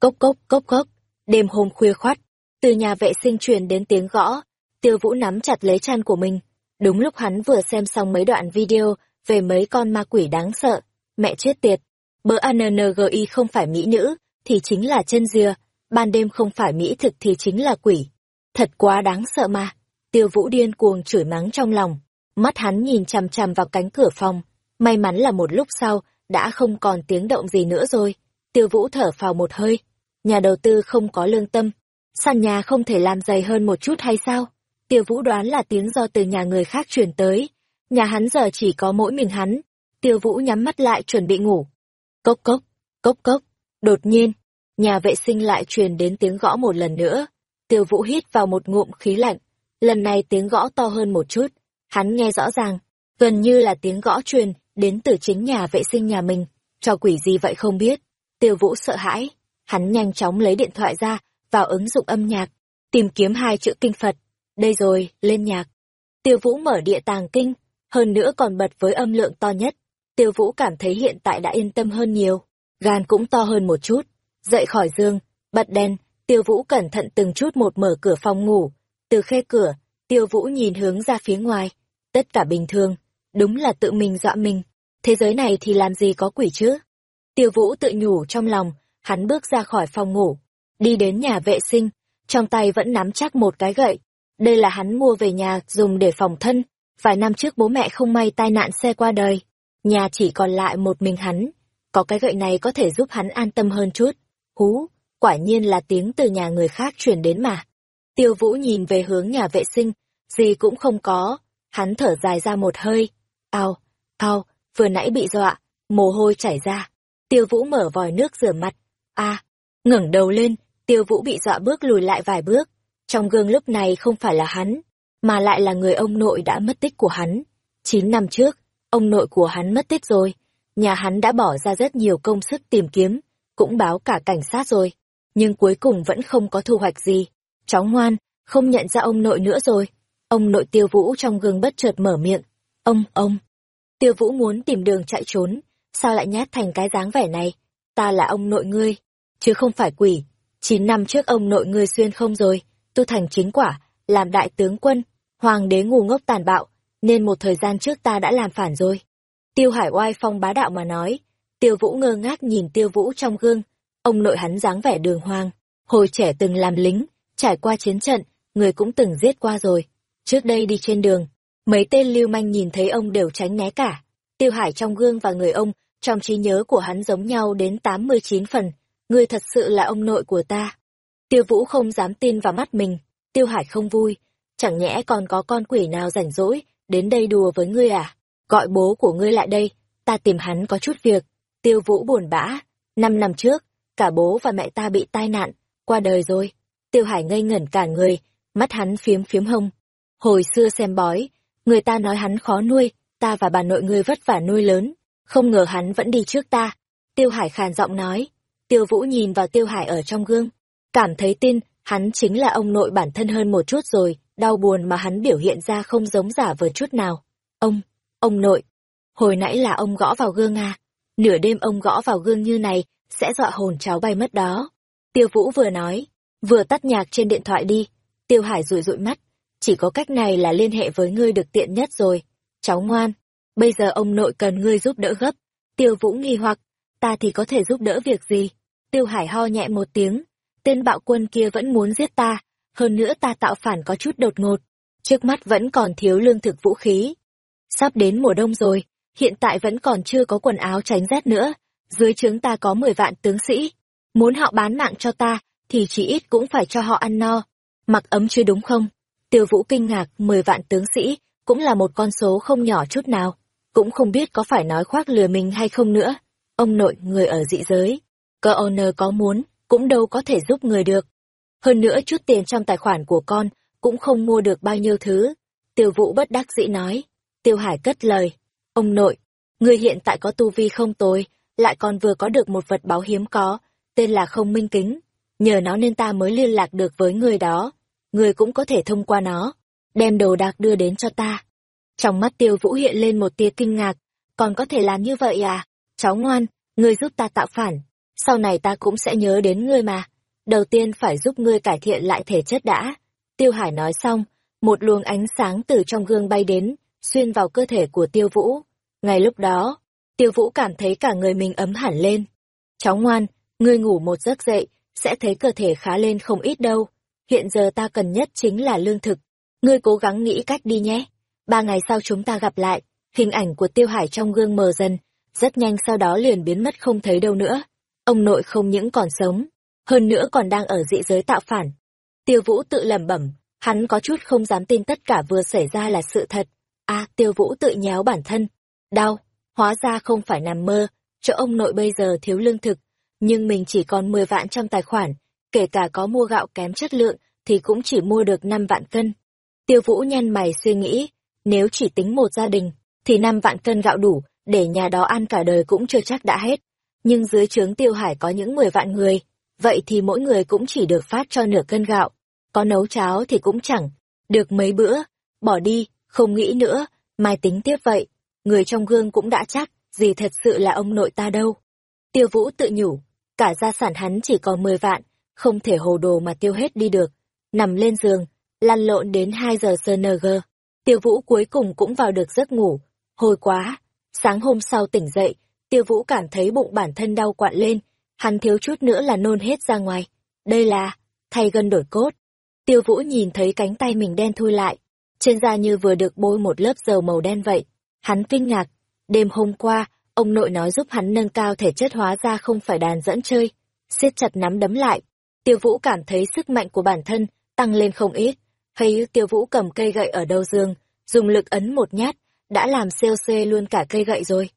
Cốc cốc cốc cốc, đêm hôm khuya khoắt, từ nhà vệ sinh truyền đến tiếng gõ, tiêu vũ nắm chặt lấy chăn của mình. Đúng lúc hắn vừa xem xong mấy đoạn video về mấy con ma quỷ đáng sợ, mẹ chết tiệt. Bỡ ANNGI không phải mỹ nữ, thì chính là chân dìa, ban đêm không phải mỹ thực thì chính là quỷ. Thật quá đáng sợ mà. Tiêu vũ điên cuồng chửi mắng trong lòng. Mắt hắn nhìn chằm chằm vào cánh cửa phòng. May mắn là một lúc sau, đã không còn tiếng động gì nữa rồi. Tiêu vũ thở phào một hơi. Nhà đầu tư không có lương tâm. Sàn nhà không thể làm dày hơn một chút hay sao? Tiêu vũ đoán là tiếng do từ nhà người khác truyền tới. Nhà hắn giờ chỉ có mỗi mình hắn. Tiêu vũ nhắm mắt lại chuẩn bị ngủ. Cốc cốc, cốc cốc. Đột nhiên, nhà vệ sinh lại truyền đến tiếng gõ một lần nữa. Tiêu vũ hít vào một ngụm khí lạnh. Lần này tiếng gõ to hơn một chút. Hắn nghe rõ ràng, gần như là tiếng gõ truyền đến từ chính nhà vệ sinh nhà mình. Cho quỷ gì vậy không biết. Tiêu vũ sợ hãi. Hắn nhanh chóng lấy điện thoại ra, vào ứng dụng âm nhạc, tìm kiếm hai chữ kinh Phật. Đây rồi, lên nhạc. Tiêu vũ mở địa tàng kinh, hơn nữa còn bật với âm lượng to nhất. Tiêu vũ cảm thấy hiện tại đã yên tâm hơn nhiều, gan cũng to hơn một chút. Dậy khỏi giường, bật đèn, tiêu vũ cẩn thận từng chút một mở cửa phòng ngủ. Từ khe cửa, tiêu vũ nhìn hướng ra phía ngoài. Tất cả bình thường, đúng là tự mình dọa mình. Thế giới này thì làm gì có quỷ chứ? Tiêu vũ tự nhủ trong lòng, hắn bước ra khỏi phòng ngủ, đi đến nhà vệ sinh, trong tay vẫn nắm chắc một cái gậy. Đây là hắn mua về nhà dùng để phòng thân, vài năm trước bố mẹ không may tai nạn xe qua đời. Nhà chỉ còn lại một mình hắn, có cái gậy này có thể giúp hắn an tâm hơn chút. Hú, quả nhiên là tiếng từ nhà người khác truyền đến mà. Tiêu Vũ nhìn về hướng nhà vệ sinh, gì cũng không có, hắn thở dài ra một hơi. Ao, ao, vừa nãy bị dọa, mồ hôi chảy ra. Tiêu Vũ mở vòi nước rửa mặt a ngẩng đầu lên, Tiêu Vũ bị dọa bước lùi lại vài bước. Trong gương lúc này không phải là hắn, mà lại là người ông nội đã mất tích của hắn. Chín năm trước, ông nội của hắn mất tích rồi. Nhà hắn đã bỏ ra rất nhiều công sức tìm kiếm, cũng báo cả cảnh sát rồi. Nhưng cuối cùng vẫn không có thu hoạch gì. Cháu ngoan, không nhận ra ông nội nữa rồi. Ông nội tiêu vũ trong gương bất chợt mở miệng. Ông, ông. Tiêu vũ muốn tìm đường chạy trốn. Sao lại nhát thành cái dáng vẻ này? Ta là ông nội ngươi, chứ không phải quỷ. Chín năm trước ông nội ngươi xuyên không rồi, tu thành chính quả, làm đại tướng quân, hoàng đế ngu ngốc tàn bạo, nên một thời gian trước ta đã làm phản rồi. Tiêu Hải oai phong bá đạo mà nói, Tiêu Vũ ngơ ngác nhìn Tiêu Vũ trong gương, ông nội hắn dáng vẻ đường hoàng, hồi trẻ từng làm lính, trải qua chiến trận, người cũng từng giết qua rồi. Trước đây đi trên đường, mấy tên lưu manh nhìn thấy ông đều tránh né cả. Tiêu Hải trong gương và người ông, trong trí nhớ của hắn giống nhau đến tám mươi chín phần, ngươi thật sự là ông nội của ta. Tiêu Vũ không dám tin vào mắt mình, Tiêu Hải không vui, chẳng nhẽ còn có con quỷ nào rảnh rỗi, đến đây đùa với ngươi à? Gọi bố của ngươi lại đây, ta tìm hắn có chút việc. Tiêu Vũ buồn bã, năm năm trước, cả bố và mẹ ta bị tai nạn, qua đời rồi. Tiêu Hải ngây ngẩn cả người, mắt hắn phiếm phiếm hông. Hồi xưa xem bói, người ta nói hắn khó nuôi, ta và bà nội ngươi vất vả nuôi lớn, không ngờ hắn vẫn đi trước ta. Tiêu Hải khàn giọng nói, Tiêu Vũ nhìn vào Tiêu Hải ở trong gương, cảm thấy tin, hắn chính là ông nội bản thân hơn một chút rồi, đau buồn mà hắn biểu hiện ra không giống giả vờ chút nào. Ông, ông nội, hồi nãy là ông gõ vào gương à, nửa đêm ông gõ vào gương như này, sẽ dọa hồn cháu bay mất đó. Tiêu Vũ vừa nói, vừa tắt nhạc trên điện thoại đi, Tiêu Hải rụi rụi mắt, chỉ có cách này là liên hệ với ngươi được tiện nhất rồi. Cháu ngoan, bây giờ ông nội cần ngươi giúp đỡ gấp. Tiêu Vũ nghi hoặc, ta thì có thể giúp đỡ việc gì? Tiêu Hải ho nhẹ một tiếng, tên bạo quân kia vẫn muốn giết ta, hơn nữa ta tạo phản có chút đột ngột, trước mắt vẫn còn thiếu lương thực vũ khí. Sắp đến mùa đông rồi, hiện tại vẫn còn chưa có quần áo tránh rét nữa, dưới trướng ta có 10 vạn tướng sĩ, muốn họ bán mạng cho ta, thì chỉ ít cũng phải cho họ ăn no, mặc ấm chứ đúng không? Tiêu Vũ kinh ngạc, 10 vạn tướng sĩ, cũng là một con số không nhỏ chút nào, cũng không biết có phải nói khoác lừa mình hay không nữa. Ông nội, người ở dị giới, cơ owner có muốn, cũng đâu có thể giúp người được. Hơn nữa chút tiền trong tài khoản của con cũng không mua được bao nhiêu thứ. Tiêu Vũ bất đắc dĩ nói. Tiêu Hải cất lời. Ông nội, người hiện tại có tu vi không tồi, lại còn vừa có được một vật báo hiếm có, tên là không minh kính. Nhờ nó nên ta mới liên lạc được với người đó. Người cũng có thể thông qua nó, đem đồ đạc đưa đến cho ta. Trong mắt tiêu vũ hiện lên một tia kinh ngạc, còn có thể làm như vậy à? Cháu ngoan, người giúp ta tạo phản. sau này ta cũng sẽ nhớ đến ngươi mà. Đầu tiên phải giúp ngươi cải thiện lại thể chất đã. Tiêu Hải nói xong, một luồng ánh sáng từ trong gương bay đến, xuyên vào cơ thể của Tiêu Vũ. Ngay lúc đó, Tiêu Vũ cảm thấy cả người mình ấm hẳn lên. Cháu ngoan, ngươi ngủ một giấc dậy, sẽ thấy cơ thể khá lên không ít đâu. Hiện giờ ta cần nhất chính là lương thực. Ngươi cố gắng nghĩ cách đi nhé. Ba ngày sau chúng ta gặp lại, hình ảnh của Tiêu Hải trong gương mờ dần, rất nhanh sau đó liền biến mất không thấy đâu nữa. Ông nội không những còn sống, hơn nữa còn đang ở dị giới tạo phản. Tiêu Vũ tự lẩm bẩm, hắn có chút không dám tin tất cả vừa xảy ra là sự thật. A, Tiêu Vũ tự nhéo bản thân. Đau, hóa ra không phải nằm mơ, chỗ ông nội bây giờ thiếu lương thực, nhưng mình chỉ còn 10 vạn trong tài khoản, kể cả có mua gạo kém chất lượng thì cũng chỉ mua được 5 vạn cân. Tiêu Vũ nhăn mày suy nghĩ, nếu chỉ tính một gia đình, thì năm vạn cân gạo đủ, để nhà đó ăn cả đời cũng chưa chắc đã hết. Nhưng dưới trướng Tiêu Hải có những 10 vạn người, vậy thì mỗi người cũng chỉ được phát cho nửa cân gạo. Có nấu cháo thì cũng chẳng, được mấy bữa, bỏ đi, không nghĩ nữa, mai tính tiếp vậy. Người trong gương cũng đã chắc, gì thật sự là ông nội ta đâu. Tiêu Vũ tự nhủ, cả gia sản hắn chỉ còn 10 vạn, không thể hồ đồ mà tiêu hết đi được. Nằm lên giường, lăn lộn đến hai giờ CNG. Tiêu Vũ cuối cùng cũng vào được giấc ngủ. Hồi quá, sáng hôm sau tỉnh dậy, Tiêu Vũ cảm thấy bụng bản thân đau quặn lên, hắn thiếu chút nữa là nôn hết ra ngoài. Đây là, thay gân đổi cốt. Tiêu Vũ nhìn thấy cánh tay mình đen thui lại, trên da như vừa được bôi một lớp dầu màu đen vậy. Hắn kinh ngạc, đêm hôm qua, ông nội nói giúp hắn nâng cao thể chất hóa ra không phải đàn dẫn chơi. siết chặt nắm đấm lại, Tiêu Vũ cảm thấy sức mạnh của bản thân tăng lên không ít thấy Tiêu Vũ cầm cây gậy ở đầu giường, dùng lực ấn một nhát, đã làm COC luôn cả cây gậy rồi.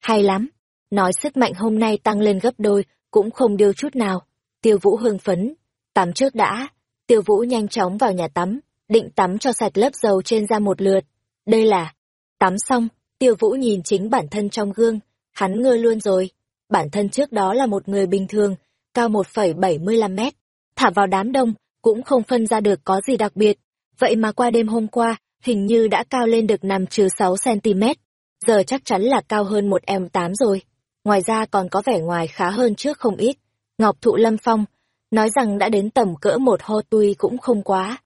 Hay lắm, nói sức mạnh hôm nay tăng lên gấp đôi, cũng không điêu chút nào. Tiêu Vũ hưng phấn, tắm trước đã. Tiêu Vũ nhanh chóng vào nhà tắm, định tắm cho sạch lớp dầu trên da một lượt. Đây là, tắm xong, Tiêu Vũ nhìn chính bản thân trong gương, hắn ngơ luôn rồi. Bản thân trước đó là một người bình thường, cao 1,75 mét, thả vào đám đông, cũng không phân ra được có gì đặc biệt. Vậy mà qua đêm hôm qua, hình như đã cao lên được nằm trừ 6cm, giờ chắc chắn là cao hơn một m 8 rồi. Ngoài ra còn có vẻ ngoài khá hơn trước không ít. Ngọc Thụ Lâm Phong, nói rằng đã đến tầm cỡ một hô tuy cũng không quá.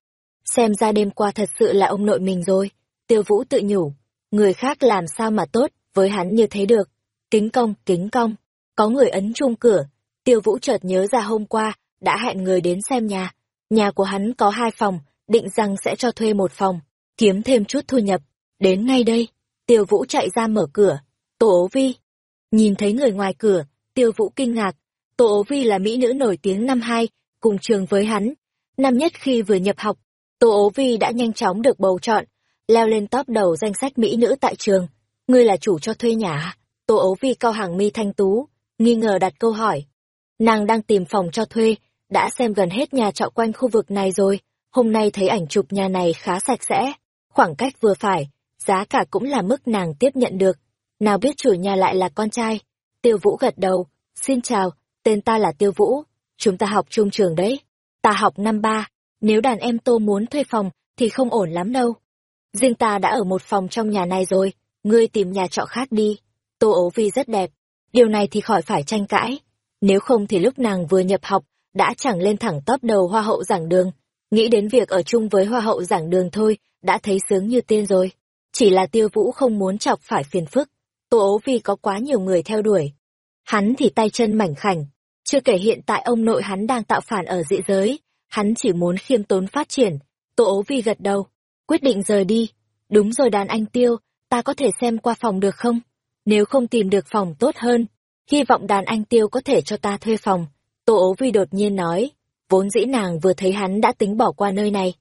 Xem ra đêm qua thật sự là ông nội mình rồi. Tiêu Vũ tự nhủ, người khác làm sao mà tốt, với hắn như thế được. Kính công, kính công. Có người ấn chung cửa, Tiêu Vũ chợt nhớ ra hôm qua, đã hẹn người đến xem nhà. Nhà của hắn có hai phòng, định rằng sẽ cho thuê một phòng, kiếm thêm chút thu nhập. Đến ngay đây, Tiêu Vũ chạy ra mở cửa. Tô ố vi. Nhìn thấy người ngoài cửa, Tiêu Vũ kinh ngạc. Tô ố vi là mỹ nữ nổi tiếng năm hai, cùng trường với hắn. Năm nhất khi vừa nhập học, Tô ố vi đã nhanh chóng được bầu chọn, leo lên top đầu danh sách mỹ nữ tại trường. Ngươi là chủ cho thuê nhà à? Tô ố vi cao hàng mi thanh tú, nghi ngờ đặt câu hỏi. Nàng đang tìm phòng cho thuê, đã xem gần hết nhà trọ quanh khu vực này rồi, hôm nay thấy ảnh chụp nhà này khá sạch sẽ, khoảng cách vừa phải, giá cả cũng là mức nàng tiếp nhận được. Nào biết chủ nhà lại là con trai. Tiêu Vũ gật đầu, xin chào, tên ta là Tiêu Vũ, chúng ta học chung trường đấy. Ta học năm ba, nếu đàn em tô muốn thuê phòng thì không ổn lắm đâu. Riêng ta đã ở một phòng trong nhà này rồi, ngươi tìm nhà trọ khác đi. Tô ấu vi rất đẹp, điều này thì khỏi phải tranh cãi. Nếu không thì lúc nàng vừa nhập học, đã chẳng lên thẳng top đầu hoa hậu giảng đường. Nghĩ đến việc ở chung với hoa hậu giảng đường thôi, đã thấy sướng như tiên rồi. Chỉ là tiêu vũ không muốn chọc phải phiền phức. Tô ố vì có quá nhiều người theo đuổi. Hắn thì tay chân mảnh khảnh. Chưa kể hiện tại ông nội hắn đang tạo phản ở dị giới. Hắn chỉ muốn khiêm tốn phát triển. Tô ố vi gật đầu. Quyết định rời đi. Đúng rồi đàn anh tiêu, ta có thể xem qua phòng được không? Nếu không tìm được phòng tốt hơn, hy vọng đàn anh tiêu có thể cho ta thuê phòng. Tô ố vi đột nhiên nói, vốn dĩ nàng vừa thấy hắn đã tính bỏ qua nơi này.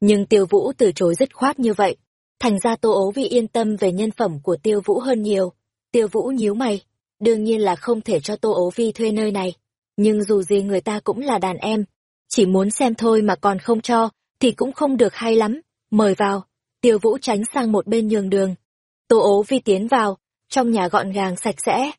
Nhưng tiêu vũ từ chối dứt khoát như vậy. Thành ra tô ố vi yên tâm về nhân phẩm của tiêu vũ hơn nhiều. Tiêu vũ nhíu mày, đương nhiên là không thể cho tô ố vi thuê nơi này. Nhưng dù gì người ta cũng là đàn em, chỉ muốn xem thôi mà còn không cho, thì cũng không được hay lắm. Mời vào, tiêu vũ tránh sang một bên nhường đường. Tô ố vi tiến vào, trong nhà gọn gàng sạch sẽ.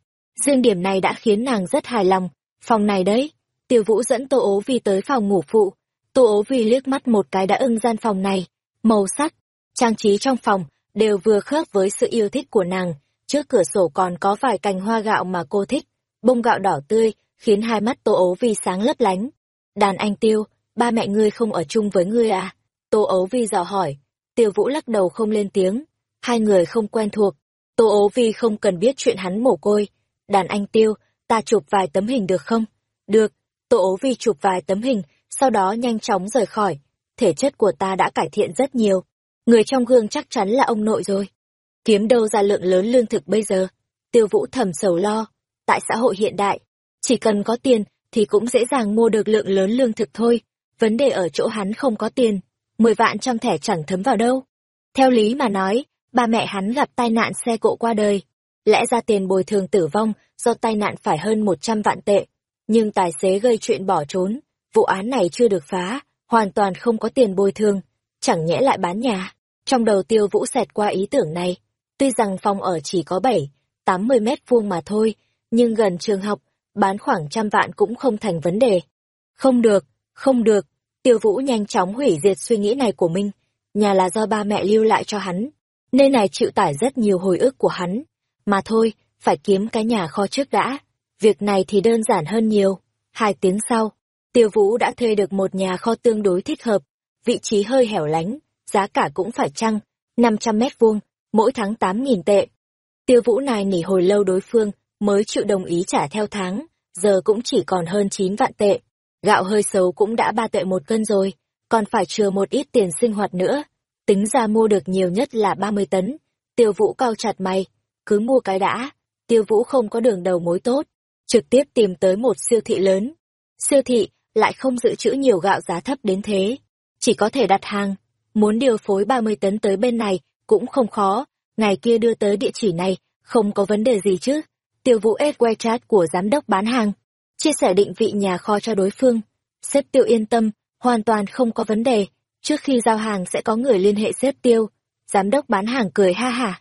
Riêng điểm này đã khiến nàng rất hài lòng. Phòng này đấy, tiêu vũ dẫn Tô ố vi tới phòng ngủ phụ. Tô ố vi liếc mắt một cái đã ưng gian phòng này. Màu sắc, trang trí trong phòng, đều vừa khớp với sự yêu thích của nàng. Trước cửa sổ còn có vài cành hoa gạo mà cô thích. Bông gạo đỏ tươi, khiến hai mắt Tô Ấu Vi sáng lấp lánh. Đàn anh Tiêu, ba mẹ ngươi không ở chung với ngươi à? Tô Ấu Vi dò hỏi. Tiêu Vũ lắc đầu không lên tiếng. Hai người không quen thuộc. Tô Ấu Vi không cần biết chuyện hắn mồ côi. Đàn anh Tiêu, ta chụp vài tấm hình được không? Được. Tô Ấu Vi chụp vài tấm hình, sau đó nhanh chóng rời khỏi. Thể chất của ta đã cải thiện rất nhiều. Người trong gương chắc chắn là ông nội rồi. Kiếm đâu ra lượng lớn lương thực bây giờ? Tiêu Vũ thầm sầu lo. Tại xã hội hiện đại, chỉ cần có tiền thì cũng dễ dàng mua được lượng lớn lương thực thôi. Vấn đề ở chỗ hắn không có tiền. Mười vạn trong thẻ chẳng thấm vào đâu. Theo lý mà nói, ba mẹ hắn gặp tai nạn xe cộ qua đời. Lẽ ra tiền bồi thường tử vong do tai nạn phải hơn một trăm vạn tệ. Nhưng tài xế gây chuyện bỏ trốn. Vụ án này chưa được phá, hoàn toàn không có tiền bồi thường. Chẳng nhẽ lại bán nhà. Trong đầu tiêu vũ xẹt qua ý tưởng này. Tuy rằng phòng ở chỉ có bảy, tám mươi mét vuông mà thôi, nhưng gần trường học, bán khoảng trăm vạn cũng không thành vấn đề. Không được, không được, tiêu vũ nhanh chóng hủy diệt suy nghĩ này của mình. Nhà là do ba mẹ lưu lại cho hắn, nơi này chịu tải rất nhiều hồi ức của hắn. Mà thôi, phải kiếm cái nhà kho trước đã. Việc này thì đơn giản hơn nhiều. Hai tiếng sau, tiêu vũ đã thuê được một nhà kho tương đối thích hợp, vị trí hơi hẻo lánh, giá cả cũng phải chăng, 500 mét vuông, mỗi tháng 8.000 tệ. Tiêu vũ này nỉ hồi lâu đối phương, mới chịu đồng ý trả theo tháng, giờ cũng chỉ còn hơn 9 vạn tệ. Gạo hơi xấu cũng đã 3 tệ một cân rồi, còn phải chừa một ít tiền sinh hoạt nữa. Tính ra mua được nhiều nhất là 30 tấn. Tiêu vũ cao chặt mày, cứ mua cái đã. Tiêu vũ không có đường đầu mối tốt, trực tiếp tìm tới một siêu thị lớn. Siêu thị lại không dự trữ nhiều gạo giá thấp đến thế, chỉ có thể đặt hàng. Muốn điều phối 30 tấn tới bên này cũng không khó, ngày kia đưa tới địa chỉ này, không có vấn đề gì chứ. Tiêu Vũ quay chat của giám đốc bán hàng, chia sẻ định vị nhà kho cho đối phương. Sếp tiêu yên tâm, hoàn toàn không có vấn đề, trước khi giao hàng sẽ có người liên hệ sếp tiêu. Giám đốc bán hàng cười ha hả.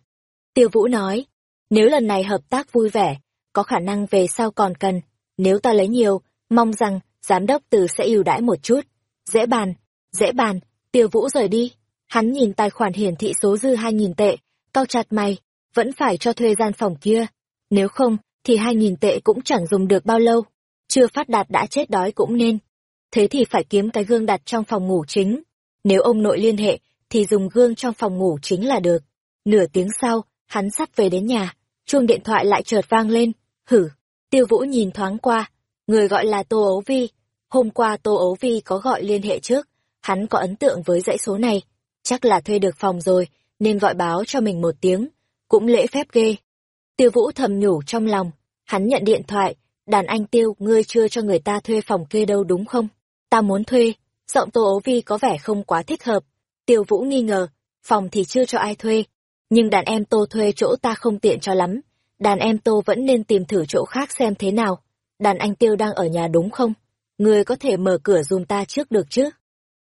Tiêu vũ nói, nếu lần này hợp tác vui vẻ, có khả năng về sau còn cần, nếu ta lấy nhiều, mong rằng giám đốc từ sẽ ưu đãi một chút. Dễ bàn, dễ bàn, tiêu vũ rời đi. Hắn nhìn tài khoản hiển thị số dư hai nghìn tệ, cau chặt mày, vẫn phải cho thuê gian phòng kia. Nếu không, thì hai nghìn tệ cũng chẳng dùng được bao lâu. Chưa phát đạt đã chết đói cũng nên. Thế thì phải kiếm cái gương đặt trong phòng ngủ chính. Nếu ông nội liên hệ, thì dùng gương trong phòng ngủ chính là được. Nửa tiếng sau, hắn sắp về đến nhà, chuông điện thoại lại chợt vang lên. Hử, tiêu vũ nhìn thoáng qua, người gọi là Tô Ấu Vi. Hôm qua Tô Ấu Vi có gọi liên hệ trước, hắn có ấn tượng với dãy số này. Chắc là thuê được phòng rồi, nên gọi báo cho mình một tiếng, cũng lễ phép ghê. Tiêu Vũ thầm nhủ trong lòng, hắn nhận điện thoại, đàn anh Tiêu, ngươi chưa cho người ta thuê phòng kê đâu đúng không? Ta muốn thuê, giọng Tô ấu Vi có vẻ không quá thích hợp. Tiêu Vũ nghi ngờ, phòng thì chưa cho ai thuê, nhưng đàn em Tô thuê chỗ ta không tiện cho lắm, đàn em Tô vẫn nên tìm thử chỗ khác xem thế nào. Đàn anh Tiêu đang ở nhà đúng không? người có thể mở cửa dùm ta trước được chứ?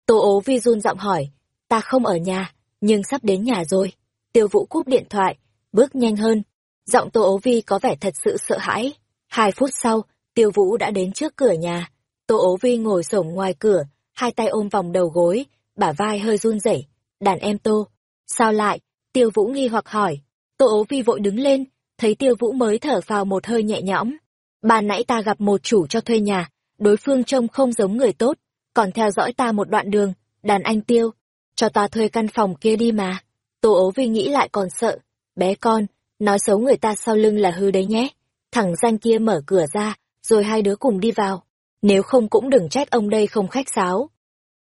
Tô ố vi run giọng hỏi, ta không ở nhà, nhưng sắp đến nhà rồi. Tiêu vũ cúp điện thoại, bước nhanh hơn. Giọng Tô ố vi có vẻ thật sự sợ hãi. Hai phút sau, tiêu vũ đã đến trước cửa nhà. Tô ố vi ngồi sổng ngoài cửa, hai tay ôm vòng đầu gối, bả vai hơi run rẩy. Đàn em Tô, sao lại? Tiêu vũ nghi hoặc hỏi. Tô ố vi vội đứng lên, thấy tiêu vũ mới thở phào một hơi nhẹ nhõm. Bà nãy ta gặp một chủ cho thuê nhà, đối phương trông không giống người tốt, còn theo dõi ta một đoạn đường, đàn anh tiêu, cho ta thuê căn phòng kia đi mà. Tô ố vi nghĩ lại còn sợ, bé con, nói xấu người ta sau lưng là hư đấy nhé. Thằng danh kia mở cửa ra, rồi hai đứa cùng đi vào. Nếu không cũng đừng trách ông đây không khách sáo.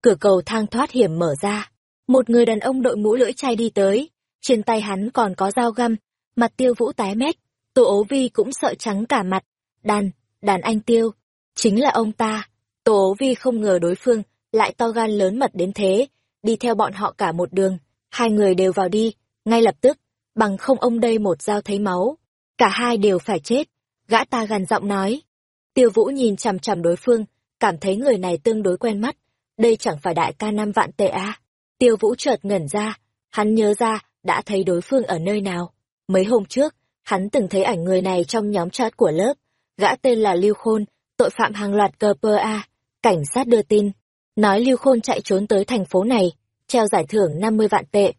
Cửa cầu thang thoát hiểm mở ra. Một người đàn ông đội mũ lưỡi chai đi tới. Trên tay hắn còn có dao găm. Mặt tiêu vũ tái mét. Tô ố vi cũng sợ trắng cả mặt. Đàn, đàn anh tiêu. Chính là ông ta. Tô ố vi không ngờ đối phương lại to gan lớn mật đến thế, đi theo bọn họ cả một đường, hai người đều vào đi, ngay lập tức, bằng không ông đây một dao thấy máu. Cả hai đều phải chết, gã ta gằn giọng nói. Tiêu Vũ nhìn chằm chằm đối phương, cảm thấy người này tương đối quen mắt, đây chẳng phải đại ca năm vạn tệ à. Tiêu Vũ chợt ngẩn ra, hắn nhớ ra, đã thấy đối phương ở nơi nào. Mấy hôm trước, hắn từng thấy ảnh người này trong nhóm chat của lớp, gã tên là Lưu Khôn, tội phạm hàng loạt cờ pơ a cảnh sát đưa tin nói lưu khôn chạy trốn tới thành phố này treo giải thưởng năm mươi vạn tệ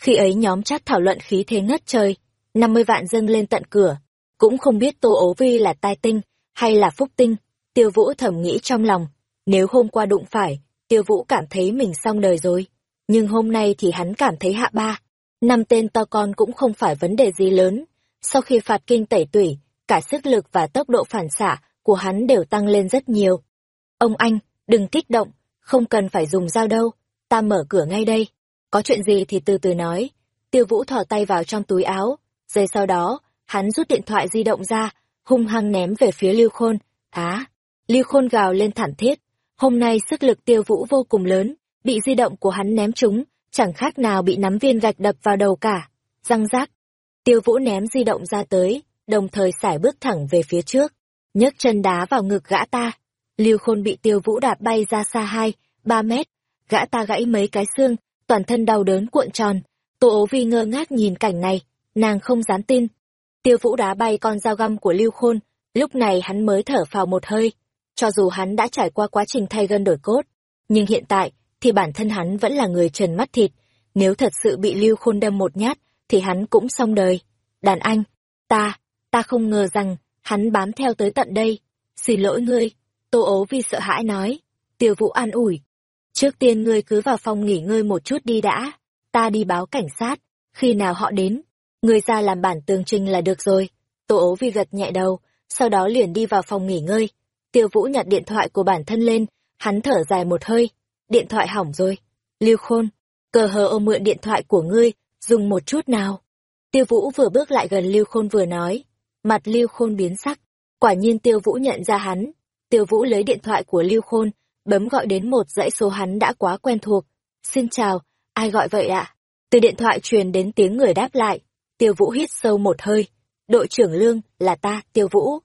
khi ấy nhóm chat thảo luận khí thế ngất trời năm mươi vạn dâng lên tận cửa cũng không biết tô ố vi là tai tinh hay là phúc tinh Tiêu Vũ thầm nghĩ trong lòng, nếu hôm qua đụng phải, Tiêu Vũ cảm thấy mình xong đời rồi. Nhưng hôm nay thì hắn cảm thấy hạ ba. Năm tên to con cũng không phải vấn đề gì lớn. Sau khi phạt kinh tẩy tủy, cả sức lực và tốc độ phản xạ của hắn đều tăng lên rất nhiều. Ông anh, đừng kích động, không cần phải dùng dao đâu, ta mở cửa ngay đây. Có chuyện gì thì từ từ nói. Tiêu Vũ thò tay vào trong túi áo, giây sau đó, hắn rút điện thoại di động ra, hung hăng ném về phía Lưu Khôn. Á! Lưu Khôn gào lên thản thiết. Hôm nay sức lực Tiêu Vũ vô cùng lớn, bị di động của hắn ném trúng, chẳng khác nào bị nắm viên gạch đập vào đầu cả. Răng rác. Tiêu Vũ ném di động ra tới, đồng thời sải bước thẳng về phía trước, nhấc chân đá vào ngực gã ta. Lưu Khôn bị Tiêu Vũ đạp bay ra xa hai, ba mét, gã ta gãy mấy cái xương, toàn thân đau đớn cuộn tròn. Tô ố vi ngơ ngác nhìn cảnh này, nàng không dám tin. Tiêu Vũ đá bay con dao găm của Lưu Khôn, lúc này hắn mới thở phào một hơi. Cho dù hắn đã trải qua quá trình thay gân đổi cốt, nhưng hiện tại thì bản thân hắn vẫn là người trần mắt thịt. Nếu thật sự bị Lưu Khôn đâm một nhát, thì hắn cũng xong đời. Đàn anh, ta, ta không ngờ rằng hắn bám theo tới tận đây. Xin lỗi ngươi, Tô ố vì sợ hãi nói. Tiêu Vũ an ủi. Trước tiên ngươi cứ vào phòng nghỉ ngơi một chút đi đã. Ta đi báo cảnh sát. Khi nào họ đến, ngươi ra làm bản tường trình là được rồi. Tô ố vì gật nhẹ đầu, sau đó liền đi vào phòng nghỉ ngơi. Tiêu Vũ nhặt điện thoại của bản thân lên, hắn thở dài một hơi. Điện thoại hỏng rồi. Lưu Khôn, cờ hờ ô mượn điện thoại của ngươi, dùng một chút nào. Tiêu Vũ vừa bước lại gần Lưu Khôn vừa nói. Mặt Lưu Khôn biến sắc. Quả nhiên Tiêu Vũ nhận ra hắn. Tiêu Vũ lấy điện thoại của Lưu Khôn, bấm gọi đến một dãy số hắn đã quá quen thuộc. Xin chào, ai gọi vậy ạ? Từ điện thoại truyền đến tiếng người đáp lại. Tiêu Vũ hít sâu một hơi. Đội trưởng Lương, là ta, Tiêu Vũ.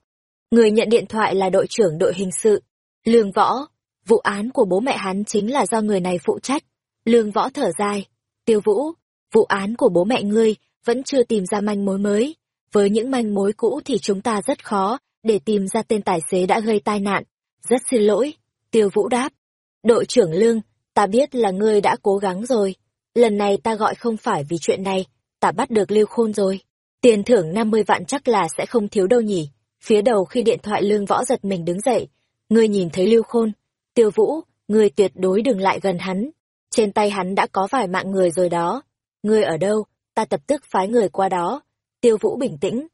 Người nhận điện thoại là đội trưởng đội hình sự. Lương Võ, vụ án của bố mẹ hắn chính là do người này phụ trách. Lương Võ thở dài. Tiêu Vũ, vụ án của bố mẹ ngươi vẫn chưa tìm ra manh mối mới. Với những manh mối cũ thì chúng ta rất khó để tìm ra tên tài xế đã gây tai nạn. Rất xin lỗi. Tiêu Vũ đáp. Đội trưởng Lương, ta biết là ngươi đã cố gắng rồi. Lần này ta gọi không phải vì chuyện này, ta bắt được Lưu Khôn rồi. Tiền thưởng 50 vạn chắc là sẽ không thiếu đâu nhỉ. Phía đầu khi điện thoại Lương Võ giật mình đứng dậy, ngươi nhìn thấy Lưu Khôn. Tiêu Vũ, ngươi tuyệt đối đừng lại gần hắn. Trên tay hắn đã có vài mạng người rồi đó. Ngươi ở đâu, ta tập tức phái người qua đó. Tiêu Vũ bình tĩnh.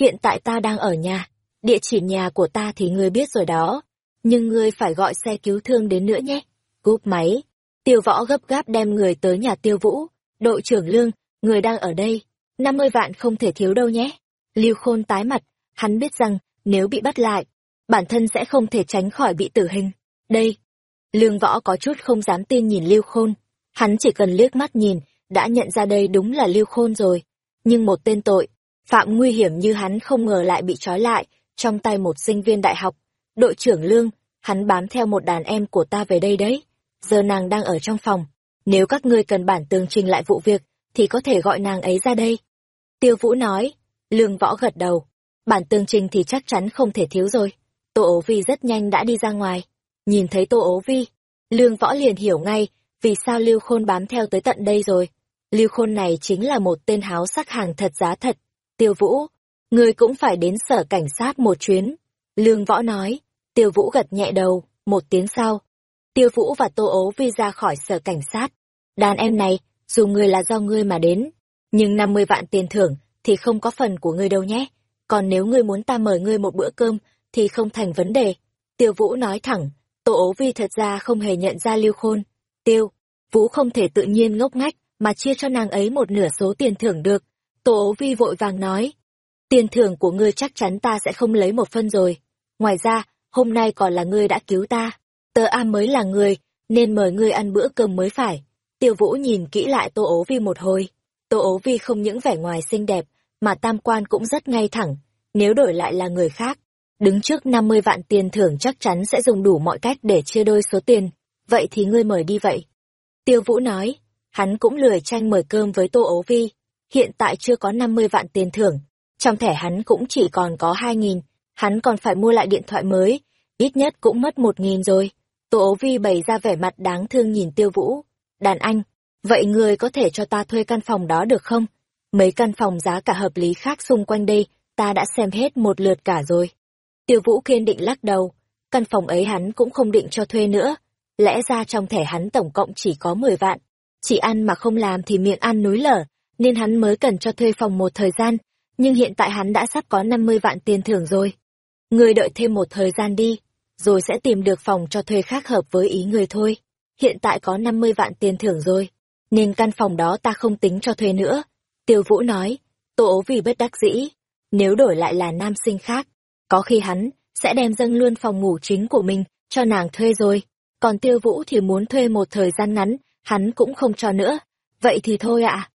Hiện tại ta đang ở nhà, địa chỉ nhà của ta thì ngươi biết rồi đó. Nhưng ngươi phải gọi xe cứu thương đến nữa nhé. Cúp máy. Tiêu Võ gấp gáp đem người tới nhà Tiêu Vũ. Đội trưởng Lương, người đang ở đây. 50 vạn không thể thiếu đâu nhé. Lưu Khôn tái mặt, hắn biết rằng nếu bị bắt lại, bản thân sẽ không thể tránh khỏi bị tử hình. Đây. Lương Võ có chút không dám tin nhìn Lưu Khôn. Hắn chỉ cần liếc mắt nhìn đã nhận ra đây đúng là Lưu Khôn rồi. Nhưng một tên tội, phạm nguy hiểm như hắn không ngờ lại bị trói lại, trong tay một sinh viên đại học. Đội trưởng Lương, hắn bám theo một đàn em của ta về đây đấy. Giờ nàng đang ở trong phòng. Nếu các ngươi cần bản tường trình lại vụ việc, thì có thể gọi nàng ấy ra đây. Tiêu Vũ nói, Lương Võ gật đầu. Bản tường trình thì chắc chắn không thể thiếu rồi. Tô ố vi rất nhanh đã đi ra ngoài. Nhìn thấy Tô ố vi, Lương Võ liền hiểu ngay vì sao Lưu Khôn bám theo tới tận đây rồi. Lưu Khôn này chính là một tên háo sắc hàng thật giá thật. Tiêu Vũ, người cũng phải đến sở cảnh sát một chuyến. Lương Võ nói, Tiêu Vũ gật nhẹ đầu, một tiếng sau. Tiêu Vũ và Tô Ố Vi ra khỏi sở cảnh sát. Đàn em này, dù người là do ngươi mà đến, nhưng 50 vạn tiền thưởng thì không có phần của ngươi đâu nhé. Còn nếu ngươi muốn ta mời ngươi một bữa cơm thì không thành vấn đề. Tiêu Vũ nói thẳng, Tô Ố Vi thật ra không hề nhận ra Lưu Khôn. Tiêu, Vũ không thể tự nhiên ngốc ngách mà chia cho nàng ấy một nửa số tiền thưởng được. Tô ố vi vội vàng nói, tiền thưởng của ngươi chắc chắn ta sẽ không lấy một phân rồi. Ngoài ra, hôm nay còn là ngươi đã cứu ta. Tờ A mới là người, nên mời ngươi ăn bữa cơm mới phải. Tiêu Vũ nhìn kỹ lại Tô ố vi một hồi. Tô ố vi không những vẻ ngoài xinh đẹp, mà tam quan cũng rất ngay thẳng. Nếu đổi lại là người khác, đứng trước 50 vạn tiền thưởng chắc chắn sẽ dùng đủ mọi cách để chia đôi số tiền. Vậy thì ngươi mời đi vậy. Tiêu Vũ nói, hắn cũng lười tranh mời cơm với Tô Ấu Vi. Hiện tại chưa có 50 vạn tiền thưởng, trong thẻ hắn cũng chỉ còn có 2.000, hắn còn phải mua lại điện thoại mới, ít nhất cũng mất 1.000 rồi. Tô Ấu Vi bày ra vẻ mặt đáng thương nhìn Tiêu Vũ. Đàn anh, vậy người có thể cho ta thuê căn phòng đó được không? Mấy căn phòng giá cả hợp lý khác xung quanh đây, ta đã xem hết một lượt cả rồi. Tiêu Vũ kiên định lắc đầu, căn phòng ấy hắn cũng không định cho thuê nữa. Lẽ ra trong thẻ hắn tổng cộng chỉ có 10 vạn. Chỉ ăn mà không làm thì miệng ăn núi lở, nên hắn mới cần cho thuê phòng một thời gian, nhưng hiện tại hắn đã sắp có 50 vạn tiền thưởng rồi. Người đợi thêm một thời gian đi, rồi sẽ tìm được phòng cho thuê khác hợp với ý người thôi. Hiện tại có 50 vạn tiền thưởng rồi, nên căn phòng đó ta không tính cho thuê nữa. Tiêu Vũ nói, Tô ố vì bất đắc dĩ, nếu đổi lại là nam sinh khác, có khi hắn sẽ đem dâng luôn phòng ngủ chính của mình cho nàng thuê rồi. Còn Tiêu Vũ thì muốn thuê một thời gian ngắn, hắn cũng không cho nữa. Vậy thì thôi ạ.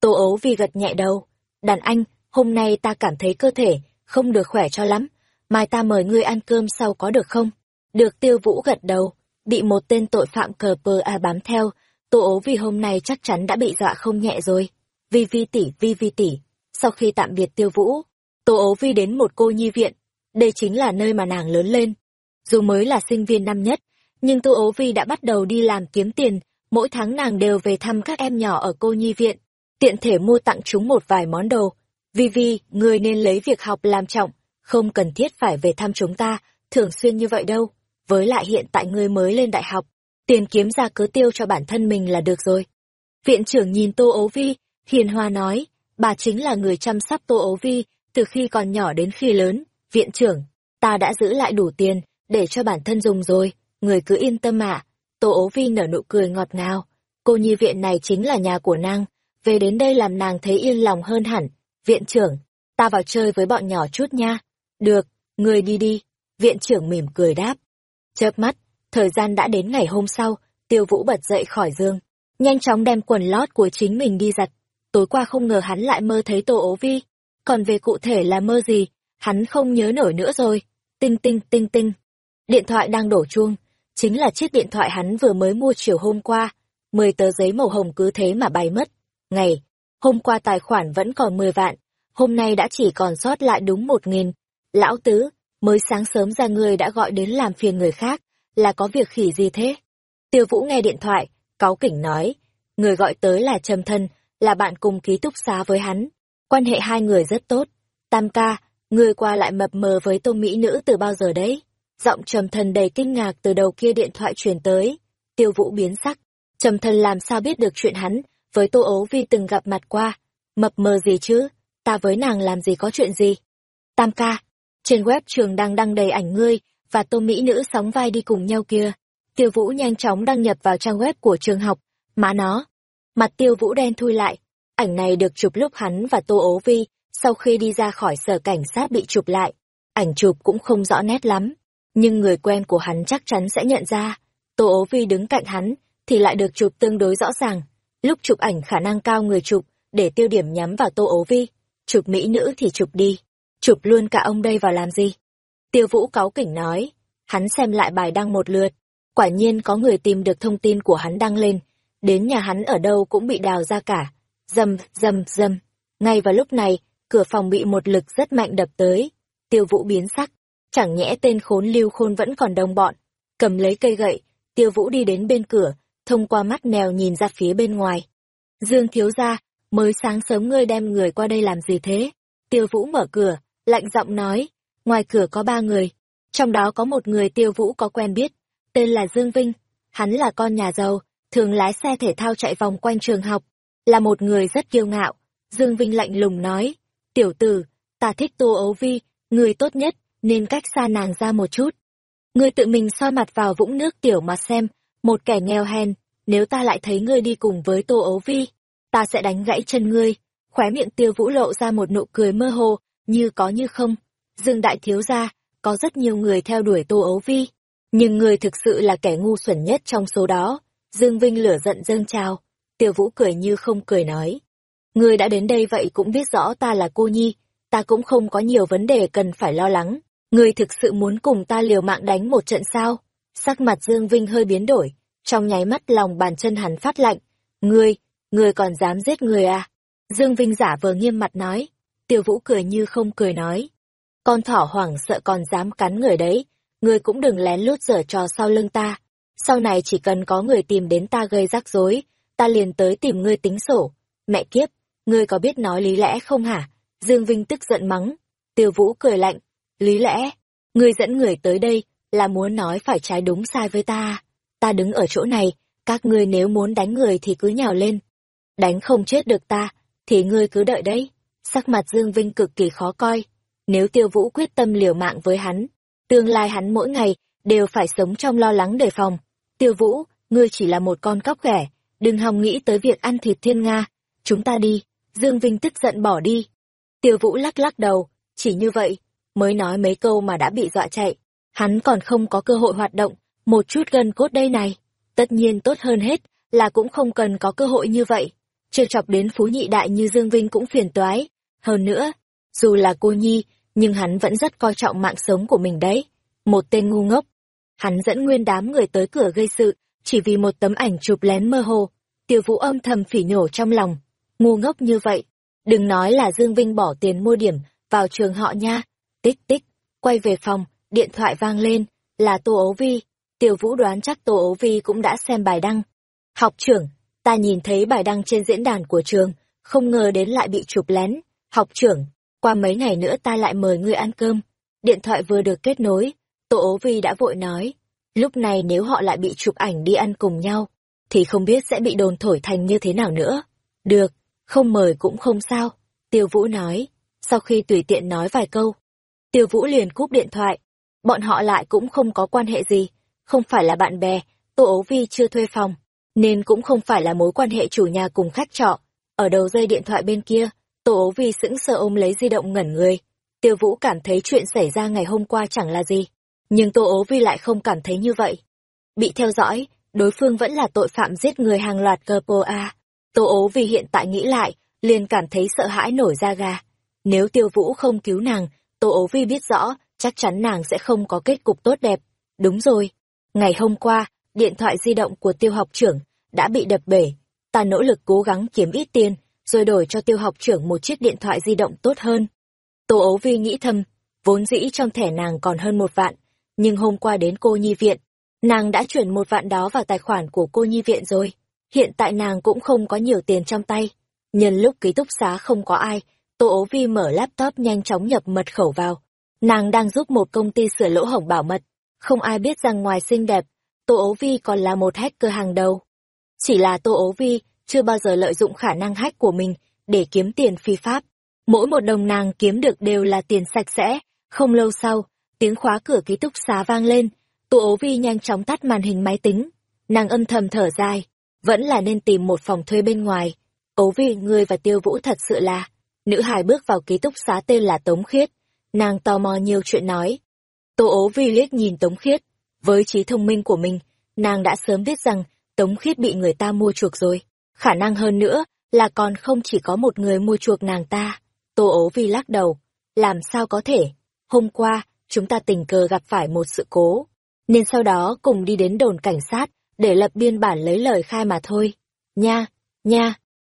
Tô ấu vì gật nhẹ đầu. Đàn anh, hôm nay ta cảm thấy cơ thể không được khỏe cho lắm. Mai ta mời ngươi ăn cơm sau có được không? Được Tiêu Vũ gật đầu. Bị một tên tội phạm cờ pờ a bám theo. Tô ấu vì hôm nay chắc chắn đã bị dọa không nhẹ rồi. Vi vi tỷ, vi vi tỷ. Sau khi tạm biệt Tiêu Vũ, Tô ấu vi đến một cô nhi viện. Đây chính là nơi mà nàng lớn lên. Dù mới là sinh viên năm nhất, nhưng Tô ố vi đã bắt đầu đi làm kiếm tiền. Mỗi tháng nàng đều về thăm các em nhỏ ở cô nhi viện. Tiện thể mua tặng chúng một vài món đồ. Vi Vi, người nên lấy việc học làm trọng, không cần thiết phải về thăm chúng ta, thường xuyên như vậy đâu. Với lại hiện tại ngươi mới lên đại học, tiền kiếm ra cứ tiêu cho bản thân mình là được rồi. Viện trưởng nhìn Tô ố vi, hiền hòa nói, bà chính là người chăm sóc Tô ố vi, từ khi còn nhỏ đến khi lớn, viện trưởng, ta đã giữ lại đủ tiền, để cho bản thân dùng rồi, người cứ yên tâm ạ. Tô ố vi nở nụ cười ngọt ngào, cô nhi viện này chính là nhà của nàng, về đến đây làm nàng thấy yên lòng hơn hẳn. Viện trưởng, ta vào chơi với bọn nhỏ chút nha. Được, người đi đi. Viện trưởng mỉm cười đáp. Chớp mắt, thời gian đã đến ngày hôm sau, tiêu vũ bật dậy khỏi giường. Nhanh chóng đem quần lót của chính mình đi giặt. Tối qua không ngờ hắn lại mơ thấy tô ố vi. Còn về cụ thể là mơ gì, hắn không nhớ nổi nữa rồi. Tinh tinh tinh tinh. Điện thoại đang đổ chuông. Chính là chiếc điện thoại hắn vừa mới mua chiều hôm qua. Mười tờ giấy màu hồng cứ thế mà bay mất. Ngày, hôm qua tài khoản vẫn còn 10 vạn, hôm nay đã chỉ còn sót lại đúng một nghìn. Lão tứ, mới sáng sớm ra ngươi đã gọi đến làm phiền người khác, là có việc khỉ gì thế? Tiêu Vũ nghe điện thoại, cáu kỉnh nói, người gọi tới là Trầm Thân, là bạn cùng ký túc xá với hắn, quan hệ hai người rất tốt. Tam ca, người qua lại mập mờ với tô mỹ nữ từ bao giờ đấy? Giọng Trầm Thân đầy kinh ngạc từ đầu kia điện thoại truyền tới. Tiêu Vũ biến sắc, Trầm Thân làm sao biết được chuyện hắn với Tô Ố Vi từng gặp mặt qua. Mập mờ gì chứ, ta với nàng làm gì có chuyện gì. Tam ca, trên web trường đang đăng đầy ảnh ngươi và tô mỹ nữ sóng vai đi cùng nhau kia. Tiêu Vũ nhanh chóng đăng nhập vào trang web của trường học, mã nó. Mặt Tiêu Vũ đen thui lại, ảnh này được chụp lúc hắn và Tô Ố Vi sau khi đi ra khỏi sở cảnh sát bị chụp lại. Ảnh chụp cũng không rõ nét lắm, nhưng người quen của hắn chắc chắn sẽ nhận ra. Tô Ố Vi đứng cạnh hắn thì lại được chụp tương đối rõ ràng. Lúc chụp ảnh khả năng cao người chụp, để tiêu điểm nhắm vào Tô Ố Vi. Chụp mỹ nữ thì chụp đi. Chụp luôn cả ông đây vào làm gì? Tiêu Vũ cáu kỉnh nói. Hắn xem lại bài đăng một lượt. Quả nhiên có người tìm được thông tin của hắn đăng lên. Đến nhà hắn ở đâu cũng bị đào ra cả. Dầm, dầm, dầm. Ngay vào lúc này, cửa phòng bị một lực rất mạnh đập tới. Tiêu Vũ biến sắc. Chẳng nhẽ tên khốn lưu khôn vẫn còn đồng bọn. Cầm lấy cây gậy, Tiêu Vũ đi đến bên cửa, thông qua mắt mèo nhìn ra phía bên ngoài. Dương thiếu gia, mới sáng sớm ngươi đem người qua đây làm gì thế? Tiêu Vũ mở cửa, lạnh giọng nói, ngoài cửa có ba người, trong đó có một người Tiêu Vũ có quen biết, tên là Dương Vinh, hắn là con nhà giàu, thường lái xe thể thao chạy vòng quanh trường học, là một người rất kiêu ngạo. Dương Vinh lạnh lùng nói, tiểu tử, ta thích Tô Ấu Vi, người tốt nhất, nên cách xa nàng ra một chút. Ngươi tự mình soi mặt vào vũng nước tiểu mà xem, một kẻ nghèo hèn, nếu ta lại thấy ngươi đi cùng với Tô Ấu Vi, ta sẽ đánh gãy chân ngươi. Khóe miệng tiêu vũ lộ ra một nụ cười mơ hồ, như có như không. Dương đại thiếu gia, có rất nhiều người theo đuổi Tô Ấu Vi, nhưng ngươi thực sự là kẻ ngu xuẩn nhất trong số đó. Dương Vinh lửa giận dâng trào, tiêu vũ cười như không cười nói. Ngươi đã đến đây vậy cũng biết rõ ta là cô nhi, ta cũng không có nhiều vấn đề cần phải lo lắng. Ngươi thực sự muốn cùng ta liều mạng đánh một trận sao? Sắc mặt Dương Vinh hơi biến đổi, trong nháy mắt lòng bàn chân hắn phát lạnh. Ngươi, ngươi còn dám giết người à? Dương Vinh giả vờ nghiêm mặt nói. Tiêu Vũ cười như không cười nói. Con thỏ hoảng sợ còn dám cắn người đấy, ngươi cũng đừng lén lút dở trò sau lưng ta. Sau này chỉ cần có người tìm đến ta gây rắc rối, ta liền tới tìm ngươi tính sổ. Mẹ kiếp, ngươi có biết nói lý lẽ không hả? Dương Vinh tức giận mắng. Tiêu Vũ cười lạnh. Lý lẽ? Ngươi dẫn người tới đây, là muốn nói phải trái đúng sai với ta. Ta đứng ở chỗ này, các ngươi nếu muốn đánh người thì cứ nhào lên. Đánh không chết được ta, thì ngươi cứ đợi đấy. Sắc mặt Dương Vinh cực kỳ khó coi. Nếu tiêu vũ quyết tâm liều mạng với hắn, tương lai hắn mỗi ngày đều phải sống trong lo lắng đề phòng. Tiêu vũ, ngươi chỉ là một con cóc ghẻ, đừng hòng nghĩ tới việc ăn thịt thiên Nga. Chúng ta đi. Dương Vinh tức giận bỏ đi. Tiêu vũ lắc lắc đầu, chỉ như vậy, mới nói mấy câu mà đã bị dọa chạy. Hắn còn không có cơ hội hoạt động, một chút gần cốt đây này. Tất nhiên tốt hơn hết, là cũng không cần có cơ hội như vậy. Chưa chọc đến phú nhị đại như Dương Vinh cũng phiền toái. Hơn nữa, dù là cô nhi, nhưng hắn vẫn rất coi trọng mạng sống của mình đấy. Một tên ngu ngốc. Hắn dẫn nguyên đám người tới cửa gây sự, chỉ vì một tấm ảnh chụp lén mơ hồ. Tiêu vũ âm thầm phỉ nhổ trong lòng. Ngu ngốc như vậy. Đừng nói là Dương Vinh bỏ tiền mua điểm vào trường họ nha. Tích tích, quay về phòng, điện thoại vang lên, là Tô Ấu Vi. Tiêu Vũ đoán chắc Tô Ấu Vi cũng đã xem bài đăng. Học trưởng, ta nhìn thấy bài đăng trên diễn đàn của trường, không ngờ đến lại bị chụp lén. Học trưởng, qua mấy ngày nữa ta lại mời ngươi ăn cơm. Điện thoại vừa được kết nối, Tô Ấu Vi đã vội nói. Lúc này nếu họ lại bị chụp ảnh đi ăn cùng nhau, thì không biết sẽ bị đồn thổi thành như thế nào nữa. Được, không mời cũng không sao. Tiêu Vũ nói, sau khi tùy tiện nói vài câu. Tiêu Vũ liền cúp điện thoại. Bọn họ lại cũng không có quan hệ gì, không phải là bạn bè, Tô Ấu Vi chưa thuê phòng, nên cũng không phải là mối quan hệ chủ nhà cùng khách trọ. Ở đầu dây điện thoại bên kia, Tô Ấu Vi sững sờ ôm lấy di động ngẩn người. Tiêu Vũ cảm thấy chuyện xảy ra ngày hôm qua chẳng là gì, nhưng Tô Ấu Vi lại không cảm thấy như vậy. Bị theo dõi, đối phương vẫn là tội phạm giết người hàng loạt cơ pô a. Tô ố Vi hiện tại nghĩ lại, liền cảm thấy sợ hãi nổi da gà. Nếu Tiêu Vũ không cứu nàng, Tô ố Vi biết rõ, chắc chắn nàng sẽ không có kết cục tốt đẹp. Đúng rồi. Ngày hôm qua, điện thoại di động của tiêu học trưởng đã bị đập bể. Ta nỗ lực cố gắng kiếm ít tiền, rồi đổi cho tiêu học trưởng một chiếc điện thoại di động tốt hơn. Tô ố Vi nghĩ thầm, vốn dĩ trong thẻ nàng còn hơn một vạn, nhưng hôm qua đến cô nhi viện, nàng đã chuyển một vạn đó vào tài khoản của cô nhi viện rồi. Hiện tại nàng cũng không có nhiều tiền trong tay. Nhân lúc ký túc xá không có ai, Tô ố vi mở laptop nhanh chóng nhập mật khẩu vào. Nàng đang giúp một công ty sửa lỗ hổng bảo mật. Không ai biết rằng ngoài xinh đẹp, Tô ố vi còn là một hacker hàng đầu. Chỉ là Tô ố vi chưa bao giờ lợi dụng khả năng hack của mình để kiếm tiền phi pháp. Mỗi một đồng nàng kiếm được đều là tiền sạch sẽ. Không lâu sau, tiếng khóa cửa ký túc xá vang lên. Tô ố vi nhanh chóng tắt màn hình máy tính. Nàng âm thầm thở dài. Vẫn là nên tìm một phòng thuê bên ngoài. Ấu vi, ngươi và tiêu vũ thật sự là Nữ hài bước vào ký túc xá tên là Tống Khiết. Nàng tò mò nhiều chuyện nói. Tô ố vi liếc nhìn Tống Khiết. Với trí thông minh của mình, nàng đã sớm biết rằng Tống Khiết bị người ta mua chuộc rồi. Khả năng hơn nữa là còn không chỉ có một người mua chuộc nàng ta. Tô ố vi lắc đầu. Làm sao có thể? Hôm qua, chúng ta tình cờ gặp phải một sự cố. Nên sau đó cùng đi đến đồn cảnh sát để lập biên bản lấy lời khai mà thôi. Nha, nha.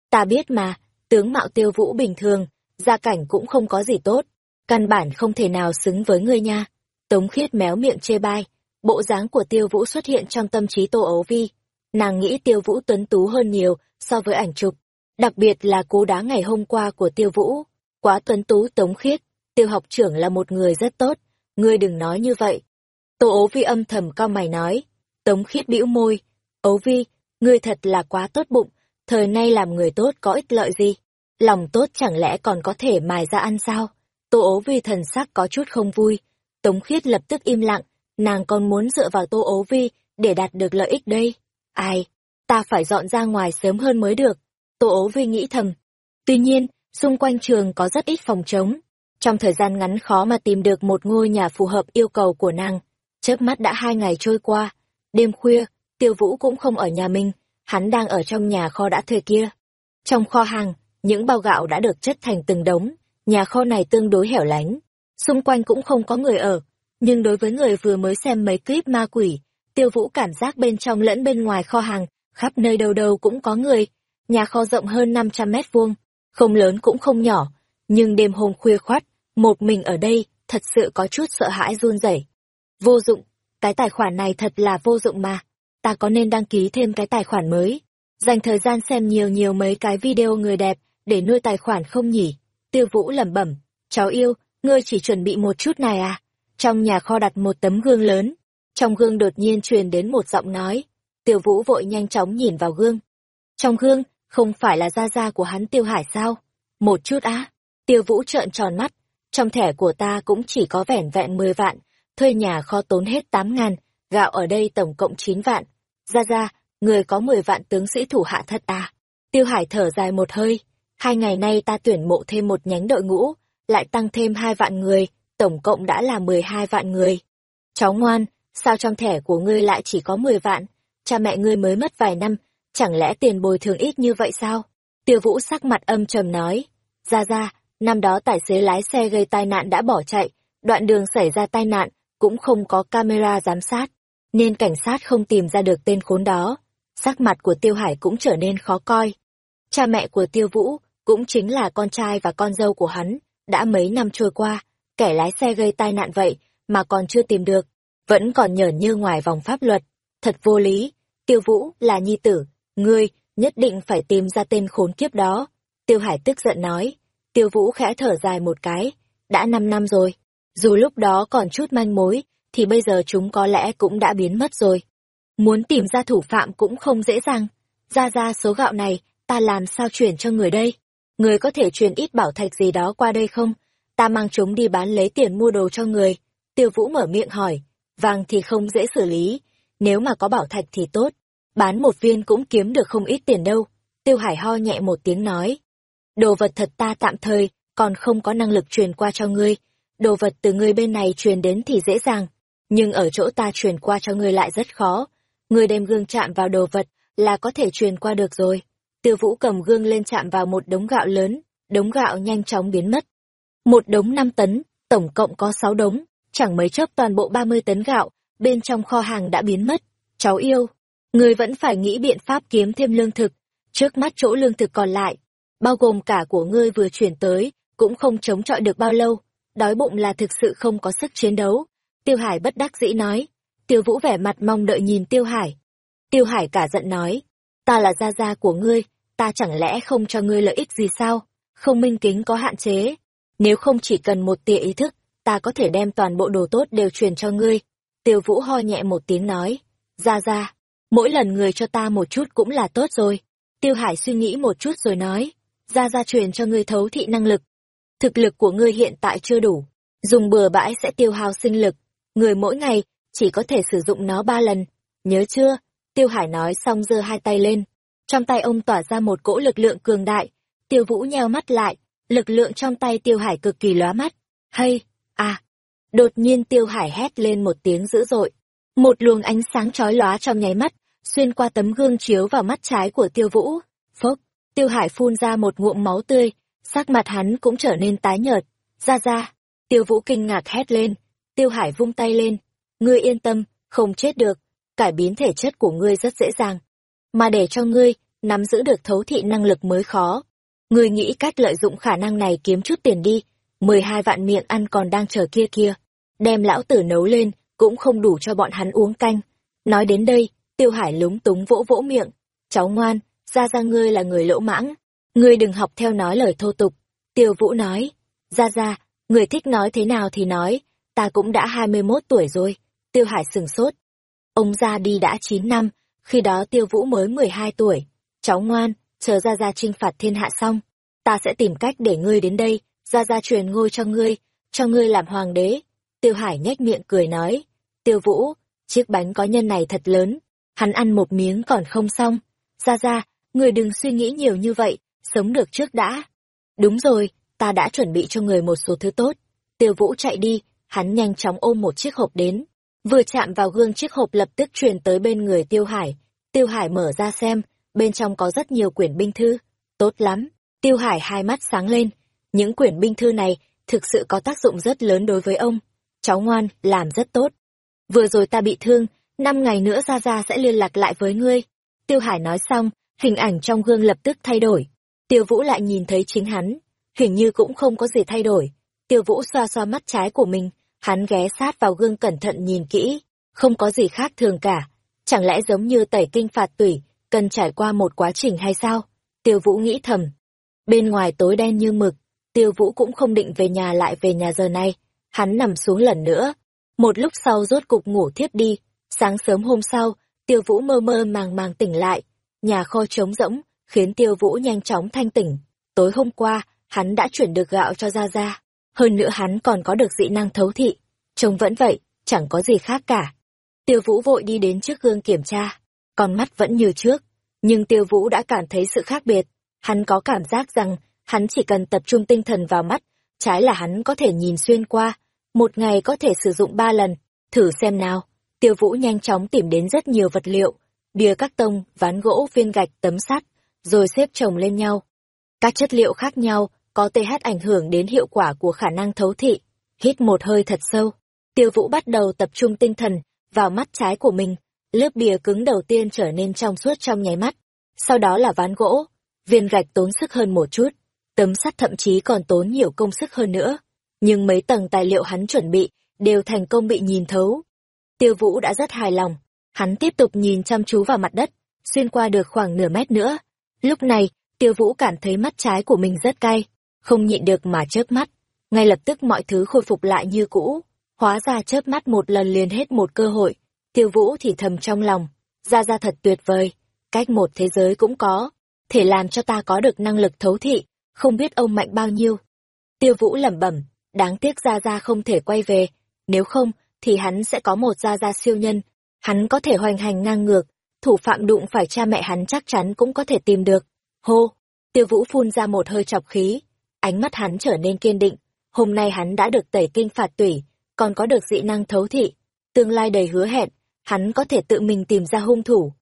Ta biết mà, tướng mạo tiêu vũ bình thường, gia cảnh cũng không có gì tốt, căn bản không thể nào xứng với ngươi nha. Tống khiết méo miệng chê bai, bộ dáng của tiêu vũ xuất hiện trong tâm trí tô ấu vi. Nàng nghĩ tiêu vũ tuấn tú hơn nhiều so với ảnh chụp, đặc biệt là cú đá ngày hôm qua của tiêu vũ. Quá tuấn tú tống khiết, tiêu học trưởng là một người rất tốt, ngươi đừng nói như vậy. Tô ấu vi âm thầm cao mày nói, tống khiết bĩu môi, ấu vi, ngươi thật là quá tốt bụng, thời nay làm người tốt có ích lợi gì? lòng tốt chẳng lẽ còn có thể mài ra ăn sao? Tô ấu vi thần sắc có chút không vui. Tống khiết lập tức im lặng, nàng còn muốn dựa vào tô ấu vi để đạt được lợi ích đây. Ai? Ta phải dọn ra ngoài sớm hơn mới được. Tô ấu vi nghĩ thầm. Tuy nhiên, xung quanh trường có rất ít phòng trống. Trong thời gian ngắn khó mà tìm được một ngôi nhà phù hợp yêu cầu của nàng. Chớp mắt đã hai ngày trôi qua. Đêm khuya, tiêu vũ cũng không ở nhà mình, hắn đang ở trong nhà kho đã thuê kia. Trong kho hàng, những bao gạo đã được chất thành từng đống, nhà kho này tương đối hẻo lánh, xung quanh cũng không có người ở. Nhưng đối với người vừa mới xem mấy clip ma quỷ, tiêu vũ cảm giác bên trong lẫn bên ngoài kho hàng, khắp nơi đâu đâu cũng có người. Nhà kho rộng hơn 500 mét vuông, không lớn cũng không nhỏ, nhưng đêm hôm khuya khoắt, một mình ở đây, thật sự có chút sợ hãi run rẩy. Vô dụng, cái tài khoản này thật là vô dụng mà, ta có nên đăng ký thêm cái tài khoản mới, dành thời gian xem nhiều nhiều mấy cái video người đẹp, để nuôi tài khoản không nhỉ? Tiêu Vũ lẩm bẩm, cháu yêu, ngươi chỉ chuẩn bị một chút này à? Trong nhà kho đặt một tấm gương lớn, Trong gương đột nhiên truyền đến một giọng nói. Tiêu Vũ vội nhanh chóng nhìn vào gương. Trong gương, không phải là gia gia của hắn Tiêu Hải sao? Một chút á. Tiêu Vũ trợn tròn mắt. Trong thẻ của ta cũng chỉ có vẻn vẹn 10 vạn, thuê nhà kho tốn hết 8 ngàn, gạo ở đây tổng cộng 9 vạn. Gia gia, người có 10 vạn tướng sĩ thủ hạ thật à? Tiêu Hải thở dài một hơi. Hai ngày nay ta tuyển mộ thêm một nhánh đội ngũ, lại tăng thêm hai vạn người, tổng cộng đã là 12 vạn người. Cháu ngoan, sao trong thẻ của ngươi lại chỉ có 10 vạn? Cha mẹ ngươi mới mất vài năm, chẳng lẽ tiền bồi thường ít như vậy sao? Tiêu Vũ sắc mặt âm trầm nói. Ra ra, năm đó tài xế lái xe gây tai nạn đã bỏ chạy, đoạn đường xảy ra tai nạn, cũng không có camera giám sát, nên cảnh sát không tìm ra được tên khốn đó. Sắc mặt của Tiêu Hải cũng trở nên khó coi. Cha mẹ của Tiêu Vũ, cũng chính là con trai và con dâu của hắn, đã mấy năm trôi qua, kẻ lái xe gây tai nạn vậy mà còn chưa tìm được, vẫn còn nhởn như ngoài vòng pháp luật. Thật vô lý, Tiêu Vũ là nhi tử, ngươi nhất định phải tìm ra tên khốn kiếp đó. Tiêu Hải tức giận nói, Tiêu Vũ khẽ thở dài một cái, đã năm năm rồi, dù lúc đó còn chút manh mối, thì bây giờ chúng có lẽ cũng đã biến mất rồi. Muốn tìm ra thủ phạm cũng không dễ dàng, ra ra số gạo này, ta làm sao chuyển cho người đây? Người có thể truyền ít bảo thạch gì đó qua đây không? Ta mang chúng đi bán lấy tiền mua đồ cho người. Tiêu Vũ mở miệng hỏi, vàng thì không dễ xử lý, nếu mà có bảo thạch thì tốt, bán một viên cũng kiếm được không ít tiền đâu. Tiêu Hải ho nhẹ một tiếng nói, đồ vật thật ta tạm thời, còn không có năng lực truyền qua cho ngươi, đồ vật từ ngươi bên này truyền đến thì dễ dàng, nhưng ở chỗ ta truyền qua cho ngươi lại rất khó. Ngươi đem gương chạm vào đồ vật là có thể truyền qua được rồi. Tiêu Vũ cầm gương lên chạm vào một đống gạo lớn, đống gạo nhanh chóng biến mất. Một đống 5 tấn, tổng cộng có 6 đống, chẳng mấy chốc toàn bộ 30 tấn gạo, bên trong kho hàng đã biến mất. Cháu yêu, người vẫn phải nghĩ biện pháp kiếm thêm lương thực, trước mắt chỗ lương thực còn lại, bao gồm cả của ngươi vừa chuyển tới, cũng không chống chọi được bao lâu, đói bụng là thực sự không có sức chiến đấu. Tiêu Hải bất đắc dĩ nói, Tiêu Vũ vẻ mặt mong đợi nhìn Tiêu Hải. Tiêu Hải cả giận nói, ta là gia gia của ngươi, ta chẳng lẽ không cho ngươi lợi ích gì sao? Không minh kính có hạn chế. Nếu không chỉ cần một tia ý thức, ta có thể đem toàn bộ đồ tốt đều truyền cho ngươi. Tiêu Vũ ho nhẹ một tiếng nói, gia gia, mỗi lần người cho ta một chút cũng là tốt rồi. Tiêu Hải suy nghĩ một chút rồi nói, gia gia truyền cho ngươi thấu thị năng lực. Thực lực của ngươi hiện tại chưa đủ, dùng bừa bãi sẽ tiêu hao sinh lực. Người mỗi ngày chỉ có thể sử dụng nó ba lần. Nhớ chưa? Tiêu Hải nói xong giơ hai tay lên, trong tay ông tỏa ra một cỗ lực lượng cường đại. Tiêu Vũ nheo mắt lại, lực lượng trong tay Tiêu Hải cực kỳ lóa mắt. Hay, à! Đột nhiên Tiêu Hải hét lên một tiếng dữ dội. Một luồng ánh sáng chói lóa trong nháy mắt, xuyên qua tấm gương chiếu vào mắt trái của Tiêu Vũ. Phốc! Tiêu Hải phun ra một ngụm máu tươi, sắc mặt hắn cũng trở nên tái nhợt. Ra ra! Tiêu Vũ kinh ngạc hét lên. Tiêu Hải vung tay lên. Ngươi yên tâm, không chết được. Cải biến thể chất của ngươi rất dễ dàng mà để cho ngươi nắm giữ được thấu thị năng lực mới khó. Ngươi nghĩ cách lợi dụng khả năng này kiếm chút tiền đi, mười hai vạn miệng ăn còn đang chờ kia kia. Đem lão tử nấu lên, cũng không đủ cho bọn hắn uống canh. Nói đến đây, tiêu hải lúng túng vỗ vỗ miệng. Cháu ngoan, ra ra ngươi là người lỗ mãng. Ngươi đừng học theo nói lời thô tục. Tiêu vũ nói, ra ra, người thích nói thế nào thì nói, ta cũng đã hai mươi 21 tuổi rồi. Tiêu hải sừng sốt. Ông ra đi đã chín năm, khi đó tiêu vũ mới 12 tuổi. Cháu ngoan, chờ ra ra trinh phạt thiên hạ xong. Ta sẽ tìm cách để ngươi đến đây, ra ra truyền ngôi cho ngươi, cho ngươi làm hoàng đế. Tiêu Hải nhếch miệng cười nói. Tiêu vũ, chiếc bánh có nhân này thật lớn. Hắn ăn một miếng còn không xong. Ra ra, người đừng suy nghĩ nhiều như vậy, sống được trước đã. Đúng rồi, ta đã chuẩn bị cho người một số thứ tốt. Tiêu vũ chạy đi, hắn nhanh chóng ôm một chiếc hộp đến. Vừa chạm vào gương chiếc hộp lập tức truyền tới bên người Tiêu Hải. Tiêu Hải mở ra xem, bên trong có rất nhiều quyển binh thư. Tốt lắm. Tiêu Hải hai mắt sáng lên. Những quyển binh thư này thực sự có tác dụng rất lớn đối với ông. Cháu ngoan, làm rất tốt. Vừa rồi ta bị thương, năm ngày nữa Gia Gia sẽ liên lạc lại với ngươi. Tiêu Hải nói xong, hình ảnh trong gương lập tức thay đổi. Tiêu Vũ lại nhìn thấy chính hắn, hình như cũng không có gì thay đổi. Tiêu Vũ xoa xoa mắt trái của mình, Hắn ghé sát vào gương cẩn thận nhìn kỹ, không có gì khác thường cả. Chẳng lẽ giống như tẩy kinh phạt tủy, cần trải qua một quá trình hay sao? Tiêu Vũ nghĩ thầm. Bên ngoài tối đen như mực, Tiêu Vũ cũng không định về nhà lại về nhà giờ này. Hắn nằm xuống lần nữa. Một lúc sau rốt cục ngủ thiếp đi, sáng sớm hôm sau, tiêu vũ mơ mơ màng màng tỉnh lại, nhà kho trống rỗng, khiến tiêu vũ nhanh chóng thanh tỉnh. Tối hôm qua, hắn đã chuyển được gạo cho Gia Gia. Hơn nữa hắn còn có được dị năng thấu thị. Trông vẫn vậy, chẳng có gì khác cả. Tiêu vũ vội đi đến trước gương kiểm tra. Con mắt vẫn như trước. Nhưng tiêu vũ đã cảm thấy sự khác biệt. Hắn có cảm giác rằng, hắn chỉ cần tập trung tinh thần vào mắt, trái là hắn có thể nhìn xuyên qua. Một ngày có thể sử dụng ba lần. Thử xem nào. Tiêu vũ nhanh chóng tìm đến rất nhiều vật liệu. Bìa các tông, ván gỗ, viên gạch, tấm sắt, rồi xếp chồng lên nhau. Các chất liệu khác nhau, có TH ảnh hưởng đến hiệu quả của khả năng thấu thị. Hít một hơi thật sâu, tiêu vũ bắt đầu tập trung tinh thần vào mắt trái của mình. Lớp bìa cứng đầu tiên trở nên trong suốt trong nháy mắt. Sau đó là ván gỗ, viên gạch tốn sức hơn một chút, tấm sắt thậm chí còn tốn nhiều công sức hơn nữa. Nhưng mấy tầng tài liệu hắn chuẩn bị đều thành công bị nhìn thấu. Tiêu vũ đã rất hài lòng, hắn tiếp tục nhìn chăm chú vào mặt đất, xuyên qua được khoảng nửa mét nữa. Lúc này, tiêu vũ cảm thấy mắt trái của mình rất cay không nhịn được mà chớp mắt. Ngay lập tức mọi thứ khôi phục lại như cũ. Hóa ra chớp mắt một lần liền hết một cơ hội. Tiêu vũ thì thầm trong lòng. Ra ra thật tuyệt vời. Cách một thế giới cũng có. Thể làm cho ta có được năng lực thấu thị. Không biết ông mạnh bao nhiêu. Tiêu vũ lẩm bẩm. Đáng tiếc ra ra không thể quay về. Nếu không, thì hắn sẽ có một gia gia siêu nhân. Hắn có thể hoành hành ngang ngược. Thủ phạm đụng phải cha mẹ hắn chắc chắn cũng có thể tìm được. Hô! Tiêu vũ phun ra một hơi chọc khí Ánh mắt hắn trở nên kiên định, hôm nay hắn đã được tẩy kinh phạt tủy, còn có được dị năng thấu thị, tương lai đầy hứa hẹn, hắn có thể tự mình tìm ra hung thủ.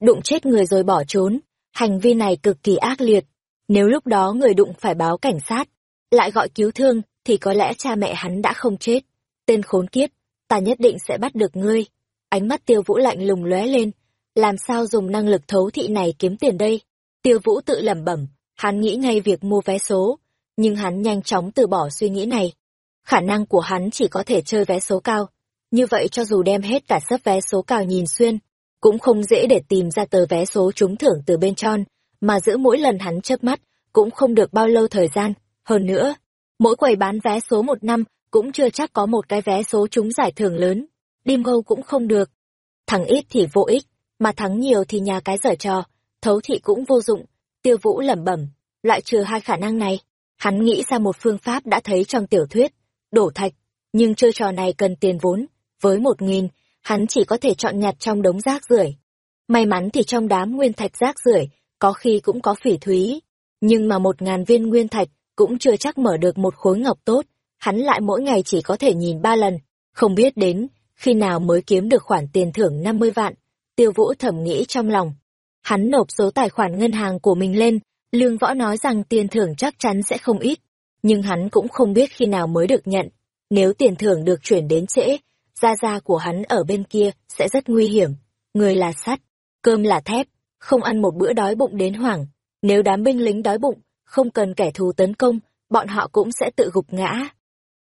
Đụng chết người rồi bỏ trốn, hành vi này cực kỳ ác liệt, nếu lúc đó người đụng phải báo cảnh sát, lại gọi cứu thương, thì có lẽ cha mẹ hắn đã không chết. Tên khốn kiếp, ta nhất định sẽ bắt được ngươi. Ánh mắt tiêu vũ lạnh lùng lóe lên, làm sao dùng năng lực thấu thị này kiếm tiền đây? Tiêu vũ tự lẩm bẩm, hắn nghĩ ngay việc mua vé số, nhưng hắn nhanh chóng từ bỏ suy nghĩ này. Khả năng của hắn chỉ có thể chơi vé số cao, như vậy cho dù đem hết cả sấp vé số cao nhìn xuyên, cũng không dễ để tìm ra tờ vé số trúng thưởng từ bên trong, mà giữ mỗi lần hắn chớp mắt, cũng không được bao lâu thời gian. Hơn nữa, mỗi quầy bán vé số một năm cũng chưa chắc có một cái vé số trúng giải thưởng lớn. Đim gâu cũng không được. Thằng ít thì vô ích, mà thắng nhiều thì nhà cái dở trò, thấu thị cũng vô dụng. Tiêu vũ lẩm bẩm, loại trừ hai khả năng này, Hắn nghĩ ra một phương pháp đã thấy trong tiểu thuyết, đổ thạch, nhưng chơi trò này cần tiền vốn, với một nghìn, hắn chỉ có thể chọn nhặt trong đống rác rưởi. May mắn thì trong đám nguyên thạch rác rưởi, có khi cũng có phỉ thúy, nhưng mà một ngàn viên nguyên thạch cũng chưa chắc mở được một khối ngọc tốt, hắn lại mỗi ngày chỉ có thể nhìn ba lần, không biết đến khi nào mới kiếm được khoản tiền thưởng 50 vạn. Tiêu Vũ thẩm nghĩ trong lòng. Hắn nộp số tài khoản ngân hàng của mình lên, Lương Võ nói rằng tiền thưởng chắc chắn sẽ không ít, nhưng hắn cũng không biết khi nào mới được nhận. Nếu tiền thưởng được chuyển đến trễ, gia gia của hắn ở bên kia sẽ rất nguy hiểm. Người là sắt, cơm là thép, không ăn một bữa đói bụng đến hoảng. Nếu đám binh lính đói bụng, không cần kẻ thù tấn công, bọn họ cũng sẽ tự gục ngã.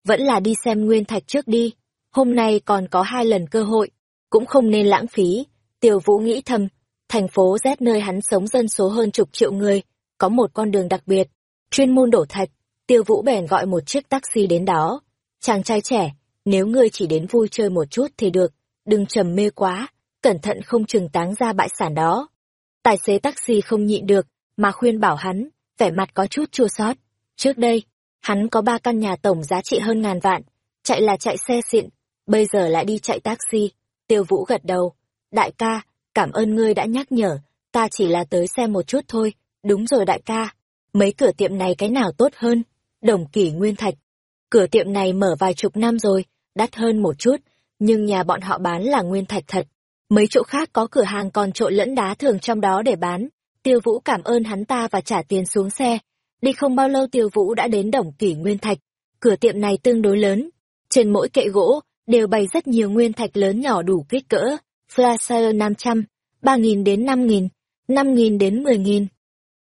Vẫn là đi xem nguyên thạch trước đi, hôm nay còn có hai lần cơ hội, cũng không nên lãng phí. Tiểu Vũ nghĩ thầm, thành phố Z nơi hắn sống dân số hơn chục triệu người, có một con đường đặc biệt, chuyên môn đổ thạch, tiêu vũ bèn gọi một chiếc taxi đến đó. Chàng trai trẻ, nếu ngươi chỉ đến vui chơi một chút thì được, đừng trầm mê quá, cẩn thận không chừng táng ra bãi sản đó. Tài xế taxi không nhịn được, mà khuyên bảo hắn, vẻ mặt có chút chua xót. Trước đây, hắn có ba căn nhà tổng giá trị hơn ngàn vạn, chạy là chạy xe xịn, bây giờ lại đi chạy taxi. Tiêu Vũ gật đầu, đại ca, cảm ơn ngươi đã nhắc nhở, ta chỉ là tới xem một chút thôi, Đúng rồi đại ca, mấy cửa tiệm này cái nào tốt hơn? Đồng kỷ nguyên thạch. Cửa tiệm này mở vài chục năm rồi, đắt hơn một chút, nhưng nhà bọn họ bán là nguyên thạch thật. Mấy chỗ khác có cửa hàng còn trộn lẫn đá thường trong đó để bán. Tiêu Vũ cảm ơn hắn ta và trả tiền xuống xe. Đi không bao lâu Tiêu Vũ đã đến đồng kỷ nguyên thạch. Cửa tiệm này tương đối lớn. Trên mỗi kệ gỗ, đều bày rất nhiều nguyên thạch lớn nhỏ đủ kích cỡ. Flasher 500, 3.000 đến 5.000, 5.000 đến 10.000.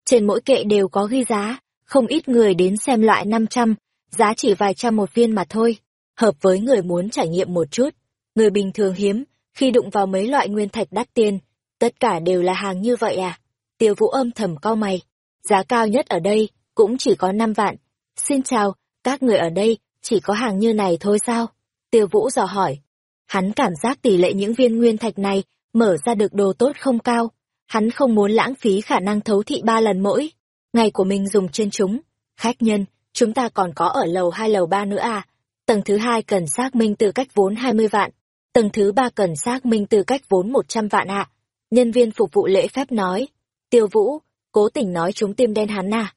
Trên mỗi kệ đều có ghi giá, không ít người đến xem loại 500, giá chỉ vài trăm một viên mà thôi. Hợp với người muốn trải nghiệm một chút. Người bình thường hiếm, khi đụng vào mấy loại nguyên thạch đắt tiền, tất cả đều là hàng như vậy à? Tiêu vũ âm thầm cau mày. Giá cao nhất ở đây, cũng chỉ có 5 vạn. Xin chào, các người ở đây, chỉ có hàng như này thôi sao? Tiêu vũ dò hỏi. Hắn cảm giác tỷ lệ những viên nguyên thạch này mở ra được đồ tốt không cao. Hắn không muốn lãng phí khả năng thấu thị ba lần mỗi. Ngày của mình dùng trên chúng. Khách nhân, chúng ta còn có ở lầu hai lầu ba nữa à? Tầng thứ hai cần xác minh từ cách vốn 20 vạn. Tầng thứ ba cần xác minh từ cách vốn 100 vạn ạ. Nhân viên phục vụ lễ phép nói. Tiêu Vũ, cố tình nói chúng tim đen hắn à.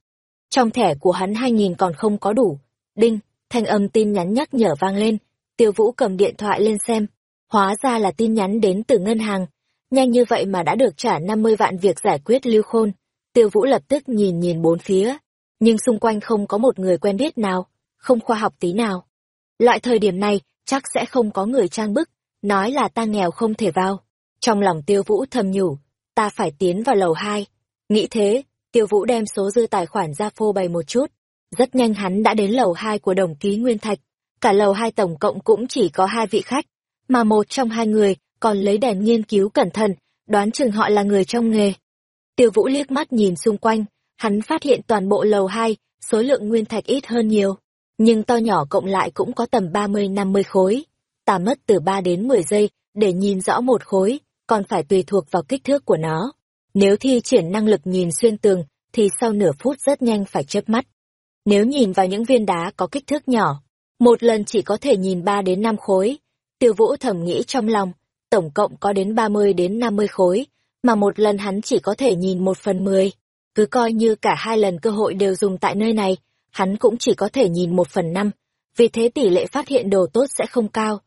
Trong thẻ của hắn 2.000 còn không có đủ. Đinh, thanh âm tin nhắn nhắc nhở vang lên. Tiêu Vũ cầm điện thoại lên xem. Hóa ra là tin nhắn đến từ ngân hàng. Nhanh như vậy mà đã được trả 50 vạn việc giải quyết lưu khôn. Tiêu Vũ lập tức nhìn nhìn bốn phía. Nhưng xung quanh không có một người quen biết nào. Không khoa học tí nào. Loại thời điểm này, chắc sẽ không có người trang bức. Nói là ta nghèo không thể vào. Trong lòng tiêu vũ thầm nhủ, ta phải tiến vào lầu hai. Nghĩ thế, tiêu vũ đem số dư tài khoản ra phô bày một chút. Rất nhanh hắn đã đến lầu hai của đồng ký Nguyên Thạch. Cả lầu hai tổng cộng cũng chỉ có hai vị khách, mà một trong hai người còn lấy đèn nghiên cứu cẩn thận, đoán chừng họ là người trong nghề. Tiêu vũ liếc mắt nhìn xung quanh, hắn phát hiện toàn bộ lầu hai số lượng nguyên thạch ít hơn nhiều, nhưng to nhỏ cộng lại cũng có tầm ba mươi năm mươi khối. Ta mất từ ba đến mười giây để nhìn rõ một khối, còn phải tùy thuộc vào kích thước của nó. Nếu thi triển năng lực nhìn xuyên tường, thì sau nửa phút rất nhanh phải chớp mắt. Nếu nhìn vào những viên đá có kích thước nhỏ, một lần chỉ có thể nhìn 3 đến 5 khối. Tiêu Vũ thầm nghĩ trong lòng, tổng cộng có đến 30 đến 50 khối, mà một lần hắn chỉ có thể nhìn một phần 10. Cứ coi như cả hai lần cơ hội đều dùng tại nơi này, hắn cũng chỉ có thể nhìn một phần năm, vì thế tỷ lệ phát hiện đồ tốt sẽ không cao.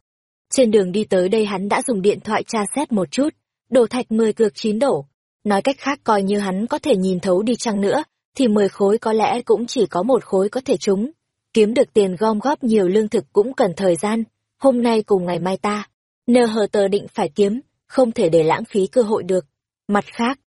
Trên đường đi tới đây hắn đã dùng điện thoại tra xét một chút, đồ thạch 10 cược 9 đổ. Nói cách khác coi như hắn có thể nhìn thấu đi chăng nữa, thì 10 khối có lẽ cũng chỉ có một khối có thể trúng. Kiếm được tiền gom góp nhiều lương thực cũng cần thời gian, hôm nay cùng ngày mai ta. Nờ hờ tờ định phải kiếm, không thể để lãng phí cơ hội được. Mặt khác,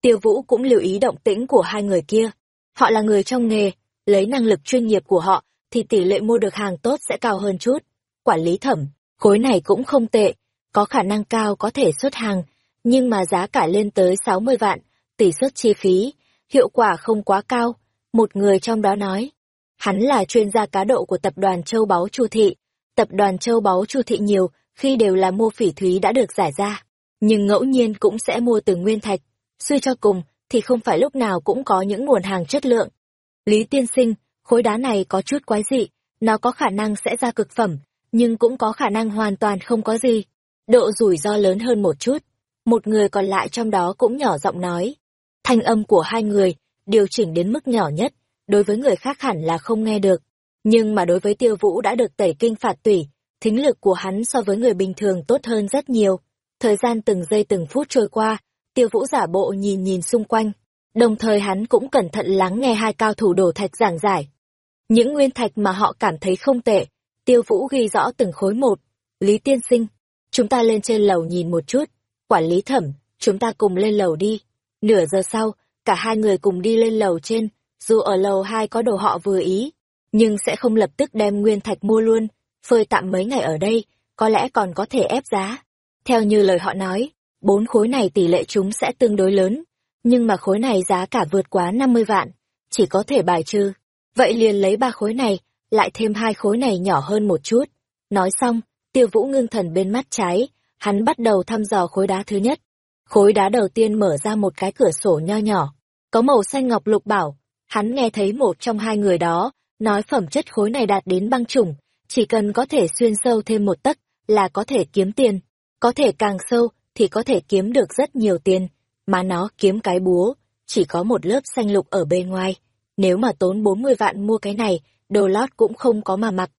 tiêu vũ cũng lưu ý động tĩnh của hai người kia. Họ là người trong nghề, lấy năng lực chuyên nghiệp của họ thì tỷ lệ mua được hàng tốt sẽ cao hơn chút. Quản lý thẩm, khối này cũng không tệ, có khả năng cao có thể xuất hàng, nhưng mà giá cả lên tới 60 vạn, tỷ suất chi phí, hiệu quả không quá cao, một người trong đó nói. Hắn là chuyên gia cá độ của tập đoàn Châu Báu Chu Thị, tập đoàn Châu Báu Chu Thị nhiều, khi đều là mua phỉ thúy đã được giải ra, nhưng ngẫu nhiên cũng sẽ mua từ nguyên thạch, suy cho cùng thì không phải lúc nào cũng có những nguồn hàng chất lượng. Lý tiên sinh, khối đá này có chút quái dị, nó có khả năng sẽ ra cực phẩm, nhưng cũng có khả năng hoàn toàn không có gì. Độ rủi ro lớn hơn một chút. Một người còn lại trong đó cũng nhỏ giọng nói. Thanh âm của hai người, điều chỉnh đến mức nhỏ nhất, đối với người khác hẳn là không nghe được. Nhưng mà đối với tiêu vũ đã được tẩy kinh phạt tủy, thính lực của hắn so với người bình thường tốt hơn rất nhiều. Thời gian từng giây từng phút trôi qua, tiêu vũ giả bộ nhìn nhìn xung quanh. Đồng thời hắn cũng cẩn thận lắng nghe hai cao thủ đổ thạch giảng giải. Những nguyên thạch mà họ cảm thấy không tệ, tiêu vũ ghi rõ từng khối một. Lý tiên sinh, chúng ta lên trên lầu nhìn một chút. Quản lý thẩm, chúng ta cùng lên lầu đi. Nửa giờ sau, cả hai người cùng đi lên lầu trên, dù ở lầu hai có đồ họ vừa ý, nhưng sẽ không lập tức đem nguyên thạch mua luôn, phơi tạm mấy ngày ở đây, có lẽ còn có thể ép giá. Theo như lời họ nói, bốn khối này tỷ lệ chúng sẽ tương đối lớn, nhưng mà khối này giá cả vượt quá 50 vạn, chỉ có thể bài trừ. Vậy liền lấy ba khối này, lại thêm hai khối này nhỏ hơn một chút. Nói xong, tiêu vũ ngưng thần bên mắt trái, hắn bắt đầu thăm dò khối đá thứ nhất. Khối đá đầu tiên mở ra một cái cửa sổ nho nhỏ, có màu xanh ngọc lục bảo. Hắn nghe thấy một trong hai người đó, nói phẩm chất khối này đạt đến băng trùng, chỉ cần có thể xuyên sâu thêm một tấc là có thể kiếm tiền. Có thể càng sâu thì có thể kiếm được rất nhiều tiền mà nó kiếm cái búa, chỉ có một lớp xanh lục ở bên ngoài. Nếu mà tốn 40 vạn mua cái này, đồ lót cũng không có mà mặc.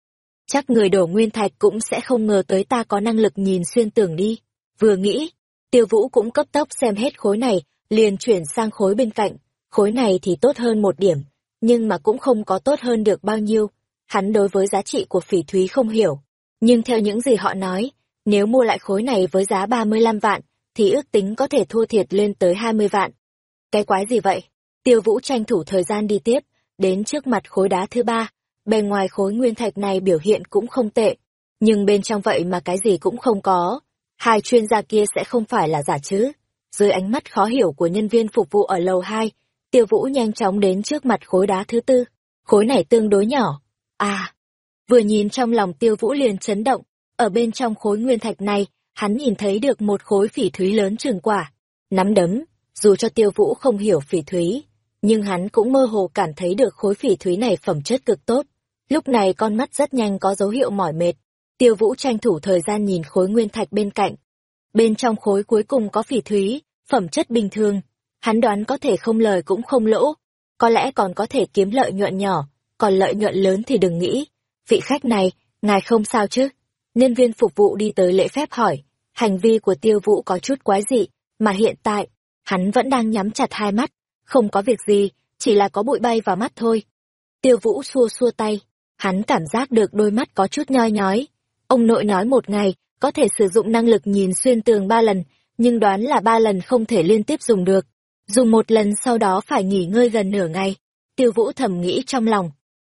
Chắc người đổ nguyên thạch cũng sẽ không ngờ tới ta có năng lực nhìn xuyên tưởng đi. Vừa nghĩ, tiêu vũ cũng cấp tốc xem hết khối này, liền chuyển sang khối bên cạnh. Khối này thì tốt hơn một điểm, nhưng mà cũng không có tốt hơn được bao nhiêu. Hắn đối với giá trị của phỉ thúy không hiểu. Nhưng theo những gì họ nói, nếu mua lại khối này với giá 35 vạn, thì ước tính có thể thua thiệt lên tới 20 vạn. Cái quái gì vậy? Tiêu Vũ tranh thủ thời gian đi tiếp, đến trước mặt khối đá thứ ba, bên ngoài khối nguyên thạch này biểu hiện cũng không tệ, nhưng bên trong vậy mà cái gì cũng không có. Hai chuyên gia kia sẽ không phải là giả chứ? Dưới ánh mắt khó hiểu của nhân viên phục vụ ở lầu 2, Tiêu Vũ nhanh chóng đến trước mặt khối đá thứ tư. Khối này tương đối nhỏ. À, vừa nhìn trong lòng Tiêu Vũ liền chấn động, Ở bên trong khối nguyên thạch này, hắn nhìn thấy được một khối phỉ thúy lớn trường quả. Nắm đấm, dù cho tiêu vũ không hiểu phỉ thúy, nhưng hắn cũng mơ hồ cảm thấy được khối phỉ thúy này phẩm chất cực tốt. Lúc này con mắt rất nhanh có dấu hiệu mỏi mệt. Tiêu vũ tranh thủ thời gian nhìn khối nguyên thạch bên cạnh. Bên trong khối cuối cùng có phỉ thúy, phẩm chất bình thường. Hắn đoán có thể không lời cũng không lỗ. Có lẽ còn có thể kiếm lợi nhuận nhỏ, còn lợi nhuận lớn thì đừng nghĩ. Vị khách này, ngài không sao chứ? Nhân viên phục vụ đi tới lễ phép hỏi. Hành vi của tiêu vũ có chút quái dị, mà hiện tại, hắn vẫn đang nhắm chặt hai mắt. Không có việc gì, chỉ là có bụi bay vào mắt thôi. Tiêu vũ xua xua tay, hắn cảm giác được đôi mắt có chút nhoi nhói. Ông nội nói một ngày, có thể sử dụng năng lực nhìn xuyên tường ba lần, nhưng đoán là ba lần không thể liên tiếp dùng được. Dùng một lần sau đó phải nghỉ ngơi gần nửa ngày. Tiêu vũ thầm nghĩ trong lòng.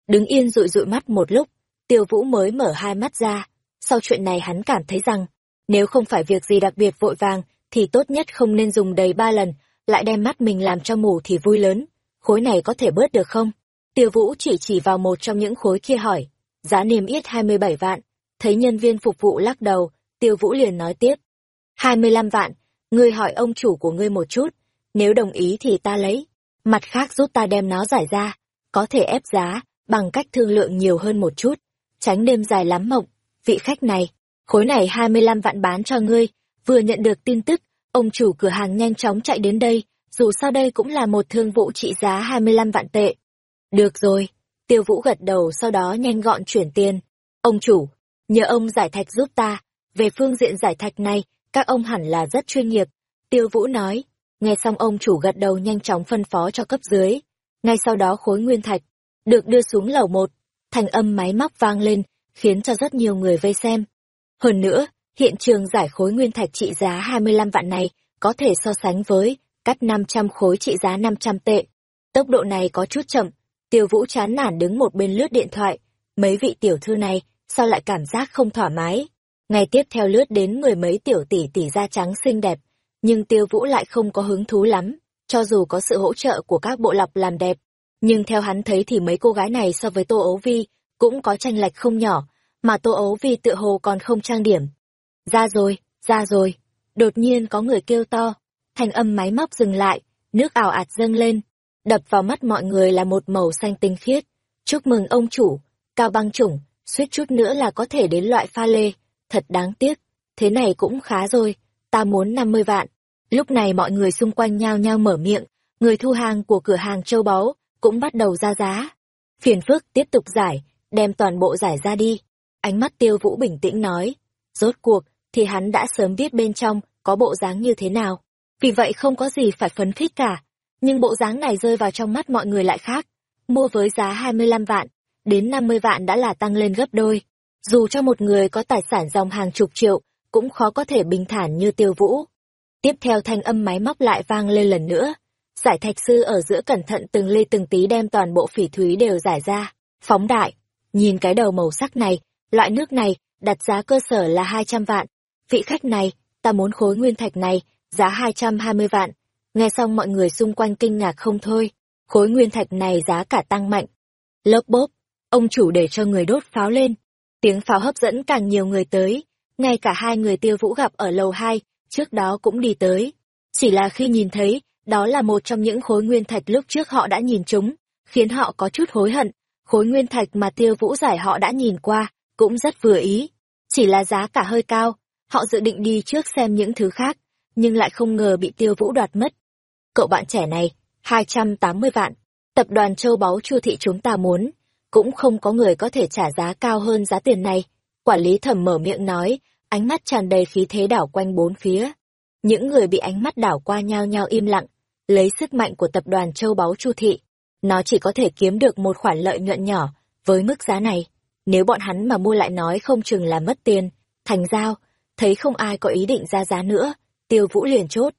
Đứng yên rụi rụi mắt một lúc, tiêu vũ mới mở hai mắt ra. Sau chuyện này hắn cảm thấy rằng, nếu không phải việc gì đặc biệt vội vàng, thì tốt nhất không nên dùng đầy ba lần, lại đem mắt mình làm cho mù thì vui lớn. Khối này có thể bớt được không? Tiêu Vũ chỉ chỉ vào một trong những khối kia hỏi. Giá niêm yết 27 vạn. Thấy nhân viên phục vụ lắc đầu, Tiêu Vũ liền nói tiếp. 25 vạn, ngươi hỏi ông chủ của ngươi một chút. Nếu đồng ý thì ta lấy. Mặt khác giúp ta đem nó giải ra. Có thể ép giá, bằng cách thương lượng nhiều hơn một chút. Tránh đêm dài lắm mộng. Vị khách này, khối này 25 vạn bán cho ngươi. Vừa nhận được tin tức, ông chủ cửa hàng nhanh chóng chạy đến đây. Dù sao đây cũng là một thương vụ trị giá 25 vạn tệ. Được rồi, tiêu vũ gật đầu sau đó nhanh gọn chuyển tiền. Ông chủ, nhờ ông giải thạch giúp ta. Về phương diện giải thạch này, các ông hẳn là rất chuyên nghiệp. Tiêu vũ nói, nghe xong ông chủ gật đầu nhanh chóng phân phó cho cấp dưới. Ngay sau đó khối nguyên thạch, được đưa xuống lầu một, thành âm máy móc vang lên, khiến cho rất nhiều người vây xem. Hơn nữa, hiện trường giải khối nguyên thạch trị giá 25 vạn này có thể so sánh với cắt 500 khối trị giá 500 tệ. Tốc độ này có chút chậm, Tiêu Vũ chán nản đứng một bên lướt điện thoại, mấy vị tiểu thư này, sao lại cảm giác không thoải mái. Ngày tiếp theo lướt đến mười mấy tiểu tỷ tỷ da trắng xinh đẹp, nhưng Tiêu Vũ lại không có hứng thú lắm, cho dù có sự hỗ trợ của các bộ lọc làm đẹp. Nhưng theo hắn thấy thì mấy cô gái này so với Tô Ấu Vi cũng có tranh lệch không nhỏ, mà Tô Ấu Vi tựa hồ còn không trang điểm. Ra rồi, ra rồi. Đột nhiên có người kêu to, thành âm máy móc dừng lại, nước ảo ạt dâng lên, đập vào mắt mọi người là một màu xanh tinh khiết. Chúc mừng ông chủ, cao băng chủng, suýt chút nữa là có thể đến loại pha lê, thật đáng tiếc, thế này cũng khá rồi, ta muốn 50 vạn. Lúc này mọi người xung quanh nhao nhao mở miệng, người thu hàng của cửa hàng châu báu cũng bắt đầu ra giá. Phiền phức tiếp tục giải, đem toàn bộ giải ra đi. Ánh mắt tiêu vũ bình tĩnh nói, rốt cuộc thì hắn đã sớm biết bên trong có bộ dáng như thế nào. Vì vậy không có gì phải phấn khích cả, nhưng bộ dáng này rơi vào trong mắt mọi người lại khác. Mua với giá 25 vạn, đến 50 vạn đã là tăng lên gấp đôi. Dù cho một người có tài sản dòng hàng chục triệu, cũng khó có thể bình thản như tiêu vũ. Tiếp theo thanh âm máy móc lại vang lên lần nữa. Giải thạch sư ở giữa cẩn thận từng ly từng tí đem toàn bộ phỉ thúy đều giải ra, phóng đại. Nhìn cái đầu màu sắc này, loại nước này, đặt giá cơ sở là 200 vạn. Vị khách này, ta muốn khối nguyên thạch này, giá 220 vạn. Nghe xong mọi người xung quanh kinh ngạc không thôi, khối nguyên thạch này giá cả tăng mạnh. lớp bốp, ông chủ để cho người đốt pháo lên. Tiếng pháo hấp dẫn càng nhiều người tới, ngay cả hai người tiêu vũ gặp ở lầu hai, trước đó cũng đi tới. Chỉ là khi nhìn thấy, đó là một trong những khối nguyên thạch lúc trước họ đã nhìn chúng, khiến họ có chút hối hận. Khối nguyên thạch mà tiêu vũ giải họ đã nhìn qua, cũng rất vừa ý. Chỉ là giá cả hơi cao, họ dự định đi trước xem những thứ khác, nhưng lại không ngờ bị tiêu vũ đoạt mất. Cậu bạn trẻ này, 280 vạn, tập đoàn châu báu chu thị chúng ta muốn, cũng không có người có thể trả giá cao hơn giá tiền này. Quản lý thẩm mở miệng nói, ánh mắt tràn đầy khí thế đảo quanh bốn phía. Những người bị ánh mắt đảo qua nhau nhau im lặng, lấy sức mạnh của tập đoàn châu báu chu thị. Nó chỉ có thể kiếm được một khoản lợi nhuận nhỏ, với mức giá này. Nếu bọn hắn mà mua lại nói không chừng là mất tiền, thành giao, thấy không ai có ý định ra giá nữa, tiêu vũ liền chốt.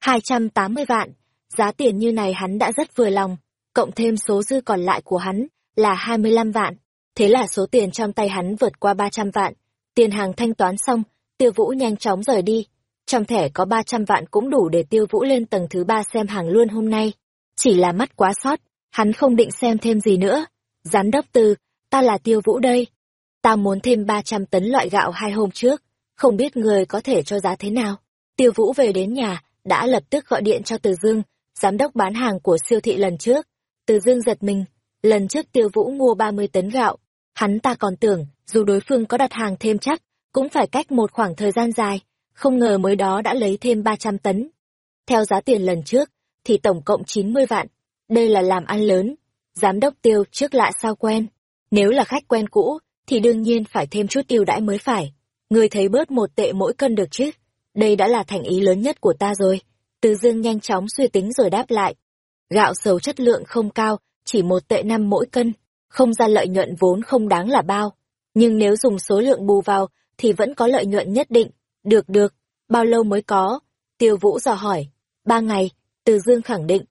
280 vạn, giá tiền như này hắn đã rất vừa lòng, cộng thêm số dư còn lại của hắn là 25 vạn. Thế là số tiền trong tay hắn vượt qua 300 vạn. Tiền hàng thanh toán xong, tiêu vũ nhanh chóng rời đi. Trong thẻ có 300 vạn cũng đủ để tiêu vũ lên tầng thứ ba xem hàng luôn hôm nay. Chỉ là mắt quá sót, hắn không định xem thêm gì nữa. Giám đốc tư, ta là tiêu vũ đây. ta muốn thêm 300 tấn loại gạo hai hôm trước, không biết người có thể cho giá thế nào. Tiêu Vũ về đến nhà, đã lập tức gọi điện cho Từ Dương, giám đốc bán hàng của siêu thị lần trước. Từ Dương giật mình, lần trước Tiêu Vũ mua 30 tấn gạo, hắn ta còn tưởng, dù đối phương có đặt hàng thêm chắc, cũng phải cách một khoảng thời gian dài, không ngờ mới đó đã lấy thêm 300 tấn. Theo giá tiền lần trước, thì tổng cộng 90 vạn. Đây là làm ăn lớn. Giám đốc Tiêu trước lạ sao quen. Nếu là khách quen cũ, thì đương nhiên phải thêm chút tiêu đãi mới phải. Người thấy bớt một tệ mỗi cân được chứ. Đây đã là thành ý lớn nhất của ta rồi. Từ dương nhanh chóng suy tính rồi đáp lại. Gạo sầu chất lượng không cao, chỉ một tệ năm mỗi cân. Không ra lợi nhuận vốn không đáng là bao. Nhưng nếu dùng số lượng bù vào, thì vẫn có lợi nhuận nhất định. Được được, bao lâu mới có? Tiêu Vũ dò hỏi. Ba ngày, Từ Dương khẳng định.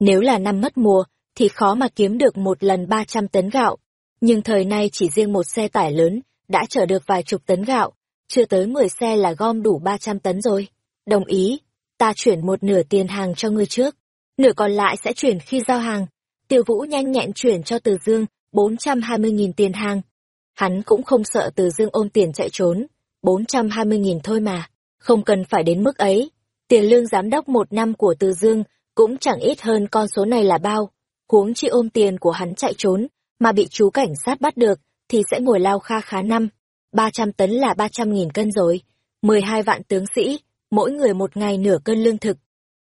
Nếu là năm mất mùa, thì khó mà kiếm được một lần 300 tấn gạo. Nhưng thời nay chỉ riêng một xe tải lớn đã chở được vài chục tấn gạo, chưa tới 10 xe là gom đủ 300 tấn rồi. Đồng ý, ta chuyển một nửa tiền hàng cho ngươi trước, nửa còn lại sẽ chuyển khi giao hàng. Tiêu Vũ nhanh nhẹn chuyển cho Từ Dương 420.000 tiền hàng. Hắn cũng không sợ Từ Dương ôm tiền chạy trốn, 420.000 thôi mà, không cần phải đến mức ấy. Tiền lương giám đốc một năm của Từ Dương cũng chẳng ít hơn con số này là bao. Huống chi ôm tiền của hắn chạy trốn, mà bị chú cảnh sát bắt được, thì sẽ ngồi lao kha khá năm. 300 tấn là 300.000 cân rồi. 12 vạn tướng sĩ, mỗi người một ngày nửa cân lương thực.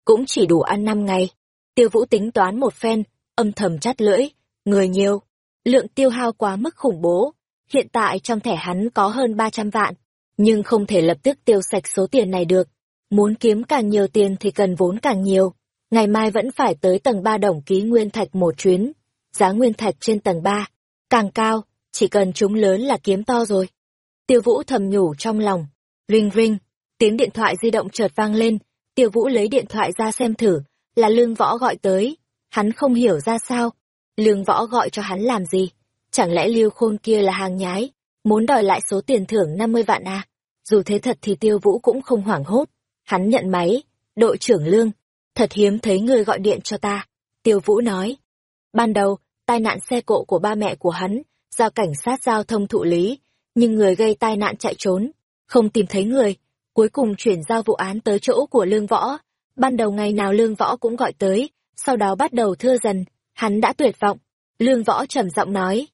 Cũng chỉ đủ ăn 5 ngày. Tiêu vũ tính toán một phen, âm thầm chát lưỡi, người nhiều. Lượng tiêu hao quá mức khủng bố. Hiện tại trong thẻ hắn có hơn 300 vạn, nhưng không thể lập tức tiêu sạch số tiền này được. Muốn kiếm càng nhiều tiền thì cần vốn càng nhiều. Ngày mai vẫn phải tới tầng 3 đồng ký nguyên thạch một chuyến. Giá nguyên thạch trên tầng 3, càng cao, chỉ cần chúng lớn là kiếm to rồi. Tiêu Vũ thầm nhủ trong lòng. Ring ring, tiếng điện thoại di động chợt vang lên, Tiêu Vũ lấy điện thoại ra xem thử, là Lương Võ gọi tới. Hắn không hiểu ra sao. Lương Võ gọi cho hắn làm gì? Chẳng lẽ Lưu Khôn kia là hàng nhái, muốn đòi lại số tiền thưởng 50 vạn à? Dù thế thật thì Tiêu Vũ cũng không hoảng hốt. Hắn nhận máy, đội trưởng Lương, thật hiếm thấy người gọi điện cho ta. Tiêu Vũ nói. Ban đầu, tai nạn xe cộ của ba mẹ của hắn, do cảnh sát giao thông thụ lý, nhưng người gây tai nạn chạy trốn, không tìm thấy người, cuối cùng chuyển giao vụ án tới chỗ của Lương Võ. Ban đầu ngày nào Lương Võ cũng gọi tới, sau đó bắt đầu thưa dần, hắn đã tuyệt vọng. Lương Võ trầm giọng nói,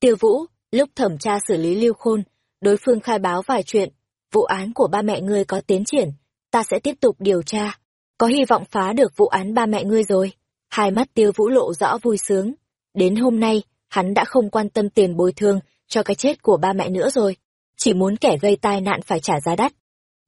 Tiêu Vũ, lúc thẩm tra xử lý Lưu Khôn, đối phương khai báo vài chuyện, vụ án của ba mẹ ngươi có tiến triển, ta sẽ tiếp tục điều tra, có hy vọng phá được vụ án ba mẹ ngươi rồi. Hai mắt Tiêu Vũ lộ rõ vui sướng. Đến hôm nay, hắn đã không quan tâm tiền bồi thường cho cái chết của ba mẹ nữa rồi. Chỉ muốn kẻ gây tai nạn phải trả giá đắt.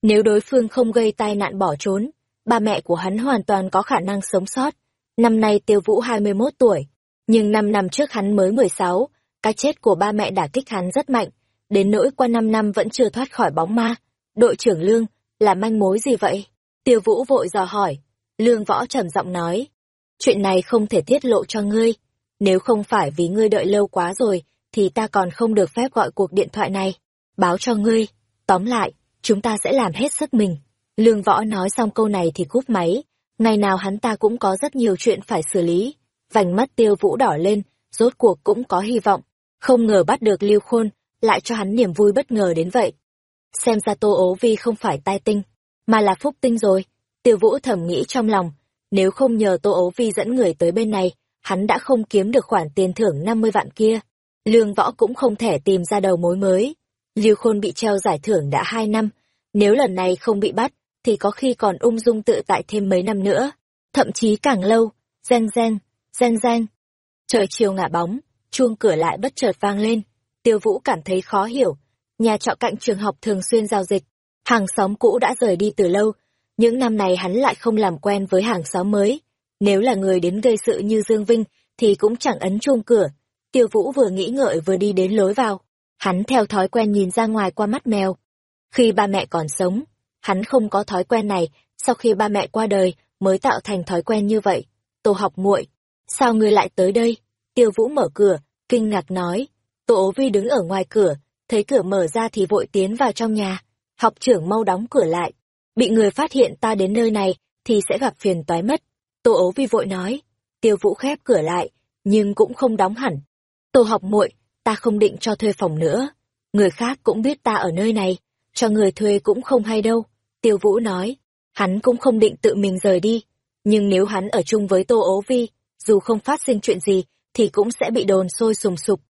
Nếu đối phương không gây tai nạn bỏ trốn, ba mẹ của hắn hoàn toàn có khả năng sống sót. Năm nay Tiêu Vũ 21 tuổi, nhưng năm năm trước hắn mới 16, cái chết của ba mẹ đả kích hắn rất mạnh, đến nỗi qua 5 năm vẫn chưa thoát khỏi bóng ma. Đội trưởng Lương, là manh mối gì vậy? Tiêu Vũ vội dò hỏi. Lương Võ trầm giọng nói, chuyện này không thể tiết lộ cho ngươi. Nếu không phải vì ngươi đợi lâu quá rồi, thì ta còn không được phép gọi cuộc điện thoại này. Báo cho ngươi. Tóm lại, chúng ta sẽ làm hết sức mình. Lương Võ nói xong câu này thì cúp máy. Ngày nào hắn ta cũng có rất nhiều chuyện phải xử lý. Vành mắt tiêu vũ đỏ lên, rốt cuộc cũng có hy vọng. Không ngờ bắt được Lưu Khôn, lại cho hắn niềm vui bất ngờ đến vậy. Xem ra Tô Ố Vi không phải tai tinh, mà là phúc tinh rồi. Tiêu Vũ thầm nghĩ trong lòng, nếu không nhờ Tô Ố Vi dẫn người tới bên này, hắn đã không kiếm được khoản tiền thưởng 50 vạn kia. Lương Võ cũng không thể tìm ra đầu mối mới. Lưu Khôn bị treo giải thưởng đã hai năm, nếu lần này không bị bắt, thì có khi còn ung dung tự tại thêm mấy năm nữa. Thậm chí càng lâu, reng reng, reng reng. Trời chiều ngả bóng, chuông cửa lại bất chợt vang lên. Tiêu Vũ cảm thấy khó hiểu. Nhà trọ cạnh trường học thường xuyên giao dịch. Hàng xóm cũ đã rời đi từ lâu. Những năm này hắn lại không làm quen với hàng xóm mới. Nếu là người đến gây sự như Dương Vinh, thì cũng chẳng ấn chuông cửa. Tiêu Vũ vừa nghĩ ngợi vừa đi đến lối vào. Hắn theo thói quen nhìn ra ngoài qua mắt mèo. Khi ba mẹ còn sống, hắn không có thói quen này, sau khi ba mẹ qua đời mới tạo thành thói quen như vậy. Tô học muội, sao ngươi lại tới đây? Tiêu Vũ mở cửa, kinh ngạc nói. Tô ố vi đứng ở ngoài cửa, thấy cửa mở ra thì vội tiến vào trong nhà. Học trưởng mau đóng cửa lại. Bị người phát hiện ta đến nơi này thì sẽ gặp phiền toái mất. Tô ố vi vội nói. Tiêu Vũ khép cửa lại, nhưng cũng không đóng hẳn. Tô học muội, ta không định cho thuê phòng nữa. người khác cũng biết ta ở nơi này, cho người thuê cũng không hay đâu. Tiêu Vũ nói, hắn cũng không định tự mình rời đi, nhưng nếu hắn ở chung với Tô Ố Vi, dù không phát sinh chuyện gì, thì cũng sẽ bị đồn sôi sùng sục.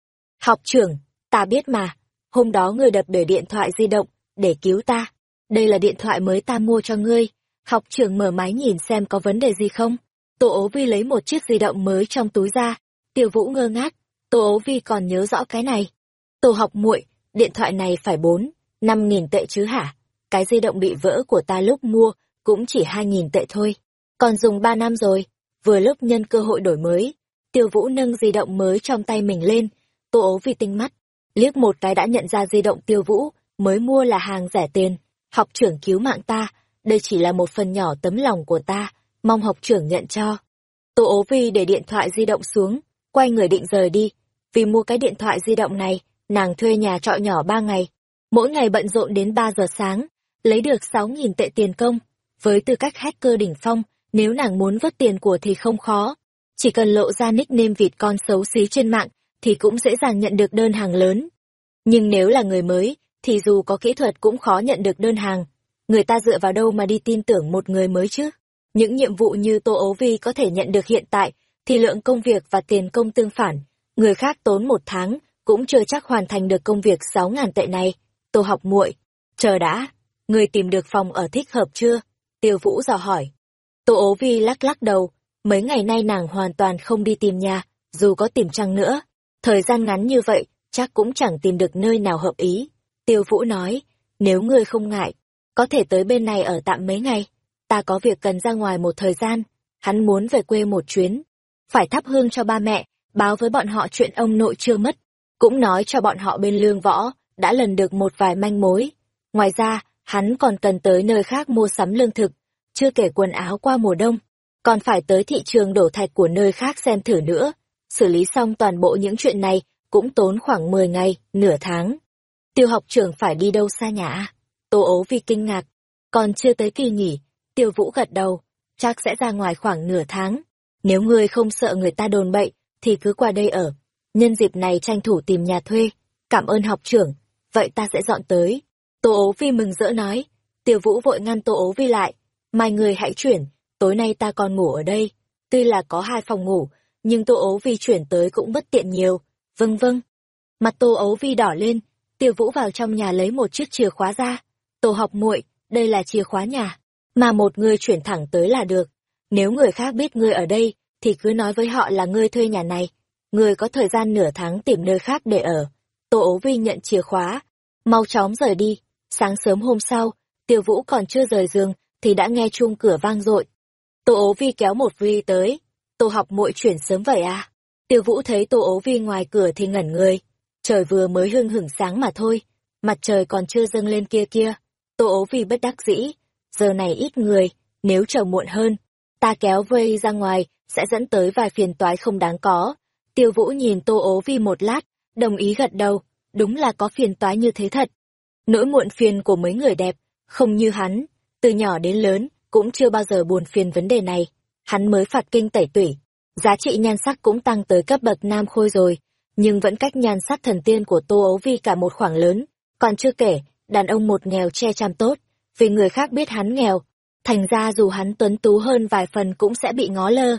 Học trưởng, ta biết mà, hôm đó người đập để điện thoại di động, để cứu ta. Đây là điện thoại mới ta mua cho ngươi. Học trưởng mở máy nhìn xem có vấn đề gì không. Tô ố vi lấy một chiếc di động mới trong túi ra. Tiêu vũ ngơ ngác. Tô ố vi còn nhớ rõ cái này. Tô học muội điện thoại này phải bốn, năm nghìn tệ chứ hả? Cái di động bị vỡ của ta lúc mua cũng chỉ hai nghìn tệ thôi. Còn dùng ba năm rồi, vừa lúc nhân cơ hội đổi mới. Tiêu vũ nâng di động mới trong tay mình lên. Tô ố vi tinh mắt. Liếc một cái đã nhận ra di động tiêu vũ, mới mua là hàng rẻ tiền. Học trưởng cứu mạng ta, đây chỉ là một phần nhỏ tấm lòng của ta, mong học trưởng nhận cho. Tô ố vi để điện thoại di động xuống, quay người định rời đi. Vì mua cái điện thoại di động này, nàng thuê nhà trọ nhỏ ba ngày. Mỗi ngày bận rộn đến ba giờ sáng, lấy được sáu nghìn tệ tiền công. Với tư cách hacker đỉnh phong, nếu nàng muốn vớt tiền của thì không khó. Chỉ cần lộ ra nickname vịt con xấu xí trên mạng, thì cũng dễ dàng nhận được đơn hàng lớn. Nhưng nếu là người mới, thì dù có kỹ thuật cũng khó nhận được đơn hàng. Người ta dựa vào đâu mà đi tin tưởng một người mới chứ? Những nhiệm vụ như Tô Ấu Vi có thể nhận được hiện tại, thì lượng công việc và tiền công tương phản. Người khác tốn một tháng, cũng chưa chắc hoàn thành được công việc sáu ngàn tệ này. Tô học muội chờ đã, người tìm được phòng ở thích hợp chưa? Tiêu Vũ dò hỏi. Tô ố vi lắc lắc đầu, mấy ngày nay nàng hoàn toàn không đi tìm nhà, dù có tìm chăng nữa. Thời gian ngắn như vậy, chắc cũng chẳng tìm được nơi nào hợp ý. Tiêu Vũ nói, nếu ngươi không ngại, có thể tới bên này ở tạm mấy ngày. Ta có việc cần ra ngoài một thời gian, hắn muốn về quê một chuyến. Phải thắp hương cho ba mẹ, báo với bọn họ chuyện ông nội chưa mất. Cũng nói cho bọn họ bên lương võ, đã lần được một vài manh mối. Ngoài ra, hắn còn cần tới nơi khác mua sắm lương thực, chưa kể quần áo qua mùa đông. Còn phải tới thị trường đổ thạch của nơi khác xem thử nữa. Xử lý xong toàn bộ những chuyện này, cũng tốn khoảng 10 ngày, nửa tháng. Tiêu học trưởng phải đi đâu xa nhà? Tô ố vì kinh ngạc. Còn chưa tới kỳ nghỉ, tiêu vũ gật đầu. Chắc sẽ ra ngoài khoảng nửa tháng. Nếu ngươi không sợ người ta đồn bậy, thì cứ qua đây ở. Nhân dịp này tranh thủ tìm nhà thuê. Cảm ơn học trưởng. Vậy ta sẽ dọn tới. Tô ố vi mừng rỡ nói. Tiêu vũ vội ngăn tô ố vi lại. Mai người hãy chuyển, tối nay ta còn ngủ ở đây. Tuy là có hai phòng ngủ, nhưng tô ố vi chuyển tới cũng bất tiện nhiều. Vâng vâng. Mặt tô ấu vi đỏ lên, tiêu vũ vào trong nhà lấy một chiếc chìa khóa ra. Tô học muội, đây là chìa khóa nhà, mà một người chuyển thẳng tới là được. Nếu người khác biết ngươi ở đây, thì cứ nói với họ là ngươi thuê nhà này. Ngươi có thời gian nửa tháng tìm nơi khác để ở. Tô ố vi nhận chìa khóa, mau chóng rời đi. Sáng sớm hôm sau, tiêu vũ còn chưa rời giường, thì đã nghe chuông cửa vang dội. Tô ố vi kéo một vi tới. Tô học muội chuyển sớm vậy à? Tiêu Vũ thấy Tô Ố Vi ngoài cửa thì ngẩn người. Trời vừa mới hưng hửng sáng mà thôi, mặt trời còn chưa dâng lên kia kia. Tô Ố Vi bất đắc dĩ, giờ này ít người, nếu chờ muộn hơn, ta kéo vây ra ngoài, sẽ dẫn tới vài phiền toái không đáng có. Tiêu Vũ nhìn Tô Ố Vi một lát, đồng ý gật đầu, đúng là có phiền toái như thế thật. Nỗi muộn phiền của mấy người đẹp, không như hắn, từ nhỏ đến lớn, cũng chưa bao giờ buồn phiền vấn đề này. Hắn mới phạt kinh tẩy tủy, Giá trị nhan sắc cũng tăng tới cấp bậc nam khôi rồi, nhưng vẫn cách nhan sắc thần tiên của Tô Ấu Vi cả một khoảng lớn. Còn chưa kể, đàn ông một nghèo che chăm tốt, vì người khác biết hắn nghèo, thành ra dù hắn tuấn tú hơn vài phần cũng sẽ bị ngó lơ.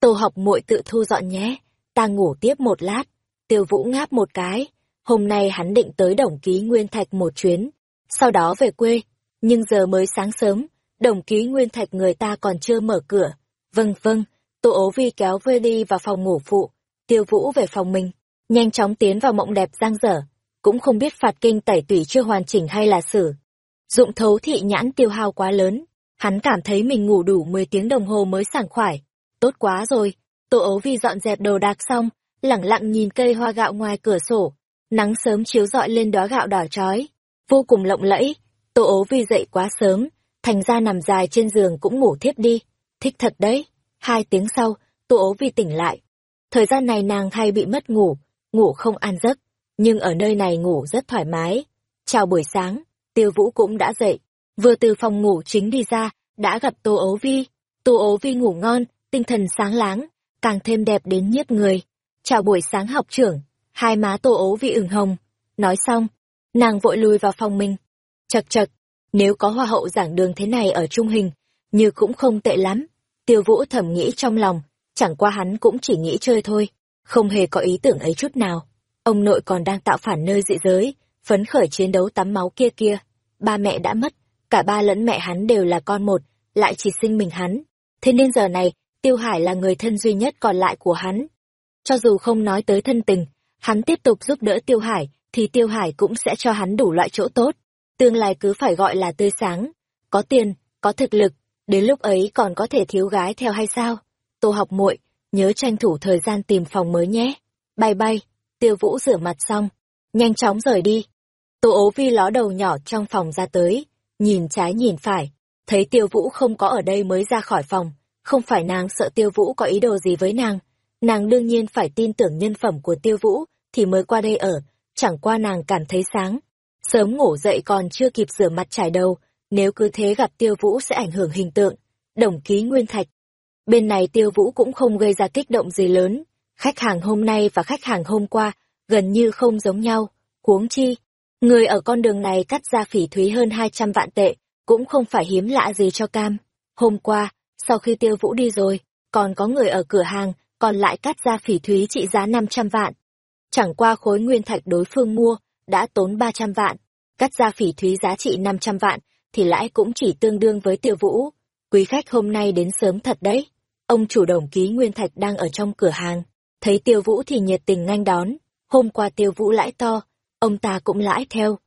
Tô học muội tự thu dọn nhé, ta ngủ tiếp một lát. Tiêu Vũ ngáp một cái, hôm nay hắn định tới Đồng Ký Nguyên Thạch một chuyến, sau đó về quê, nhưng giờ mới sáng sớm, Đồng Ký Nguyên Thạch người ta còn chưa mở cửa. Vâng vâng, Tô ố vi kéo vơi đi vào phòng ngủ phụ, tiêu vũ về phòng mình, nhanh chóng tiến vào mộng đẹp giang dở, cũng không biết phạt kinh tẩy tủy chưa hoàn chỉnh hay là xử. Dụng thấu thị nhãn tiêu hao quá lớn, hắn cảm thấy mình ngủ đủ 10 tiếng đồng hồ mới sảng khoải. Tốt quá rồi, Tô ố vi dọn dẹp đồ đạc xong, lẳng lặng nhìn cây hoa gạo ngoài cửa sổ, nắng sớm chiếu rọi lên đóa gạo đỏ chói, vô cùng lộng lẫy. Tô ố vi dậy quá sớm, thành ra nằm dài trên giường cũng ngủ thiếp đi. Thích thật đấy. Hai tiếng sau, Tô ố vi tỉnh lại. Thời gian này nàng hay bị mất ngủ, ngủ không an giấc, nhưng ở nơi này ngủ rất thoải mái. Chào buổi sáng, tiêu vũ cũng đã dậy, vừa từ phòng ngủ chính đi ra, đã gặp Tô ố vi. Tô ố vi ngủ ngon, tinh thần sáng láng, càng thêm đẹp đến nhiếp người. Chào buổi sáng học trưởng, hai má Tô ố vì ửng hồng. Nói xong, Nàng vội lùi vào phòng mình. Chật chật, nếu có hoa hậu giảng đường thế này ở trung hình, như cũng không tệ lắm. Tiêu vũ thầm nghĩ trong lòng, chẳng qua hắn cũng chỉ nghĩ chơi thôi, không hề có ý tưởng ấy chút nào. Ông nội còn đang tạo phản nơi dị giới, phấn khởi chiến đấu tắm máu kia kia. Ba mẹ đã mất, cả ba lẫn mẹ hắn đều là con một, lại chỉ sinh mình hắn. Thế nên giờ này, Tiêu Hải là người thân duy nhất còn lại của hắn. Cho dù không nói tới thân tình, hắn tiếp tục giúp đỡ Tiêu Hải, thì Tiêu Hải cũng sẽ cho hắn đủ loại chỗ tốt. Tương lai cứ phải gọi là tươi sáng, có tiền, có thực lực, đến lúc ấy còn có thể thiếu gái theo hay sao? Tô học muội, nhớ tranh thủ thời gian tìm phòng mới nhé. Bay bay, Tiêu Vũ rửa mặt xong, nhanh chóng rời đi. Tô ố vi ló đầu nhỏ trong phòng ra tới, nhìn trái nhìn phải, thấy Tiêu Vũ không có ở đây mới ra khỏi phòng, không phải nàng sợ Tiêu Vũ có ý đồ gì với nàng, nàng đương nhiên phải tin tưởng nhân phẩm của Tiêu Vũ thì mới qua đây ở, chẳng qua nàng cảm thấy sáng. Sớm ngủ dậy còn chưa kịp rửa mặt trải đầu, nếu cứ thế gặp Tiêu Vũ sẽ ảnh hưởng hình tượng. Đồng ký Nguyên Thạch. Bên này Tiêu Vũ cũng không gây ra kích động gì lớn, khách hàng hôm nay và khách hàng hôm qua gần như không giống nhau, huống chi. Người ở con đường này cắt ra phỉ thúy hơn 200 vạn tệ, cũng không phải hiếm lạ gì cho cam. Hôm qua, sau khi tiêu vũ đi rồi, còn có người ở cửa hàng, còn lại cắt ra phỉ thúy trị giá 500 vạn. Chẳng qua khối nguyên thạch đối phương mua, đã tốn 300 vạn, cắt ra phỉ thúy giá trị 500 vạn, thì lãi cũng chỉ tương đương với tiêu vũ. Quý khách hôm nay đến sớm thật đấy. Ông chủ đồng ký nguyên thạch đang ở trong cửa hàng, thấy tiêu vũ thì nhiệt tình nhanh đón. Hôm qua tiêu vũ lãi to, ông ta cũng lãi theo.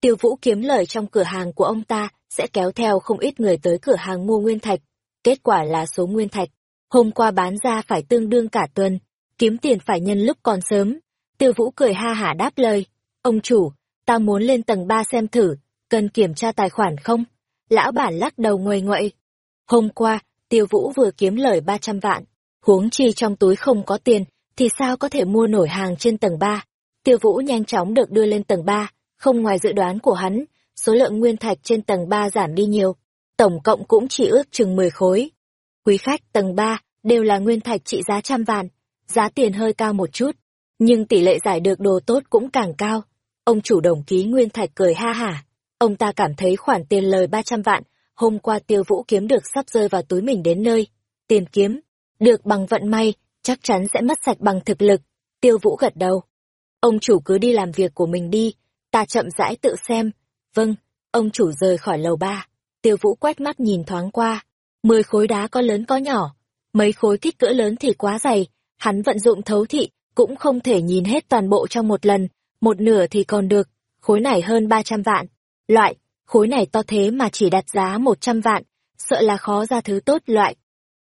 Tiêu vũ kiếm lời trong cửa hàng của ông ta sẽ kéo theo không ít người tới cửa hàng mua nguyên thạch. Kết quả là số nguyên thạch, hôm qua bán ra phải tương đương cả tuần, kiếm tiền phải nhân lúc còn sớm. Tiêu vũ cười ha hả đáp lời, ông chủ, ta muốn lên tầng 3 xem thử, cần kiểm tra tài khoản không? Lão bản lắc đầu ngoài nguậy. Hôm qua, tiêu vũ vừa kiếm lời 300 vạn, huống chi trong túi không có tiền, thì sao có thể mua nổi hàng trên tầng 3? Tiêu vũ nhanh chóng được đưa lên tầng 3, không ngoài dự đoán của hắn, số lượng nguyên thạch trên tầng 3 giảm đi nhiều, tổng cộng cũng chỉ ước chừng 10 khối. Quý khách tầng 3 đều là nguyên thạch trị giá trăm vạn, giá tiền hơi cao một chút, nhưng tỷ lệ giải được đồ tốt cũng càng cao. Ông chủ đồng ký nguyên thạch cười ha hả, ông ta cảm thấy khoản tiền lời 300 vạn, hôm qua tiêu vũ kiếm được sắp rơi vào túi mình đến nơi. Tiền kiếm, được bằng vận may, chắc chắn sẽ mất sạch bằng thực lực. Tiêu vũ gật đầu. Ông chủ cứ đi làm việc của mình đi, ta chậm rãi tự xem. Vâng, ông chủ rời khỏi lầu ba. Tiêu vũ quét mắt nhìn thoáng qua. Mười khối đá có lớn có nhỏ. Mấy khối kích cỡ lớn thì quá dày. Hắn vận dụng thấu thị, cũng không thể nhìn hết toàn bộ trong một lần. Một nửa thì còn được. Khối này hơn ba trăm vạn. Loại, khối này to thế mà chỉ đặt giá một trăm vạn. Sợ là khó ra thứ tốt loại.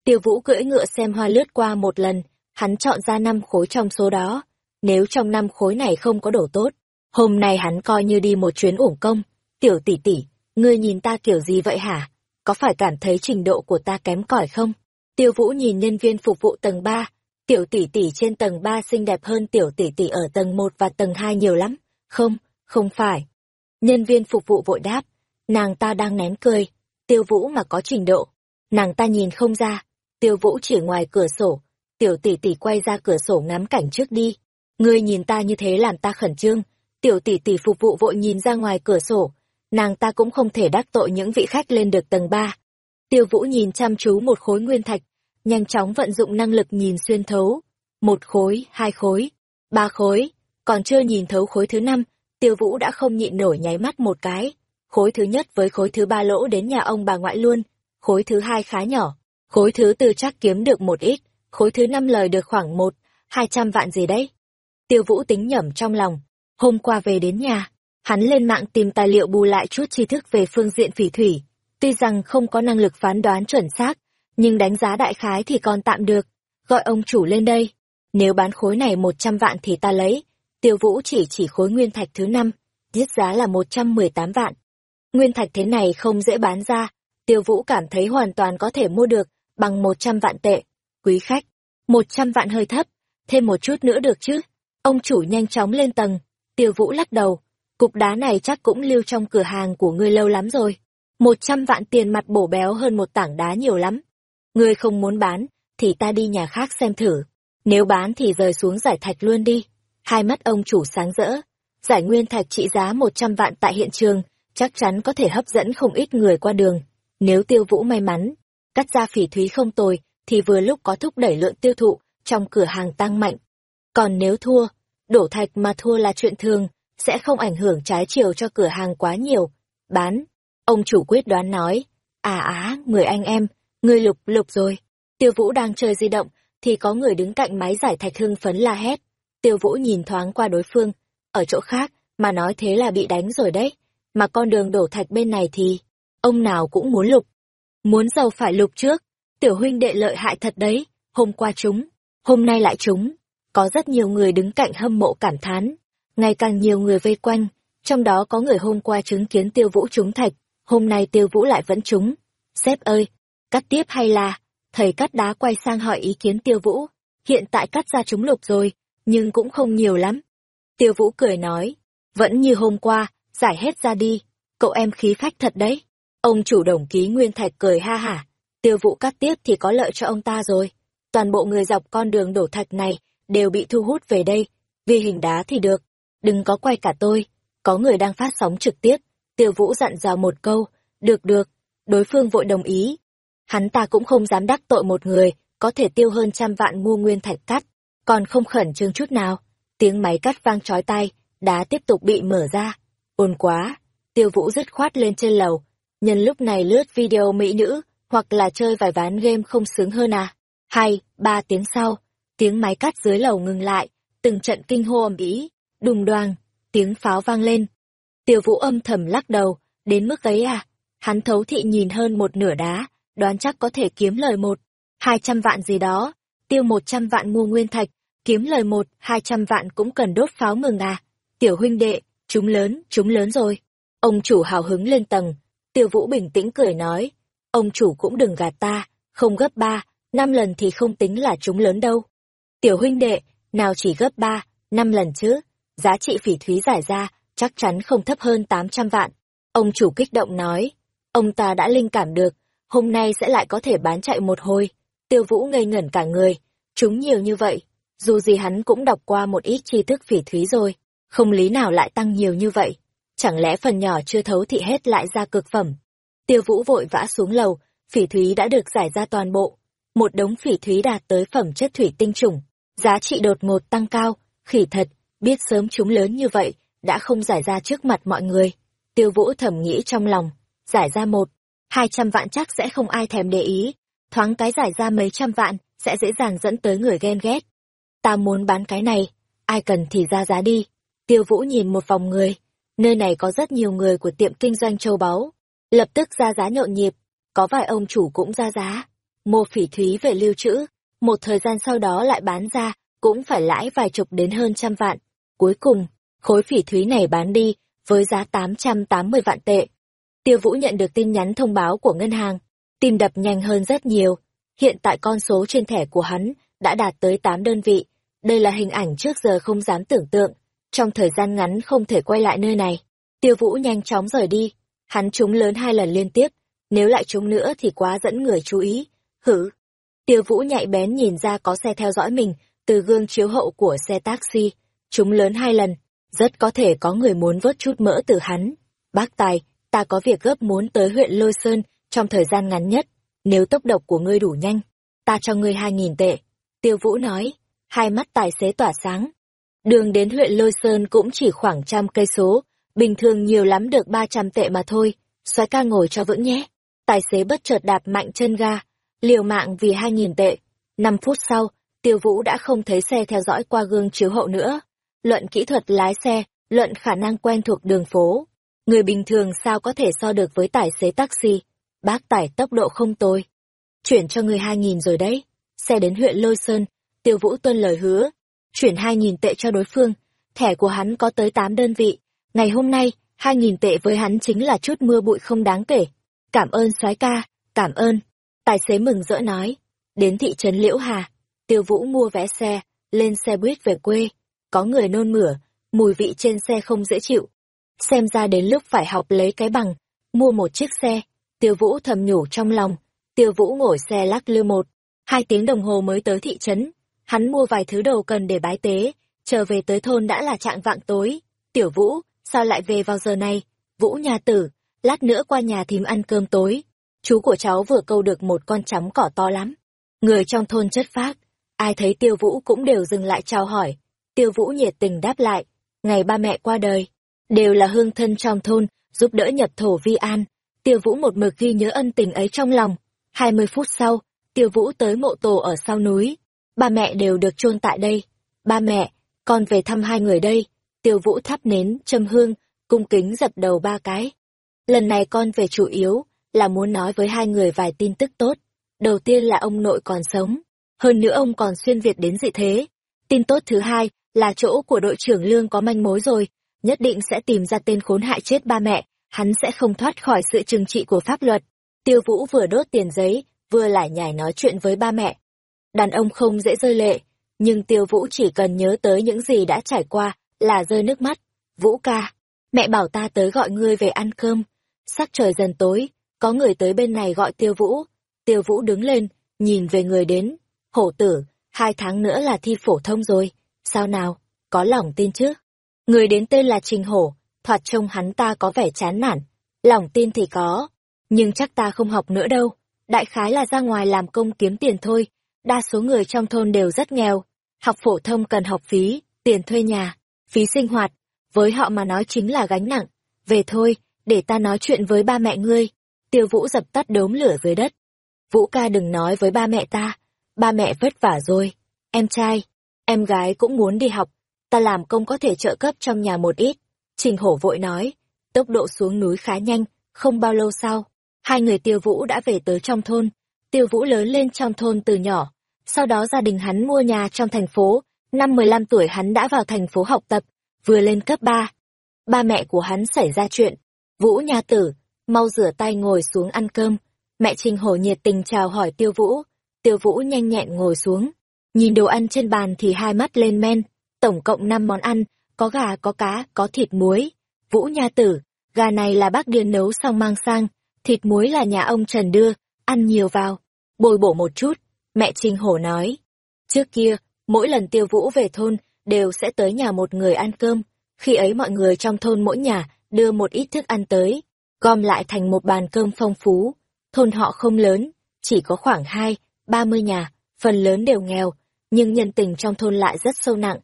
Tiêu vũ cưỡi ngựa xem hoa lướt qua một lần. Hắn chọn ra năm khối trong số đó. Nếu trong năm khối này không có đồ tốt, hôm nay hắn coi như đi một chuyến uổng công. Tiểu tỷ tỷ, ngươi nhìn ta kiểu gì vậy hả? Có phải cảm thấy trình độ của ta kém cỏi không? Tiêu Vũ nhìn nhân viên phục vụ tầng 3, tiểu tỷ tỷ trên tầng 3 xinh đẹp hơn tiểu tỷ tỷ ở tầng 1 và tầng 2 nhiều lắm. Không, không phải. Nhân viên phục vụ vội đáp, nàng ta đang nén cười, Tiêu Vũ mà có trình độ. Nàng ta nhìn không ra, Tiêu Vũ chỉ ngoài cửa sổ, tiểu tỷ tỷ quay ra cửa sổ ngắm cảnh trước đi. Ngươi nhìn ta như thế làm ta khẩn trương, tiểu tỷ tỷ phục vụ vội nhìn ra ngoài cửa sổ, nàng ta cũng không thể đắc tội những vị khách lên được tầng ba. Tiêu Vũ nhìn chăm chú một khối nguyên thạch, nhanh chóng vận dụng năng lực nhìn xuyên thấu. Một khối, hai khối, ba khối, còn chưa nhìn thấu khối thứ năm, Tiêu Vũ đã không nhịn nổi nháy mắt một cái. Khối thứ nhất với khối thứ ba lỗ đến nhà ông bà ngoại luôn, khối thứ hai khá nhỏ, khối thứ tư chắc kiếm được một ít, khối thứ năm lời được khoảng một, hai trăm vạn gì đấy. Tiêu Vũ tính nhẩm trong lòng, hôm qua về đến nhà, hắn lên mạng tìm tài liệu bù lại chút tri thức về phương diện phỉ thủy. Tuy rằng không có năng lực phán đoán chuẩn xác, nhưng đánh giá đại khái thì còn tạm được. Gọi ông chủ lên đây. Nếu bán khối này một trăm vạn thì ta lấy. Tiêu Vũ chỉ chỉ khối nguyên thạch thứ năm, giết giá là một trăm mười tám vạn. Nguyên thạch thế này không dễ bán ra, Tiêu Vũ cảm thấy hoàn toàn có thể mua được bằng một trăm vạn tệ. Quý khách, một trăm vạn hơi thấp, thêm một chút nữa được chứ? Ông chủ nhanh chóng lên tầng, tiêu vũ lắc đầu, cục đá này chắc cũng lưu trong cửa hàng của ngươi lâu lắm rồi. Một trăm vạn tiền mặt bổ béo hơn một tảng đá nhiều lắm. Ngươi không muốn bán, thì ta đi nhà khác xem thử. Nếu bán thì rời xuống giải thạch luôn đi. Hai mắt ông chủ sáng rỡ. giải nguyên thạch trị giá 100 vạn tại hiện trường, chắc chắn có thể hấp dẫn không ít người qua đường. Nếu tiêu vũ may mắn, cắt ra phỉ thúy không tồi, thì vừa lúc có thúc đẩy lượng tiêu thụ trong cửa hàng tăng mạnh. Còn nếu thua, đổ thạch mà thua là chuyện thường, sẽ không ảnh hưởng trái chiều cho cửa hàng quá nhiều. Bán, ông chủ quyết đoán nói, à á, người anh em, người lục lục rồi. Tiêu Vũ đang chơi di động, thì có người đứng cạnh máy giải thạch hưng phấn la hét. Tiêu Vũ nhìn thoáng qua đối phương, ở chỗ khác, mà nói thế là bị đánh rồi đấy. Mà con đường đổ thạch bên này thì, ông nào cũng muốn lục. Muốn giàu phải lục trước, tiểu huynh đệ lợi hại thật đấy, hôm qua chúng, hôm nay lại chúng. Có rất nhiều người đứng cạnh hâm mộ cảm thán, ngày càng nhiều người vây quanh, trong đó có người hôm qua chứng kiến tiêu vũ trúng thạch, hôm nay tiêu vũ lại vẫn trúng. Sếp ơi, cắt tiếp hay là, thầy cắt đá quay sang hỏi ý kiến tiêu vũ, hiện tại cắt ra trúng lục rồi, nhưng cũng không nhiều lắm. Tiêu vũ cười nói, vẫn như hôm qua, giải hết ra đi, cậu em khí phách thật đấy. Ông chủ đồng ký Nguyên Thạch cười ha hả, tiêu vũ cắt tiếp thì có lợi cho ông ta rồi. Toàn bộ người dọc con đường đổ thạch này đều bị thu hút về đây, vì hình đá thì được, đừng có quay cả tôi, có người đang phát sóng trực tiếp, tiêu vũ dặn dò một câu, được được, đối phương vội đồng ý. Hắn ta cũng không dám đắc tội một người, có thể tiêu hơn trăm vạn mua nguyên thạch cắt, còn không khẩn trương chút nào. Tiếng máy cắt vang chói tai, đá tiếp tục bị mở ra. Ồn quá, tiêu vũ dứt khoát lên trên lầu, nhân lúc này lướt video mỹ nữ, hoặc là chơi vài ván game không sướng hơn à. Hai, ba tiếng sau, tiếng máy cắt dưới lầu ngừng lại, từng trận kinh hô ầm ĩ, đùng đoàng, tiếng pháo vang lên. Tiêu Vũ âm thầm lắc đầu, đến mức ấy à? Hắn thấu thị nhìn hơn một nửa đá, đoán chắc có thể kiếm lời một, hai trăm vạn gì đó, tiêu một trăm vạn mua nguyên thạch, kiếm lời một, hai trăm vạn cũng cần đốt pháo mừng à. Tiểu huynh đệ, chúng lớn, chúng lớn rồi. Ông chủ hào hứng lên tầng, tiêu vũ bình tĩnh cười nói, ông chủ cũng đừng gạt ta, không gấp ba, năm lần thì không tính là chúng lớn đâu. Tiểu huynh đệ, nào chỉ gấp ba, năm lần chứ, giá trị phỉ thúy giải ra, chắc chắn không thấp hơn tám trăm vạn. Ông chủ kích động nói, ông ta đã linh cảm được, hôm nay sẽ lại có thể bán chạy một hồi. Tiêu vũ ngây ngẩn cả người, chúng nhiều như vậy, dù gì hắn cũng đọc qua một ít tri thức phỉ thúy rồi, không lý nào lại tăng nhiều như vậy. Chẳng lẽ phần nhỏ chưa thấu thị hết lại ra cực phẩm. Tiêu vũ vội vã xuống lầu, phỉ thúy đã được giải ra toàn bộ. Một đống phỉ thúy đạt tới phẩm chất thủy tinh trùng, giá trị đột ngột tăng cao, khỉ thật, biết sớm chúng lớn như vậy, đã không giải ra trước mặt mọi người. Tiêu vũ thầm nghĩ trong lòng, giải ra một, hai trăm vạn chắc sẽ không ai thèm để ý, thoáng cái giải ra mấy trăm vạn, sẽ dễ dàng dẫn tới người ghen ghét. Ta muốn bán cái này, ai cần thì ra giá đi. Tiêu vũ nhìn một vòng người, nơi này có rất nhiều người của tiệm kinh doanh châu báu. Lập tức ra giá nhộn nhịp, có vài ông chủ cũng ra giá. Mua phỉ thúy về lưu trữ, một thời gian sau đó lại bán ra, cũng phải lãi vài chục đến hơn trăm vạn. Cuối cùng, khối phỉ thúy này bán đi, với giá 880 vạn tệ. Tiêu Vũ nhận được tin nhắn thông báo của ngân hàng, tim đập nhanh hơn rất nhiều. Hiện tại con số trên thẻ của hắn đã đạt tới 8 đơn vị. Đây là hình ảnh trước giờ không dám tưởng tượng. Trong thời gian ngắn không thể quay lại nơi này. Tiêu Vũ nhanh chóng rời đi. Hắn trúng lớn hai lần liên tiếp. Nếu lại trúng nữa thì quá dẫn người chú ý. Hử! Tiêu Vũ nhạy bén nhìn ra có xe theo dõi mình từ gương chiếu hậu của xe taxi. Chúng lớn hai lần. Rất có thể có người muốn vớt chút mỡ từ hắn. Bác Tài, ta có việc gấp muốn tới huyện Lôi Sơn trong thời gian ngắn nhất. Nếu tốc độ của ngươi đủ nhanh, ta cho ngươi hai nghìn tệ. Tiêu Vũ nói, hai mắt tài xế tỏa sáng. Đường đến huyện Lôi Sơn cũng chỉ khoảng trăm cây số, bình thường nhiều lắm được ba trăm tệ mà thôi. Xoái ca ngồi cho vững nhé. Tài xế bất chợt đạp mạnh chân ga, liều mạng vì hai nghìn tệ. Năm phút sau, Tiêu Vũ đã không thấy xe theo dõi qua gương chiếu hậu nữa. Luận kỹ thuật lái xe, luận khả năng quen thuộc đường phố. Người bình thường sao có thể so được với tài xế taxi. Bác tải tốc độ không tôi. Chuyển cho người hai nghìn rồi đấy. Xe đến huyện Lôi Sơn, Tiêu Vũ tuân lời hứa. Chuyển hai nghìn tệ cho đối phương. Thẻ của hắn có tới tám đơn vị. Ngày hôm nay, hai nghìn tệ với hắn chính là chút mưa bụi không đáng kể. Cảm ơn soái ca, cảm ơn. Tài xế mừng rỡ nói. Đến thị trấn Liễu Hà, Tiêu Vũ mua vé xe, lên xe buýt về quê. Có người nôn mửa, mùi vị trên xe không dễ chịu. Xem ra đến lúc phải học lấy cái bằng, mua một chiếc xe. Tiêu Vũ thầm nhủ trong lòng. Tiêu Vũ ngồi xe lắc lư một, hai tiếng đồng hồ mới tới thị trấn. Hắn mua vài thứ đồ cần để bái tế, trở về tới thôn đã là trạng vạng tối. Tiểu Vũ, sao lại về vào giờ này? Vũ nhà tử, lát nữa qua nhà thím ăn cơm tối. Chú của cháu vừa câu được một con chấm cỏ to lắm. Người trong thôn chất phác, ai thấy Tiêu Vũ cũng đều dừng lại chào hỏi. Tiêu Vũ nhiệt tình đáp lại, ngày ba mẹ qua đời, đều là hương thân trong thôn, giúp đỡ nhập thổ vi an. Tiêu Vũ một mực ghi nhớ ân tình ấy trong lòng. Hai mươi phút sau, Tiêu Vũ tới mộ tổ ở sau núi. Ba mẹ đều được chôn tại đây. Ba mẹ, con về thăm hai người đây. Tiêu Vũ thắp nến, châm hương, cung kính dập đầu ba cái. Lần này con về chủ yếu là muốn nói với hai người vài tin tức tốt. Đầu tiên là ông nội còn sống. Hơn nữa ông còn xuyên Việt đến dị thế. Tin tốt thứ hai là chỗ của đội trưởng Lương có manh mối rồi. Nhất định sẽ tìm ra tên khốn hại chết ba mẹ. Hắn sẽ không thoát khỏi sự trừng trị của pháp luật. Tiêu Vũ vừa đốt tiền giấy, vừa lải nhải nói chuyện với ba mẹ. Đàn ông không dễ rơi lệ, nhưng Tiêu Vũ chỉ cần nhớ tới những gì đã trải qua là rơi nước mắt. Vũ ca, mẹ bảo ta tới gọi ngươi về ăn cơm. Sắc trời dần tối, có người tới bên này gọi Tiêu Vũ. Tiêu Vũ đứng lên, nhìn về người đến. Hổ tử, hai tháng nữa là thi phổ thông rồi. Sao nào, có lòng tin chứ? Người đến tên là Trình Hổ, thoạt trông hắn ta có vẻ chán nản. Lòng tin thì có, nhưng chắc ta không học nữa đâu. Đại khái là ra ngoài làm công kiếm tiền thôi. Đa số người trong thôn đều rất nghèo. Học phổ thông cần học phí, tiền thuê nhà, phí sinh hoạt. Với họ mà nói chính là gánh nặng. Về thôi, để ta nói chuyện với ba mẹ ngươi. Tiêu Vũ dập tắt đốm lửa dưới đất. Vũ ca đừng nói với ba mẹ ta. Ba mẹ vất vả rồi. Em trai, em gái cũng muốn đi học. Ta làm công có thể trợ cấp trong nhà một ít. Trình hổ vội nói. Tốc độ xuống núi khá nhanh, không bao lâu sau. Hai người tiêu vũ đã về tới trong thôn. Tiêu vũ lớn lên trong thôn từ nhỏ. Sau đó gia đình hắn mua nhà trong thành phố. Năm 15 tuổi hắn đã vào thành phố học tập, vừa lên cấp 3. Ba mẹ của hắn xảy ra chuyện. Vũ nhà tử, mau rửa tay ngồi xuống ăn cơm. Mẹ Trình Hổ nhiệt tình chào hỏi Tiêu Vũ. Tiêu Vũ nhanh nhẹn ngồi xuống. Nhìn đồ ăn trên bàn thì hai mắt lên men. Tổng cộng năm món ăn, có gà, có cá, có thịt muối. Vũ nha tử, gà này là bác Điền nấu xong mang sang, thịt muối là nhà ông Trần đưa, ăn nhiều vào. Bồi bổ một chút, mẹ Trình Hổ nói. Trước kia, mỗi lần Tiêu Vũ về thôn, đều sẽ tới nhà một người ăn cơm. Khi ấy mọi người trong thôn mỗi nhà đưa một ít thức ăn tới, gom lại thành một bàn cơm phong phú. Thôn họ không lớn, chỉ có khoảng hai, ba mươi nhà, phần lớn đều nghèo, nhưng nhân tình trong thôn lại rất sâu nặng.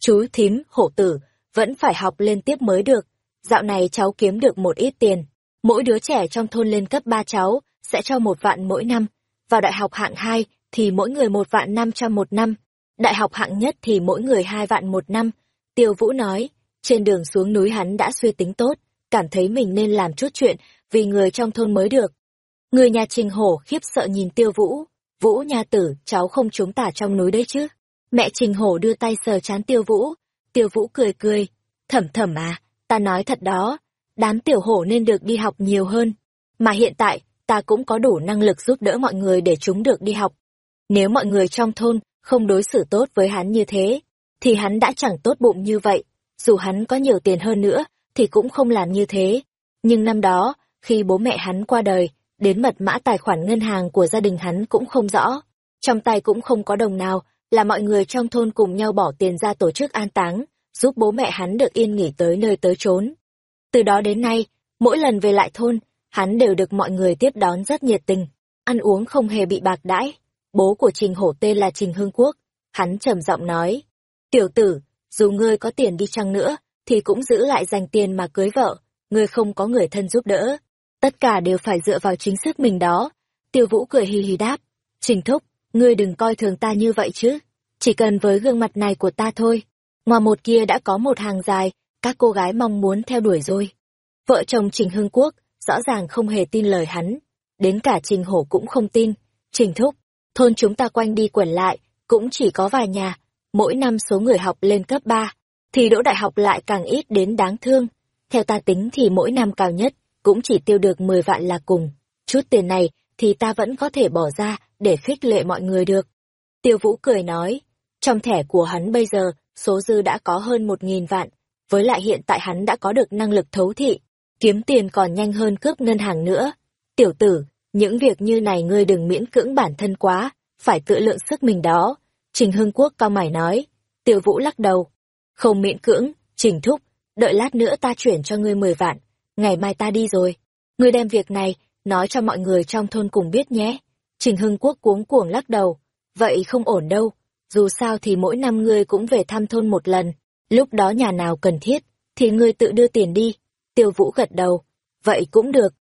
Chú thím, hổ tử, vẫn phải học lên tiếp mới được. Dạo này cháu kiếm được một ít tiền. Mỗi đứa trẻ trong thôn lên cấp ba cháu, sẽ cho một vạn mỗi năm. Vào đại học hạng hai thì mỗi người một vạn năm trăm một năm. Đại học hạng nhất thì mỗi người hai vạn một năm. Tiêu Vũ nói, trên đường xuống núi hắn đã suy tính tốt, cảm thấy mình nên làm chút chuyện vì người trong thôn mới được. Người nhà Trình Hổ khiếp sợ nhìn Tiêu Vũ. Vũ nhà tử, cháu không trốn tả trong núi đấy chứ. Mẹ Trình Hổ đưa tay sờ chán Tiêu Vũ. Tiêu Vũ cười cười. Thẩm thẩm à, ta nói thật đó. Đám tiểu hổ nên được đi học nhiều hơn. Mà hiện tại, ta cũng có đủ năng lực giúp đỡ mọi người để chúng được đi học. Nếu mọi người trong thôn không đối xử tốt với hắn như thế, thì hắn đã chẳng tốt bụng như vậy. Dù hắn có nhiều tiền hơn nữa, thì cũng không làm như thế. Nhưng năm đó, khi bố mẹ hắn qua đời, đến mật mã tài khoản ngân hàng của gia đình hắn cũng không rõ. Trong tay cũng không có đồng nào, là mọi người trong thôn cùng nhau bỏ tiền ra tổ chức an táng, giúp bố mẹ hắn được yên nghỉ tới nơi tới chốn. Từ đó đến nay, mỗi lần về lại thôn, hắn đều được mọi người tiếp đón rất nhiệt tình, ăn uống không hề bị bạc đãi. Bố của Trình Hổ tên là Trình Hương Quốc, hắn trầm giọng nói, tiểu tử, dù ngươi có tiền đi chăng nữa, thì cũng giữ lại dành tiền mà cưới vợ, ngươi không có người thân giúp đỡ. Tất cả đều phải dựa vào chính sức mình đó. Tiêu Vũ cười hì hì đáp, Trình Thúc, ngươi đừng coi thường ta như vậy chứ, chỉ cần với gương mặt này của ta thôi. Ngoài một kia đã có một hàng dài, các cô gái mong muốn theo đuổi rồi. Vợ chồng Trình Hưng Quốc rõ ràng không hề tin lời hắn, đến cả Trình Hổ cũng không tin. Trình Thúc, thôn chúng ta quanh đi quẩn lại, cũng chỉ có vài nhà, mỗi năm số người học lên cấp 3, thì đỗ đại học lại càng ít đến đáng thương. Theo ta tính thì mỗi năm cao nhất, cũng chỉ tiêu được 10 vạn là cùng. Chút tiền này thì ta vẫn có thể bỏ ra để khích lệ mọi người được. Tiêu Vũ cười nói, trong thẻ của hắn bây giờ, số dư đã có hơn 1.000 vạn, với lại hiện tại hắn đã có được năng lực thấu thị, kiếm tiền còn nhanh hơn cướp ngân hàng nữa. Tiểu tử, những việc như này ngươi đừng miễn cưỡng bản thân quá, phải tự lượng sức mình đó. Trình Hưng Quốc cao mày nói, Tiêu Vũ lắc đầu. Không miễn cưỡng, Trình Thúc, đợi lát nữa ta chuyển cho ngươi mười vạn, ngày mai ta đi rồi. Ngươi đem việc này, nói cho mọi người trong thôn cùng biết nhé. Trình Hưng Quốc cuống cuồng lắc đầu, vậy không ổn đâu, dù sao thì mỗi năm ngươi cũng về thăm thôn một lần, lúc đó nhà nào cần thiết, thì ngươi tự đưa tiền đi. Tiêu Vũ gật đầu, vậy cũng được.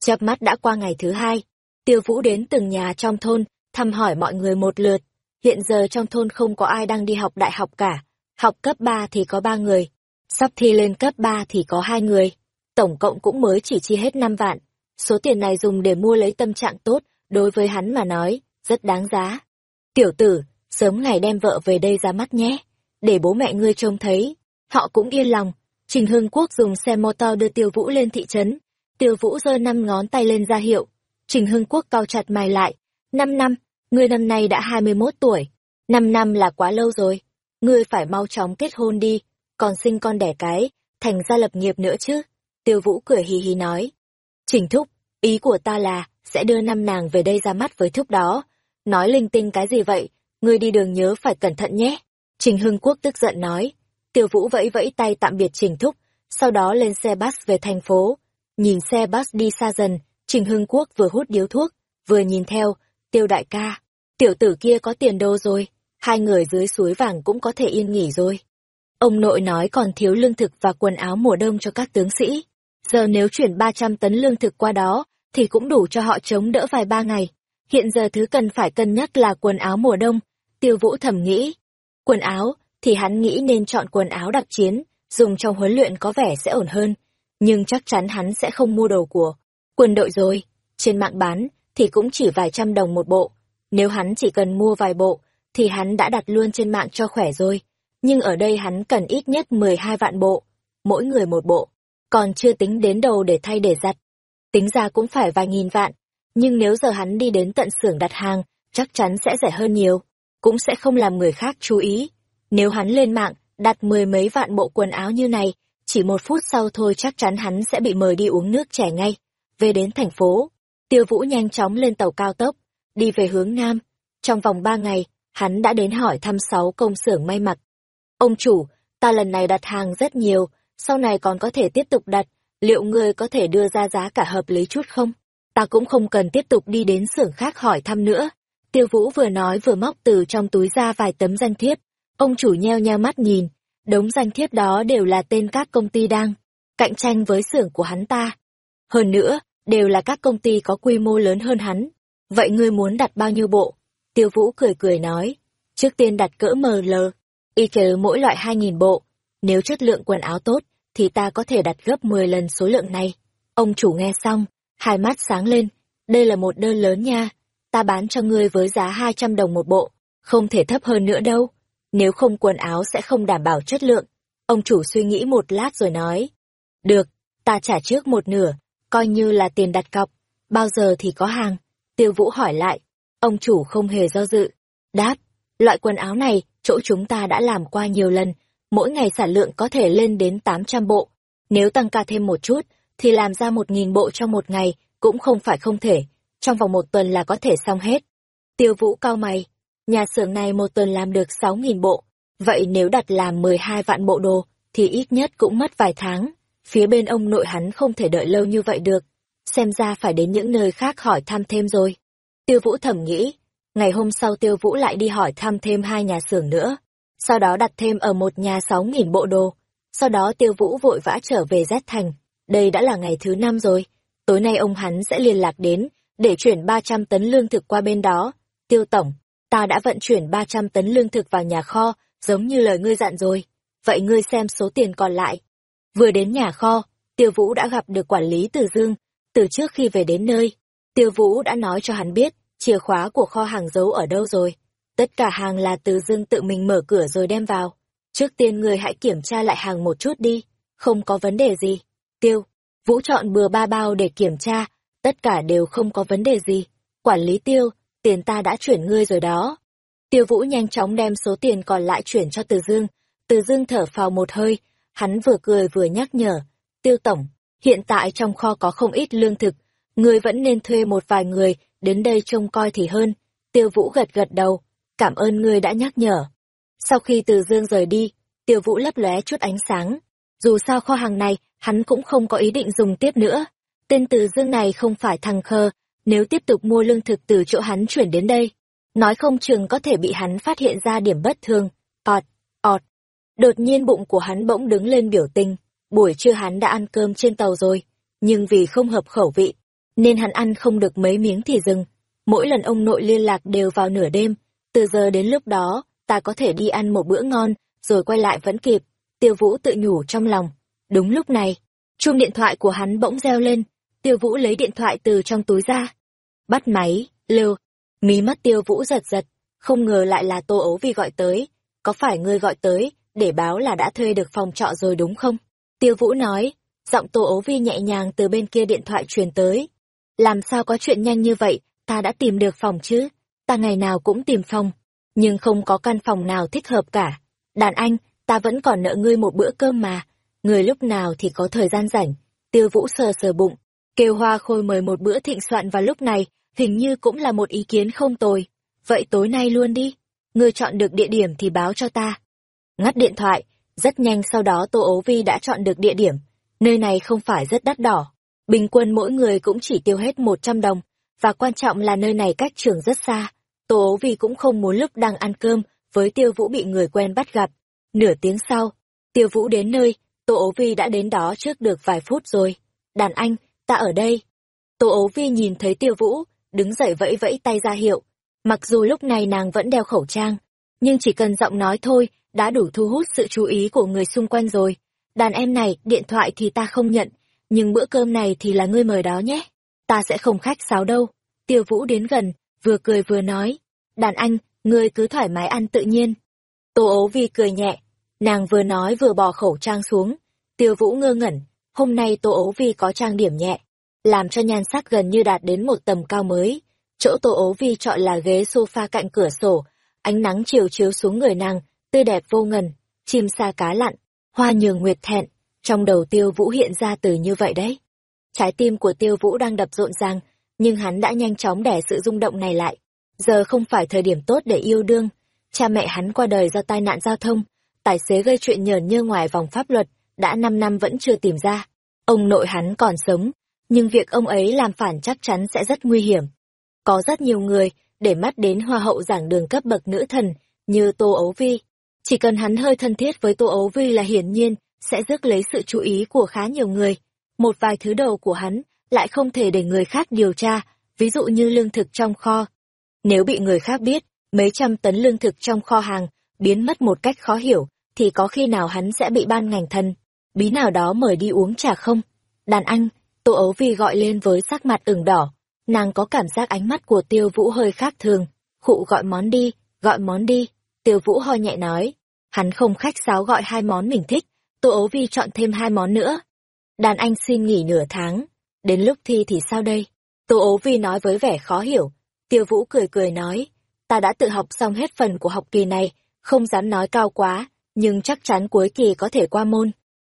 Chập mắt đã qua ngày thứ hai, Tiêu Vũ đến từng nhà trong thôn, thăm hỏi mọi người một lượt. Hiện giờ trong thôn không có ai đang đi học đại học cả, học cấp 3 thì có 3 người, sắp thi lên cấp 3 thì có 2 người, tổng cộng cũng mới chỉ chi hết 5 vạn. Số tiền này dùng để mua lấy tâm trạng tốt, đối với hắn mà nói, rất đáng giá. Tiểu tử, sớm ngày đem vợ về đây ra mắt nhé, để bố mẹ ngươi trông thấy. Họ cũng yên lòng. Trình Hưng Quốc dùng xe mô to đưa Tiêu Vũ lên thị trấn. Tiêu Vũ giơ năm ngón tay lên ra hiệu. Trình Hưng Quốc cao chặt mày lại. Năm năm, ngươi năm nay đã 21 tuổi. Năm năm là quá lâu rồi. Ngươi phải mau chóng kết hôn đi, còn sinh con đẻ cái, thành ra lập nghiệp nữa chứ. Tiêu Vũ cười hì hì nói. Trình Thúc, ý của ta là, sẽ đưa năm nàng về đây ra mắt với Thúc đó. Nói linh tinh cái gì vậy, ngươi đi đường nhớ phải cẩn thận nhé. Trình Hưng Quốc tức giận nói. Tiêu Vũ vẫy vẫy tay tạm biệt Trình Thúc, sau đó lên xe bus về thành phố. Nhìn xe bus đi xa dần, Trình Hưng Quốc vừa hút điếu thuốc, vừa nhìn theo, tiêu đại ca. Tiểu tử kia có tiền đô rồi, hai người dưới suối vàng cũng có thể yên nghỉ rồi. Ông nội nói còn thiếu lương thực và quần áo mùa đông cho các tướng sĩ. Giờ nếu chuyển 300 tấn lương thực qua đó, thì cũng đủ cho họ chống đỡ vài ba ngày. Hiện giờ thứ cần phải cân nhắc là quần áo mùa đông. Tiêu Vũ thầm nghĩ. Quần áo, thì hắn nghĩ nên chọn quần áo đặc chiến, dùng trong huấn luyện có vẻ sẽ ổn hơn. Nhưng chắc chắn hắn sẽ không mua đồ của quân đội rồi. Trên mạng bán, thì cũng chỉ vài trăm đồng một bộ. Nếu hắn chỉ cần mua vài bộ, thì hắn đã đặt luôn trên mạng cho khỏe rồi. Nhưng ở đây hắn cần ít nhất 12 vạn bộ, mỗi người một bộ, còn chưa tính đến đầu để thay để giặt. Tính ra cũng phải vài nghìn vạn, nhưng nếu giờ hắn đi đến tận xưởng đặt hàng, chắc chắn sẽ rẻ hơn nhiều, cũng sẽ không làm người khác chú ý. Nếu hắn lên mạng, đặt mười mấy vạn bộ quần áo như này, chỉ một phút sau thôi chắc chắn hắn sẽ bị mời đi uống nước trẻ ngay. Về đến thành phố, Tiêu Vũ nhanh chóng lên tàu cao tốc, đi về hướng Nam. Trong vòng ba ngày, hắn đã đến hỏi thăm sáu công xưởng may mặc. Ông chủ, ta lần này đặt hàng rất nhiều, sau này còn có thể tiếp tục đặt, liệu ngươi có thể đưa ra giá cả hợp lý chút không? Ta cũng không cần tiếp tục đi đến xưởng khác hỏi thăm nữa. Tiêu Vũ vừa nói vừa móc từ trong túi ra vài tấm danh thiếp. Ông chủ nheo nheo mắt nhìn, đống danh thiếp đó đều là tên các công ty đang cạnh tranh với xưởng của hắn ta. Hơn nữa, đều là các công ty có quy mô lớn hơn hắn. Vậy ngươi muốn đặt bao nhiêu bộ? Tiêu Vũ cười cười nói, trước tiên đặt cỡ ML, y kể mỗi loại 2.000 bộ. Nếu chất lượng quần áo tốt, thì ta có thể đặt gấp 10 lần số lượng này. Ông chủ nghe xong, hai mắt sáng lên, đây là một đơn lớn nha, ta bán cho ngươi với giá 200 đồng một bộ, không thể thấp hơn nữa đâu. Nếu không quần áo sẽ không đảm bảo chất lượng. Ông chủ suy nghĩ một lát rồi nói, được, ta trả trước một nửa, coi như là tiền đặt cọc, bao giờ thì có hàng? Tiêu Vũ hỏi lại, ông chủ không hề do dự. Đáp, loại quần áo này, chỗ chúng ta đã làm qua nhiều lần, mỗi ngày sản lượng có thể lên đến 800 bộ. Nếu tăng ca thêm một chút, thì làm ra 1.000 bộ trong một ngày, cũng không phải không thể, trong vòng một tuần là có thể xong hết. Tiêu Vũ cao mày, nhà xưởng này một tuần làm được 6.000 bộ, vậy nếu đặt làm 12 vạn bộ đồ, thì ít nhất cũng mất vài tháng. Phía bên ông nội hắn không thể đợi lâu như vậy được, xem ra phải đến những nơi khác hỏi thăm thêm rồi. Tiêu Vũ thầm nghĩ, ngày hôm sau Tiêu Vũ lại đi hỏi thăm thêm hai nhà xưởng nữa, sau đó đặt thêm ở một nhà sáu nghìn bộ đồ. Sau đó Tiêu Vũ vội vã trở về Z Thành, đây đã là ngày thứ năm rồi, tối nay ông hắn sẽ liên lạc đến, để chuyển ba trăm tấn lương thực qua bên đó. Tiêu Tổng, ta đã vận chuyển ba trăm tấn lương thực vào nhà kho, giống như lời ngươi dặn rồi. Vậy ngươi xem số tiền còn lại, Vừa đến nhà kho, Tiêu Vũ đã gặp được quản lý Từ Dương. Từ trước khi về đến nơi, Tiêu Vũ đã nói cho hắn biết chìa khóa của kho hàng giấu ở đâu rồi. Tất cả hàng là Từ Dương tự mình mở cửa rồi đem vào. Trước tiên người hãy kiểm tra lại hàng một chút đi, không có vấn đề gì. Tiêu, Vũ chọn bừa ba bao để kiểm tra, tất cả đều không có vấn đề gì. Quản lý Tiêu, tiền ta đã chuyển ngươi rồi đó. Tiêu Vũ nhanh chóng đem số tiền còn lại chuyển cho Từ Dương. Từ Dương thở phào một hơi, Hắn vừa cười vừa nhắc nhở, tiêu tổng, hiện tại trong kho có không ít lương thực, người vẫn nên thuê một vài người đến đây trông coi thì hơn. Tiêu Vũ gật gật đầu, cảm ơn ngươi đã nhắc nhở. Sau khi từ dương rời đi, tiêu vũ lấp lóe chút ánh sáng. Dù sao kho hàng này, hắn cũng không có ý định dùng tiếp nữa. Tên Từ Dương này không phải thằng khờ, nếu tiếp tục mua lương thực từ chỗ hắn chuyển đến đây, nói không chừng có thể bị hắn phát hiện ra điểm bất thường. Ọt, ọt. Đột nhiên bụng của hắn bỗng đứng lên biểu tình, buổi trưa hắn đã ăn cơm trên tàu rồi, nhưng vì không hợp khẩu vị, nên hắn ăn không được mấy miếng thì dừng. Mỗi lần ông nội liên lạc đều vào nửa đêm, từ giờ đến lúc đó, ta có thể đi ăn một bữa ngon, rồi quay lại vẫn kịp. Tiêu Vũ tự nhủ trong lòng. Đúng lúc này, chuông điện thoại của hắn bỗng reo lên, Tiêu Vũ lấy điện thoại từ trong túi ra. Bắt máy, lưu. Mí mắt Tiêu Vũ giật giật, không ngờ lại là Tô Ấu Vi gọi tới. Có phải ngươi gọi tới, để báo là đã thuê được phòng trọ rồi đúng không? Tiêu Vũ nói, giọng Tô Ấu Vi nhẹ nhàng từ bên kia điện thoại truyền tới. Làm sao có chuyện nhanh như vậy, ta đã tìm được phòng chứ? Ta ngày nào cũng tìm phòng, nhưng không có căn phòng nào thích hợp cả. Đàn anh, ta vẫn còn nợ ngươi một bữa cơm mà, người lúc nào thì có thời gian rảnh. Tiêu Vũ sờ sờ bụng, kêu Hoa Khôi mời một bữa thịnh soạn vào lúc này, hình như cũng là một ý kiến không tồi. Vậy tối nay luôn đi, ngươi chọn được địa điểm thì báo cho ta. Ngắt điện thoại, rất nhanh sau đó Tô Ố Vi đã chọn được địa điểm, nơi này không phải rất đắt đỏ. Bình quân mỗi người cũng chỉ tiêu hết 100 đồng, và quan trọng là nơi này cách trường rất xa. Tô ố Vi cũng không muốn lúc đang ăn cơm với tiêu vũ bị người quen bắt gặp. Nửa tiếng sau, tiêu vũ đến nơi, Tô ố vi đã đến đó trước được vài phút rồi. Đàn anh, ta ở đây. Tô ố vi nhìn thấy tiêu vũ, đứng dậy vẫy vẫy tay ra hiệu. Mặc dù lúc này nàng vẫn đeo khẩu trang, nhưng chỉ cần giọng nói thôi, đã đủ thu hút sự chú ý của người xung quanh rồi. Đàn em này, điện thoại thì ta không nhận, nhưng bữa cơm này thì là ngươi mời đó nhé. Ta sẽ không khách sáo đâu. Tiêu Vũ đến gần, vừa cười vừa nói. Đàn anh, ngươi cứ thoải mái ăn tự nhiên. Tô ố vi cười nhẹ, nàng vừa nói vừa bỏ khẩu trang xuống. Tiêu Vũ ngơ ngẩn, hôm nay Tô ố vi có trang điểm nhẹ, làm cho nhan sắc gần như đạt đến một tầm cao mới. Chỗ Tô ố vi chọn là ghế sofa cạnh cửa sổ, ánh nắng chiều chiếu xuống người nàng, tươi đẹp vô ngần, chim sa cá lặn, hoa nhường nguyệt thẹn, trong đầu tiêu vũ hiện ra từ như vậy đấy. Trái tim của tiêu vũ đang đập rộn ràng, nhưng hắn đã nhanh chóng đẻ sự rung động này lại. Giờ không phải thời điểm tốt để yêu đương. Cha mẹ hắn qua đời do tai nạn giao thông, tài xế gây chuyện nhờn nhơ ngoài vòng pháp luật, đã 5 năm vẫn chưa tìm ra. Ông nội hắn còn sống, nhưng việc ông ấy làm phản chắc chắn sẽ rất nguy hiểm. Có rất nhiều người để mắt đến hoa hậu giảng đường cấp bậc nữ thần như Tô Ấu Vi. Chỉ cần hắn hơi thân thiết với Tô Ấu Vi là hiển nhiên sẽ rước lấy sự chú ý của khá nhiều người. Một vài thứ đầu của hắn lại không thể để người khác điều tra, ví dụ như lương thực trong kho. Nếu bị người khác biết, mấy trăm tấn lương thực trong kho hàng biến mất một cách khó hiểu, thì có khi nào hắn sẽ bị ban ngành thân, bí nào đó mời đi uống trà không? Đàn anh, Tô Ấu Vi gọi lên với sắc mặt ửng đỏ, nàng có cảm giác ánh mắt của Tiêu Vũ hơi khác thường. Khụ gọi món đi, gọi món đi, Tiêu Vũ ho nhẹ nói. Hắn không khách sáo gọi hai món mình thích, Tô Ấu Vi chọn thêm hai món nữa. Đàn anh xin nghỉ nửa tháng, đến lúc thi thì sao đây? Tô ố Vi nói với vẻ khó hiểu. Tiêu Vũ cười cười nói, ta đã tự học xong hết phần của học kỳ này, không dám nói cao quá, nhưng chắc chắn cuối kỳ có thể qua môn.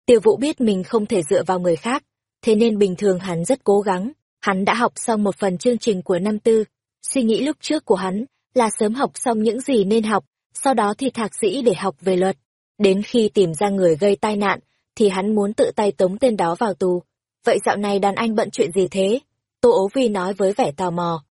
Tiêu Vũ biết mình không thể dựa vào người khác, thế nên bình thường hắn rất cố gắng. Hắn đã học xong một phần chương trình của năm tư. Suy nghĩ lúc trước của hắn là sớm học xong những gì nên học, sau đó thì thạc sĩ để học về luật. Đến khi tìm ra người gây tai nạn, thì hắn muốn tự tay tống tên đó vào tù. Vậy dạo này đàn anh bận chuyện gì thế? Tô ố vi nói với vẻ tò mò.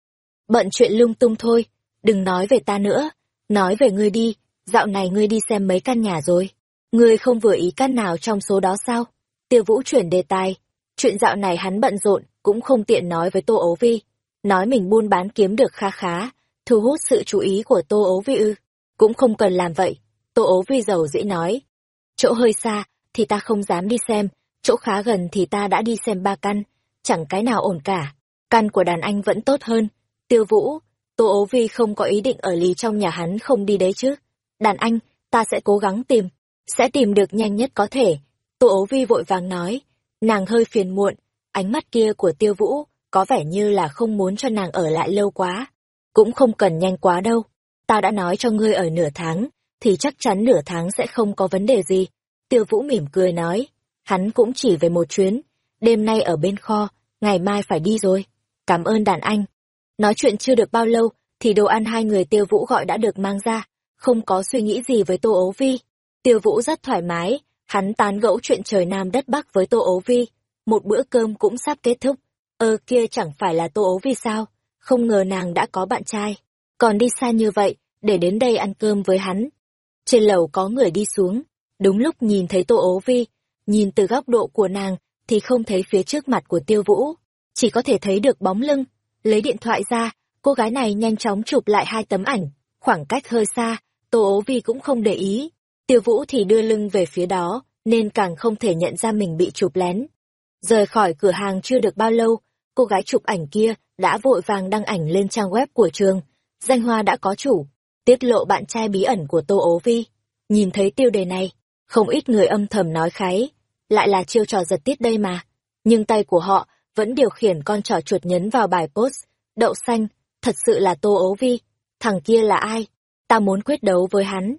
Bận chuyện lung tung thôi, đừng nói về ta nữa. Nói về ngươi đi, dạo này ngươi đi xem mấy căn nhà rồi. Ngươi không vừa ý căn nào trong số đó sao? Tiêu vũ chuyển đề tài. Chuyện dạo này hắn bận rộn, cũng không tiện nói với Tô ố vi. Nói mình buôn bán kiếm được kha khá, thu hút sự chú ý của Tô ố vi ư. Cũng không cần làm vậy. Tô ố vi giàu dĩ nói. Chỗ hơi xa, thì ta không dám đi xem, chỗ khá gần thì ta đã đi xem ba căn, chẳng cái nào ổn cả. Căn của đàn anh vẫn tốt hơn. Tiêu vũ, Tô ố vi không có ý định ở lì trong nhà hắn không đi đấy chứ. Đàn anh, ta sẽ cố gắng tìm, sẽ tìm được nhanh nhất có thể. Tô ố vi vội vàng nói, nàng hơi phiền muộn, ánh mắt kia của tiêu vũ, có vẻ như là không muốn cho nàng ở lại lâu quá. Cũng không cần nhanh quá đâu, ta đã nói cho ngươi ở nửa tháng, thì chắc chắn nửa tháng sẽ không có vấn đề gì. Tiêu Vũ mỉm cười nói, hắn cũng chỉ về một chuyến, đêm nay ở bên kho, ngày mai phải đi rồi. Cảm ơn đàn anh. Nói chuyện chưa được bao lâu, thì đồ ăn hai người Tiêu Vũ gọi đã được mang ra, không có suy nghĩ gì với Tô Ấu Vi. Tiêu Vũ rất thoải mái, Hắn tán gẫu chuyện trời Nam đất Bắc với Tô ấu Vi. Một bữa cơm cũng sắp kết thúc. Ơ kia chẳng phải là Tô ấu Vi sao? Không ngờ nàng đã có bạn trai. Còn đi xa như vậy, để đến đây ăn cơm với hắn. Trên lầu có người đi xuống. Đúng lúc nhìn thấy Tô Ố Vi, nhìn từ góc độ của nàng thì không thấy phía trước mặt của Tiêu Vũ. Chỉ có thể thấy được bóng lưng. Lấy điện thoại ra, cô gái này nhanh chóng chụp lại hai tấm ảnh. Khoảng cách hơi xa, Tô Ố Vi cũng không để ý. Tiêu Vũ thì đưa lưng về phía đó, nên càng không thể nhận ra mình bị chụp lén. Rời khỏi cửa hàng chưa được bao lâu, cô gái chụp ảnh kia đã vội vàng đăng ảnh lên trang web của trường. Danh hoa đã có chủ, tiết lộ bạn trai bí ẩn của Tô Ố Vi. Nhìn thấy tiêu đề này, không ít người âm thầm nói kháy, lại là chiêu trò giật tiết đây mà. Nhưng tay của họ vẫn điều khiển con trò chuột nhấn vào bài post, đậu xanh, thật sự là Tô ấu Vi. Thằng kia là ai? Ta muốn quyết đấu với hắn.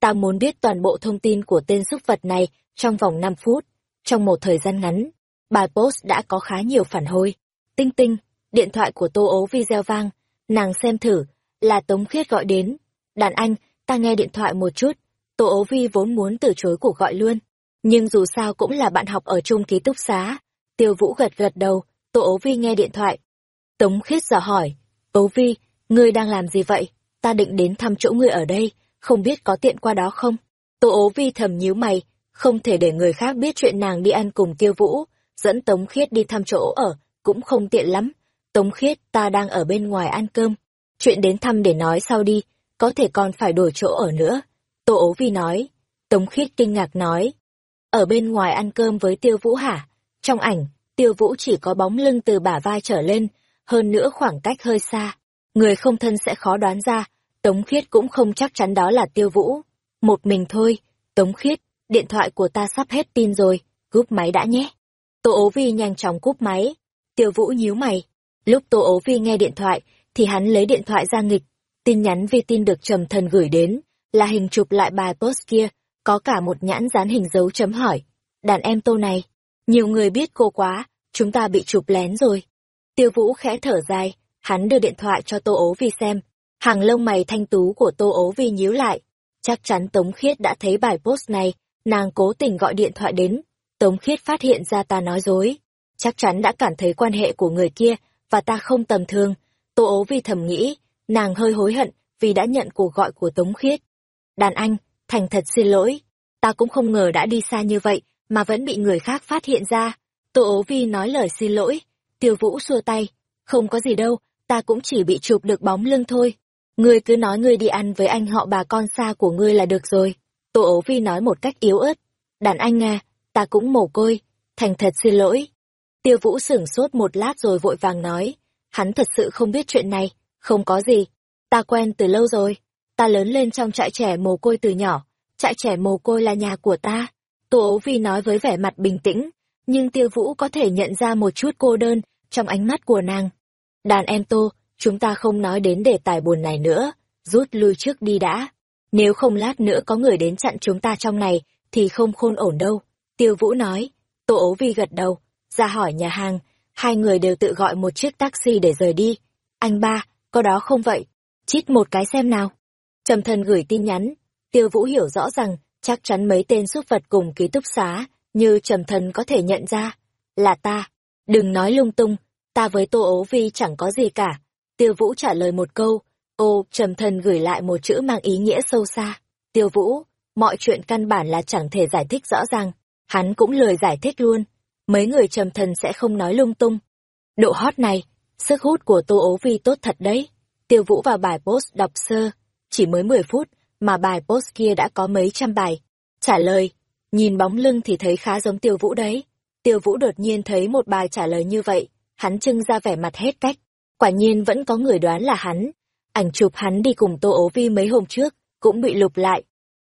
Ta muốn biết toàn bộ thông tin của tên súc vật này trong vòng 5 phút. Trong một thời gian ngắn, bài post đã có khá nhiều phản hồi. Tinh tinh, điện thoại của Tô Ố video vang, nàng xem thử, là Tống Khiết gọi đến. Đàn anh, ta nghe điện thoại một chút, Tô ấu Vi vốn muốn từ chối cuộc gọi luôn. Nhưng dù sao cũng là bạn học ở chung ký túc xá. Tiêu Vũ gật gật đầu, Tô Ố Vi nghe điện thoại. Tống Khiết dò hỏi, Ố Vi, ngươi đang làm gì vậy? Ta định đến thăm chỗ ngươi ở đây, không biết có tiện qua đó không? Tô Ố Vi thầm nhíu mày, không thể để người khác biết chuyện nàng đi ăn cùng Tiêu Vũ, dẫn Tống Khiết đi thăm chỗ ở, cũng không tiện lắm. Tống Khiết, ta đang ở bên ngoài ăn cơm. Chuyện đến thăm để nói sau đi, có thể còn phải đổi chỗ ở nữa. Tô ố vi nói. Tống Khiết kinh ngạc nói. Ở bên ngoài ăn cơm với Tiêu Vũ hả? Trong ảnh, Tiêu Vũ chỉ có bóng lưng từ bả vai trở lên, hơn nữa khoảng cách hơi xa. Người không thân sẽ khó đoán ra, Tống Khiết cũng không chắc chắn đó là Tiêu Vũ. Một mình thôi, Tống Khiết, điện thoại của ta sắp hết pin rồi, cúp máy đã nhé. Tô ố vi nhanh chóng cúp máy. Tiêu Vũ nhíu mày. Lúc Tô ố vi nghe điện thoại, thì hắn lấy điện thoại ra nghịch. Tin nhắn vi tin được trầm thần gửi đến, là hình chụp lại bài post kia, có cả một nhãn dán hình dấu chấm hỏi. Đàn em Tô này, nhiều người biết cô quá, chúng ta bị chụp lén rồi. Tiêu Vũ khẽ thở dài, hắn đưa điện thoại cho Tô ố vi xem. Hàng lông mày thanh tú của Tô ố vi nhíu lại. Chắc chắn Tống Khiết đã thấy bài post này, nàng cố tình gọi điện thoại đến. Tống Khiết phát hiện ra ta nói dối. Chắc chắn đã cảm thấy quan hệ của người kia, và ta không tầm thường. Tô ố vi thầm nghĩ, nàng hơi hối hận vì đã nhận cuộc gọi của Tống Khiết. Đàn anh, thành thật xin lỗi. Ta cũng không ngờ đã đi xa như vậy, mà vẫn bị người khác phát hiện ra. Tô ố vi nói lời xin lỗi. Tiêu vũ xua tay. Không có gì đâu, ta cũng chỉ bị chụp được bóng lưng thôi. Ngươi cứ nói ngươi đi ăn với anh họ bà con xa của ngươi là được rồi. Tô ố vi nói một cách yếu ớt. Đàn anh à, ta cũng mồ côi. Thành thật xin lỗi. Tiêu vũ sửng sốt một lát rồi vội vàng nói. Hắn thật sự không biết chuyện này. Không có gì. Ta quen từ lâu rồi. Ta lớn lên trong trại trẻ mồ côi từ nhỏ. Trại trẻ mồ côi là nhà của ta. Tô ấu vi nói với vẻ mặt bình tĩnh. Nhưng tiêu vũ có thể nhận ra một chút cô đơn trong ánh mắt của nàng. Đàn em tô, chúng ta không nói đến đề tài buồn này nữa. Rút lui trước đi đã. Nếu không lát nữa có người đến chặn chúng ta trong này, thì không khôn ổn đâu. Tiêu Vũ nói. Tô ấu vi gật đầu, ra hỏi nhà hàng. Hai người đều tự gọi một chiếc taxi để rời đi. Anh ba, có đó không vậy? Chít một cái xem nào. Trầm thần gửi tin nhắn. Tiêu Vũ hiểu rõ rằng, chắc chắn mấy tên súc vật cùng ký túc xá, như trầm thần có thể nhận ra. Là ta. Đừng nói lung tung, ta với Tô ố vi chẳng có gì cả. Tiêu Vũ trả lời một câu. Ô, trầm thần gửi lại một chữ mang ý nghĩa sâu xa. Tiêu Vũ, mọi chuyện căn bản là chẳng thể giải thích rõ ràng. Hắn cũng lười giải thích luôn. Mấy người trầm thần sẽ không nói lung tung. Độ hot này, sức hút của Tô ố vi tốt thật đấy. Tiêu Vũ vào bài post đọc sơ, chỉ mới 10 phút mà bài post kia đã có mấy trăm bài. Trả lời, nhìn bóng lưng thì thấy khá giống Tiêu Vũ đấy. Tiêu Vũ đột nhiên thấy một bài trả lời như vậy, hắn trưng ra vẻ mặt hết cách. Quả nhiên vẫn có người đoán là hắn. Ảnh chụp hắn đi cùng Tô Ố Vi mấy hôm trước, cũng bị lục lại.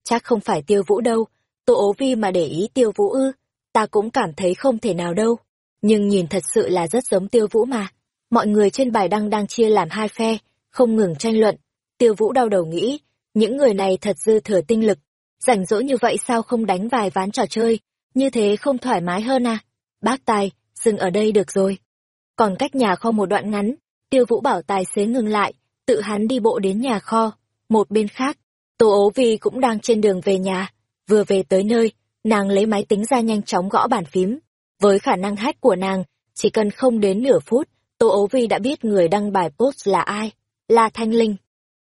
Chắc không phải Tiêu Vũ đâu, Tô Ố Vi mà để ý Tiêu Vũ ư, ta cũng cảm thấy không thể nào đâu. Nhưng nhìn thật sự là rất giống Tiêu Vũ mà. Mọi người trên bài đăng đang chia làm hai phe, không ngừng tranh luận. Tiêu Vũ đau đầu nghĩ, những người này thật dư thừa tinh lực. Rảnh rỗi như vậy sao không đánh vài ván trò chơi, như thế không thoải mái hơn à? Bác Tài, dừng ở đây được rồi. Còn cách nhà kho một đoạn ngắn, Tiêu Vũ bảo tài xế ngừng lại, tự hắn đi bộ đến nhà kho. Một bên khác, Tô ố vi cũng đang trên đường về nhà. Vừa về tới nơi, nàng lấy máy tính ra nhanh chóng gõ bàn phím. Với khả năng hack của nàng, chỉ cần không đến nửa phút, Tô Ố Vi đã biết người đăng bài post là ai, là Thanh Linh.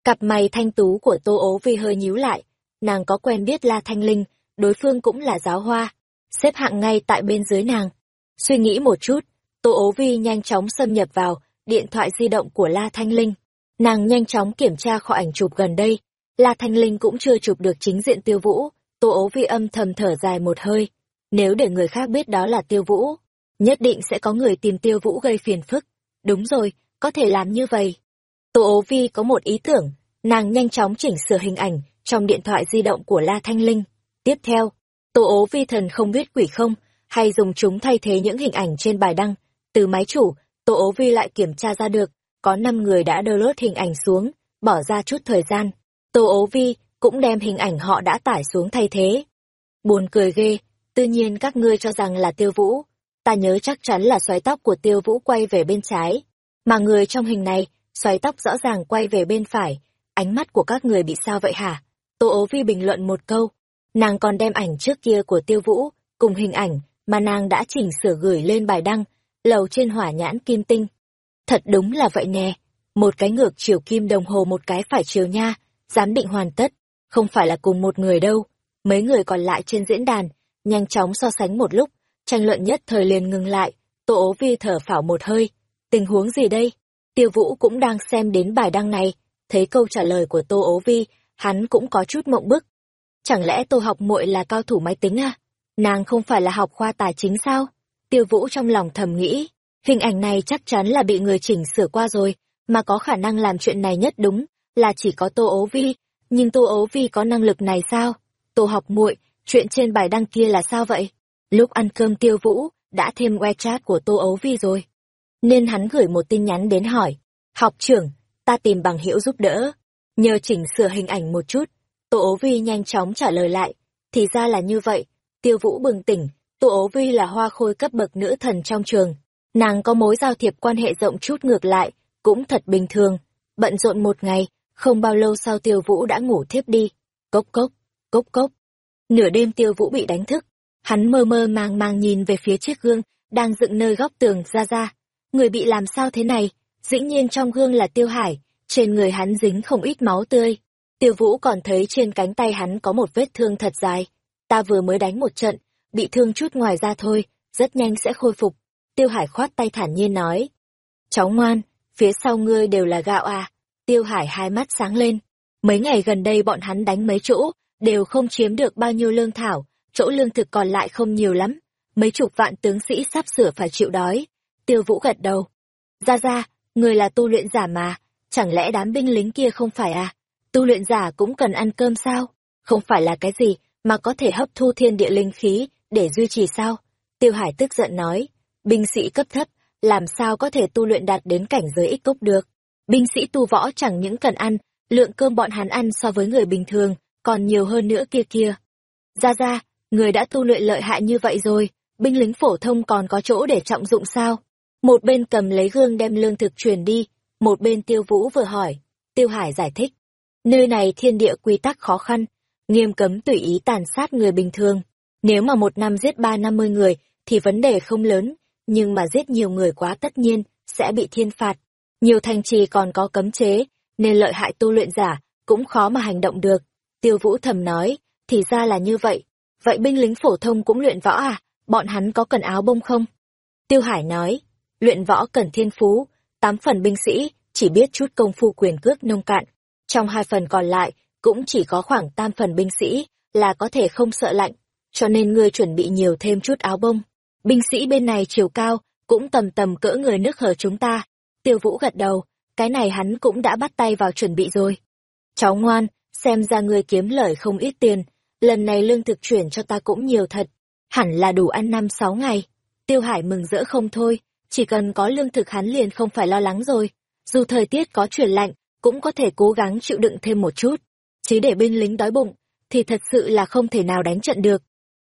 Cặp mày thanh tú của Tô Ố Vi hơi nhíu lại, nàng có quen biết La Thanh Linh, đối phương cũng là giáo hoa, xếp hạng ngay tại bên dưới nàng. Suy nghĩ một chút, Tô Ố Vi nhanh chóng xâm nhập vào điện thoại di động của La Thanh Linh. Nàng nhanh chóng kiểm tra kho ảnh chụp gần đây. La Thanh Linh cũng chưa chụp được chính diện tiêu vũ, Tô Ố Vi âm thầm thở dài một hơi. Nếu để người khác biết đó là tiêu vũ, nhất định sẽ có người tìm tiêu vũ gây phiền phức. Đúng rồi, có thể làm như vậy. Tô ố vi có một ý tưởng, nàng nhanh chóng chỉnh sửa hình ảnh trong điện thoại di động của La Thanh Linh. Tiếp theo, Tô ố vi thần không biết quỷ không, hay dùng chúng thay thế những hình ảnh trên bài đăng. Từ máy chủ, Tô ố vi lại kiểm tra ra được, có 5 người đã download hình ảnh xuống, bỏ ra chút thời gian. Tô ố vi cũng đem hình ảnh họ đã tải xuống thay thế. Buồn cười ghê, tự nhiên các ngươi cho rằng là tiêu vũ. Ta nhớ chắc chắn là xoáy tóc của tiêu vũ quay về bên trái. Mà người trong hình này, xoáy tóc rõ ràng quay về bên phải. Ánh mắt của các người bị sao vậy hả? Tô ố vi bình luận một câu. Nàng còn đem ảnh trước kia của tiêu vũ, cùng hình ảnh mà nàng đã chỉnh sửa gửi lên bài đăng, lầu trên hỏa nhãn kim tinh. Thật đúng là vậy nè, một cái ngược chiều kim đồng hồ một cái phải chiều nha, giám định hoàn tất, không phải là cùng một người đâu. Mấy người còn lại trên diễn đàn, nhanh chóng so sánh một lúc, tranh luận nhất thời liền ngừng lại, Tô ố vi thở phào một hơi. Tình huống gì đây? Tiêu Vũ cũng đang xem đến bài đăng này, thấy câu trả lời của Tô ố vi, hắn cũng có chút mộng bức. Chẳng lẽ Tô học muội là cao thủ máy tính à? Nàng không phải là học khoa tài chính sao? Tiêu Vũ trong lòng thầm nghĩ, hình ảnh này chắc chắn là bị người chỉnh sửa qua rồi, mà có khả năng làm chuyện này nhất đúng, là chỉ có Tô ố vi, nhưng Tô ố vi có năng lực này sao? Tô học muội, chuyện trên bài đăng kia là sao vậy? Lúc ăn cơm tiêu vũ, đã thêm WeChat của Tô Ố Vi rồi. Nên hắn gửi một tin nhắn đến hỏi. Học trưởng, ta tìm bằng hữu giúp đỡ. Nhờ chỉnh sửa hình ảnh một chút. Tô ố Vi nhanh chóng trả lời lại. Thì ra là như vậy. Tiêu vũ bừng tỉnh. Tô ố Vi là hoa khôi cấp bậc nữ thần trong trường. Nàng có mối giao thiệp quan hệ rộng chút ngược lại, cũng thật bình thường. Bận rộn một ngày, không bao lâu sau tiêu vũ đã ngủ thiếp đi. Cốc cốc, cốc cốc. Nửa đêm tiêu vũ bị đánh thức, Hắn mơ mơ màng màng nhìn về phía chiếc gương, đang dựng nơi góc tường ra ra. Người bị làm sao thế này? Dĩ nhiên trong gương là Tiêu Hải, trên người hắn dính không ít máu tươi. Tiêu Vũ còn thấy trên cánh tay hắn có một vết thương thật dài. Ta vừa mới đánh một trận, bị thương chút ngoài ra thôi, rất nhanh sẽ khôi phục. Tiêu Hải khoát tay thản nhiên nói. Cháu ngoan, phía sau ngươi đều là gạo à. Tiêu Hải hai mắt sáng lên. Mấy ngày gần đây bọn hắn đánh mấy chỗ, đều không chiếm được bao nhiêu lương thảo, chỗ lương thực còn lại không nhiều lắm, mấy chục vạn tướng sĩ sắp sửa phải chịu đói. Tiêu Vũ gật đầu. Ra ra, người là tu luyện giả mà, chẳng lẽ đám binh lính kia không phải à? Tu luyện giả cũng cần ăn cơm sao? Không phải là cái gì mà có thể hấp thu thiên địa linh khí để duy trì sao? Tiêu Hải tức giận nói, binh sĩ cấp thấp, làm sao có thể tu luyện đạt đến cảnh giới ích cốc được? Binh sĩ tu võ chẳng những cần ăn, lượng cơm bọn hắn ăn so với người bình thường, còn nhiều hơn nữa kia kia. Ra ra, người đã tu luyện lợi hại như vậy rồi, binh lính phổ thông còn có chỗ để trọng dụng sao? Một bên cầm lấy gương đem lương thực truyền đi, một bên tiêu vũ vừa hỏi. Tiêu Hải giải thích, nơi này thiên địa quy tắc khó khăn, nghiêm cấm tùy ý tàn sát người bình thường. Nếu mà một năm giết ba năm mươi người thì vấn đề không lớn, nhưng mà giết nhiều người quá tất nhiên sẽ bị thiên phạt. Nhiều thành trì còn có cấm chế, nên lợi hại tu luyện giả cũng khó mà hành động được. Tiêu Vũ thầm nói, thì ra là như vậy, Vậy binh lính phổ thông cũng luyện võ à? Bọn hắn có cần áo bông không? Tiêu Hải nói, luyện võ cần thiên phú, tám phần binh sĩ chỉ biết chút công phu quyền cước nông cạn. Trong hai phần còn lại, cũng chỉ có khoảng tam phần binh sĩ là có thể không sợ lạnh, cho nên ngươi chuẩn bị nhiều thêm chút áo bông. Binh sĩ bên này chiều cao, cũng tầm tầm cỡ người nước hở chúng ta. Tiêu Vũ gật đầu, cái này hắn cũng đã bắt tay vào chuẩn bị rồi. Cháu ngoan, xem ra ngươi kiếm lời không ít tiền, lần này lương thực chuyển cho ta cũng nhiều thật, hẳn là đủ ăn năm sáu ngày. Tiêu Hải mừng rỡ không thôi, chỉ cần có lương thực hắn liền không phải lo lắng rồi. Dù thời tiết có chuyển lạnh, cũng có thể cố gắng chịu đựng thêm một chút. Chỉ để binh lính đói bụng, thì thật sự là không thể nào đánh trận được.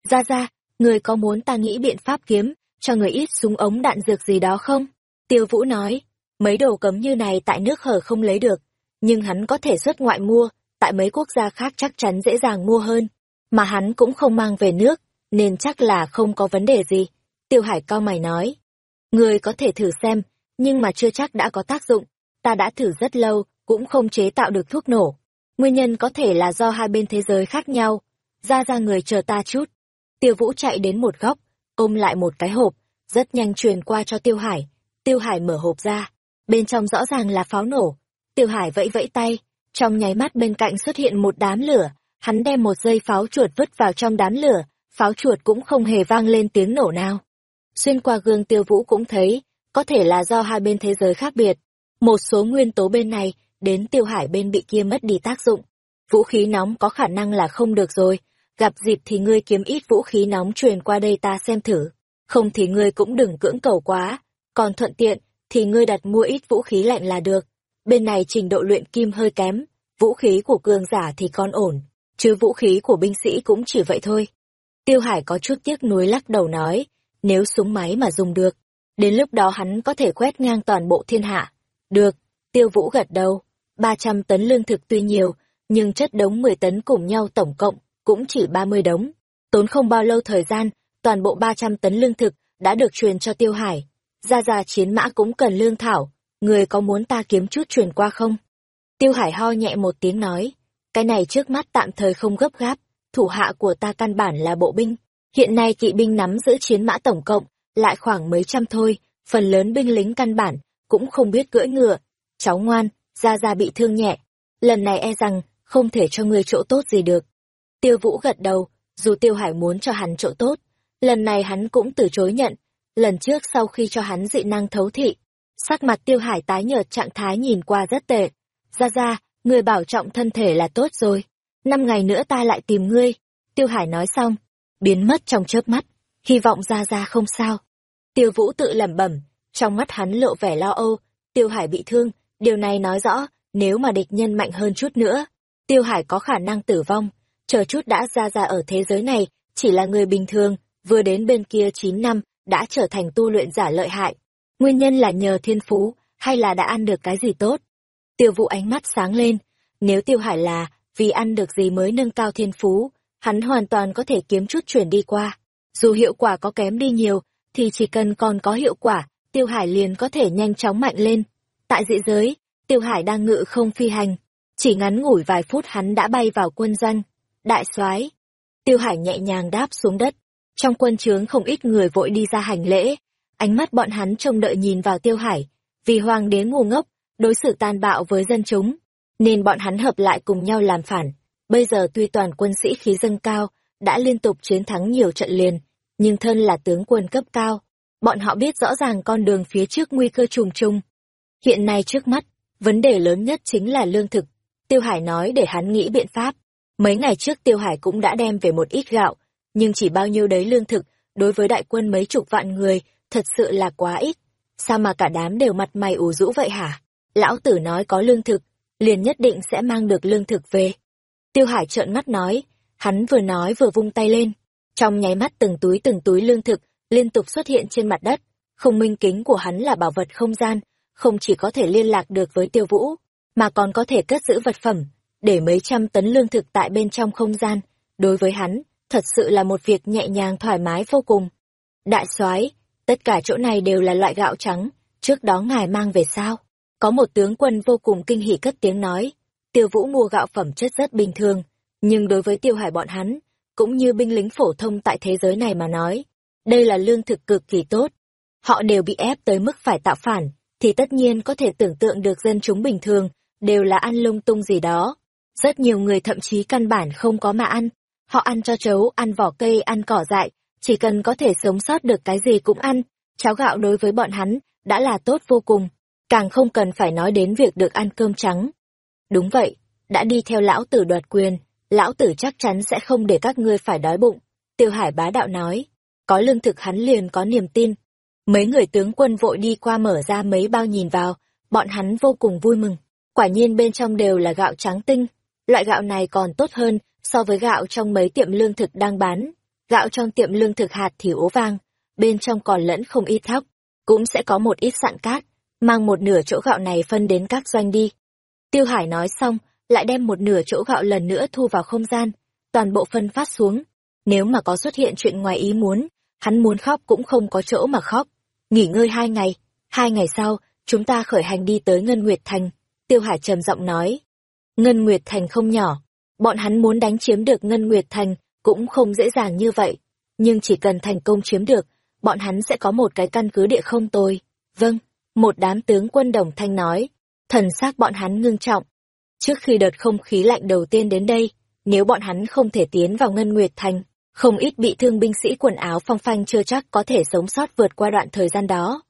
Ra ra, người có muốn ta nghĩ biện pháp kiếm, cho người ít súng ống đạn dược gì đó không? Tiêu Vũ nói, mấy đồ cấm như này tại nước hở không lấy được, nhưng hắn có thể xuất ngoại mua, tại mấy quốc gia khác chắc chắn dễ dàng mua hơn. mà hắn cũng không mang về nước, nên chắc là không có vấn đề gì. Tiêu Hải cao mày nói, người có thể thử xem, nhưng mà chưa chắc đã có tác dụng. Ta đã thử rất lâu, cũng không chế tạo được thuốc nổ. Nguyên nhân có thể là do hai bên thế giới khác nhau. Ra ra người chờ ta chút. Tiêu Vũ chạy đến một góc, ôm lại một cái hộp, rất nhanh truyền qua cho Tiêu Hải. Tiêu Hải mở hộp ra, bên trong rõ ràng là pháo nổ. Tiêu Hải vẫy vẫy tay, trong nháy mắt bên cạnh xuất hiện một đám lửa, hắn đem một dây pháo chuột vứt vào trong đám lửa, pháo chuột cũng không hề vang lên tiếng nổ nào. Xuyên qua gương Tiêu Vũ cũng thấy, có thể là do hai bên thế giới khác biệt. Một số nguyên tố bên này, đến Tiêu Hải bên bị kia mất đi tác dụng. Vũ khí nóng có khả năng là không được rồi, gặp dịp thì ngươi kiếm ít vũ khí nóng truyền qua đây ta xem thử, không thì ngươi cũng đừng cưỡng cầu quá, còn thuận tiện thì ngươi đặt mua ít vũ khí lạnh là được. Bên này trình độ luyện kim hơi kém, vũ khí của cường giả thì còn ổn, chứ vũ khí của binh sĩ cũng chỉ vậy thôi. Tiêu Hải có chút tiếc nuối lắc đầu nói, nếu súng máy mà dùng được, đến lúc đó hắn có thể quét ngang toàn bộ thiên hạ. Được, Tiêu Vũ gật đầu, 300 tấn lương thực tuy nhiều, nhưng chất đống 10 tấn cùng nhau tổng cộng cũng chỉ 30 đống. Tốn không bao lâu thời gian, toàn bộ 300 tấn lương thực đã được truyền cho Tiêu Hải. Ra ra chiến mã cũng cần lương thảo, người có muốn ta kiếm chút truyền qua không? Tiêu Hải ho nhẹ một tiếng nói, cái này trước mắt tạm thời không gấp gáp, thủ hạ của ta căn bản là bộ binh. Hiện nay kỵ binh nắm giữ chiến mã tổng cộng, lại khoảng mấy trăm thôi, phần lớn binh lính căn bản, cũng không biết cưỡi ngựa. Cháu ngoan, ra ra bị thương nhẹ, lần này e rằng không thể cho ngươi chỗ tốt gì được. Tiêu Vũ gật đầu, dù Tiêu Hải muốn cho hắn chỗ tốt, lần này hắn cũng từ chối nhận. Lần trước sau khi cho hắn dị năng thấu thị, sắc mặt Tiêu Hải tái nhợt trạng thái nhìn qua rất tệ. Ra ra, người bảo trọng thân thể là tốt rồi. Năm ngày nữa ta lại tìm ngươi. Tiêu Hải nói xong, biến mất trong chớp mắt, hy vọng ra ra không sao. Tiêu Vũ tự lẩm bẩm, trong mắt hắn lộ vẻ lo âu, Tiêu Hải bị thương, điều này nói rõ, nếu mà địch nhân mạnh hơn chút nữa, Tiêu Hải có khả năng tử vong chờ chút đã ra ra ở thế giới này, chỉ là người bình thường, vừa đến bên kia 9 năm, đã trở thành tu luyện giả lợi hại. Nguyên nhân là nhờ thiên phú, hay là đã ăn được cái gì tốt? Tiêu Vũ ánh mắt sáng lên, nếu tiêu hải là vì ăn được gì mới nâng cao thiên phú, hắn hoàn toàn có thể kiếm chút chuyển đi qua. Dù hiệu quả có kém đi nhiều, thì chỉ cần còn có hiệu quả, tiêu hải liền có thể nhanh chóng mạnh lên. Tại dị giới, tiêu hải đang ngự không phi hành. Chỉ ngắn ngủi vài phút hắn đã bay vào quân doanh, Đại soái Tiêu Hải nhẹ nhàng đáp xuống đất. Trong quân trướng không ít người vội đi ra hành lễ. Ánh mắt bọn hắn trông đợi nhìn vào Tiêu Hải. Vì hoàng đế ngu ngốc, đối xử tàn bạo với dân chúng. Nên bọn hắn hợp lại cùng nhau làm phản. Bây giờ tuy toàn quân sĩ khí dâng cao, đã liên tục chiến thắng nhiều trận liền, nhưng thân là tướng quân cấp cao. Bọn họ biết rõ ràng con đường phía trước nguy cơ trùng trùng. Hiện nay trước mắt, vấn đề lớn nhất chính là lương thực. Tiêu Hải nói để hắn nghĩ biện pháp. Mấy ngày trước Tiêu Hải cũng đã đem về một ít gạo, nhưng chỉ bao nhiêu đấy lương thực, đối với đại quân mấy chục vạn người, thật sự là quá ít. Sao mà cả đám đều mặt mày ủ rũ vậy hả? Lão tử nói có lương thực, liền nhất định sẽ mang được lương thực về. Tiêu Hải trợn mắt nói, hắn vừa nói vừa vung tay lên. Trong nháy mắt từng túi từng túi lương thực liên tục xuất hiện trên mặt đất. Không minh kính của hắn là bảo vật không gian, không chỉ có thể liên lạc được với tiêu vũ, mà còn có thể cất giữ vật phẩm, để mấy trăm tấn lương thực tại bên trong không gian, đối với hắn, thật sự là một việc nhẹ nhàng thoải mái vô cùng. Đại soái, tất cả chỗ này đều là loại gạo trắng, trước đó ngài mang về sao? Có một tướng quân vô cùng kinh hỉ cất tiếng nói, tiêu vũ mua gạo phẩm chất rất bình thường, nhưng đối với tiêu hải bọn hắn, cũng như binh lính phổ thông tại thế giới này mà nói, đây là lương thực cực kỳ tốt. Họ đều bị ép tới mức phải tạo phản, thì tất nhiên có thể tưởng tượng được dân chúng bình thường, đều là ăn lung tung gì đó. Rất nhiều người thậm chí căn bản không có mà ăn. Họ ăn cho chấu, ăn vỏ cây, ăn cỏ dại, chỉ cần có thể sống sót được cái gì cũng ăn. Cháo gạo đối với bọn hắn đã là tốt vô cùng, càng không cần phải nói đến việc được ăn cơm trắng. Đúng vậy, đã đi theo lão tử đoạt quyền, lão tử chắc chắn sẽ không để các ngươi phải đói bụng. Tiêu Hải bá đạo nói, có lương thực hắn liền có niềm tin. Mấy người tướng quân vội đi qua mở ra mấy bao nhìn vào, bọn hắn vô cùng vui mừng. Quả nhiên bên trong đều là gạo trắng tinh, Loại gạo này còn tốt hơn so với gạo trong mấy tiệm lương thực đang bán. Gạo trong tiệm lương thực hạt thì ố vang, bên trong còn lẫn không ít thóc, cũng sẽ có một ít sạn cát, mang một nửa chỗ gạo này phân đến các doanh đi. Tiêu Hải nói xong, lại đem một nửa chỗ gạo lần nữa thu vào không gian. toàn bộ phân phát xuống. Nếu mà có xuất hiện chuyện ngoài ý muốn, hắn muốn khóc cũng không có chỗ mà khóc. Nghỉ ngơi hai ngày, hai ngày sau, chúng ta khởi hành đi tới Ngân Nguyệt Thành. Tiêu Hải trầm giọng nói. Ngân Nguyệt Thành không nhỏ, bọn hắn muốn đánh chiếm được Ngân Nguyệt Thành cũng không dễ dàng như vậy. Nhưng chỉ cần thành công chiếm được, bọn hắn sẽ có một cái căn cứ địa không tồi. Vâng, một đám tướng quân đồng thanh nói. Thần xác bọn hắn ngưng trọng. Trước khi đợt không khí lạnh đầu tiên đến đây, nếu bọn hắn không thể tiến vào Ngân Nguyệt Thành, không ít bị thương binh sĩ quần áo phong phanh chưa chắc có thể sống sót vượt qua đoạn thời gian đó.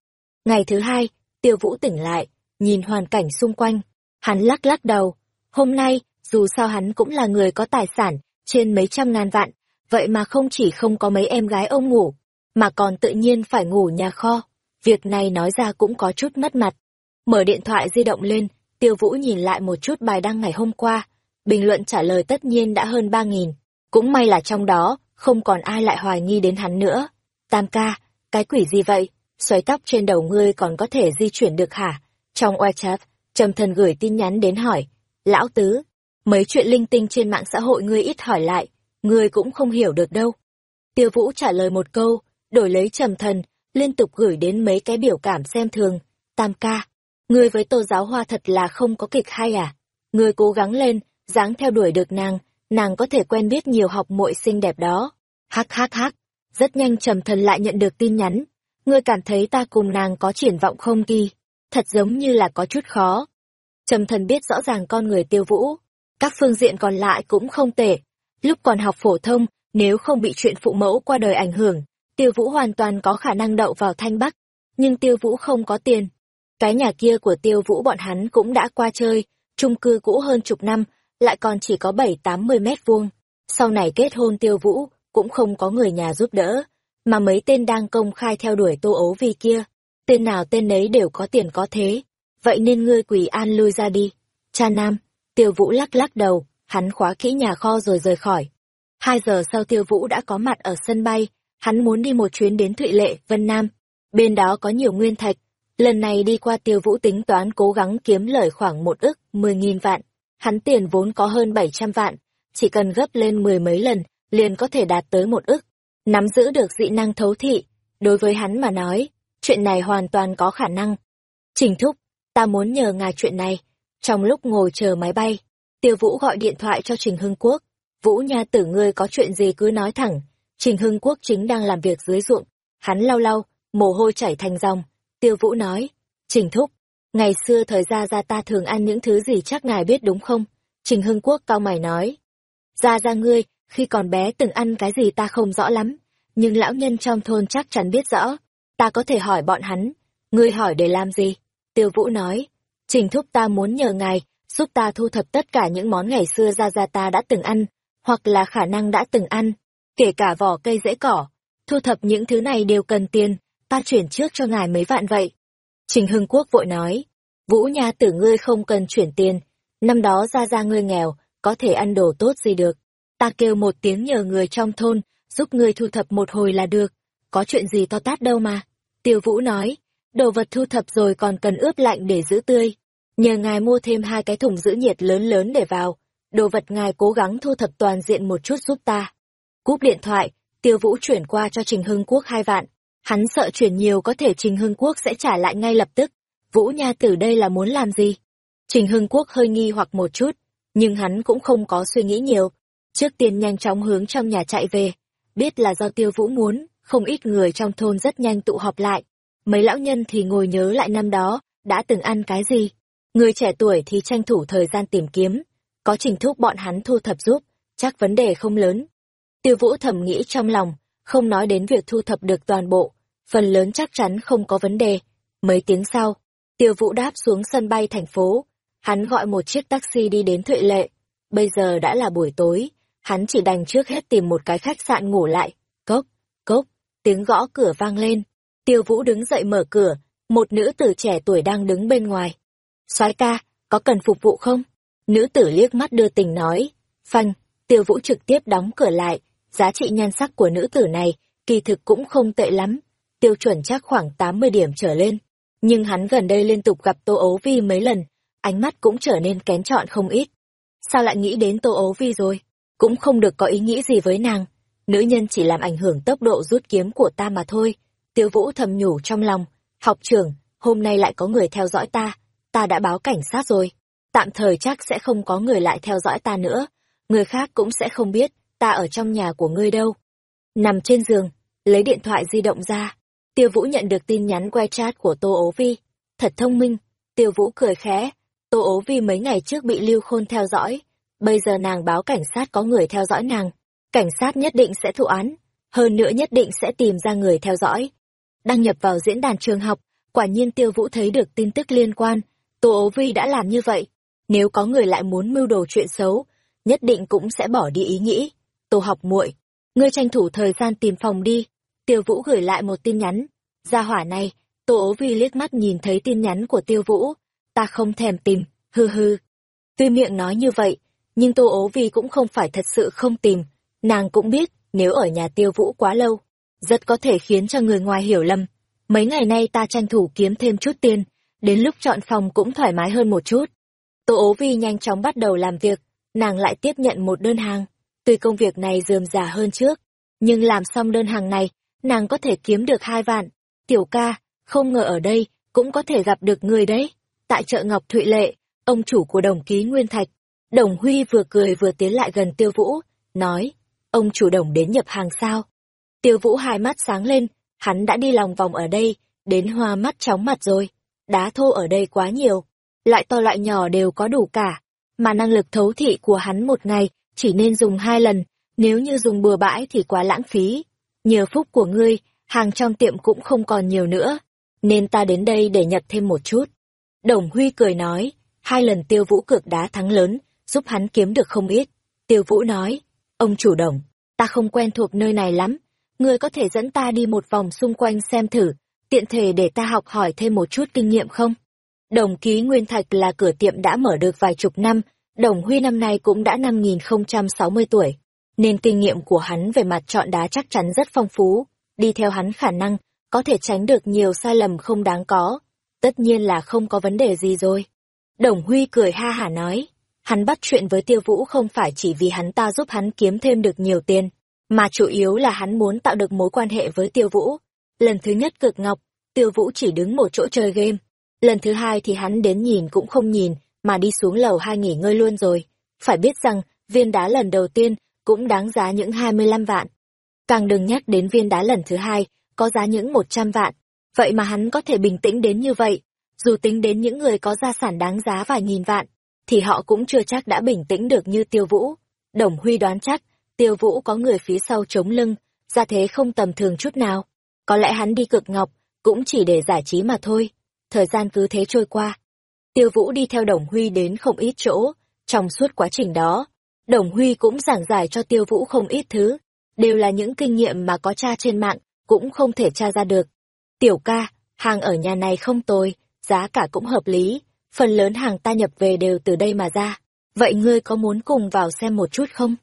Ngày thứ hai, Tiêu Vũ tỉnh lại, nhìn hoàn cảnh xung quanh, hắn lắc lắc đầu. Hôm nay, dù sao hắn cũng là người có tài sản, trên mấy trăm ngàn vạn, vậy mà không chỉ không có mấy em gái ông ngủ, mà còn tự nhiên phải ngủ nhà kho. Việc này nói ra cũng có chút mất mặt. Mở điện thoại di động lên, Tiêu Vũ nhìn lại một chút bài đăng ngày hôm qua. Bình luận trả lời tất nhiên đã hơn ba nghìn. Cũng may là trong đó, không còn ai lại hoài nghi đến hắn nữa. Tam ca, cái quỷ gì vậy? Xoáy tóc trên đầu ngươi còn có thể di chuyển được hả? Trong WhatsApp, Trầm Thần gửi tin nhắn đến hỏi. Lão Tứ, mấy chuyện linh tinh trên mạng xã hội ngươi ít hỏi lại, ngươi cũng không hiểu được đâu. Tiêu Vũ trả lời một câu, đổi lấy Trầm Thần, liên tục gửi đến mấy cái biểu cảm xem thường. Tam ca, ngươi với tô giáo hoa thật là không có kịch hay à? Ngươi cố gắng lên, dáng theo đuổi được nàng, nàng có thể quen biết nhiều học muội xinh đẹp đó. Hắc hắc hắc, rất nhanh trầm thần lại nhận được tin nhắn. Ngươi cảm thấy ta cùng nàng có triển vọng không kỳ? Thật giống như là có chút khó. Trầm thần biết rõ ràng con người tiêu vũ. Các phương diện còn lại cũng không tệ. Lúc còn học phổ thông, nếu không bị chuyện phụ mẫu qua đời ảnh hưởng, tiêu vũ hoàn toàn có khả năng đậu vào thanh bắc. Nhưng tiêu vũ không có tiền. Cái nhà kia của tiêu vũ bọn hắn cũng đã qua chơi, chung cư cũ hơn chục năm, lại còn chỉ có bảy tám mươi mét vuông. Sau này kết hôn tiêu vũ, cũng không có người nhà giúp đỡ, mà mấy tên đang công khai theo đuổi tô ấu vi kia. Tên nào tên nấy đều có tiền có thế. Vậy nên ngươi quỳ an lui ra đi. Cha Nam, tiêu vũ lắc lắc đầu, hắn khóa kỹ nhà kho rồi rời khỏi. Hai giờ sau tiêu vũ đã có mặt ở sân bay, hắn muốn đi một chuyến đến Thụy Lệ, Vân Nam. Bên đó có nhiều nguyên thạch. Lần này đi qua tiêu vũ tính toán cố gắng kiếm lời khoảng một ức, mười nghìn vạn hắn tiền vốn có hơn 700 vạn, chỉ cần gấp lên mười mấy lần, liền có thể đạt tới một ức. Nắm giữ được dị năng thấu thị, đối với hắn mà nói, chuyện này hoàn toàn có khả năng. Trình thúc, ta muốn nhờ ngài chuyện này. Trong lúc ngồi chờ máy bay, Tiêu Vũ gọi điện thoại cho Trình Hưng Quốc. Vũ nha tử ngươi có chuyện gì cứ nói thẳng. Trình Hưng Quốc chính đang làm việc dưới ruộng. Hắn lau lau, mồ hôi chảy thành dòng. Tiêu Vũ nói, Trình thúc, Ngày xưa thời gia gia ta thường ăn những thứ gì chắc ngài biết đúng không? Trình Hưng Quốc cao mày nói. Gia gia ngươi, khi còn bé từng ăn cái gì ta không rõ lắm, nhưng lão nhân trong thôn chắc chắn biết rõ. Ta có thể hỏi bọn hắn, ngươi hỏi để làm gì? Tiêu Vũ nói, Trình Thúc ta muốn nhờ ngài, giúp ta thu thập tất cả những món ngày xưa gia gia ta đã từng ăn, hoặc là khả năng đã từng ăn, kể cả vỏ cây rễ cỏ. Thu thập những thứ này đều cần tiền, ta chuyển trước cho ngài mấy vạn vậy. Trình Hưng Quốc vội nói, Vũ Nha tử ngươi không cần chuyển tiền, năm đó ra ra ngươi nghèo, có thể ăn đồ tốt gì được. Ta kêu một tiếng nhờ người trong thôn, giúp ngươi thu thập một hồi là được, có chuyện gì to tát đâu mà. Tiêu Vũ nói, đồ vật thu thập rồi còn cần ướp lạnh để giữ tươi. Nhờ ngài mua thêm hai cái thùng giữ nhiệt lớn lớn để vào, đồ vật ngài cố gắng thu thập toàn diện một chút giúp ta. Cúp điện thoại, Tiêu Vũ chuyển qua cho Trình Hưng Quốc hai vạn. Hắn sợ chuyển nhiều có thể Trình Hưng Quốc sẽ trả lại ngay lập tức. Vũ Nha Tử đây là muốn làm gì? Trình Hưng Quốc hơi nghi hoặc một chút, nhưng hắn cũng không có suy nghĩ nhiều. Trước tiên nhanh chóng hướng trong nhà chạy về. Biết là do Tiêu Vũ muốn, không ít người trong thôn rất nhanh tụ họp lại. Mấy lão nhân thì ngồi nhớ lại năm đó, đã từng ăn cái gì. Người trẻ tuổi thì tranh thủ thời gian tìm kiếm. Có trình thúc bọn hắn thu thập giúp, chắc vấn đề không lớn. Tiêu Vũ thầm nghĩ trong lòng, không nói đến việc thu thập được toàn bộ, phần lớn chắc chắn không có vấn đề. Mấy tiếng sau, Tiêu Vũ đáp xuống sân bay thành phố, hắn gọi một chiếc taxi đi đến Thụy Lệ. Bây giờ đã là buổi tối, hắn chỉ đành trước hết tìm một cái khách sạn ngủ lại. Cốc, cốc, tiếng gõ cửa vang lên. Tiêu Vũ đứng dậy mở cửa, một nữ tử trẻ tuổi đang đứng bên ngoài. soái ca, có cần phục vụ không? Nữ tử liếc mắt đưa tình nói. Phanh, Tiêu Vũ trực tiếp đóng cửa lại, giá trị nhan sắc của nữ tử này, kỳ thực cũng không tệ lắm, tiêu chuẩn chắc khoảng 80 điểm trở lên. Nhưng hắn gần đây liên tục gặp Tô Ấu Vi mấy lần, ánh mắt cũng trở nên kén chọn không ít. Sao lại nghĩ đến Tô Ấu Vi rồi? cũng không được có ý nghĩ gì với nàng. Nữ nhân chỉ làm ảnh hưởng tốc độ rút kiếm của ta mà thôi. Tiêu Vũ thầm nhủ trong lòng, học trưởng, hôm nay lại có người theo dõi ta, ta đã báo cảnh sát rồi. Tạm thời chắc sẽ không có người lại theo dõi ta nữa, người khác cũng sẽ không biết ta ở trong nhà của ngươi đâu. Nằm trên giường, lấy điện thoại di động ra, Tiêu Vũ nhận được tin nhắn que chat của Tô Ố Vi. Thật thông minh, Tiêu Vũ cười khẽ, Tô Ố Vi mấy ngày trước bị Lưu Khôn theo dõi, bây giờ nàng báo cảnh sát có người theo dõi nàng, cảnh sát nhất định sẽ thụ án, hơn nữa nhất định sẽ tìm ra người theo dõi. Đăng nhập vào diễn đàn trường học, quả nhiên Tiêu Vũ thấy được tin tức liên quan, Tô Ố Vi đã làm như vậy. Nếu có người lại muốn mưu đồ chuyện xấu, nhất định cũng sẽ bỏ đi ý nghĩ. Tô học muội, ngươi tranh thủ thời gian tìm phòng đi. Tiêu Vũ gửi lại một tin nhắn. Ra hỏa này, Tô ố vi liếc mắt nhìn thấy tin nhắn của Tiêu Vũ. Ta không thèm tìm, hư hư. Tuy miệng nói như vậy, nhưng Tô ố vi cũng không phải thật sự không tìm. Nàng cũng biết, nếu ở nhà Tiêu Vũ quá lâu, rất có thể khiến cho người ngoài hiểu lầm. Mấy ngày nay ta tranh thủ kiếm thêm chút tiền, đến lúc chọn phòng cũng thoải mái hơn một chút. Tô ố vi nhanh chóng bắt đầu làm việc, nàng lại tiếp nhận một đơn hàng. Tuy công việc này dườm giả hơn trước, nhưng làm xong đơn hàng này, nàng có thể kiếm được hai vạn. Tiểu ca, không ngờ ở đây, cũng có thể gặp được người đấy. Tại chợ Ngọc Thụy Lệ, ông chủ của đồng ký Nguyên Thạch, Đồng Huy vừa cười vừa tiến lại gần Tiêu Vũ, nói, ông chủ đồng đến nhập hàng sao. Tiêu Vũ hai mắt sáng lên, hắn đã đi lòng vòng ở đây, đến hoa mắt chóng mặt rồi. Đá thô ở đây quá nhiều, loại to loại nhỏ đều có đủ cả, mà năng lực thấu thị của hắn một ngày chỉ nên dùng hai lần, nếu như dùng bừa bãi thì quá lãng phí. Nhờ phúc của ngươi, hàng trong tiệm cũng không còn nhiều nữa, nên ta đến đây để nhặt thêm một chút. Đồng Huy cười nói, hai lần tiêu vũ cược đá thắng lớn, giúp hắn kiếm được không ít. Tiêu vũ nói, ông chủ đồng, ta không quen thuộc nơi này lắm, ngươi có thể dẫn ta đi một vòng xung quanh xem thử, tiện thể để ta học hỏi thêm một chút kinh nghiệm không? Đồng ký Nguyên Thạch là cửa tiệm đã mở được vài chục năm, Đồng Huy năm nay cũng đã 5060 tuổi, nên kinh nghiệm của hắn về mặt chọn đá chắc chắn rất phong phú, đi theo hắn khả năng có thể tránh được nhiều sai lầm không đáng có. Tất nhiên là không có vấn đề gì rồi. Đồng Huy cười ha hả nói, hắn bắt chuyện với Tiêu Vũ không phải chỉ vì hắn ta giúp hắn kiếm thêm được nhiều tiền, mà chủ yếu là hắn muốn tạo được mối quan hệ với Tiêu Vũ. Lần thứ nhất cực ngọc, Tiêu Vũ chỉ đứng một chỗ chơi game. Lần thứ hai thì hắn đến nhìn cũng không nhìn, mà đi xuống lầu hai nghỉ ngơi luôn rồi. Phải biết rằng, viên đá lần đầu tiên cũng đáng giá những 25 vạn. Càng đừng nhắc đến viên đá lần thứ hai, có giá những 100 vạn. Vậy mà hắn có thể bình tĩnh đến như vậy. Dù tính đến những người có gia sản đáng giá vài nghìn vạn, thì họ cũng chưa chắc đã bình tĩnh được như tiêu vũ. Đồng Huy đoán chắc, tiêu vũ có người phía sau chống lưng, ra thế không tầm thường chút nào. Có lẽ hắn đi cực ngọc, cũng chỉ để giải trí mà thôi. Thời gian cứ thế trôi qua. Tiêu vũ đi theo Đồng Huy đến không ít chỗ, trong suốt quá trình đó, Đồng Huy cũng giảng giải cho Tiêu Vũ không ít thứ, đều là những kinh nghiệm mà có tra trên mạng, cũng không thể tra ra được. Tiểu ca, hàng ở nhà này không tồi, giá cả cũng hợp lý, phần lớn hàng ta nhập về đều từ đây mà ra. Vậy ngươi có muốn cùng vào xem một chút không?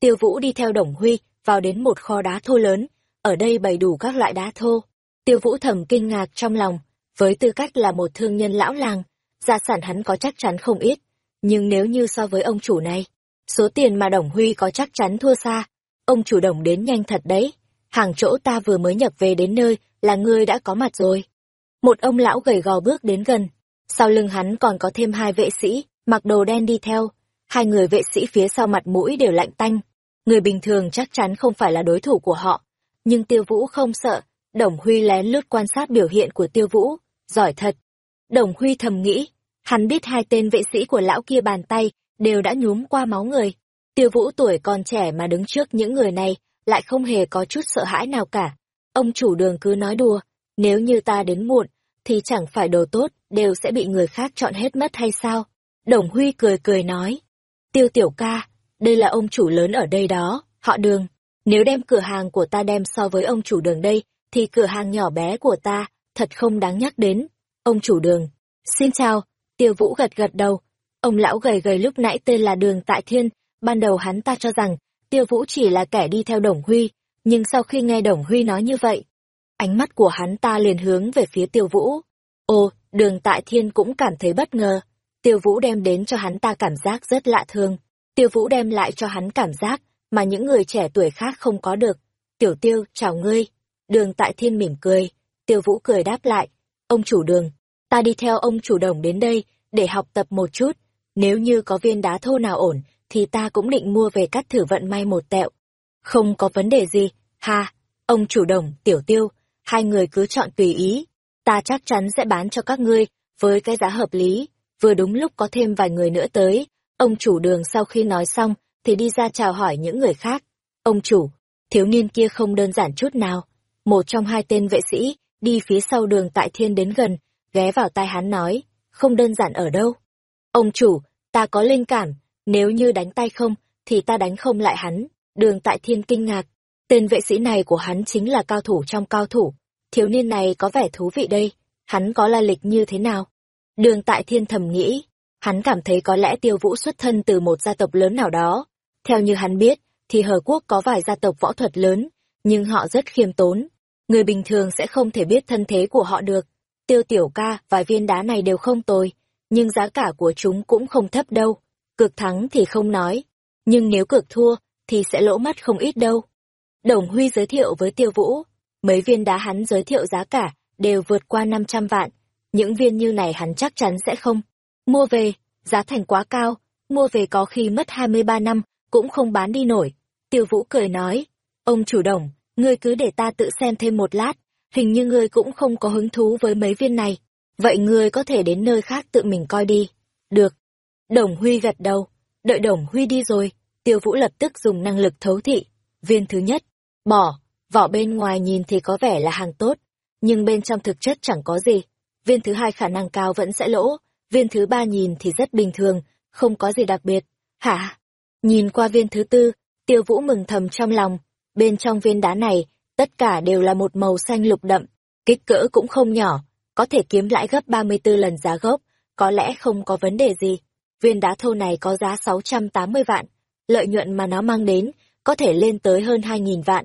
Tiêu Vũ đi theo Đồng Huy, vào đến một kho đá thô lớn, ở đây bày đủ các loại đá thô. Tiêu Vũ thầm kinh ngạc trong lòng, với tư cách là một thương nhân lão làng, gia sản hắn có chắc chắn không ít, nhưng nếu như so với ông chủ này, Số tiền mà Đồng Huy có chắc chắn thua xa. Ông chủ đồng đến nhanh thật đấy. Hàng chỗ ta vừa mới nhập về đến nơi là ngươi đã có mặt rồi. Một ông lão gầy gò bước đến gần. Sau lưng hắn còn có thêm hai vệ sĩ, mặc đồ đen đi theo. Hai người vệ sĩ phía sau mặt mũi đều lạnh tanh. Người bình thường chắc chắn không phải là đối thủ của họ. Nhưng tiêu vũ không sợ. Đồng Huy lén lút quan sát biểu hiện của tiêu vũ. Giỏi thật. Đồng Huy thầm nghĩ. Hắn biết hai tên vệ sĩ của lão kia bàn tay đều đã nhuốm qua máu người. Tiêu vũ tuổi còn trẻ mà đứng trước những người này, lại không hề có chút sợ hãi nào cả. Ông chủ đường cứ nói đùa, nếu như ta đến muộn, thì chẳng phải đồ tốt, đều sẽ bị người khác chọn hết mất hay sao? Đồng Huy cười cười nói, tiêu tiểu ca, đây là ông chủ lớn ở đây đó, họ đường. Nếu đem cửa hàng của ta đem so với ông chủ đường đây, thì cửa hàng nhỏ bé của ta, thật không đáng nhắc đến. Ông chủ đường, xin chào, tiêu vũ gật gật đầu, Ông lão gầy gầy lúc nãy tên là Đường Tại Thiên, ban đầu hắn ta cho rằng Tiêu Vũ chỉ là kẻ đi theo Đồng Huy, nhưng sau khi nghe Đồng Huy nói như vậy, ánh mắt của hắn ta liền hướng về phía Tiêu Vũ. Ồ, Đường Tại Thiên cũng cảm thấy bất ngờ, Tiêu Vũ đem đến cho hắn ta cảm giác rất lạ thường. Tiêu Vũ đem lại cho hắn cảm giác mà những người trẻ tuổi khác không có được. Tiểu Tiêu, chào ngươi. Đường Tại Thiên mỉm cười. Tiêu Vũ cười đáp lại. Ông chủ đường, ta đi theo ông chủ đồng đến đây để học tập một chút. Nếu như có viên đá thô nào ổn, thì ta cũng định mua về cắt thử vận may một tẹo. Không có vấn đề gì, ha, ông chủ đồng, tiểu tiêu, hai người cứ chọn tùy ý. Ta chắc chắn sẽ bán cho các ngươi, với cái giá hợp lý. Vừa đúng lúc có thêm vài người nữa tới, ông chủ đường sau khi nói xong, thì đi ra chào hỏi những người khác. Ông chủ, thiếu niên kia không đơn giản chút nào. Một trong hai tên vệ sĩ, đi phía sau đường tại thiên đến gần, ghé vào tai hắn nói, không đơn giản ở đâu. Ông chủ, ta có linh cảm, nếu như đánh tay không, thì ta đánh không lại hắn. Đường tại thiên kinh ngạc, tên vệ sĩ này của hắn chính là cao thủ trong cao thủ. Thiếu niên này có vẻ thú vị đây, hắn có la lịch như thế nào? Đường tại thiên thầm nghĩ, hắn cảm thấy có lẽ tiêu vũ xuất thân từ một gia tộc lớn nào đó. Theo như hắn biết, thì Hờ Quốc có vài gia tộc võ thuật lớn, nhưng họ rất khiêm tốn. Người bình thường sẽ không thể biết thân thế của họ được. Tiêu tiểu ca, vài viên đá này đều không tồi, nhưng giá cả của chúng cũng không thấp đâu. Cực thắng thì không nói, nhưng nếu cực thua, thì sẽ lỗ mất không ít đâu. Đồng Huy giới thiệu với Tiêu Vũ, mấy viên đá hắn giới thiệu giá cả, đều vượt qua 500 vạn. Những viên như này hắn chắc chắn sẽ không. Mua về, giá thành quá cao, mua về có khi mất 23 năm, cũng không bán đi nổi. Tiêu Vũ cười nói, ông chủ đồng, ngươi cứ để ta tự xem thêm một lát, hình như ngươi cũng không có hứng thú với mấy viên này. Vậy ngươi có thể đến nơi khác tự mình coi đi. Được. Đồng Huy gật đầu. Đợi Đồng Huy đi rồi, Tiêu Vũ lập tức dùng năng lực thấu thị. Viên thứ nhất, bỏ, vỏ bên ngoài nhìn thì có vẻ là hàng tốt, nhưng bên trong thực chất chẳng có gì. Viên thứ hai khả năng cao vẫn sẽ lỗ, viên thứ ba nhìn thì rất bình thường, không có gì đặc biệt. Hả? Nhìn qua viên thứ tư, Tiêu Vũ mừng thầm trong lòng, bên trong viên đá này, tất cả đều là một màu xanh lục đậm, kích cỡ cũng không nhỏ, có thể kiếm lãi gấp 34 lần giá gốc, có lẽ không có vấn đề gì. Viên đá thô này có giá 680 vạn, lợi nhuận mà nó mang đến có thể lên tới hơn 2.000 vạn.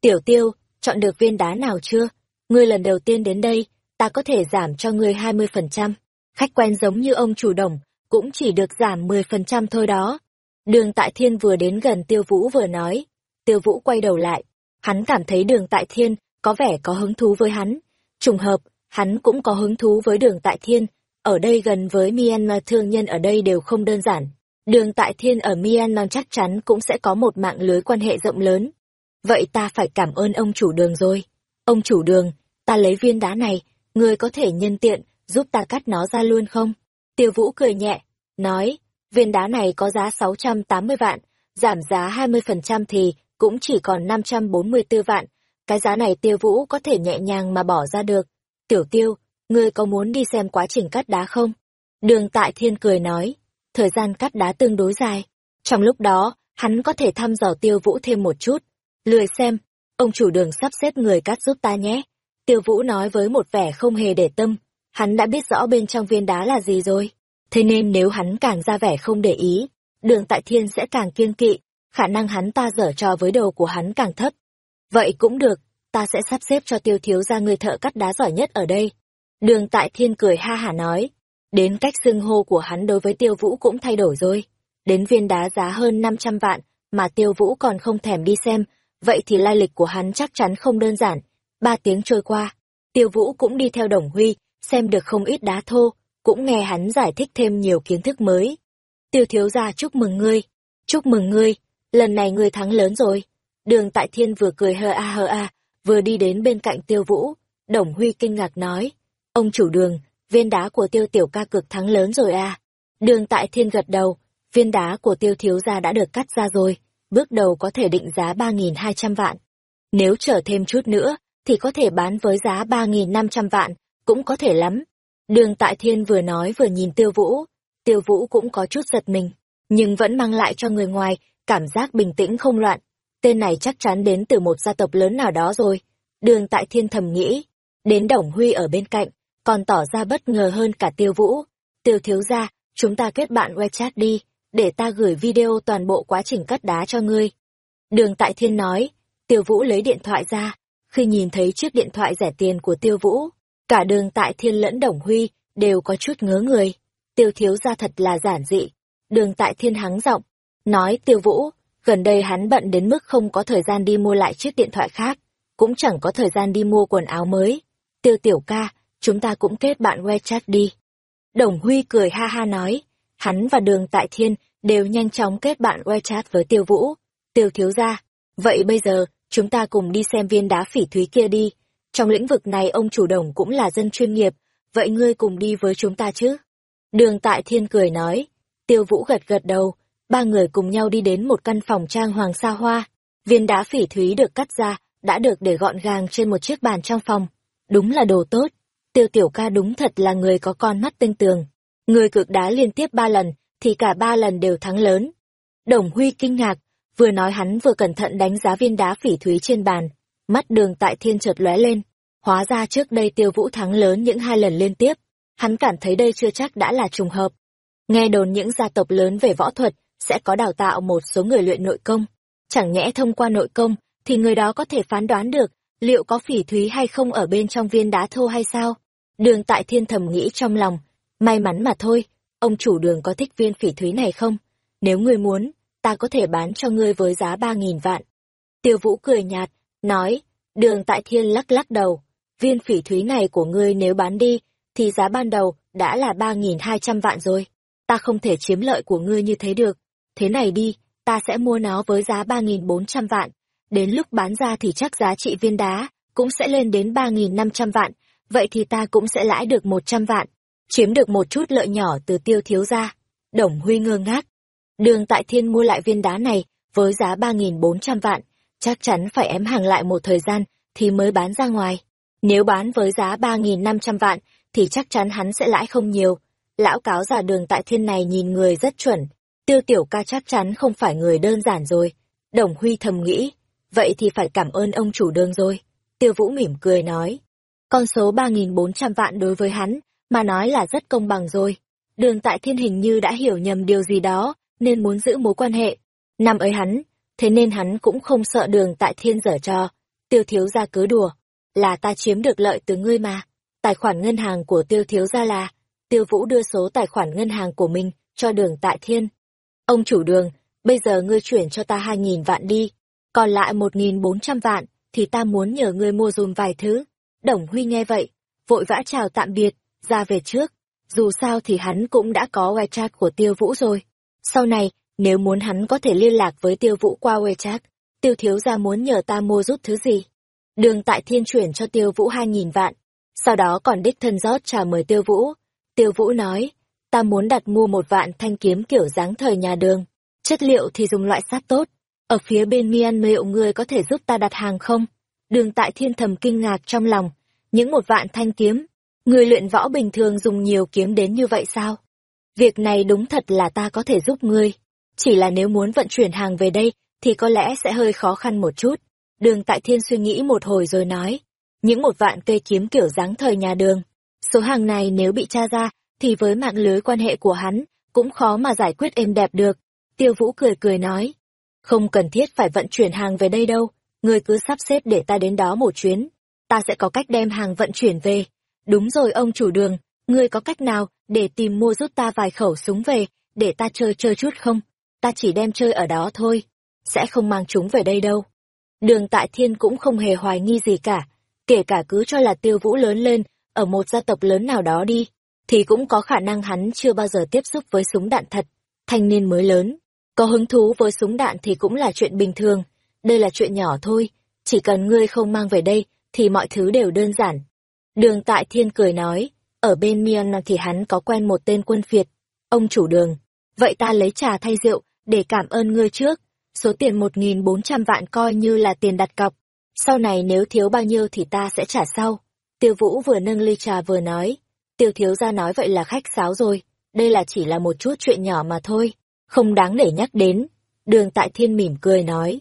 Tiểu tiêu, chọn được viên đá nào chưa? Ngươi lần đầu tiên đến đây, ta có thể giảm cho ngươi 20%. Khách quen giống như ông chủ đồng, cũng chỉ được giảm 10% thôi đó. Đường Tại Thiên vừa đến gần Tiêu Vũ vừa nói. Tiêu Vũ quay đầu lại. Hắn cảm thấy đường Tại Thiên có vẻ có hứng thú với hắn. Trùng hợp, hắn cũng có hứng thú với đường Tại Thiên. Ở đây gần với Myanmar thương nhân ở đây đều không đơn giản. Đường Tại Thiên ở Myanmar chắc chắn cũng sẽ có một mạng lưới quan hệ rộng lớn. Vậy ta phải cảm ơn ông chủ đường rồi. Ông chủ đường, ta lấy viên đá này, người có thể nhân tiện, giúp ta cắt nó ra luôn không? Tiêu Vũ cười nhẹ, nói, viên đá này có giá 680 vạn, giảm giá 20% thì cũng chỉ còn 544 vạn. Cái giá này Tiêu Vũ có thể nhẹ nhàng mà bỏ ra được. Tiểu Tiêu, ngươi có muốn đi xem quá trình cắt đá không? Đường Tại Thiên cười nói, thời gian cắt đá tương đối dài. Trong lúc đó, hắn có thể thăm dò Tiêu Vũ thêm một chút. Lười xem, ông chủ đường sắp xếp người cắt giúp ta nhé. Tiêu Vũ nói với một vẻ không hề để tâm, hắn đã biết rõ bên trong viên đá là gì rồi. Thế nên nếu hắn càng ra vẻ không để ý, đường tại thiên sẽ càng kiêng kỵ, khả năng hắn ta dở trò với đầu của hắn càng thấp. Vậy cũng được, ta sẽ sắp xếp cho tiêu thiếu ra người thợ cắt đá giỏi nhất ở đây. Đường tại thiên cười ha hả nói, đến cách xưng hô của hắn đối với tiêu vũ cũng thay đổi rồi. Đến viên đá giá hơn 500 vạn, mà tiêu vũ còn không thèm đi xem, vậy thì lai lịch của hắn chắc chắn không đơn giản. Ba tiếng trôi qua, tiêu vũ cũng đi theo đồng huy, xem được không ít đá thô, cũng nghe hắn giải thích thêm nhiều kiến thức mới. Tiêu thiếu gia chúc mừng ngươi, chúc mừng ngươi, lần này ngươi thắng lớn rồi. Đường tại thiên vừa cười hơ a hơ a, vừa đi đến bên cạnh tiêu vũ, đồng huy kinh ngạc nói, ông chủ đường, viên đá của tiêu tiểu ca cực thắng lớn rồi à. Đường tại thiên gật đầu, viên đá của tiêu thiếu gia đã được cắt ra rồi, bước đầu có thể định giá 3.200 vạn. Nếu trở thêm chút nữa, thì có thể bán với giá 3.500 vạn, cũng có thể lắm. Đường Tại Thiên vừa nói vừa nhìn Tiêu Vũ, Tiêu Vũ cũng có chút giật mình, nhưng vẫn mang lại cho người ngoài cảm giác bình tĩnh không loạn. Tên này chắc chắn đến từ một gia tộc lớn nào đó rồi. Đường Tại Thiên thầm nghĩ, đến Đồng Huy ở bên cạnh, còn tỏ ra bất ngờ hơn cả Tiêu Vũ. Tiêu thiếu gia, chúng ta kết bạn WeChat đi, để ta gửi video toàn bộ quá trình cắt đá cho ngươi. Đường Tại Thiên nói, Tiêu Vũ lấy điện thoại ra, khi nhìn thấy chiếc điện thoại rẻ tiền của Tiêu Vũ, Cả đường tại thiên lẫn đồng huy, đều có chút ngớ người. Tiêu thiếu ra thật là giản dị. Đường tại thiên hắng giọng nói tiêu vũ, gần đây hắn bận đến mức không có thời gian đi mua lại chiếc điện thoại khác, cũng chẳng có thời gian đi mua quần áo mới. Tiêu tiểu ca, chúng ta cũng kết bạn WeChat đi. Đồng Huy cười ha ha nói, hắn và đường tại thiên đều nhanh chóng kết bạn WeChat với tiêu vũ. Tiêu thiếu gia, vậy bây giờ, chúng ta cùng đi xem viên đá phỉ thúy kia đi. Trong lĩnh vực này ông chủ đồng cũng là dân chuyên nghiệp, vậy ngươi cùng đi với chúng ta chứ? Đường tại thiên cười nói, tiêu vũ gật gật đầu, ba người cùng nhau đi đến một căn phòng trang hoàng xa hoa. Viên đá phỉ thúy được cắt ra, đã được để gọn gàng trên một chiếc bàn trong phòng. Đúng là đồ tốt. Tiêu tiểu ca đúng thật là người có con mắt tinh tường. Người cực đá liên tiếp ba lần, thì cả ba lần đều thắng lớn. Đồng Huy kinh ngạc, vừa nói hắn vừa cẩn thận đánh giá viên đá phỉ thúy trên bàn. Mắt đường tại thiên chợt lóe lên. Hóa ra trước đây tiêu vũ thắng lớn những hai lần liên tiếp. Hắn cảm thấy đây chưa chắc đã là trùng hợp. Nghe đồn những gia tộc lớn về võ thuật sẽ có đào tạo một số người luyện nội công. Chẳng nhẽ thông qua nội công thì người đó có thể phán đoán được liệu có phỉ thúy hay không ở bên trong viên đá thô hay sao. Đường tại thiên thầm nghĩ trong lòng, may mắn mà thôi, ông chủ đường có thích viên phỉ thúy này không? Nếu ngươi muốn, ta có thể bán cho ngươi với giá ba nghìn vạn. Tiêu vũ cười nhạt, nói, đường tại thiên lắc lắc đầu, viên phỉ thúy này của ngươi nếu bán đi, thì giá ban đầu đã là ba nghìn hai trăm vạn rồi. Ta không thể chiếm lợi của ngươi như thế được. Thế này đi, ta sẽ mua nó với giá ba nghìn bốn trăm vạn. Đến lúc bán ra thì chắc giá trị viên đá cũng sẽ lên đến ba nghìn năm trăm vạn, vậy thì ta cũng sẽ lãi được một trăm vạn, chiếm được một chút lợi nhỏ từ tiêu thiếu gia. Đồng Huy ngơ ngác. Đường Tại Thiên mua lại viên đá này với giá ba nghìn bốn trăm vạn, chắc chắn phải ém hàng lại một thời gian thì mới bán ra ngoài. Nếu bán với giá ba nghìn năm trăm vạn thì chắc chắn hắn sẽ lãi không nhiều. Lão cáo giả đường Tại Thiên này nhìn người rất chuẩn, tiêu tiểu ca chắc chắn không phải người đơn giản rồi. Đồng Huy thầm nghĩ, vậy thì phải cảm ơn ông chủ đường rồi. Tiêu Vũ mỉm cười nói, con số 3.400 vạn đối với hắn, mà nói là rất công bằng rồi. Đường tại thiên hình như đã hiểu nhầm điều gì đó, nên muốn giữ mối quan hệ. Năm ấy hắn, thế nên hắn cũng không sợ đường tại thiên dở cho. Tiêu thiếu gia cứ đùa, là ta chiếm được lợi từ ngươi mà. Tài khoản ngân hàng của tiêu thiếu gia là, tiêu vũ đưa số tài khoản ngân hàng của mình cho đường tại thiên. Ông chủ đường, bây giờ ngươi chuyển cho ta 2.000 vạn đi, còn lại 1.400 vạn, thì ta muốn nhờ ngươi mua dùm vài thứ. Đồng Huy nghe vậy, vội vã chào tạm biệt, ra về trước. Dù sao thì hắn cũng đã có WeChat của Tiêu Vũ rồi. Sau này, nếu muốn hắn có thể liên lạc với Tiêu Vũ qua WeChat, Tiêu Thiếu gia muốn nhờ ta mua giúp thứ gì. Đường tại thiên chuyển cho Tiêu Vũ 2.000 vạn. Sau đó còn đích thân rót chào mời Tiêu Vũ. Tiêu Vũ nói, ta muốn đặt mua một vạn thanh kiếm kiểu dáng thời nhà đường. Chất liệu thì dùng loại sắt tốt. Ở phía bên Mian liệu người có thể giúp ta đặt hàng không? Đường tại thiên thầm kinh ngạc trong lòng, những một vạn thanh kiếm, người luyện võ bình thường dùng nhiều kiếm đến như vậy sao? Việc này đúng thật là ta có thể giúp ngươi, chỉ là nếu muốn vận chuyển hàng về đây thì có lẽ sẽ hơi khó khăn một chút. Đường tại thiên suy nghĩ một hồi rồi nói, những một vạn cây kiếm kiểu dáng thời nhà đường, số hàng này nếu bị tra ra thì với mạng lưới quan hệ của hắn cũng khó mà giải quyết êm đẹp được. Tiêu Vũ cười cười nói, không cần thiết phải vận chuyển hàng về đây đâu, người cứ sắp xếp để ta đến đó một chuyến, ta sẽ có cách đem hàng vận chuyển về. Đúng rồi ông chủ đường, ngươi có cách nào để tìm mua giúp ta vài khẩu súng về, để ta chơi chơi chút không? Ta chỉ đem chơi ở đó thôi, sẽ không mang chúng về đây đâu. Đường tại thiên cũng không hề hoài nghi gì cả, kể cả cứ cho là tiêu vũ lớn lên, ở một gia tộc lớn nào đó đi, thì cũng có khả năng hắn chưa bao giờ tiếp xúc với súng đạn thật. Thanh niên mới lớn, có hứng thú với súng đạn thì cũng là chuyện bình thường, đây là chuyện nhỏ thôi, chỉ cần ngươi không mang về đây, thì mọi thứ đều đơn giản. Đường Tại Thiên cười nói, ở bên Myanmar thì hắn có quen một tên quân phiệt, ông chủ đường. Vậy ta lấy trà thay rượu, để cảm ơn ngươi trước, số tiền 1.400 vạn coi như là tiền đặt cọc. Sau này nếu thiếu bao nhiêu thì ta sẽ trả sau. Tiêu Vũ vừa nâng ly trà vừa nói, tiêu thiếu gia nói vậy là khách sáo rồi, đây là chỉ là một chút chuyện nhỏ mà thôi, không đáng để nhắc đến. Đường Tại Thiên mỉm cười nói,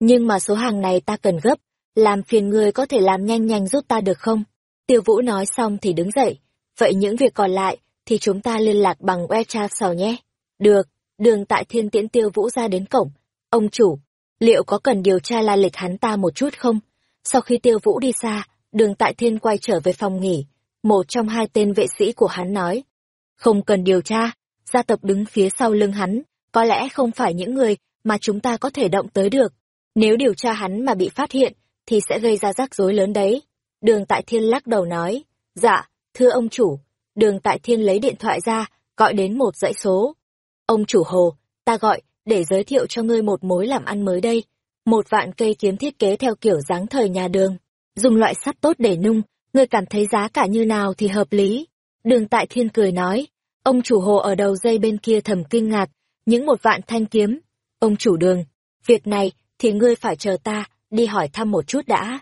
nhưng mà số hàng này ta cần gấp, làm phiền ngươi có thể làm nhanh nhanh giúp ta được không? Tiêu Vũ nói xong thì đứng dậy, vậy những việc còn lại thì chúng ta liên lạc bằng WeChat sau nhé. Được, đường tại thiên tiễn Tiêu Vũ ra đến cổng. Ông chủ, liệu có cần điều tra la lịch hắn ta một chút không? Sau khi Tiêu Vũ đi xa, đường tại thiên quay trở về phòng nghỉ. Một trong hai tên vệ sĩ của hắn nói, không cần điều tra, gia tộc đứng phía sau lưng hắn, có lẽ không phải những người mà chúng ta có thể động tới được. Nếu điều tra hắn mà bị phát hiện, thì sẽ gây ra rắc rối lớn đấy. Đường Tại Thiên lắc đầu nói, dạ, thưa ông chủ. Đường Tại Thiên lấy điện thoại ra, gọi đến một dãy số. Ông chủ Hồ, ta gọi, để giới thiệu cho ngươi một mối làm ăn mới đây. Một vạn cây kiếm thiết kế theo kiểu dáng thời nhà đường. Dùng loại sắt tốt để nung, ngươi cảm thấy giá cả như nào thì hợp lý. Đường Tại Thiên cười nói, ông chủ Hồ ở đầu dây bên kia thầm kinh ngạc, những một vạn thanh kiếm. Ông chủ đường, việc này thì ngươi phải chờ ta, đi hỏi thăm một chút đã.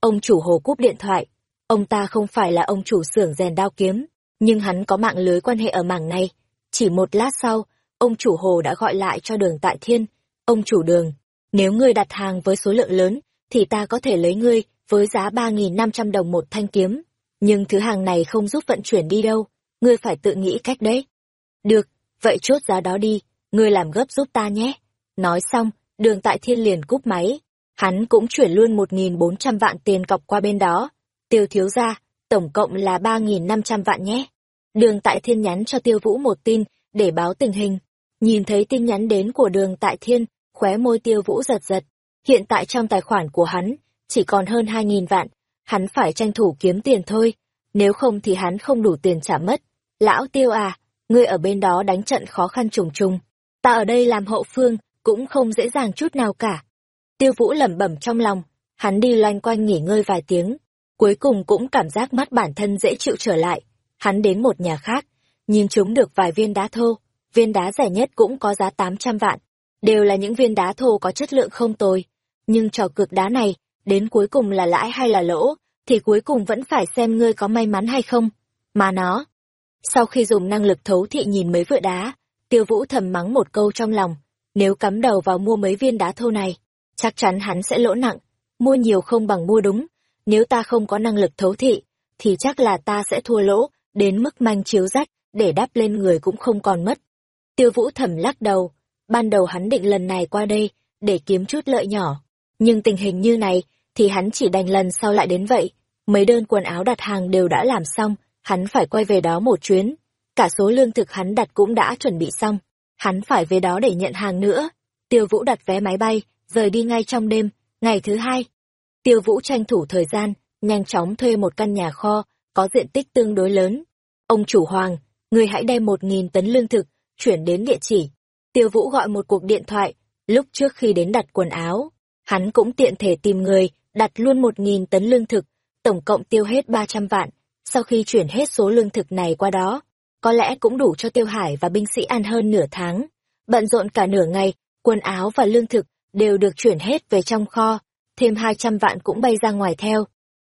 Ông chủ hồ cúp điện thoại. Ông ta không phải là ông chủ xưởng rèn đao kiếm, nhưng hắn có mạng lưới quan hệ ở mảng này. Chỉ một lát sau, ông chủ hồ đã gọi lại cho đường tại thiên. Ông chủ đường, nếu ngươi đặt hàng với số lượng lớn, thì ta có thể lấy ngươi với giá 3.500 đồng một thanh kiếm. Nhưng thứ hàng này không giúp vận chuyển đi đâu, ngươi phải tự nghĩ cách đấy. Được, vậy chốt giá đó đi, ngươi làm gấp giúp ta nhé. Nói xong, đường tại thiên liền cúp máy. Hắn cũng chuyển luôn 1.400 vạn tiền cọc qua bên đó. Tiêu thiếu ra, tổng cộng là 3.500 vạn nhé. Đường tại thiên nhắn cho tiêu vũ một tin, để báo tình hình. Nhìn thấy tin nhắn đến của đường tại thiên, khóe môi tiêu vũ giật giật. Hiện tại trong tài khoản của hắn, chỉ còn hơn 2.000 vạn. Hắn phải tranh thủ kiếm tiền thôi, nếu không thì hắn không đủ tiền trả mất. Lão tiêu à, ngươi ở bên đó đánh trận khó khăn trùng trùng. Ta ở đây làm hậu phương, cũng không dễ dàng chút nào cả. Tiêu Vũ lẩm bẩm trong lòng, hắn đi loanh quanh nghỉ ngơi vài tiếng, cuối cùng cũng cảm giác mắt bản thân dễ chịu trở lại. Hắn đến một nhà khác, nhìn chúng được vài viên đá thô, viên đá rẻ nhất cũng có giá 800 vạn, đều là những viên đá thô có chất lượng không tồi. Nhưng trò cược đá này, đến cuối cùng là lãi hay là lỗ, thì cuối cùng vẫn phải xem ngươi có may mắn hay không. Mà nó, sau khi dùng năng lực thấu thị nhìn mấy vựa đá, tiêu vũ thầm mắng một câu trong lòng, nếu cắm đầu vào mua mấy viên đá thô này, chắc chắn hắn sẽ lỗ nặng, mua nhiều không bằng mua đúng. Nếu ta không có năng lực thấu thị, thì chắc là ta sẽ thua lỗ, đến mức manh chiếu rách, để đáp lên người cũng không còn mất. Tiêu vũ thầm lắc đầu, ban đầu hắn định lần này qua đây, để kiếm chút lợi nhỏ. Nhưng tình hình như này, thì hắn chỉ đành lần sau lại đến vậy. Mấy đơn quần áo đặt hàng đều đã làm xong, hắn phải quay về đó một chuyến. Cả số lương thực hắn đặt cũng đã chuẩn bị xong hắn phải về đó để nhận hàng nữa. Tiêu Vũ đặt vé máy bay, rời đi ngay trong đêm, ngày thứ hai. Tiêu Vũ tranh thủ thời gian, nhanh chóng thuê một căn nhà kho, có diện tích tương đối lớn. Ông chủ Hoàng, người hãy đem một nghìn tấn lương thực, chuyển đến địa chỉ. Tiêu Vũ gọi một cuộc điện thoại, lúc trước khi đến đặt quần áo. Hắn cũng tiện thể tìm người, đặt luôn một nghìn tấn lương thực, tổng cộng tiêu hết ba trăm vạn. Sau khi chuyển hết số lương thực này qua đó, có lẽ cũng đủ cho Tiêu Hải và binh sĩ ăn hơn nửa tháng. Bận rộn cả nửa ngày, quần áo và lương thực đều được chuyển hết về trong kho, thêm 200 vạn cũng bay ra ngoài theo.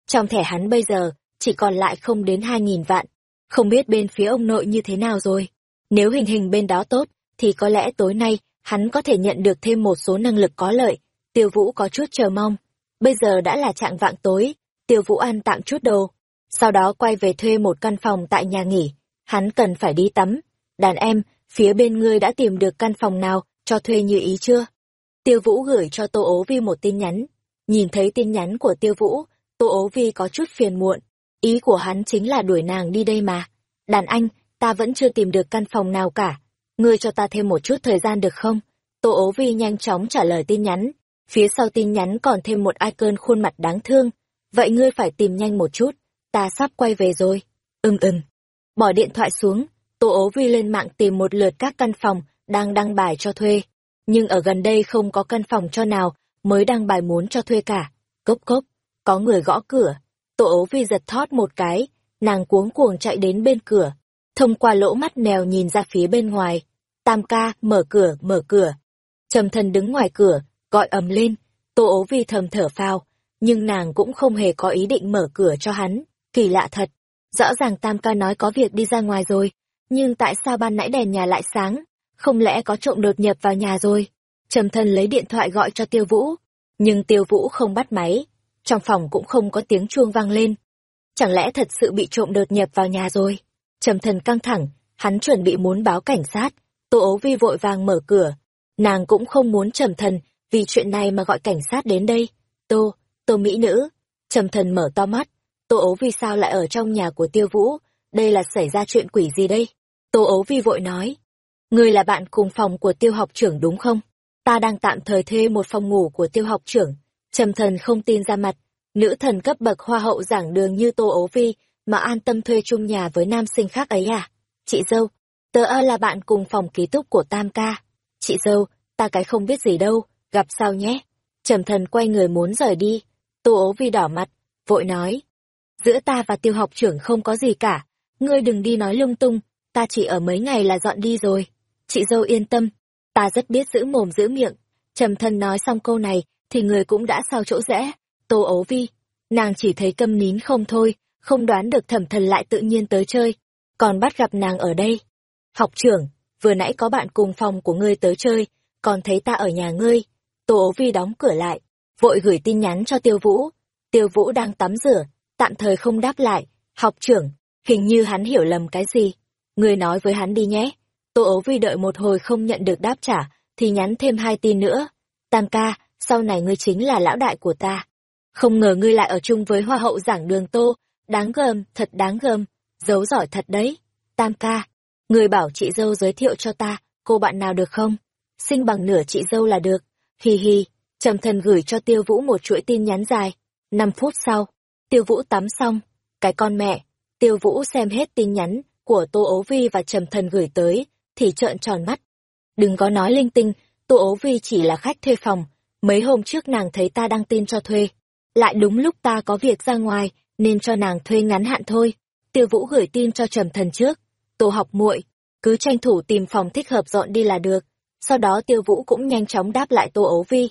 Trong thẻ hắn bây giờ, chỉ còn lại không đến 2.000 vạn. Không biết bên phía ông nội như thế nào rồi. Nếu hình hình bên đó tốt, thì có lẽ tối nay, hắn có thể nhận được thêm một số năng lực có lợi. Tiêu Vũ có chút chờ mong. Bây giờ đã là trạng vạng tối, Tiêu Vũ ăn tạm chút đồ. Sau đó quay về thuê một căn phòng tại nhà nghỉ, hắn cần phải đi tắm. Đàn em, phía bên ngươi đã tìm được căn phòng nào cho thuê như ý chưa? Tiêu Vũ gửi cho Tô Ố Vi một tin nhắn. Nhìn thấy tin nhắn của Tiêu Vũ, Tô Ố Vi có chút phiền muộn. Ý của hắn chính là đuổi nàng đi đây mà. Đàn anh, ta vẫn chưa tìm được căn phòng nào cả. Ngươi cho ta thêm một chút thời gian được không? Tô Ố Vi nhanh chóng trả lời tin nhắn. Phía sau tin nhắn còn thêm một icon khuôn mặt đáng thương. Vậy ngươi phải tìm nhanh một chút. Ta sắp quay về rồi. Ừm ừm. Bỏ điện thoại xuống, Tô ố vi lên mạng tìm một lượt các căn phòng đang đăng bài cho thuê. Nhưng ở gần đây không có căn phòng cho nào mới đăng bài muốn cho thuê cả. Cốc cốc, có người gõ cửa. Tô ố vi giật thót một cái, nàng cuống cuồng chạy đến bên cửa. Thông qua lỗ mắt mèo nhìn ra phía bên ngoài. Tam ca, mở cửa, mở cửa. Trầm thần đứng ngoài cửa, gọi ầm lên. Tô ố vi thầm thở phào, nhưng nàng cũng không hề có ý định mở cửa cho hắn. Kỳ lạ thật, Rõ ràng Tam ca nói có việc đi ra ngoài rồi, nhưng tại sao ban nãy đèn nhà lại sáng? Không lẽ có trộm đột nhập vào nhà rồi? Trầm thân lấy điện thoại gọi cho Tiêu Vũ, nhưng Tiêu Vũ không bắt máy, trong phòng cũng không có tiếng chuông vang lên. Chẳng lẽ thật sự bị trộm đột nhập vào nhà rồi? Trầm thần căng thẳng, hắn chuẩn bị muốn báo cảnh sát, Tô ố vi vội vàng mở cửa. Nàng cũng không muốn trầm thần vì chuyện này mà gọi cảnh sát đến đây. Tô, tô mỹ nữ. Trầm thần mở to mắt, Tô ấu vì sao lại ở trong nhà của tiêu vũ, đây là xảy ra chuyện quỷ gì đây? Tô ấu vi vội nói. người là bạn cùng phòng của tiêu học trưởng đúng không? Ta đang tạm thời thuê một phòng ngủ của tiêu học trưởng. Trầm thần không tin ra mặt. Nữ thần cấp bậc hoa hậu giảng đường như Tô ấu Vi mà an tâm thuê chung nhà với nam sinh khác ấy à? Chị dâu, tớ ơ là bạn cùng phòng ký túc của Tam ca. Chị dâu, ta cái không biết gì đâu, gặp sao nhé. Trầm thần quay người muốn rời đi. Tô ố vi đỏ mặt, vội nói. Giữa ta và tiêu học trưởng không có gì cả. Ngươi đừng đi nói lung tung, ta chỉ ở mấy ngày là dọn đi rồi. Chị dâu yên tâm, ta rất biết giữ mồm giữ miệng. Trầm thần nói xong câu này, thì người cũng đã sao chỗ rẽ. Tô ố vi, nàng chỉ thấy câm nín không thôi, không đoán được thẩm thần lại tự nhiên tới chơi. Còn bắt gặp nàng ở đây. Học trưởng, vừa nãy có bạn cùng phòng của ngươi tới chơi, còn thấy ta ở nhà ngươi. Tô ố vi đóng cửa lại, vội gửi tin nhắn cho tiêu vũ. Tiêu vũ đang tắm rửa, tạm thời không đáp lại. Học trưởng, hình như hắn hiểu lầm cái gì. Người nói với hắn đi nhé. Tô ố vi đợi một hồi không nhận được đáp trả, thì nhắn thêm hai tin nữa. Tam ca, sau này ngươi chính là lão đại của ta. Không ngờ ngươi lại ở chung với hoa hậu giảng đường tô, đáng gờm, thật đáng gờm, giấu giỏi thật đấy. Tam ca, người bảo chị dâu giới thiệu cho ta, cô bạn nào được không? Sinh bằng nửa chị dâu là được. Hi hi, trầm thần gửi cho tiêu vũ một chuỗi tin nhắn dài. Năm phút sau, tiêu vũ tắm xong. Cái con mẹ, tiêu vũ xem hết tin nhắn của tô ố vi và trầm thần gửi tới, thì trợn tròn mắt. Đừng có nói linh tinh, tô ố vi chỉ là khách thuê phòng. Mấy hôm trước nàng thấy ta đăng tin cho thuê. Lại đúng lúc ta có việc ra ngoài, nên cho nàng thuê ngắn hạn thôi. Tiêu Vũ gửi tin cho Trầm Thần trước. Tô học muội, cứ tranh thủ tìm phòng thích hợp dọn đi là được. Sau đó Tiêu Vũ cũng nhanh chóng đáp lại Tô Ấu Vi.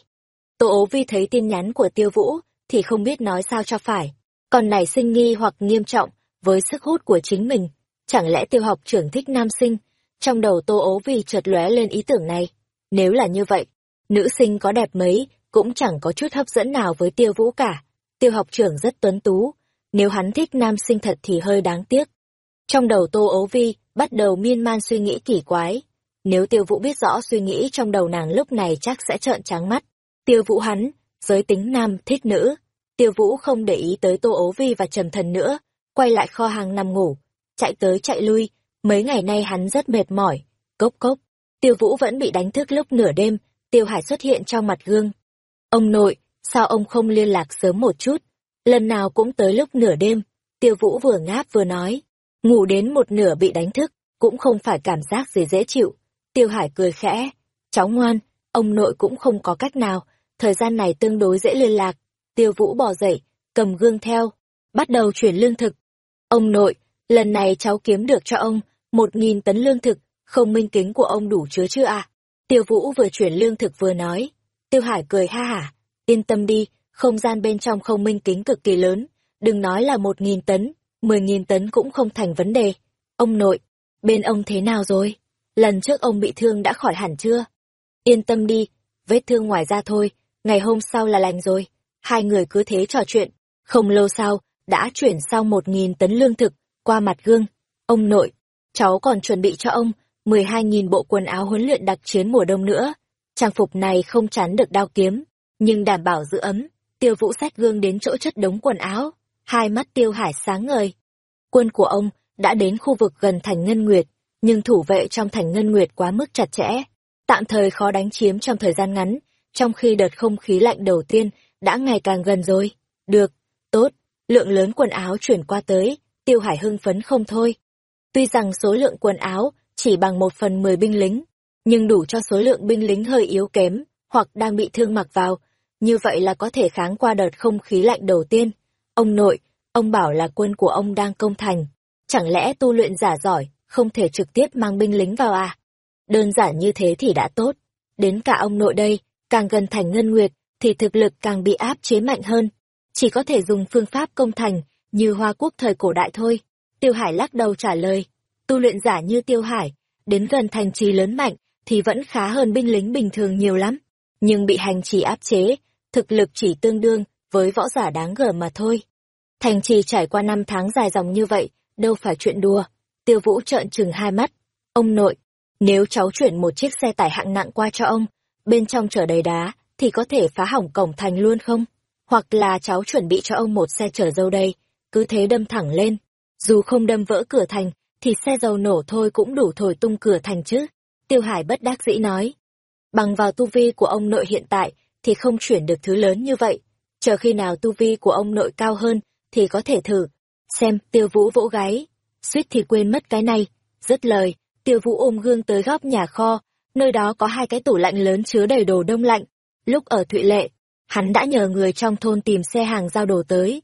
Tô Ấu Vi thấy tin nhắn của Tiêu Vũ, thì không biết nói sao cho phải. Còn nảy sinh nghi hoặc nghiêm trọng, với sức hút của chính mình. Chẳng lẽ tiêu học trưởng thích nam sinh? Trong đầu Tô Ấu Vi chợt lóe lên ý tưởng này. Nếu là như vậy, nữ sinh có đẹp mấy, cũng chẳng có chút hấp dẫn nào với Tiêu Vũ cả. Tiêu học trưởng rất tuấn tú, nếu hắn thích nam sinh thật thì hơi đáng tiếc. Trong đầu Tô Ấu Vi bắt đầu miên man suy nghĩ kỳ quái. Nếu tiêu vũ biết rõ suy nghĩ trong đầu nàng lúc này chắc sẽ trợn trắng mắt. Tiêu vũ hắn, giới tính nam thích nữ. Tiêu vũ không để ý tới Tô ố Vi và Trầm Thần nữa, quay lại kho hàng nằm ngủ, chạy tới chạy lui. Mấy ngày nay hắn rất mệt mỏi. Cốc cốc. Tiêu vũ vẫn bị đánh thức lúc nửa đêm, Tiêu Hải xuất hiện trong mặt gương. Ông nội, sao ông không liên lạc sớm một chút? lần nào cũng tới lúc nửa đêm, tiêu vũ vừa ngáp vừa nói, ngủ đến một nửa bị đánh thức, cũng không phải cảm giác gì dễ chịu. Tiêu Hải cười khẽ, cháu ngoan, ông nội cũng không có cách nào, thời gian này tương đối dễ liên lạc. Tiêu vũ bỏ dậy, cầm gương theo, bắt đầu chuyển lương thực. Ông nội, lần này cháu kiếm được cho ông, một nghìn tấn lương thực, không minh kính của ông đủ chứa chưa à? Tiêu vũ vừa chuyển lương thực vừa nói. Tiêu Hải cười ha hả, yên tâm đi, không gian bên trong không minh kính cực kỳ lớn, đừng nói là một nghìn tấn, mười nghìn tấn cũng không thành vấn đề. Ông nội, bên ông thế nào rồi? Lần trước ông bị thương đã khỏi hẳn chưa? Yên tâm đi, vết thương ngoài ra thôi, ngày hôm sau là lành rồi. Hai người cứ thế trò chuyện, không lâu sau, đã chuyển sau một nghìn tấn lương thực, qua mặt gương. Ông nội, cháu còn chuẩn bị cho ông mười hai nghìn bộ quần áo huấn luyện đặc chiến mùa đông nữa. Trang phục này không chắn được đao kiếm, nhưng đảm bảo giữ ấm, Tiêu Vũ xách gương đến chỗ chất đống quần áo, hai mắt Tiêu Hải sáng ngời. Quân của ông đã đến khu vực gần thành Ngân Nguyệt, nhưng thủ vệ trong thành Ngân Nguyệt quá mức chặt chẽ, tạm thời khó đánh chiếm trong thời gian ngắn, trong khi đợt không khí lạnh đầu tiên đã ngày càng gần rồi. Được, tốt, lượng lớn quần áo chuyển qua tới, Tiêu Hải hưng phấn không thôi. Tuy rằng số lượng quần áo chỉ bằng một phần mười binh lính, nhưng đủ cho số lượng binh lính hơi yếu kém, hoặc đang bị thương mặc vào, như vậy là có thể kháng qua đợt không khí lạnh đầu tiên. Ông nội, ông bảo là quân của ông đang công thành. Chẳng lẽ tu luyện giả giỏi, không thể trực tiếp mang binh lính vào à? Đơn giản như thế thì đã tốt. Đến cả ông nội đây, càng gần thành ngân nguyệt, thì thực lực càng bị áp chế mạnh hơn. Chỉ có thể dùng phương pháp công thành, như Hoa Quốc thời cổ đại thôi. Tiêu Hải lắc đầu trả lời, tu luyện giả như Tiêu Hải, đến gần thành trì lớn mạnh, thì vẫn khá hơn binh lính bình thường nhiều lắm. Nhưng bị hành trì áp chế, thực lực chỉ tương đương với võ giả đáng gở mà thôi. Thành trì trải qua năm tháng dài dòng như vậy, đâu phải chuyện đùa. Tiêu Vũ trợn trừng hai mắt. Ông nội, nếu cháu chuyển một chiếc xe tải hạng nặng qua cho ông, bên trong chở đầy đá, thì có thể phá hỏng cổng thành luôn không? Hoặc là cháu chuẩn bị cho ông một xe chở dâu đây, cứ thế đâm thẳng lên. Dù không đâm vỡ cửa thành, thì xe dầu nổ thôi cũng đủ thổi tung cửa thành chứ. Tiêu Hải bất đắc dĩ nói. Bằng vào tu vi của ông nội hiện tại thì không chuyển được thứ lớn như vậy. Chờ khi nào tu vi của ông nội cao hơn thì có thể thử. Xem, tiêu vũ vỗ gáy. Suýt thì quên mất cái này. Dứt lời, tiêu vũ ôm gương tới góc nhà kho. Nơi đó có hai cái tủ lạnh lớn chứa đầy đồ đông lạnh. Lúc ở Thụy Lệ, hắn đã nhờ người trong thôn tìm xe hàng giao đồ tới.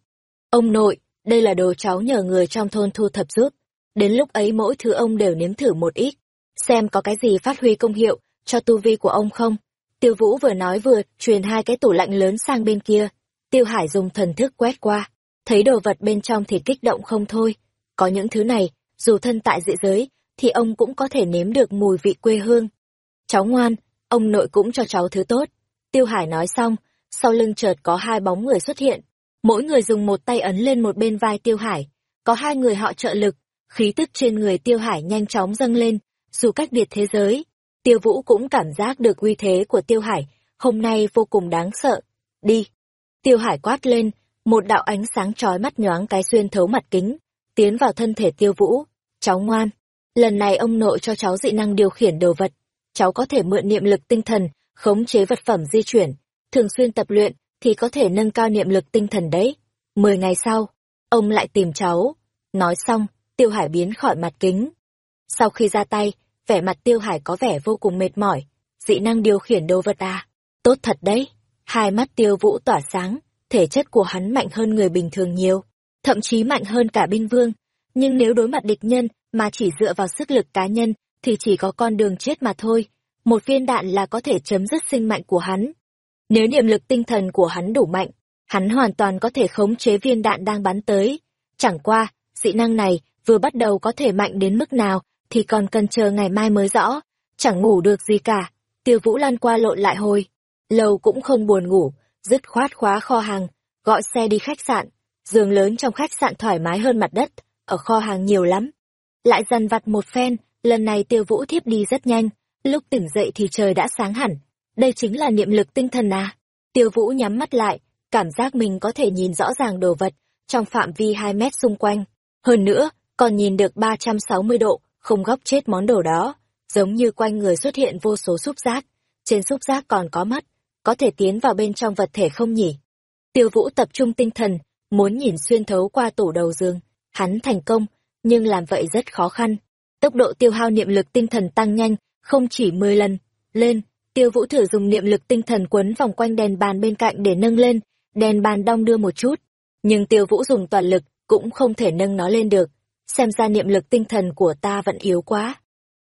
Ông nội, đây là đồ cháu nhờ người trong thôn thu thập giúp. Đến lúc ấy mỗi thứ ông đều nếm thử một ít, xem có cái gì phát huy công hiệu cho tu vi của ông không. Tiêu Vũ vừa nói vừa truyền hai cái tủ lạnh lớn sang bên kia. Tiêu Hải dùng thần thức quét qua, thấy đồ vật bên trong thì kích động không thôi. Có những thứ này, dù thân tại dị giới, thì ông cũng có thể nếm được mùi vị quê hương. Cháu ngoan, ông nội cũng cho cháu thứ tốt. Tiêu Hải nói xong, sau lưng chợt có hai bóng người xuất hiện. Mỗi người dùng một tay ấn lên một bên vai Tiêu Hải. Có hai người họ trợ lực, khí tức trên người Tiêu Hải nhanh chóng dâng lên, dù cách biệt thế giới. Tiêu Vũ cũng cảm giác được uy thế của Tiêu Hải, hôm nay vô cùng đáng sợ. Đi! Tiêu Hải quát lên, một đạo ánh sáng chói mắt nhoáng cái xuyên thấu mặt kính, tiến vào thân thể Tiêu Vũ. Cháu ngoan! Lần này ông nội cho cháu dị năng điều khiển đồ vật. Cháu có thể mượn niệm lực tinh thần, khống chế vật phẩm di chuyển. Thường xuyên tập luyện, thì có thể nâng cao niệm lực tinh thần đấy. Mười ngày sau, ông lại tìm cháu. Nói xong, Tiêu Hải biến khỏi mặt kính. Sau khi ra tay, vẻ mặt Tiêu Hải có vẻ vô cùng mệt mỏi. Dị năng điều khiển đồ vật à? Tốt thật đấy. Hai mắt Tiêu Vũ tỏa sáng, thể chất của hắn mạnh hơn người bình thường nhiều, thậm chí mạnh hơn cả binh vương. Nhưng nếu đối mặt địch nhân mà chỉ dựa vào sức lực cá nhân thì chỉ có con đường chết mà thôi. Một viên đạn là có thể chấm dứt sinh mạnh của hắn. Nếu niệm lực tinh thần của hắn đủ mạnh, hắn hoàn toàn có thể khống chế viên đạn đang bắn tới. Chẳng qua, dị năng này vừa bắt đầu có thể mạnh đến mức nào thì còn cần chờ ngày mai mới rõ. Chẳng ngủ được gì cả. Tiêu Vũ lan qua lộn lại hồi. Lâu cũng không buồn ngủ, dứt khoát khóa kho hàng, gọi xe đi khách sạn. Giường lớn trong khách sạn thoải mái hơn mặt đất, ở kho hàng nhiều lắm. Lại dằn vặt một phen, lần này tiêu vũ thiếp đi rất nhanh, lúc tỉnh dậy thì trời đã sáng hẳn. Đây chính là niệm lực tinh thần à. Tiêu vũ nhắm mắt lại, cảm giác mình có thể nhìn rõ ràng đồ vật, trong phạm vi 2 mét xung quanh. Hơn nữa, còn nhìn được 360 độ, không góc chết món đồ đó, giống như quanh người xuất hiện vô số xúc giác. Trên xúc giác còn có mắt, có thể tiến vào bên trong vật thể không nhỉ? Tiêu vũ tập trung tinh thần, muốn nhìn xuyên thấu qua tủ đầu giường. Hắn thành công, nhưng làm vậy rất khó khăn. Tốc độ tiêu hao niệm lực tinh thần tăng nhanh, không chỉ 10 lần. Lên, tiêu vũ thử dùng niệm lực tinh thần quấn vòng quanh đèn bàn bên cạnh để nâng lên, đèn bàn đong đưa một chút. Nhưng tiêu vũ dùng toàn lực, cũng không thể nâng nó lên được. Xem ra niệm lực tinh thần của ta vẫn yếu quá.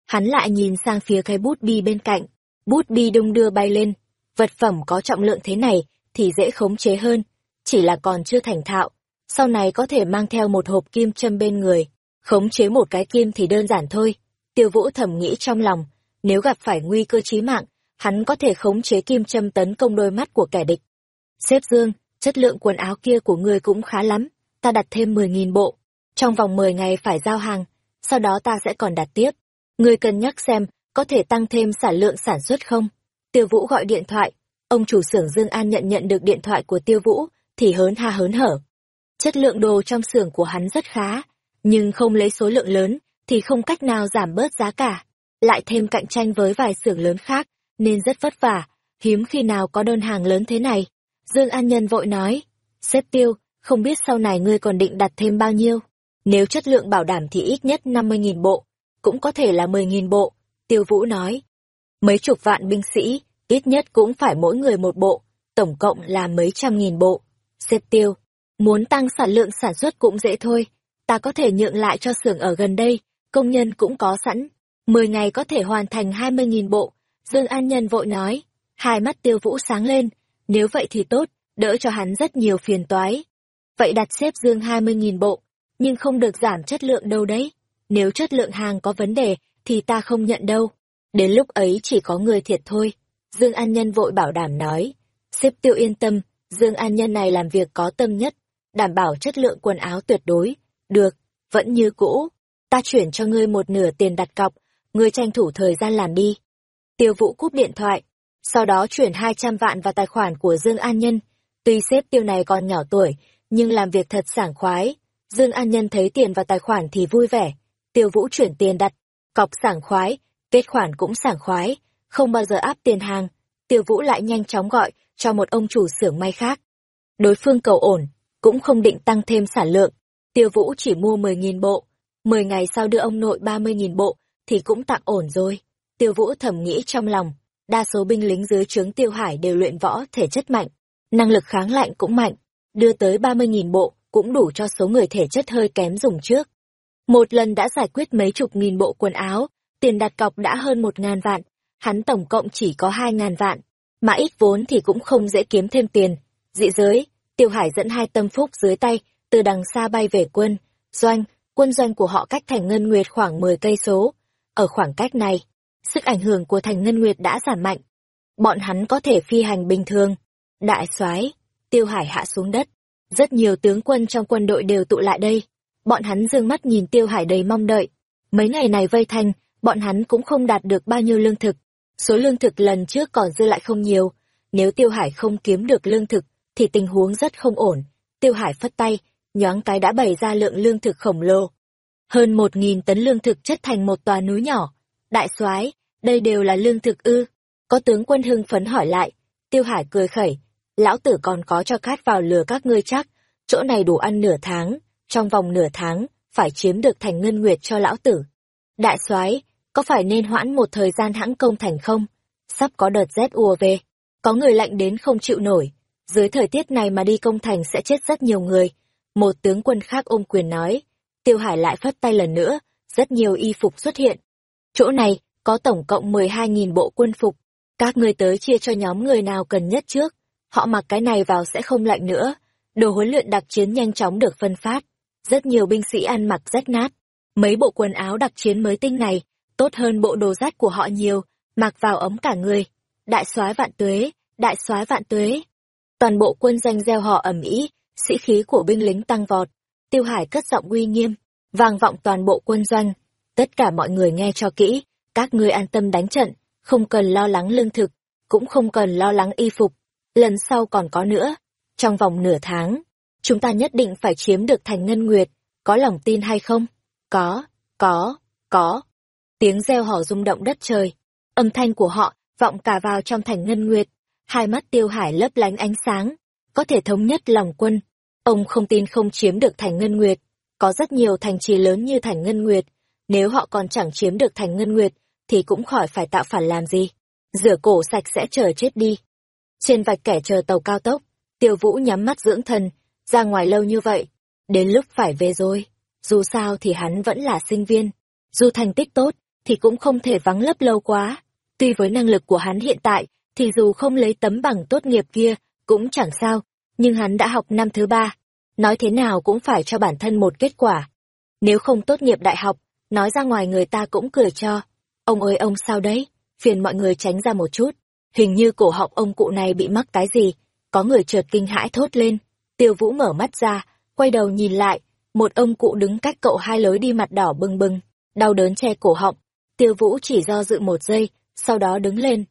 Hắn lại nhìn sang phía cái bút bi bên cạnh. Bút bi đung đưa bay lên. Vật phẩm có trọng lượng thế này thì dễ khống chế hơn. Chỉ là còn chưa thành thạo. Sau này có thể mang theo một hộp kim châm bên người. Khống chế một cái kim thì đơn giản thôi. Tiêu vũ thầm nghĩ trong lòng. Nếu gặp phải nguy cơ chí mạng, hắn có thể khống chế kim châm tấn công đôi mắt của kẻ địch. Xếp Dương, chất lượng quần áo kia của ngươi cũng khá lắm. Ta đặt thêm 10.000 bộ. Trong vòng 10 ngày phải giao hàng, sau đó ta sẽ còn đặt tiếp. Ngươi cân nhắc xem, có thể tăng thêm sản lượng sản xuất không? Tiêu Vũ gọi điện thoại, ông chủ xưởng Dương An nhận nhận được điện thoại của Tiêu Vũ, thì hớn ha hớn hở. Chất lượng đồ trong xưởng của hắn rất khá, nhưng không lấy số lượng lớn, thì không cách nào giảm bớt giá cả. Lại thêm cạnh tranh với vài xưởng lớn khác, nên rất vất vả, hiếm khi nào có đơn hàng lớn thế này. Dương An Nhân vội nói, xếp tiêu, không biết sau này ngươi còn định đặt thêm bao nhiêu. Nếu chất lượng bảo đảm thì ít nhất 50.000 bộ, cũng có thể là 10.000 bộ, Tiêu Vũ nói. Mấy chục vạn binh sĩ, ít nhất cũng phải mỗi người một bộ, tổng cộng là mấy trăm nghìn bộ. Xếp tiêu, muốn tăng sản lượng sản xuất cũng dễ thôi, ta có thể nhượng lại cho xưởng ở gần đây, công nhân cũng có sẵn. Mười ngày có thể hoàn thành 20.000 bộ, Dương An Nhân vội nói. Hai mắt tiêu vũ sáng lên, nếu vậy thì tốt, đỡ cho hắn rất nhiều phiền toái. Vậy đặt xếp Dương 20.000 bộ, nhưng không được giảm chất lượng đâu đấy. Nếu chất lượng hàng có vấn đề, thì ta không nhận đâu. Đến lúc ấy chỉ có người thiệt thôi. Dương An Nhân vội bảo đảm nói. Xếp tiêu yên tâm, Dương An Nhân này làm việc có tâm nhất, đảm bảo chất lượng quần áo tuyệt đối. Được, vẫn như cũ. Ta chuyển cho ngươi một nửa tiền đặt cọc, ngươi tranh thủ thời gian làm đi. Tiêu vũ cúp điện thoại, sau đó chuyển 200 vạn vào tài khoản của Dương An Nhân. Tuy xếp tiêu này còn nhỏ tuổi, nhưng làm việc thật sảng khoái. Dương An Nhân thấy tiền vào tài khoản thì vui vẻ. Tiêu Vũ chuyển tiền đặt, cọc sảng khoái, kết khoản cũng sảng khoái, không bao giờ áp tiền hàng. Tiêu Vũ lại nhanh chóng gọi cho một ông chủ xưởng may khác. Đối phương cầu ổn, cũng không định tăng thêm sản lượng. Tiêu Vũ chỉ mua 10.000 bộ, 10 ngày sau đưa ông nội 30.000 bộ, thì cũng tạm ổn rồi. Tiêu Vũ thầm nghĩ trong lòng, đa số binh lính dưới trướng Tiêu Hải đều luyện võ thể chất mạnh, năng lực kháng lạnh cũng mạnh, đưa tới 30.000 bộ cũng đủ cho số người thể chất hơi kém dùng trước. Một lần đã giải quyết mấy chục nghìn bộ quần áo, tiền đặt cọc đã hơn một ngàn vạn, hắn tổng cộng chỉ có hai ngàn vạn, mà ít vốn thì cũng không dễ kiếm thêm tiền. Dị giới, Tiêu Hải dẫn hai tâm phúc dưới tay, từ đằng xa bay về quân, doanh, quân doanh của họ cách thành Ngân Nguyệt khoảng 10 cây số. Ở khoảng cách này, sức ảnh hưởng của thành Ngân Nguyệt đã giảm mạnh. Bọn hắn có thể phi hành bình thường. Đại soái, Tiêu Hải hạ xuống đất, rất nhiều tướng quân trong quân đội đều tụ lại đây. Bọn hắn dương mắt nhìn Tiêu Hải đầy mong đợi. Mấy ngày này vây thành, bọn hắn cũng không đạt được bao nhiêu lương thực. Số lương thực lần trước còn dư lại không nhiều. Nếu Tiêu Hải không kiếm được lương thực, thì tình huống rất không ổn. Tiêu Hải phất tay, nhoáng cái đã bày ra lượng lương thực khổng lồ. Hơn một nghìn tấn lương thực chất thành một tòa núi nhỏ. Đại soái, đây đều là lương thực ư. Có tướng quân hưng phấn hỏi lại. Tiêu Hải cười khẩy. Lão tử còn có cho cát vào lừa các ngươi chắc. Chỗ này đủ ăn nửa tháng. Trong vòng nửa tháng, phải chiếm được thành ngân nguyệt cho lão tử. Đại soái, có phải nên hoãn một thời gian hãng công thành không? Sắp có đợt rét ùa về. Có người lạnh đến không chịu nổi. Dưới thời tiết này mà đi công thành sẽ chết rất nhiều người một tướng quân khác ôm quyền nói. Tiêu Hải lại phất tay lần nữa, rất nhiều y phục xuất hiện. Chỗ này, có tổng cộng 12.000 bộ quân phục. Các ngươi tới chia cho nhóm người nào cần nhất trước. Họ mặc cái này vào sẽ không lạnh nữa. Đồ huấn luyện đặc chiến nhanh chóng được phân phát. Rất nhiều binh sĩ ăn mặc rách nát. Mấy bộ quần áo đặc chiến mới tinh này, tốt hơn bộ đồ rách của họ nhiều, mặc vào ấm cả người. Đại soái vạn tuế, đại soái vạn tuế. Toàn bộ quân danh gieo họ ầm ĩ, sĩ khí của binh lính tăng vọt. Tiêu Hải cất giọng uy nghiêm, vang vọng toàn bộ quân doanh. Tất cả mọi người nghe cho kỹ, các ngươi an tâm đánh trận, không cần lo lắng lương thực, cũng không cần lo lắng y phục. Lần sau còn có nữa. Trong vòng nửa tháng, chúng ta nhất định phải chiếm được thành ngân nguyệt. Có lòng tin hay không? Có, có, có. Tiếng reo hò rung động đất trời. Âm thanh của họ vọng cả vào trong thành ngân nguyệt. Hai mắt tiêu hải lấp lánh ánh sáng. Có thể thống nhất lòng quân, Ông không tin không chiếm được thành Ngân Nguyệt. Có rất nhiều thành trì lớn như thành Ngân Nguyệt. Nếu họ còn chẳng chiếm được thành Ngân Nguyệt, thì cũng khỏi phải tạo phản làm gì. Rửa cổ sạch sẽ chờ chết đi. Trên vạch kẻ chờ tàu cao tốc, tiêu vũ nhắm mắt dưỡng thần, ra ngoài lâu như vậy. Đến lúc phải về rồi. Dù sao thì hắn vẫn là sinh viên. Dù thành tích tốt, thì cũng không thể vắng lấp lâu quá. Tuy với năng lực của hắn hiện tại, thì dù không lấy tấm bằng tốt nghiệp kia, cũng chẳng sao nhưng hắn đã học năm thứ ba, nói thế nào cũng phải cho bản thân một kết quả. Nếu không tốt nghiệp đại học, nói ra ngoài người ta cũng cười cho. Ông ơi ông sao đấy, phiền mọi người tránh ra một chút. Hình như cổ họng ông cụ này bị mắc cái gì, có người chợt kinh hãi thốt lên. Tiêu Vũ mở mắt ra, quay đầu nhìn lại, một ông cụ đứng cách cậu hai lối đi mặt đỏ bừng bừng, đau đớn che cổ họng. Tiêu Vũ chỉ do dự một giây, sau đó đứng lên.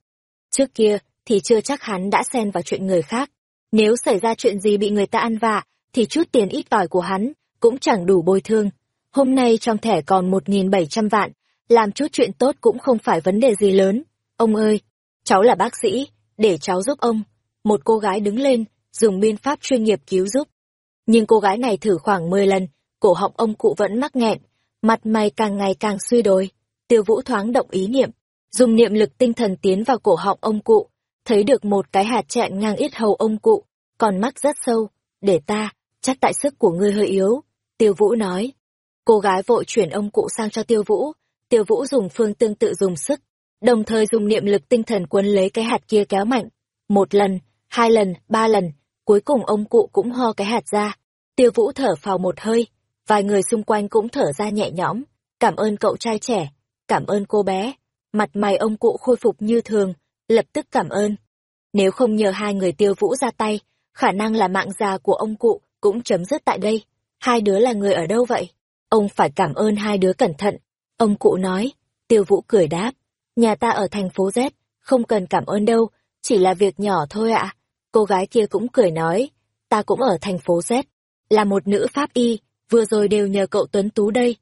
Trước kia, thì chưa chắc hắn đã xen vào chuyện người khác, nếu xảy ra chuyện gì bị người ta ăn vạ, thì chút tiền ít ỏi của hắn cũng chẳng đủ bồi thương. Hôm nay trong thẻ còn một nghìn bảy trăm vạn, làm chút chuyện tốt cũng không phải vấn đề gì lớn. Ông ơi, cháu là bác sĩ, để cháu giúp ông. Một cô gái đứng lên, dùng biên pháp chuyên nghiệp cứu giúp. Nhưng cô gái này thử khoảng mười lần, cổ họng ông cụ vẫn mắc nghẹn, mặt mày càng ngày càng suy đồi. Tiêu Vũ thoáng động ý niệm, dùng niệm lực tinh thần tiến vào cổ họng ông cụ, thấy được một cái hạt chẹn ngang yết hầu ông cụ, còn mắc rất sâu, để ta, chắc tại sức của ngươi hơi yếu, tiêu vũ nói. Cô gái vội chuyển ông cụ sang cho tiêu vũ, tiêu vũ dùng phương tương tự dùng sức, đồng thời dùng niệm lực tinh thần quấn lấy cái hạt kia kéo mạnh. Một lần, hai lần, ba lần, cuối cùng ông cụ cũng ho cái hạt ra. Tiêu vũ thở phào một hơi, vài người xung quanh cũng thở ra nhẹ nhõm, cảm ơn cậu trai trẻ, cảm ơn cô bé. Mặt mày ông cụ khôi phục như thường, lập tức cảm ơn. Nếu không nhờ hai người tiêu vũ ra tay, khả năng là mạng già của ông cụ cũng chấm dứt tại đây. Hai đứa là người ở đâu vậy? Ông phải cảm ơn hai đứa cẩn thận. Ông cụ nói, tiêu vũ cười đáp, nhà ta ở thành phố Z, không cần cảm ơn đâu, chỉ là việc nhỏ thôi ạ. Cô gái kia cũng cười nói, ta cũng ở thành phố Z, là một nữ pháp y, vừa rồi đều nhờ cậu Tuấn Tú đây.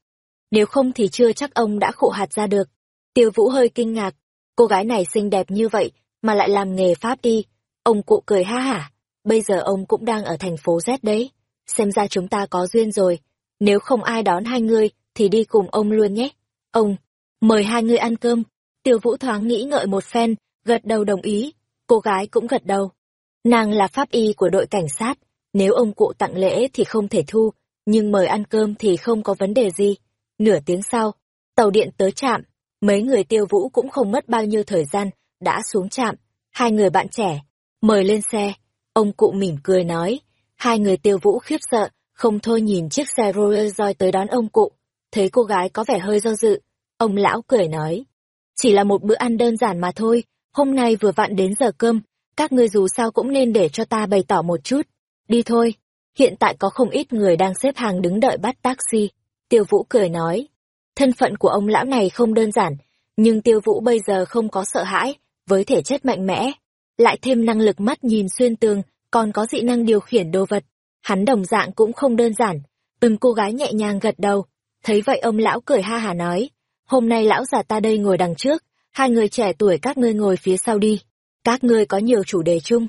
Nếu không thì chưa chắc ông đã khụ hạt ra được. Tiêu Vũ hơi kinh ngạc, cô gái này xinh đẹp như vậy mà lại làm nghề pháp y. Ông cụ cười ha hả, bây giờ ông cũng đang ở thành phố Z đấy. Xem ra chúng ta có duyên rồi, nếu không ai đón hai người thì đi cùng ông luôn nhé. Ông, mời hai người ăn cơm. Tiêu Vũ thoáng nghĩ ngợi một phen, gật đầu đồng ý, cô gái cũng gật đầu. Nàng là pháp y của đội cảnh sát, nếu ông cụ tặng lễ thì không thể thu, nhưng mời ăn cơm thì không có vấn đề gì. Nửa tiếng sau, tàu điện tới trạm, mấy người tiêu vũ cũng không mất bao nhiêu thời gian, đã xuống trạm. Hai người bạn trẻ, mời lên xe. Ông cụ mỉm cười nói, hai người tiêu vũ khiếp sợ, không thôi nhìn chiếc xe Rolls Royce tới đón ông cụ. Thấy cô gái có vẻ hơi do dự, ông lão cười nói, chỉ là một bữa ăn đơn giản mà thôi, hôm nay vừa vặn đến giờ cơm, các ngươi dù sao cũng nên để cho ta bày tỏ một chút. Đi thôi, hiện tại có không ít người đang xếp hàng đứng đợi bắt taxi. Tiêu Vũ cười nói, thân phận của ông lão này không đơn giản, nhưng Tiêu Vũ bây giờ không có sợ hãi, với thể chất mạnh mẽ, lại thêm năng lực mắt nhìn xuyên tường, còn có dị năng điều khiển đồ vật. Hắn đồng dạng cũng không đơn giản, từng cô gái nhẹ nhàng gật đầu. Thấy vậy ông lão cười ha hà nói, hôm nay lão già ta đây ngồi đằng trước, hai người trẻ tuổi các ngươi ngồi phía sau đi. Các ngươi có nhiều chủ đề chung.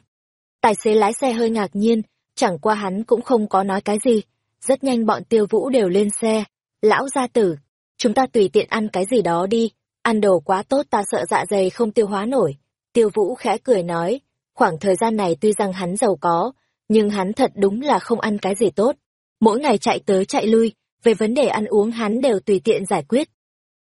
Tài xế lái xe hơi ngạc nhiên, chẳng qua hắn cũng không có nói cái gì. Rất nhanh bọn tiêu vũ đều lên xe. Lão gia tử, chúng ta tùy tiện ăn cái gì đó đi, ăn đồ quá tốt ta sợ dạ dày không tiêu hóa nổi. Tiêu vũ khẽ cười nói, khoảng thời gian này tuy rằng hắn giàu có, nhưng hắn thật đúng là không ăn cái gì tốt. Mỗi ngày chạy tới chạy lui, về vấn đề ăn uống hắn đều tùy tiện giải quyết.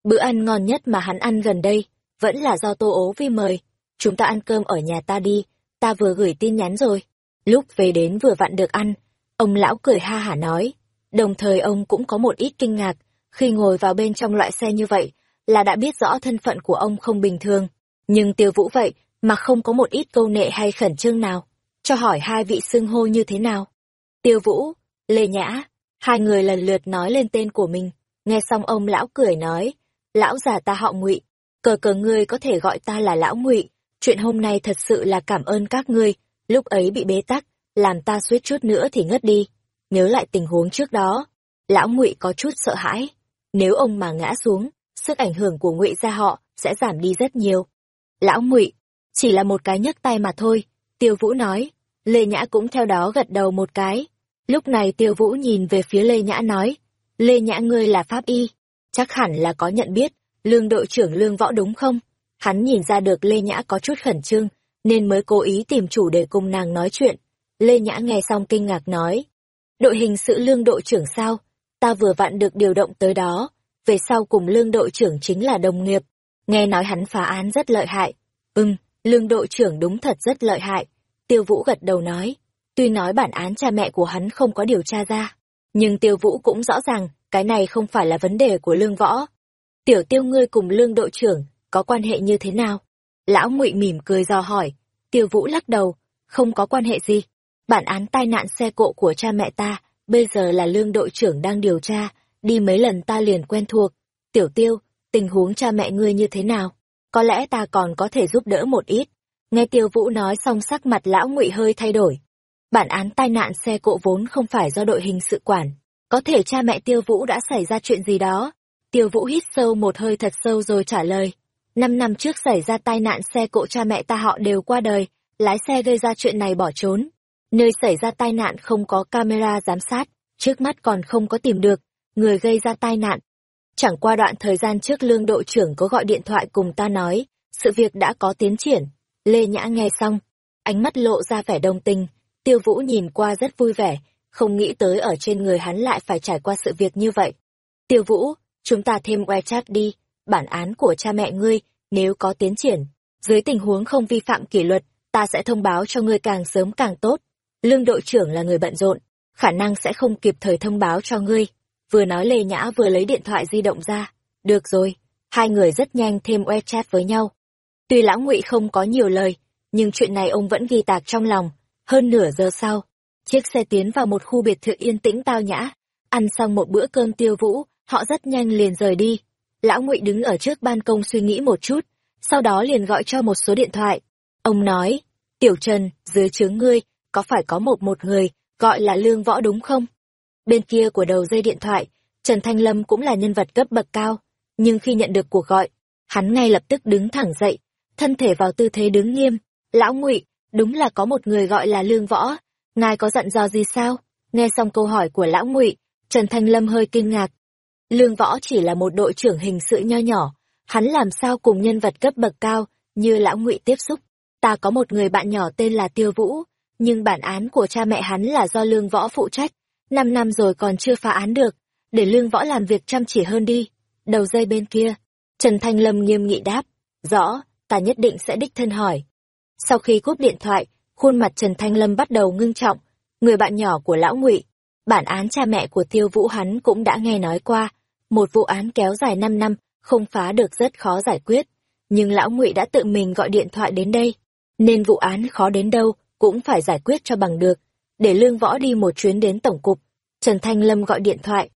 Bữa ăn ngon nhất mà hắn ăn gần đây, vẫn là do Tô Ố Vi mời. Chúng ta ăn cơm ở nhà ta đi, ta vừa gửi tin nhắn rồi. Lúc về đến vừa vặn được ăn, ông lão cười ha hả nói. Đồng thời ông cũng có một ít kinh ngạc, khi ngồi vào bên trong loại xe như vậy, là đã biết rõ thân phận của ông không bình thường. Nhưng tiêu vũ vậy, mà không có một ít câu nệ hay khẩn trương nào. Cho hỏi hai vị xưng hô như thế nào? Tiêu vũ, Lê Nhã, hai người lần lượt nói lên tên của mình. Nghe xong ông lão cười nói, lão già ta họ ngụy cờ cờ ngươi có thể gọi ta là lão ngụy chuyện hôm nay thật sự là cảm ơn các ngươi lúc ấy bị bế tắc làm ta suýt chút nữa thì ngất đi. Nhớ lại tình huống trước đó. Lão ngụy có chút sợ hãi. Nếu ông mà ngã xuống, sức ảnh hưởng của ngụy gia họ sẽ giảm đi rất nhiều. Lão ngụy, chỉ là một cái nhấc tay mà thôi. Tiêu vũ nói. Lê nhã cũng theo đó gật đầu một cái. Lúc này tiêu vũ nhìn về phía lê nhã nói. Lê nhã ngươi là pháp y. Chắc hẳn là có nhận biết, lương đội trưởng lương võ đúng không? Hắn nhìn ra được lê nhã có chút khẩn trương, nên mới cố ý tìm chủ để cùng nàng nói chuyện lê nhã nghe xong kinh ngạc nói, đội hình sự lương đội trưởng sao? Ta vừa vặn được điều động tới đó. Về sau cùng lương đội trưởng chính là đồng nghiệp. Nghe nói hắn phá án rất lợi hại. Ừm, lương đội trưởng đúng thật rất lợi hại. Tiêu vũ gật đầu nói, tuy nói bản án cha mẹ của hắn không có điều tra ra, nhưng tiêu vũ cũng rõ ràng cái này không phải là vấn đề của lương võ. Tiểu tiêu ngươi cùng lương đội trưởng có quan hệ như thế nào? Lão ngụy mỉm cười dò hỏi. Tiêu vũ lắc đầu, không có quan hệ gì bản án tai nạn xe cộ của cha mẹ ta bây giờ là lương đội trưởng đang điều tra đi mấy lần ta liền quen thuộc. Tiểu tiêu tình huống cha mẹ ngươi như thế nào? Có lẽ ta còn có thể giúp đỡ một ít. Nghe tiêu vũ nói xong sắc mặt lão ngụy hơi thay đổi. Bản án tai nạn xe cộ vốn không phải do đội hình sự quản. Có thể cha mẹ tiêu vũ đã xảy ra chuyện gì đó? Tiêu Vũ hít sâu một hơi thật sâu rồi trả lời. Năm năm trước xảy ra tai nạn xe cộ cha mẹ ta họ đều qua đời, lái xe gây ra chuyện này bỏ trốn. Nơi xảy ra tai nạn không có camera giám sát, trước mắt còn không có tìm được, người gây ra tai nạn. Chẳng qua đoạn thời gian trước lương đội trưởng có gọi điện thoại cùng ta nói, sự việc đã có tiến triển. Lê Nhã nghe xong, ánh mắt lộ ra vẻ đồng tình, tiêu vũ nhìn qua rất vui vẻ, không nghĩ tới ở trên người hắn lại phải trải qua sự việc như vậy. Tiêu vũ, chúng ta thêm WeChat đi, bản án của cha mẹ ngươi, nếu có tiến triển, dưới tình huống không vi phạm kỷ luật, ta sẽ thông báo cho ngươi càng sớm càng tốt. Lương đội trưởng là người bận rộn, khả năng sẽ không kịp thời thông báo cho ngươi. Vừa nói Lê Nhã vừa lấy điện thoại di động ra. Được rồi, hai người rất nhanh thêm WeChat với nhau. Tuy lão ngụy không có nhiều lời, nhưng chuyện này ông vẫn ghi tạc trong lòng. Hơn nửa giờ sau, chiếc xe tiến vào một khu biệt thự yên tĩnh tao nhã. Ăn xong một bữa cơm tiêu vũ, họ rất nhanh liền rời đi. Lão Ngụy đứng ở trước ban công suy nghĩ một chút, sau đó liền gọi cho một số điện thoại. Ông nói, Tiểu Trần, dưới chướng ngươi, có phải có một một người, gọi là Lương Võ đúng không? Bên kia của đầu dây điện thoại, Trần Thanh Lâm cũng là nhân vật cấp bậc cao, nhưng khi nhận được cuộc gọi, hắn ngay lập tức đứng thẳng dậy, thân thể vào tư thế đứng nghiêm. Lão ngụy, đúng là có một người gọi là Lương Võ, ngài có dặn dò gì sao? Nghe xong câu hỏi của lão ngụy, Trần Thanh Lâm hơi kinh ngạc. Lương Võ chỉ là một đội trưởng hình sự nho nhỏ, hắn làm sao cùng nhân vật cấp bậc cao như lão ngụy tiếp xúc. Ta có một người bạn nhỏ tên là Tiêu Vũ, nhưng bản án của cha mẹ hắn là do Lương Võ phụ trách. Năm năm rồi còn chưa phá án được, để Lương Võ làm việc chăm chỉ hơn đi. Đầu dây bên kia, Trần Thanh Lâm nghiêm nghị đáp, rõ, ta nhất định sẽ đích thân hỏi. Sau khi cúp điện thoại, khuôn mặt Trần Thanh Lâm bắt đầu ngưng trọng, người bạn nhỏ của lão ngụy bản án cha mẹ của tiêu vũ hắn cũng đã nghe nói qua một vụ án kéo dài năm năm không phá được rất khó giải quyết nhưng lão ngụy đã tự mình gọi điện thoại đến đây nên vụ án khó đến đâu cũng phải giải quyết cho bằng được. Để lương võ đi một chuyến đến tổng cục, trần thanh lâm gọi điện thoại.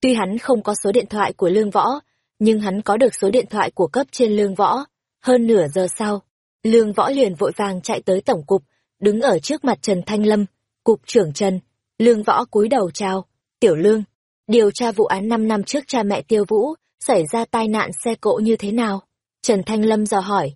Tuy hắn không có số điện thoại của lương võ, nhưng hắn có được số điện thoại của cấp trên lương võ. Hơn nửa giờ sau, lương võ liền vội vàng chạy tới tổng cục, đứng ở trước mặt trần thanh lâm, cục trưởng trần. Lương võ cúi đầu chào, tiểu lương, điều tra vụ án năm năm trước cha mẹ tiêu vũ, xảy ra tai nạn xe cộ như thế nào? Trần thanh lâm dò hỏi.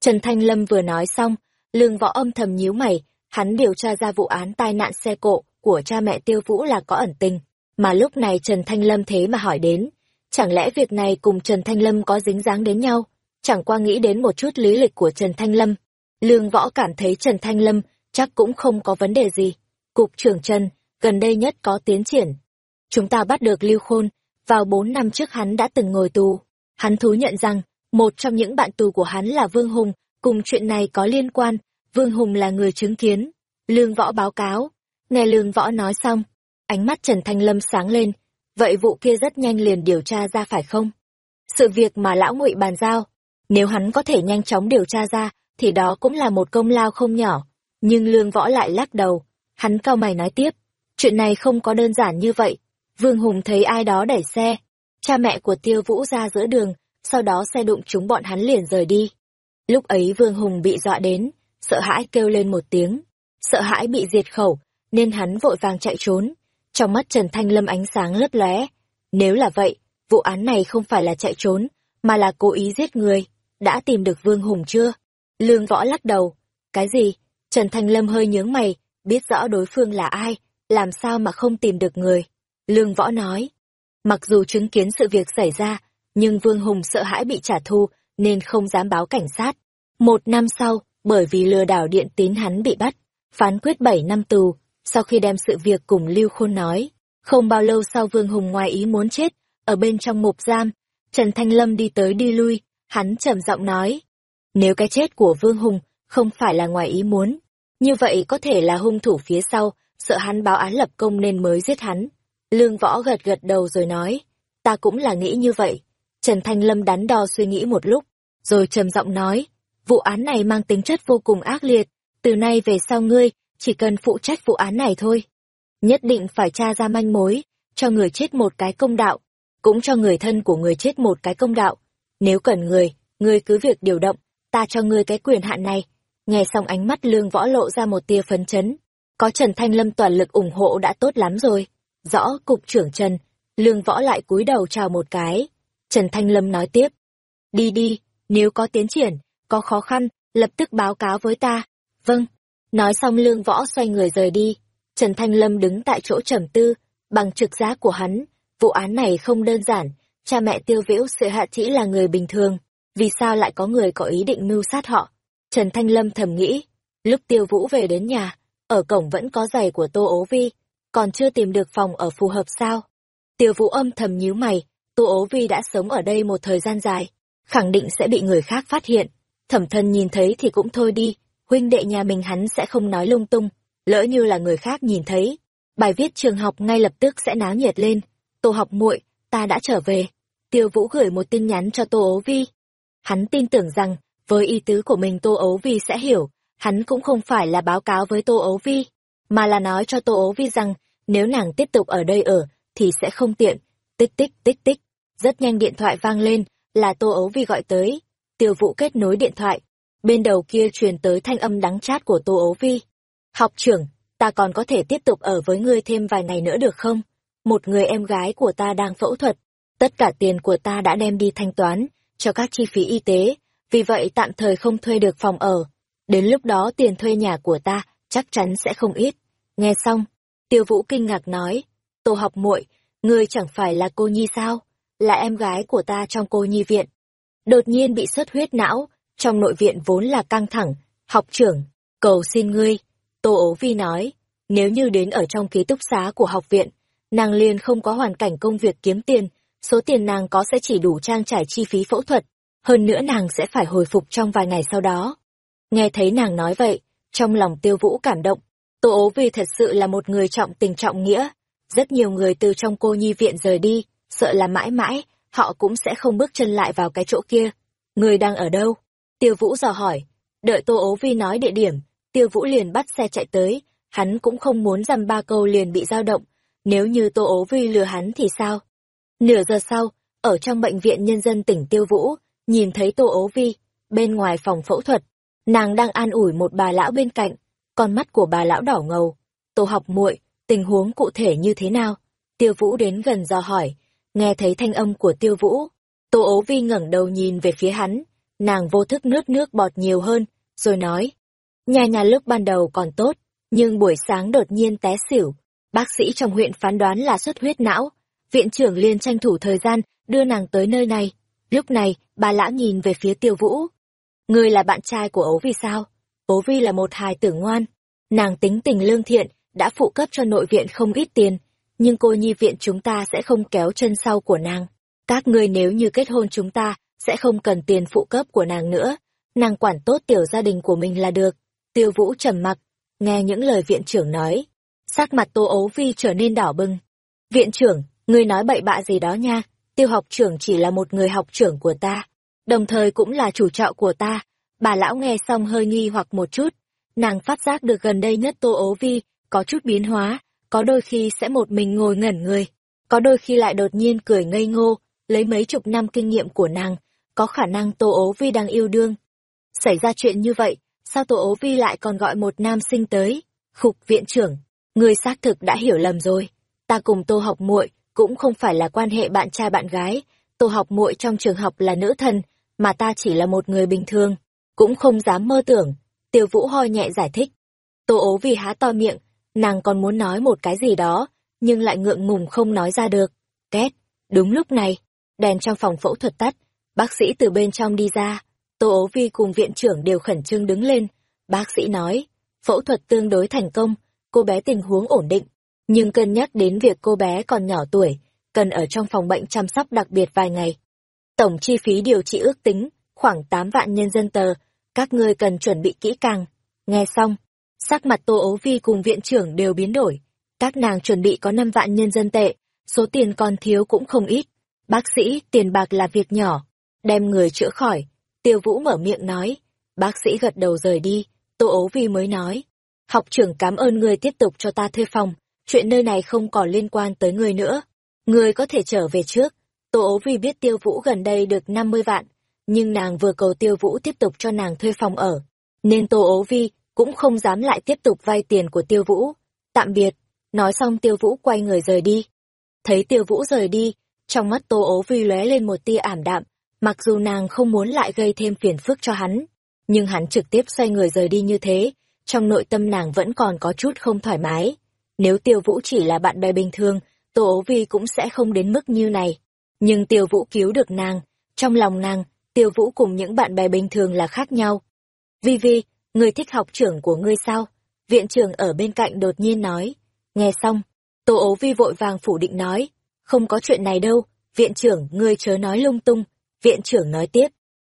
Trần thanh lâm vừa nói xong lương võ âm thầm nhíu mày hắn điều tra ra vụ án tai nạn xe cộ của cha mẹ tiêu vũ là có ẩn tình mà lúc này trần thanh lâm thế mà hỏi đến chẳng lẽ việc này cùng trần thanh lâm có dính dáng đến nhau chẳng qua nghĩ đến một chút lý lịch của trần thanh lâm lương võ cảm thấy trần thanh lâm chắc cũng không có vấn đề gì cục trưởng trần gần đây nhất có tiến triển. Chúng ta bắt được Lưu Khôn, vào bốn năm trước hắn đã từng ngồi tù. Hắn thú nhận rằng, một trong những bạn tù của hắn là Vương Hùng, cùng chuyện này có liên quan, Vương Hùng là người chứng kiến. Lương Võ báo cáo, nghe Lương Võ nói xong, ánh mắt Trần Thanh Lâm sáng lên, vậy vụ kia rất nhanh liền điều tra ra phải không? Sự việc mà lão ngụy bàn giao, nếu hắn có thể nhanh chóng điều tra ra, thì đó cũng là một công lao không nhỏ. Nhưng Lương Võ lại lắc đầu, hắn cao mày nói tiếp, Chuyện này không có đơn giản như vậy. Vương Hùng thấy ai đó đẩy xe. Cha mẹ của Tiêu Vũ ra giữa đường, sau đó xe đụng chúng bọn hắn liền rời đi. Lúc ấy Vương Hùng bị dọa đến, sợ hãi kêu lên một tiếng. Sợ hãi bị diệt khẩu, nên hắn vội vàng chạy trốn. Trong mắt Trần Thanh Lâm ánh sáng lấp lóe. Nếu là vậy, vụ án này không phải là chạy trốn, mà là cố ý giết người. Đã tìm được Vương Hùng chưa? Lương Võ lắc đầu. Cái gì? Trần Thanh Lâm hơi nhướng mày, biết rõ đối phương là ai, làm sao mà không tìm được người. Lương Võ nói, mặc dù chứng kiến sự việc xảy ra, nhưng Vương Hùng sợ hãi bị trả thù nên không dám báo cảnh sát. Một năm sau, bởi vì lừa đảo điện tín hắn bị bắt, phán quyết bảy năm tù, sau khi đem sự việc cùng Lưu Khôn nói. Không bao lâu sau Vương Hùng ngoài ý muốn chết, ở bên trong ngục giam, Trần Thanh Lâm đi tới đi lui, hắn trầm giọng nói. Nếu cái chết của Vương Hùng không phải là ngoài ý muốn, như vậy có thể là hung thủ phía sau sợ hắn báo án lập công nên mới giết hắn. Lương võ gật gật đầu rồi nói, ta cũng là nghĩ như vậy. Trần Thanh Lâm đắn đo suy nghĩ một lúc, rồi trầm giọng nói, vụ án này mang tính chất vô cùng ác liệt, từ nay về sau ngươi, chỉ cần phụ trách vụ án này thôi. Nhất định phải tra ra manh mối, cho người chết một cái công đạo, cũng cho người thân của người chết một cái công đạo. Nếu cần người, ngươi cứ việc điều động, ta cho ngươi cái quyền hạn này. Nghe xong ánh mắt lương võ lộ ra một tia phấn chấn, có Trần Thanh Lâm toàn lực ủng hộ đã tốt lắm rồi. Rõ, cục trưởng Trần. Lương võ lại cúi đầu chào một cái. Trần Thanh Lâm nói tiếp. Đi đi, nếu có tiến triển, có khó khăn, lập tức báo cáo với ta. Vâng. Nói xong lương võ xoay người rời đi. Trần Thanh Lâm đứng tại chỗ trầm tư, bằng trực giác của hắn. Vụ án này không đơn giản, cha mẹ tiêu viễu sự hạ chỉ là người bình thường. Vì sao lại có người có ý định mưu sát họ? Trần Thanh Lâm thầm nghĩ. Lúc tiêu vũ về đến nhà, ở cổng vẫn có giày của Tô Ố Vi, còn chưa tìm được phòng ở phù hợp sao? Tiêu Vũ âm thầm nhíu mày, Tô Ố Vi đã sống ở đây một thời gian dài, khẳng định sẽ bị người khác phát hiện. Thẩm thân nhìn thấy thì cũng thôi đi, huynh đệ nhà mình hắn sẽ không nói lung tung, lỡ như là người khác nhìn thấy. Bài viết trường học ngay lập tức sẽ náo nhiệt lên. Tô học muội, ta đã trở về. Tiêu Vũ gửi một tin nhắn cho Tô ấu Vi. Hắn tin tưởng rằng, với ý tứ của mình Tô ấu Vi sẽ hiểu, hắn cũng không phải là báo cáo với Tô Ấu Vi, mà là nói cho Tô Ấu Vi rằng nếu nàng tiếp tục ở đây ở thì sẽ không tiện. Tích tích tích tích, rất nhanh điện thoại vang lên, là Tô Ấu Vi gọi tới. Tiêu vũ kết nối điện thoại, bên đầu kia truyền tới thanh âm đắng chát của Tô Ấu Vi. Học trưởng, ta còn có thể tiếp tục ở với ngươi thêm vài ngày nữa được không? Một người em gái của ta đang phẫu thuật, tất cả tiền của ta đã đem đi thanh toán, cho các chi phí y tế, vì vậy tạm thời không thuê được phòng ở. Đến lúc đó tiền thuê nhà của ta chắc chắn sẽ không ít. Nghe xong, Tiêu Vũ kinh ngạc nói, Tô học muội, ngươi chẳng phải là cô nhi sao? Là em gái của ta trong cô nhi viện. Đột nhiên bị xuất huyết não, trong nội viện vốn là căng thẳng, học trưởng, cầu xin ngươi. Tô ố vi nói, nếu như đến ở trong ký túc xá của học viện, nàng liền không có hoàn cảnh công việc kiếm tiền, số tiền nàng có sẽ chỉ đủ trang trải chi phí phẫu thuật, hơn nữa nàng sẽ phải hồi phục trong vài ngày sau đó. Nghe thấy nàng nói vậy, trong lòng tiêu vũ cảm động, Tô ố vi thật sự là một người trọng tình trọng nghĩa. Rất nhiều người từ trong cô nhi viện rời đi, sợ là mãi mãi, họ cũng sẽ không bước chân lại vào cái chỗ kia. Người đang ở đâu? Tiêu Vũ dò hỏi. Đợi Tô ố vi nói địa điểm, Tiêu Vũ liền bắt xe chạy tới. Hắn cũng không muốn dăm ba câu liền bị dao động. Nếu như Tô ố vi lừa hắn thì sao? Nửa giờ sau, ở trong bệnh viện nhân dân tỉnh Tiêu Vũ, nhìn thấy Tô ố vi, bên ngoài phòng phẫu thuật, nàng đang an ủi một bà lão bên cạnh con mắt của bà lão đỏ ngầu. Tô học muội, tình huống cụ thể như thế nào? Tiêu Vũ đến gần dò hỏi, nghe thấy thanh âm của Tiêu Vũ. Tô ố vi ngẩng đầu nhìn về phía hắn, nàng vô thức nước nước bọt nhiều hơn, rồi nói. Nhà nhà lúc ban đầu còn tốt, nhưng buổi sáng đột nhiên té xỉu. Bác sĩ trong huyện phán đoán là xuất huyết não. Viện trưởng liên tranh thủ thời gian, đưa nàng tới nơi này. Lúc này, bà lão nhìn về phía tiêu vũ. Người là bạn trai của ấu vì sao? Ố Vi là một hài tử ngoan, nàng tính tình lương thiện, đã phụ cấp cho nội viện không ít tiền, nhưng cô nhi viện chúng ta sẽ không kéo chân sau của nàng. Các ngươi nếu như kết hôn chúng ta, sẽ không cần tiền phụ cấp của nàng nữa, nàng quản tốt tiểu gia đình của mình là được. Tiêu Vũ trầm mặc, nghe những lời viện trưởng nói, sắc mặt Tô Ấu Vi trở nên đỏ bừng. Viện trưởng, ngươi nói bậy bạ gì đó nha, tiêu học trưởng chỉ là một người học trưởng của ta, đồng thời cũng là chủ trọ của ta, Bà lão nghe xong hơi nghi hoặc một chút, nàng phát giác được gần đây nhất Tô ấu Vi có chút biến hóa, có đôi khi sẽ một mình ngồi ngẩn người, có đôi khi lại đột nhiên cười ngây ngô, lấy mấy chục năm kinh nghiệm của nàng, có khả năng Tô Ố Vi đang yêu đương. Xảy ra chuyện như vậy, sao Tô Ố Vi lại còn gọi một nam sinh tới? Khục viện trưởng, người xác thực đã hiểu lầm rồi. Ta cùng Tô học muội cũng không phải là quan hệ bạn trai bạn gái, Tô học muội trong trường học là nữ thần, mà ta chỉ là một người bình thường cũng không dám mơ tưởng, tiêu vũ ho nhẹ giải thích. Tô ố vì há to miệng, nàng còn muốn nói một cái gì đó, nhưng lại ngượng ngùng không nói ra được. Két, đúng lúc này, đèn trong phòng phẫu thuật tắt, bác sĩ từ bên trong đi ra, Tô ố vi cùng viện trưởng đều khẩn trương đứng lên. Bác sĩ nói, phẫu thuật tương đối thành công, cô bé tình huống ổn định, nhưng cân nhắc đến việc cô bé còn nhỏ tuổi, cần ở trong phòng bệnh chăm sóc đặc biệt vài ngày. Tổng chi phí điều trị ước tính khoảng 8 vạn nhân dân tờ, các ngươi cần chuẩn bị kỹ càng. Nghe xong, sắc mặt Tô Ấu Vi cùng viện trưởng đều biến đổi. Các nàng chuẩn bị có 5 vạn nhân dân tệ, số tiền còn thiếu cũng không ít. Bác sĩ, tiền bạc là việc nhỏ, đem người chữa khỏi. Tiêu Vũ mở miệng nói, bác sĩ gật đầu rời đi, Tô Ấu Vi mới nói. Học trưởng cảm ơn người tiếp tục cho ta thuê phòng, chuyện nơi này không còn liên quan tới người nữa. Người có thể trở về trước. Tô Ấu Vi biết Tiêu Vũ gần đây được 50 vạn, nhưng nàng vừa cầu tiêu vũ tiếp tục cho nàng thuê phòng ở, nên Tô Ố Vi cũng không dám lại tiếp tục vay tiền của tiêu vũ. Tạm biệt, nói xong tiêu vũ quay người rời đi. Thấy tiêu vũ rời đi, trong mắt Tô Ố Vi lóe lên một tia ảm đạm, mặc dù nàng không muốn lại gây thêm phiền phức cho hắn, nhưng hắn trực tiếp xoay người rời đi như thế, trong nội tâm nàng vẫn còn có chút không thoải mái. Nếu tiêu vũ chỉ là bạn bè bình thường, Tô Ố Vi cũng sẽ không đến mức như này. Nhưng tiêu vũ cứu được nàng, trong lòng nàng, tiêu vũ cùng những bạn bè bình thường là khác nhau. Vi Vi, người thích học trưởng của ngươi sao? Viện trưởng ở bên cạnh đột nhiên nói. Nghe xong, Tô ố vi vội vàng phủ định nói. Không có chuyện này đâu, viện trưởng ngươi chớ nói lung tung. Viện trưởng nói tiếp.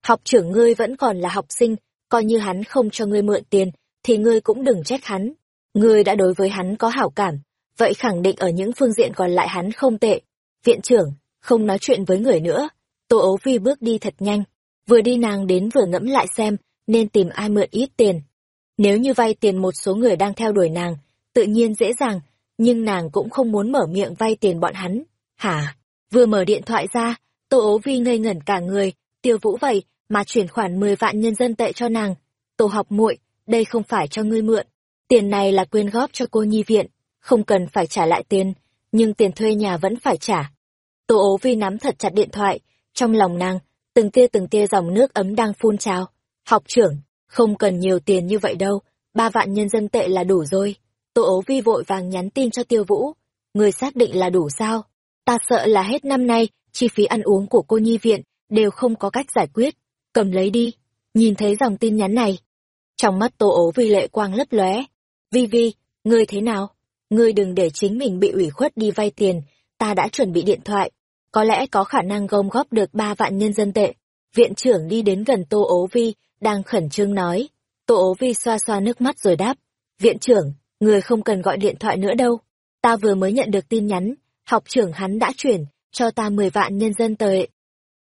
Học trưởng ngươi vẫn còn là học sinh, coi như hắn không cho ngươi mượn tiền, thì ngươi cũng đừng trách hắn. Ngươi đã đối với hắn có hảo cảm, vậy khẳng định ở những phương diện còn lại hắn không tệ. Viện trưởng, không nói chuyện với người nữa, Tô ấu vi bước đi thật nhanh, vừa đi nàng đến vừa ngẫm lại xem nên tìm ai mượn ít tiền. Nếu như vay tiền một số người đang theo đuổi nàng, tự nhiên dễ dàng, nhưng nàng cũng không muốn mở miệng vay tiền bọn hắn. Hả? Vừa mở điện thoại ra, Tô Ố vi ngây ngẩn cả người, tiêu vũ vậy mà chuyển khoản 10 vạn nhân dân tệ cho nàng. Tô học muội, đây không phải cho ngươi mượn. Tiền này là quyên góp cho cô nhi viện, không cần phải trả lại tiền, nhưng tiền thuê nhà vẫn phải trả. Tô ố vi nắm thật chặt điện thoại, trong lòng nàng, từng tia từng tia dòng nước ấm đang phun trào. Học trưởng, không cần nhiều tiền như vậy đâu, ba vạn nhân dân tệ là đủ rồi. Tô ấu vi vội vàng nhắn tin cho tiêu vũ. Người xác định là đủ sao? Ta sợ là hết năm nay, chi phí ăn uống của cô nhi viện đều không có cách giải quyết. Cầm lấy đi. Nhìn thấy dòng tin nhắn này. Trong mắt tô ấu vi lệ quang lấp lóe. Vi Vi, ngươi thế nào? Ngươi đừng để chính mình bị ủy khuất đi vay tiền, ta đã chuẩn bị điện thoại. Có lẽ có khả năng gom góp được ba vạn nhân dân tệ. Viện trưởng đi đến gần Tô ấu Vi, đang khẩn trương nói. Tô ố vi xoa xoa nước mắt rồi đáp. Viện trưởng, người không cần gọi điện thoại nữa đâu. Ta vừa mới nhận được tin nhắn, học trưởng hắn đã chuyển, cho ta 10 vạn nhân dân tệ.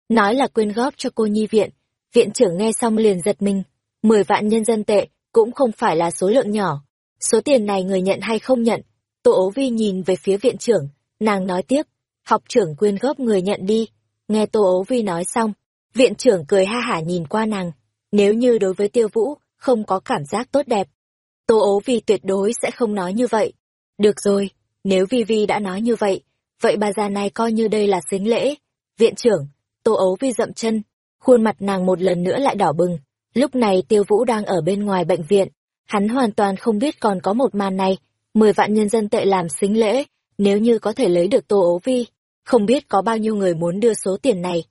Nói là quyên góp cho cô nhi viện. Viện trưởng nghe xong liền giật mình. 10 vạn nhân dân tệ cũng không phải là số lượng nhỏ. Số tiền này người nhận hay không nhận? Tô ố vi nhìn về phía viện trưởng, nàng nói tiếp. Học trưởng quyên góp người nhận đi. Nghe Tô ố vi nói xong, viện trưởng cười ha hả nhìn qua nàng. Nếu như đối với tiêu vũ, không có cảm giác tốt đẹp. Tô ố vi tuyệt đối sẽ không nói như vậy. Được rồi, nếu Vi Vi đã nói như vậy, vậy bà già này coi như đây là xính lễ. Viện trưởng, Tô ố vi dậm chân, khuôn mặt nàng một lần nữa lại đỏ bừng. Lúc này tiêu vũ đang ở bên ngoài bệnh viện. Hắn hoàn toàn không biết còn có một màn này. Mười vạn nhân dân tệ làm xính lễ, nếu như có thể lấy được Tô ố vi, không biết có bao nhiêu người muốn đưa số tiền này.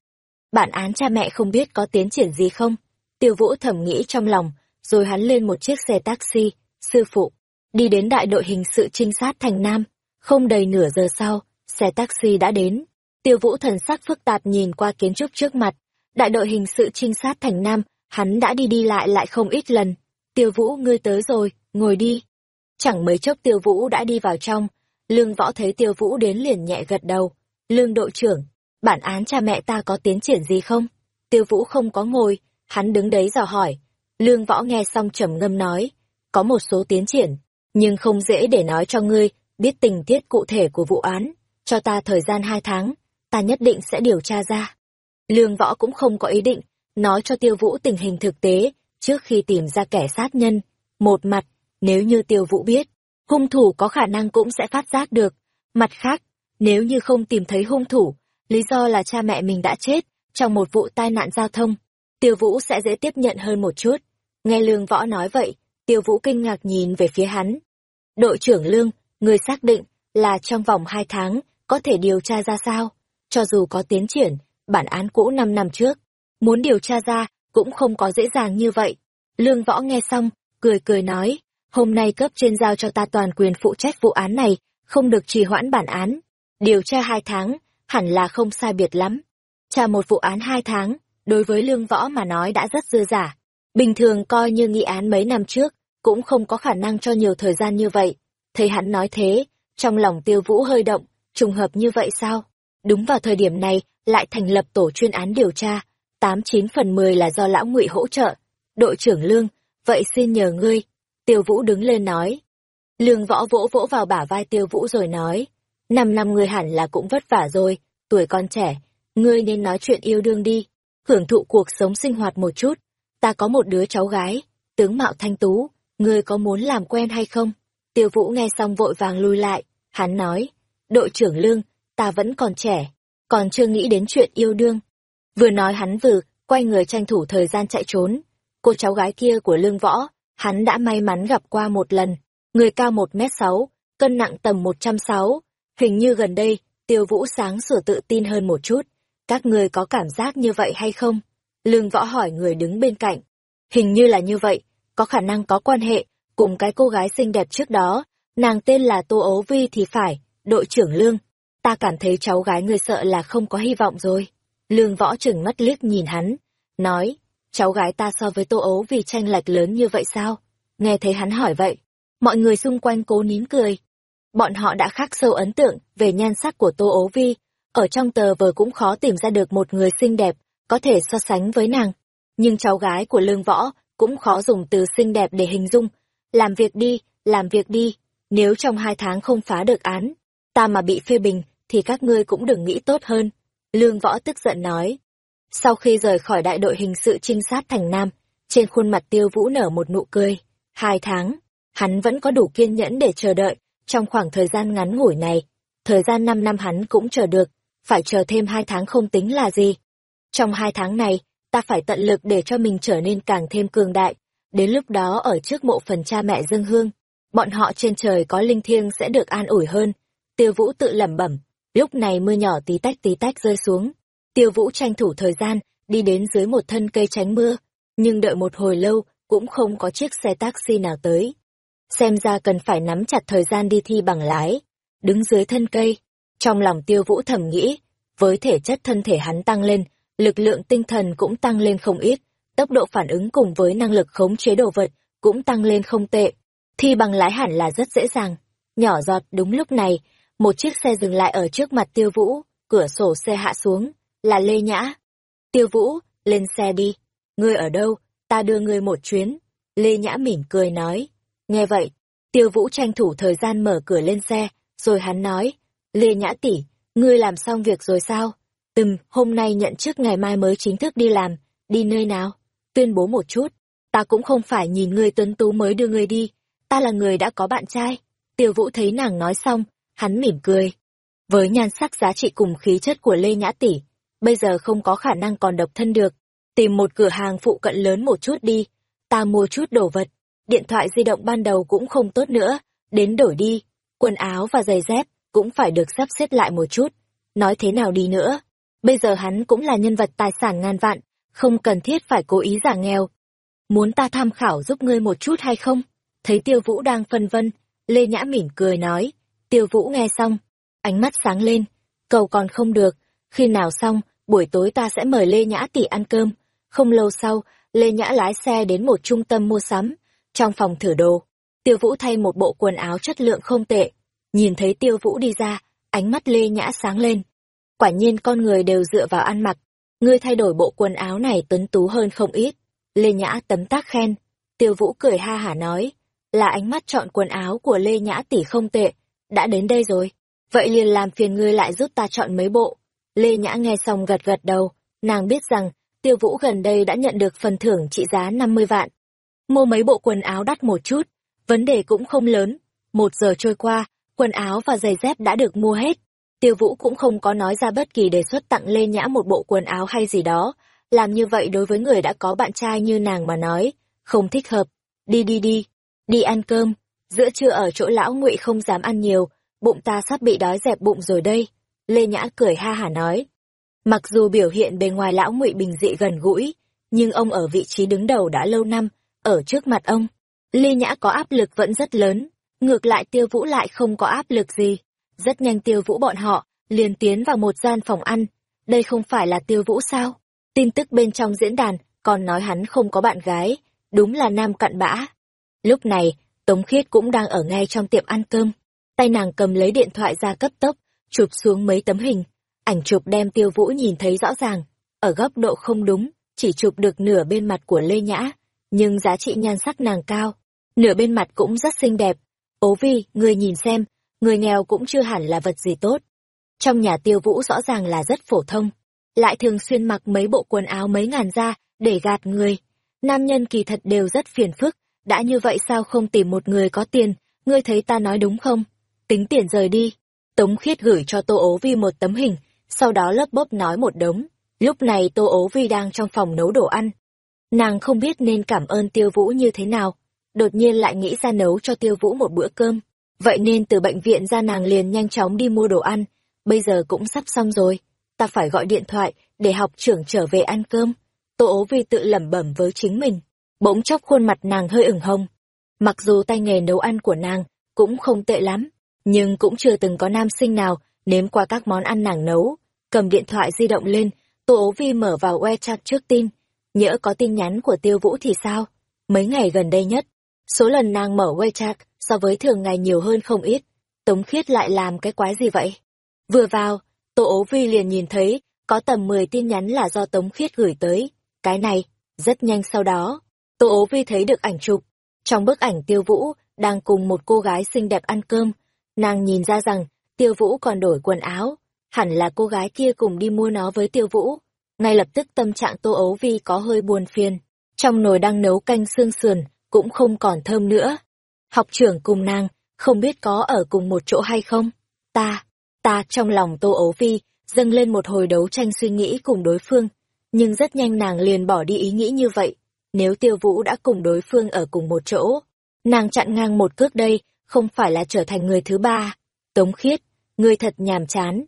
Bản án cha mẹ không biết có tiến triển gì không? Tiêu vũ thầm nghĩ trong lòng, rồi hắn lên một chiếc xe taxi, sư phụ, đi đến đại đội hình sự trinh sát thành Nam. Không đầy nửa giờ sau, xe taxi đã đến. Tiêu vũ thần sắc phức tạp nhìn qua kiến trúc trước mặt. Đại đội hình sự trinh sát thành Nam, hắn đã đi đi lại lại không ít lần. Tiêu vũ ngươi tới rồi, ngồi đi. Chẳng mấy chốc tiêu vũ đã đi vào trong. Lương võ thấy tiêu vũ đến liền nhẹ gật đầu. Lương đội trưởng, bản án cha mẹ ta có tiến triển gì không? Tiêu vũ không có ngồi, hắn đứng đấy dò hỏi. Lương võ nghe xong trầm ngâm nói, có một số tiến triển, nhưng không dễ để nói cho ngươi biết tình tiết cụ thể của vụ án, cho ta thời gian hai tháng, ta nhất định sẽ điều tra ra. Lương võ cũng không có ý định, nói cho tiêu vũ tình hình thực tế, trước khi tìm ra kẻ sát nhân. Một mặt, nếu như tiêu vũ biết, hung thủ có khả năng cũng sẽ phát giác được. Mặt khác, nếu như không tìm thấy hung thủ, lý do là cha mẹ mình đã chết trong một vụ tai nạn giao thông, tiêu vũ sẽ dễ tiếp nhận hơn một chút. Nghe Lương Võ nói vậy, Tiêu Vũ kinh ngạc nhìn về phía hắn. Đội trưởng Lương, người xác định là trong vòng hai tháng có thể điều tra ra sao? Cho dù có tiến triển, bản án cũ năm năm trước, muốn điều tra ra cũng không có dễ dàng như vậy. Lương Võ nghe xong, cười cười nói, hôm nay cấp trên giao cho ta toàn quyền phụ trách vụ án này, không được trì hoãn bản án. Điều tra hai tháng, hẳn là không sai biệt lắm. Tra một vụ án hai tháng, đối với Lương Võ mà nói đã rất dư giả. Bình thường coi như nghị án mấy năm trước, cũng không có khả năng cho nhiều thời gian như vậy. Thấy hắn nói thế, trong lòng tiêu vũ hơi động, trùng hợp như vậy sao? Đúng vào thời điểm này, lại thành lập tổ chuyên án điều tra, tám chín phần mười là do lão ngụy hỗ trợ. Đội trưởng Lương, vậy xin nhờ ngươi. Tiêu vũ đứng lên nói. Lương võ vỗ vỗ vào bả vai tiêu vũ rồi nói. Năm năm ngươi hẳn là cũng vất vả rồi, tuổi con trẻ, ngươi nên nói chuyện yêu đương đi, hưởng thụ cuộc sống sinh hoạt một chút, ta có một đứa cháu gái, tướng mạo thanh tú, ngươi có muốn làm quen hay không? Tiêu Vũ nghe xong vội vàng lui lại, hắn nói, đội trưởng Lương, ta vẫn còn trẻ, còn chưa nghĩ đến chuyện yêu đương. Vừa nói hắn vừa, quay người tranh thủ thời gian chạy trốn. Cô cháu gái kia của Lương Võ, hắn đã may mắn gặp qua một lần, người cao một mét sáu, cân nặng tầm một trăm sáu. Hình như gần đây, Tiêu Vũ sáng sủa tự tin hơn một chút. Các người có cảm giác như vậy hay không? Lương võ hỏi người đứng bên cạnh. Hình như là như vậy, có khả năng có quan hệ, cùng cái cô gái xinh đẹp trước đó, nàng tên là Tô Ấu Vi thì phải, đội trưởng Lương. Ta cảm thấy cháu gái người sợ là không có hy vọng rồi. Lương võ trừng mắt liếc nhìn hắn, nói, cháu gái ta so với Tô Ấu Vi tranh lệch lớn như vậy sao? Nghe thấy hắn hỏi vậy, mọi người xung quanh cố nín cười. Bọn họ đã khắc sâu ấn tượng về nhan sắc của Tô Ấu Vi, ở trong tờ vờ cũng khó tìm ra được một người xinh đẹp có thể so sánh với nàng. Nhưng cháu gái của lương võ cũng khó dùng từ xinh đẹp để hình dung. Làm việc đi, làm việc đi, nếu trong hai tháng không phá được án, ta mà bị phê bình, thì các ngươi cũng đừng nghĩ tốt hơn. Lương võ tức giận nói. Sau khi rời khỏi đại đội hình sự trinh sát thành Nam, trên khuôn mặt tiêu vũ nở một nụ cười. Hai tháng, hắn vẫn có đủ kiên nhẫn để chờ đợi, trong khoảng thời gian ngắn ngủi này. Thời gian năm năm hắn cũng chờ được, phải chờ thêm hai tháng không tính là gì. Trong hai tháng này, ta phải tận lực để cho mình trở nên càng thêm cường đại. Đến lúc đó ở trước mộ phần cha mẹ Dương Hương, bọn họ trên trời có linh thiêng sẽ được an ủi hơn. Tiêu Vũ tự lẩm bẩm, lúc này mưa nhỏ tí tách tí tách rơi xuống. Tiêu Vũ tranh thủ thời gian, đi đến dưới một thân cây tránh mưa, nhưng đợi một hồi lâu, cũng không có chiếc xe taxi nào tới. Xem ra cần phải nắm chặt thời gian đi thi bằng lái. Đứng dưới thân cây, trong lòng tiêu vũ thầm nghĩ, với thể chất thân thể hắn tăng lên, lực lượng tinh thần cũng tăng lên không ít, tốc độ phản ứng cùng với năng lực khống chế đồ vật cũng tăng lên không tệ. Thi bằng lái hẳn là rất dễ dàng. Nhỏ giọt đúng lúc này, một chiếc xe dừng lại ở trước mặt tiêu vũ, cửa sổ xe hạ xuống, là Lê Nhã. Tiêu vũ, lên xe đi. Ngươi ở đâu? Ta đưa ngươi một chuyến. Lê Nhã mỉm cười nói. Nghe vậy, tiêu vũ tranh thủ thời gian mở cửa lên xe, rồi hắn nói. Lê Nhã tỷ, ngươi làm xong việc rồi sao? Từng, hôm nay nhận chức ngày mai mới chính thức đi làm, đi nơi nào? Tuyên bố một chút, ta cũng không phải nhìn ngươi tuấn tú mới đưa ngươi đi, ta là người đã có bạn trai. Tiêu Vũ thấy nàng nói xong, hắn mỉm cười. Với nhan sắc giá trị cùng khí chất của Lê Nhã tỷ, bây giờ không có khả năng còn độc thân được, tìm một cửa hàng phụ cận lớn một chút đi, ta mua chút đồ vật, điện thoại di động ban đầu cũng không tốt nữa, đến đổi đi, quần áo và giày dép cũng phải được sắp xếp lại một chút. Nói thế nào đi nữa, bây giờ hắn cũng là nhân vật tài sản ngàn vạn, không cần thiết phải cố ý giả nghèo. Muốn ta tham khảo giúp ngươi một chút hay không? Thấy tiêu vũ đang phân vân, Lê Nhã mỉm cười nói. Tiêu vũ nghe xong, ánh mắt sáng lên, cầu còn không được, khi nào xong, buổi tối ta sẽ mời Lê Nhã tỷ ăn cơm. Không lâu sau, Lê Nhã lái xe đến một trung tâm mua sắm, trong phòng thử đồ. Tiêu vũ thay một bộ quần áo chất lượng không tệ, Nhìn thấy tiêu vũ đi ra, ánh mắt Lê Nhã sáng lên. Quả nhiên con người đều dựa vào ăn mặc. Ngươi thay đổi bộ quần áo này tuấn tú hơn không ít. Lê Nhã tấm tác khen. Tiêu vũ cười ha hả nói. Là ánh mắt chọn quần áo của Lê Nhã tỷ không tệ. Đã đến đây rồi. Vậy liền làm phiền ngươi lại giúp ta chọn mấy bộ. Lê Nhã nghe xong gật gật đầu. Nàng biết rằng, tiêu vũ gần đây đã nhận được phần thưởng trị giá 50 vạn. Mua mấy bộ quần áo đắt một chút. Vấn đề cũng không lớn. Một giờ trôi qua, quần áo và giày dép đã được mua hết. Tiêu Vũ cũng không có nói ra bất kỳ đề xuất tặng Lê Nhã một bộ quần áo hay gì đó. Làm như vậy đối với người đã có bạn trai như nàng mà nói, không thích hợp. Đi đi đi, đi ăn cơm. Giữa trưa ở chỗ lão ngụy không dám ăn nhiều, bụng ta sắp bị đói dẹp bụng rồi đây. Lê Nhã cười ha hả nói. Mặc dù biểu hiện bề ngoài lão ngụy bình dị gần gũi, nhưng ông ở vị trí đứng đầu đã lâu năm, ở trước mặt ông. Lê Nhã có áp lực vẫn rất lớn, Ngược lại tiêu vũ lại không có áp lực gì. Rất nhanh tiêu vũ bọn họ, liền tiến vào một gian phòng ăn. Đây không phải là tiêu vũ sao? Tin tức bên trong diễn đàn, còn nói hắn không có bạn gái. Đúng là nam cặn bã. Lúc này, Tống Khiết cũng đang ở ngay trong tiệm ăn cơm. Tay nàng cầm lấy điện thoại ra cấp tốc, chụp xuống mấy tấm hình. Ảnh chụp đem tiêu vũ nhìn thấy rõ ràng. Ở góc độ không đúng, chỉ chụp được nửa bên mặt của Lê Nhã. Nhưng giá trị nhan sắc nàng cao. Nửa bên mặt cũng rất xinh đẹp, Ố vi, người nhìn xem, người nghèo cũng chưa hẳn là vật gì tốt. Trong nhà tiêu vũ rõ ràng là rất phổ thông, lại thường xuyên mặc mấy bộ quần áo mấy ngàn ra, để gạt người. Nam nhân kỳ thật đều rất phiền phức, đã như vậy sao không tìm một người có tiền, ngươi thấy ta nói đúng không? Tính tiền rời đi. Tống khiết gửi cho Tô ố vi một tấm hình, sau đó lớp bóp nói một đống. Lúc này Tô ố vi đang trong phòng nấu đồ ăn. Nàng không biết nên cảm ơn tiêu vũ như thế nào, đột nhiên lại nghĩ ra nấu cho tiêu vũ một bữa cơm. Vậy nên từ bệnh viện ra nàng liền nhanh chóng đi mua đồ ăn, bây giờ cũng sắp xong rồi, ta phải gọi điện thoại để học trưởng trở về ăn cơm. Tô ố vi tự lẩm bẩm với chính mình, bỗng chốc khuôn mặt nàng hơi ửng hồng. Mặc dù tay nghề nấu ăn của nàng cũng không tệ lắm, nhưng cũng chưa từng có nam sinh nào nếm qua các món ăn nàng nấu. Cầm điện thoại di động lên, Tô ố vi mở vào WeChat trước tin, nhỡ có tin nhắn của tiêu vũ thì sao? Mấy ngày gần đây nhất, Số lần nàng mở WeChat so với thường ngày nhiều hơn không ít. Tống khiết lại làm cái quái gì vậy? Vừa vào, Tô ố vi liền nhìn thấy, có tầm 10 tin nhắn là do Tống khiết gửi tới. Cái này, rất nhanh sau đó, Tô ố vi thấy được ảnh chụp. Trong bức ảnh tiêu vũ, đang cùng một cô gái xinh đẹp ăn cơm. Nàng nhìn ra rằng, tiêu vũ còn đổi quần áo. Hẳn là cô gái kia cùng đi mua nó với tiêu vũ. Ngay lập tức tâm trạng Tô ố vi có hơi buồn phiền. Trong nồi đang nấu canh xương sườn, cũng không còn thơm nữa. Học trưởng cùng nàng, không biết có ở cùng một chỗ hay không? Ta, ta trong lòng Tô Ấu phi dâng lên một hồi đấu tranh suy nghĩ cùng đối phương. nhưng rất nhanh nàng liền bỏ đi ý nghĩ như vậy. Nếu tiêu vũ đã cùng đối phương ở cùng một chỗ, nàng chặn ngang một cước đây, không phải là trở thành người thứ ba. Tống khiết, ngươi thật nhàm chán.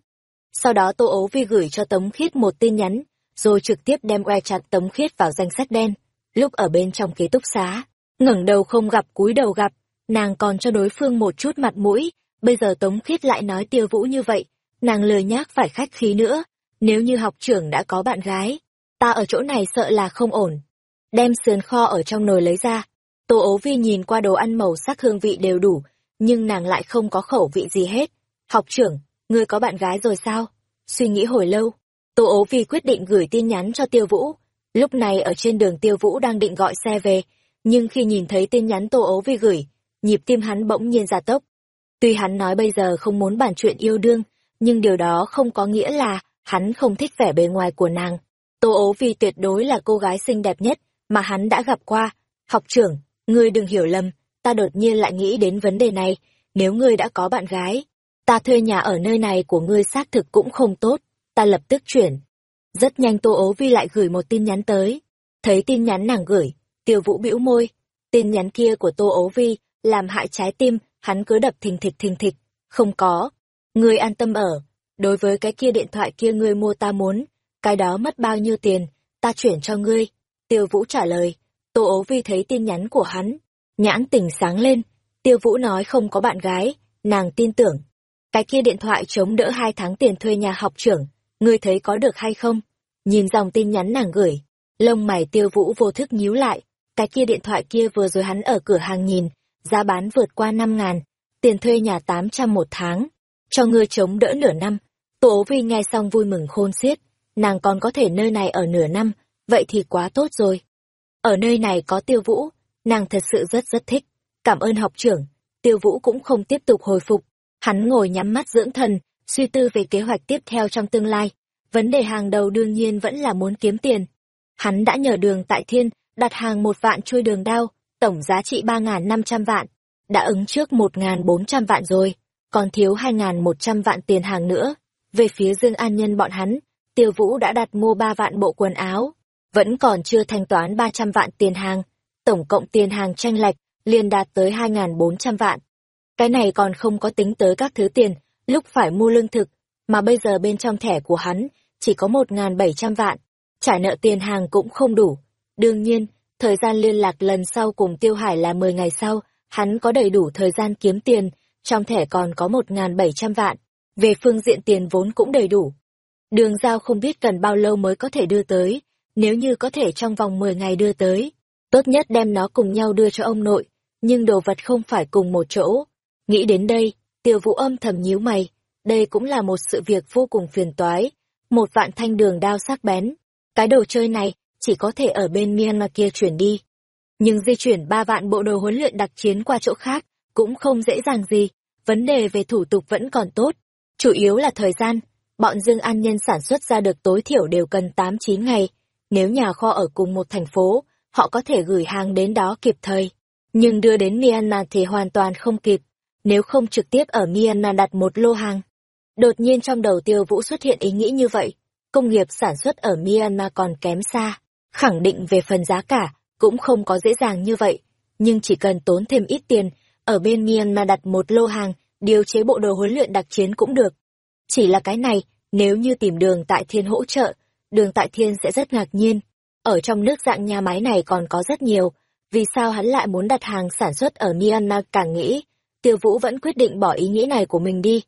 Sau đó Tô ấu Vi gửi cho Tống khiết một tin nhắn, rồi trực tiếp đem oe chặt Tống khiết vào danh sách đen. Lúc ở bên trong ký túc xá, ngẩng đầu không gặp cúi đầu gặp, nàng còn cho đối phương một chút mặt mũi, bây giờ Tống khiết lại nói tiêu vũ như vậy, nàng lời nhác phải khách khí nữa, nếu như học trưởng đã có bạn gái, ta ở chỗ này sợ là không ổn. Đem sườn kho ở trong nồi lấy ra, Tô ố vi nhìn qua đồ ăn màu sắc hương vị đều đủ, nhưng nàng lại không có khẩu vị gì hết. Học trưởng, ngươi có bạn gái rồi sao? Suy nghĩ hồi lâu, Tô ố vi quyết định gửi tin nhắn cho Tiêu Vũ. Lúc này ở trên đường Tiêu Vũ đang định gọi xe về, nhưng khi nhìn thấy tin nhắn Tô ố vi gửi, nhịp tim hắn bỗng nhiên ra tốc. Tuy hắn nói bây giờ không muốn bàn chuyện yêu đương, nhưng điều đó không có nghĩa là hắn không thích vẻ bề ngoài của nàng. Tô ố vi tuyệt đối là cô gái xinh đẹp nhất mà hắn đã gặp qua. Học trưởng, ngươi đừng hiểu lầm, ta đột nhiên lại nghĩ đến vấn đề này, nếu ngươi đã có bạn gái, ta thuê nhà ở nơi này của ngươi xác thực cũng không tốt, ta lập tức chuyển. Rất nhanh Tô ố vi lại gửi một tin nhắn tới. Thấy tin nhắn nàng gửi, tiêu vũ bĩu môi. Tin nhắn kia của Tô ố vi làm hại trái tim, hắn cứ đập thình thịch thình thịch. Không có. Ngươi an tâm ở, đối với cái kia điện thoại kia ngươi mua ta muốn, cái đó mất bao nhiêu tiền, ta chuyển cho ngươi. Tiêu Vũ trả lời, Tô ố vi thấy tin nhắn của hắn, nhãn tỉnh sáng lên, Tiêu Vũ nói không có bạn gái, nàng tin tưởng. Cái kia điện thoại chống đỡ hai tháng tiền thuê nhà học trưởng, ngươi thấy có được hay không? Nhìn dòng tin nhắn nàng gửi, lông mày Tiêu Vũ vô thức nhíu lại, cái kia điện thoại kia vừa rồi hắn ở cửa hàng nhìn, giá bán vượt qua năm ngàn, tiền thuê nhà tám trăm một tháng, cho ngươi chống đỡ nửa năm. Tô ố vi nghe xong vui mừng khôn xiết, nàng còn có thể nơi này ở nửa năm, vậy thì quá tốt rồi. Ở nơi này có tiêu vũ, nàng thật sự rất rất thích. Cảm ơn học trưởng, tiêu vũ cũng không tiếp tục hồi phục. Hắn ngồi nhắm mắt dưỡng thần, suy tư về kế hoạch tiếp theo trong tương lai. Vấn đề hàng đầu đương nhiên vẫn là muốn kiếm tiền. Hắn đã nhờ đường tại thiên, đặt hàng một vạn chuôi đường đao, tổng giá trị ba năm trăm vạn. Đã ứng trước một bốn trăm vạn rồi, còn thiếu hai một trăm vạn tiền hàng nữa. Về phía Dương An Nhân bọn hắn, Tiêu Vũ đã đặt mua 3 vạn bộ quần áo, vẫn còn chưa thanh toán 300 vạn tiền hàng, tổng cộng tiền hàng tranh lệch liền đạt tới 2.400 vạn. Cái này còn không có tính tới các thứ tiền, lúc phải mua lương thực, mà bây giờ bên trong thẻ của hắn chỉ có 1.700 vạn, trả nợ tiền hàng cũng không đủ. Đương nhiên, thời gian liên lạc lần sau cùng Tiêu Hải là 10 ngày sau, hắn có đầy đủ thời gian kiếm tiền, trong thẻ còn có 1.700 vạn, về phương diện tiền vốn cũng đầy đủ. Đường giao không biết cần bao lâu mới có thể đưa tới, nếu như có thể trong vòng 10 ngày đưa tới, tốt nhất đem nó cùng nhau đưa cho ông nội, nhưng đồ vật không phải cùng một chỗ. Nghĩ đến đây, tiêu vũ âm thầm nhíu mày, đây cũng là một sự việc vô cùng phiền toái. Một vạn thanh đường đao sắc bén, cái đồ chơi này chỉ có thể ở bên Myanmar kia chuyển đi. Nhưng di chuyển ba vạn bộ đồ huấn luyện đặc chiến qua chỗ khác cũng không dễ dàng gì, vấn đề về thủ tục vẫn còn tốt, chủ yếu là thời gian. Bọn Dương An Nhân sản xuất ra được tối thiểu đều cần 8-9 ngày, nếu nhà kho ở cùng một thành phố, họ có thể gửi hàng đến đó kịp thời. Nhưng đưa đến Myanmar thì hoàn toàn không kịp, nếu không trực tiếp ở Myanmar đặt một lô hàng. Đột nhiên trong đầu tiêu vũ xuất hiện ý nghĩ như vậy, công nghiệp sản xuất ở Myanmar còn kém xa, khẳng định về phần giá cả, cũng không có dễ dàng như vậy, nhưng chỉ cần tốn thêm ít tiền, ở bên Myanmar đặt một lô hàng, điều chế bộ đồ huấn luyện đặc chiến cũng được. Chỉ là cái này, nếu như tìm đường tại thiên hỗ trợ, đường tại thiên sẽ rất ngạc nhiên. Ở trong nước dạng nhà máy này còn có rất nhiều, vì sao hắn lại muốn đặt hàng sản xuất ở Myanmar càng nghĩ, tiêu vũ vẫn quyết định bỏ ý nghĩ này của mình đi.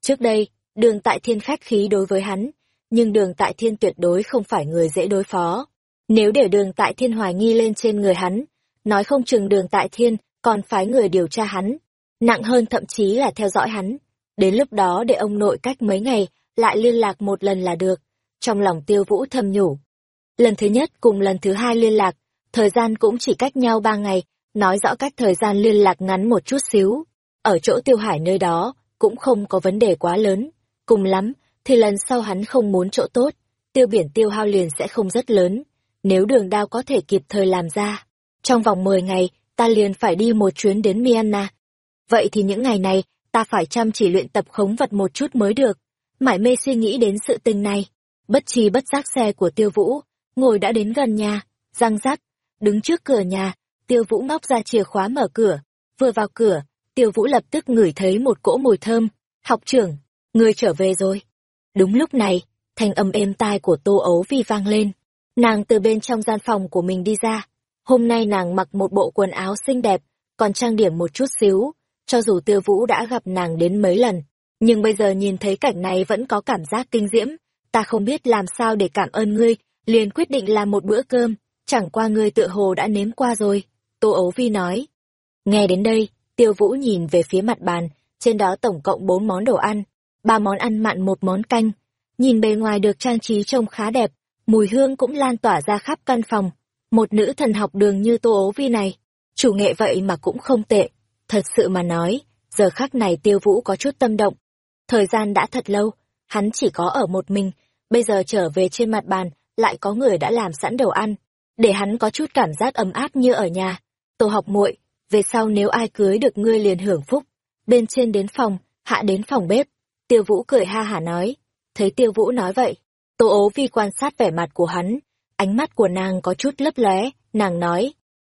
Trước đây, đường tại thiên khách khí đối với hắn, nhưng đường tại thiên tuyệt đối không phải người dễ đối phó. Nếu để đường tại thiên hoài nghi lên trên người hắn, nói không chừng đường tại thiên còn phái người điều tra hắn, nặng hơn thậm chí là theo dõi hắn. Đến lúc đó để ông nội cách mấy ngày, lại liên lạc một lần là được trong lòng tiêu vũ thầm nhủ. Lần thứ nhất cùng lần thứ hai liên lạc, thời gian cũng chỉ cách nhau ba ngày, nói rõ cách thời gian liên lạc ngắn một chút xíu. Ở chỗ tiêu hải nơi đó, cũng không có vấn đề quá lớn. Cùng lắm, thì lần sau hắn không muốn chỗ tốt, tiêu biển tiêu hao liền sẽ không rất lớn. Nếu đường đao có thể kịp thời làm ra, trong vòng 10 ngày, ta liền phải đi một chuyến đến Myanmar. Vậy thì những ngày này, ta phải chăm chỉ luyện tập khống vật một chút mới được. Mải mê suy nghĩ đến sự tình này, bất chi bất giác xe của tiêu vũ ngồi đã đến gần nhà, răng rắc, đứng trước cửa nhà, tiêu vũ móc ra chìa khóa mở cửa, vừa vào cửa, tiêu vũ lập tức ngửi thấy một cỗ mùi thơm, học trưởng, người trở về rồi. Đúng lúc này, thanh âm êm tai của tô ấu vi vang lên, nàng từ bên trong gian phòng của mình đi ra, hôm nay nàng mặc một bộ quần áo xinh đẹp, còn trang điểm một chút xíu, cho dù tiêu vũ đã gặp nàng đến mấy lần, nhưng bây giờ nhìn thấy cảnh này vẫn có cảm giác kinh diễm, ta không biết làm sao để cảm ơn ngươi, liền quyết định làm một bữa cơm, chẳng qua ngươi tựa hồ đã nếm qua rồi, Tô Ấu Vi nói. Nghe đến đây, Tiêu Vũ nhìn về phía mặt bàn, trên đó tổng cộng bốn món đồ ăn, ba món ăn mặn một món canh, nhìn bề ngoài được trang trí trông khá đẹp, mùi hương cũng lan tỏa ra khắp căn phòng, một nữ thần học đường như Tô ố Vi này, chủ nghệ vậy mà cũng không tệ, thật sự mà nói, giờ khắc này Tiêu Vũ có chút tâm động. Thời gian đã thật lâu, hắn chỉ có ở một mình, bây giờ trở về trên mặt bàn, lại có người đã làm sẵn đồ ăn, để hắn có chút cảm giác ấm áp như ở nhà. Tô học muội, về sau nếu ai cưới được ngươi liền hưởng phúc. Bên trên đến phòng, hạ đến phòng bếp. Tiêu Vũ cười ha hả nói. Thấy Tiêu Vũ nói vậy, Tô ố vi quan sát vẻ mặt của hắn, ánh mắt của nàng có chút lấp lóe, nàng nói.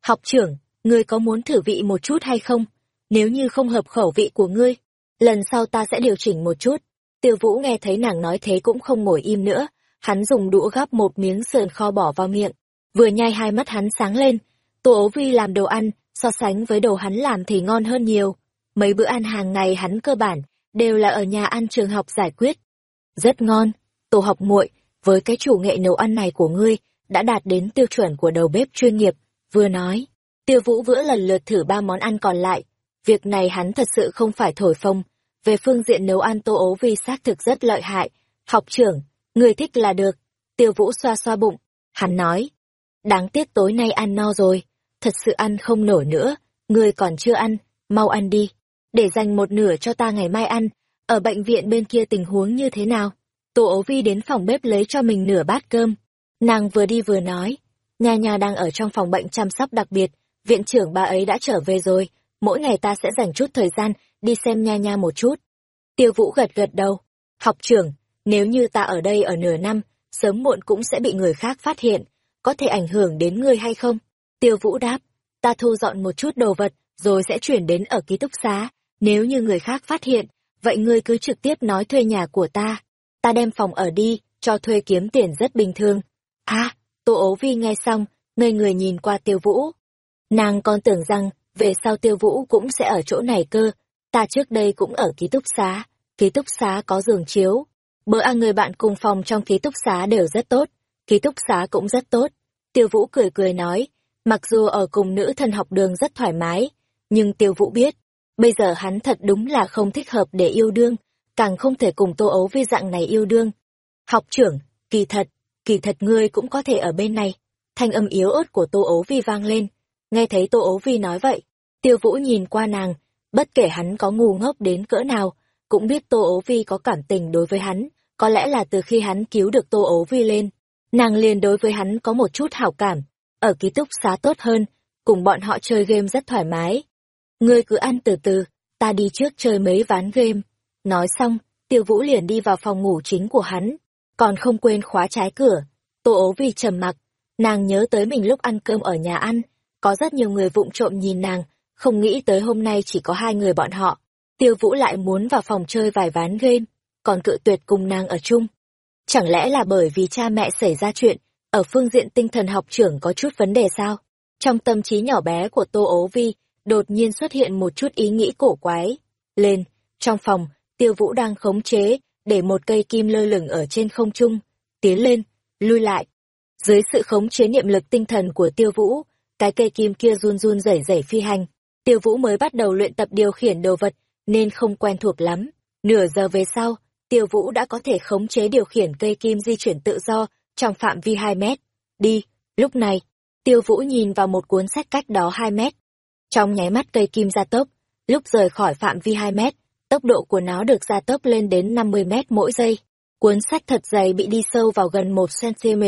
Học trưởng, ngươi có muốn thử vị một chút hay không? Nếu như không hợp khẩu vị của ngươi, lần sau ta sẽ điều chỉnh một chút. Tiêu Vũ nghe thấy nàng nói thế cũng không ngồi im nữa, hắn dùng đũa gắp một miếng sườn kho bỏ vào miệng, vừa nhai hai mắt hắn sáng lên. Tô ố vi làm đồ ăn, so sánh với đồ hắn làm thì ngon hơn nhiều. Mấy bữa ăn hàng ngày hắn cơ bản, đều là ở nhà ăn trường học giải quyết. Rất ngon, tổ học muội với cái chủ nghệ nấu ăn này của ngươi, đã đạt đến tiêu chuẩn của đầu bếp chuyên nghiệp, vừa nói. Tiêu vũ vữa lần lượt thử ba món ăn còn lại. Việc này hắn thật sự không phải thổi phông. Về phương diện nấu ăn tô ố vi xác thực rất lợi hại. Học trưởng, người thích là được. Tiêu vũ xoa xoa bụng. Hắn nói. Đáng tiếc tối nay ăn no rồi. Thật sự ăn không nổi nữa. Người còn chưa ăn, mau ăn đi. Để dành một nửa cho ta ngày mai ăn. Ở bệnh viện bên kia tình huống như thế nào? Tô ấu vi đến phòng bếp lấy cho mình nửa bát cơm. Nàng vừa đi vừa nói. Nha nha đang ở trong phòng bệnh chăm sóc đặc biệt. Viện trưởng bà ấy đã trở về rồi. Mỗi ngày ta sẽ dành chút thời gian đi xem nha nha một chút. Tiêu vũ gật gật đầu. Học trưởng, nếu như ta ở đây ở nửa năm, sớm muộn cũng sẽ bị người khác phát hiện, có thể ảnh hưởng đến ngươi hay không? Tiêu Vũ đáp, ta thu dọn một chút đồ vật, rồi sẽ chuyển đến ở ký túc xá. Nếu như người khác phát hiện, vậy ngươi cứ trực tiếp nói thuê nhà của ta. Ta đem phòng ở đi, cho thuê kiếm tiền rất bình thường. À, Tô ố vi nghe xong, ngây người nhìn qua Tiêu Vũ. Nàng còn tưởng rằng, về sau Tiêu Vũ cũng sẽ ở chỗ này cơ. Ta trước đây cũng ở ký túc xá, ký túc xá có giường chiếu, Bữa ăn người bạn cùng phòng trong ký túc xá đều rất tốt, ký túc xá cũng rất tốt. Tiêu Vũ cười cười nói, mặc dù ở cùng nữ thần học đường rất thoải mái, nhưng Tiêu Vũ biết, bây giờ hắn thật đúng là không thích hợp để yêu đương, càng không thể cùng Tô Ấu Vi dạng này yêu đương. Học trưởng, kỳ thật, kỳ thật ngươi cũng có thể ở bên này. Thanh âm yếu ớt của Tô Ấu Vi vang lên. Nghe thấy Tô Ấu Vi nói vậy, Tiêu Vũ nhìn qua nàng, bất kể hắn có ngu ngốc đến cỡ nào, cũng biết Tô Ấu Vi có cảm tình đối với hắn, có lẽ là từ khi hắn cứu được Tô Ấu Vi lên, nàng liền đối với hắn có một chút hảo cảm, ở ký túc xá tốt hơn, cùng bọn họ chơi game rất thoải mái. Ngươi cứ ăn từ từ, ta đi trước chơi mấy ván game. Nói xong, Tiêu Vũ liền đi vào phòng ngủ chính của hắn, còn không quên khóa trái cửa. Tô ố vi trầm mặc, nàng nhớ tới mình lúc ăn cơm ở nhà ăn, có rất nhiều người vụng trộm nhìn nàng, không nghĩ tới hôm nay chỉ có hai người bọn họ. Tiêu Vũ lại muốn vào phòng chơi vài ván game còn cự tuyệt cùng nàng ở chung. Chẳng lẽ là bởi vì cha mẹ xảy ra chuyện, ở phương diện tinh thần học trưởng có chút vấn đề sao? Trong tâm trí nhỏ bé của Tô Ố Vi, đột nhiên xuất hiện một chút ý nghĩ cổ quái. Lên, trong phòng, tiêu vũ đang khống chế, để một cây kim lơ lửng ở trên không trung, tiến lên, lui lại. Dưới sự khống chế niệm lực tinh thần của tiêu vũ, cái cây kim kia run run rẩy rẩy phi hành. Tiêu vũ mới bắt đầu luyện tập điều khiển đồ vật, nên không quen thuộc lắm. Nửa giờ về sau, Tiêu Vũ đã có thể khống chế điều khiển cây kim di chuyển tự do trong phạm vi 2 mét. Đi, lúc này, Tiêu Vũ nhìn vào một cuốn sách cách đó 2 mét. Trong nháy mắt cây kim ra tốc, lúc rời khỏi phạm vi 2 mét, tốc độ của nó được gia tốc lên đến 50 mét mỗi giây. Cuốn sách thật dày bị đi sâu vào gần 1 cm,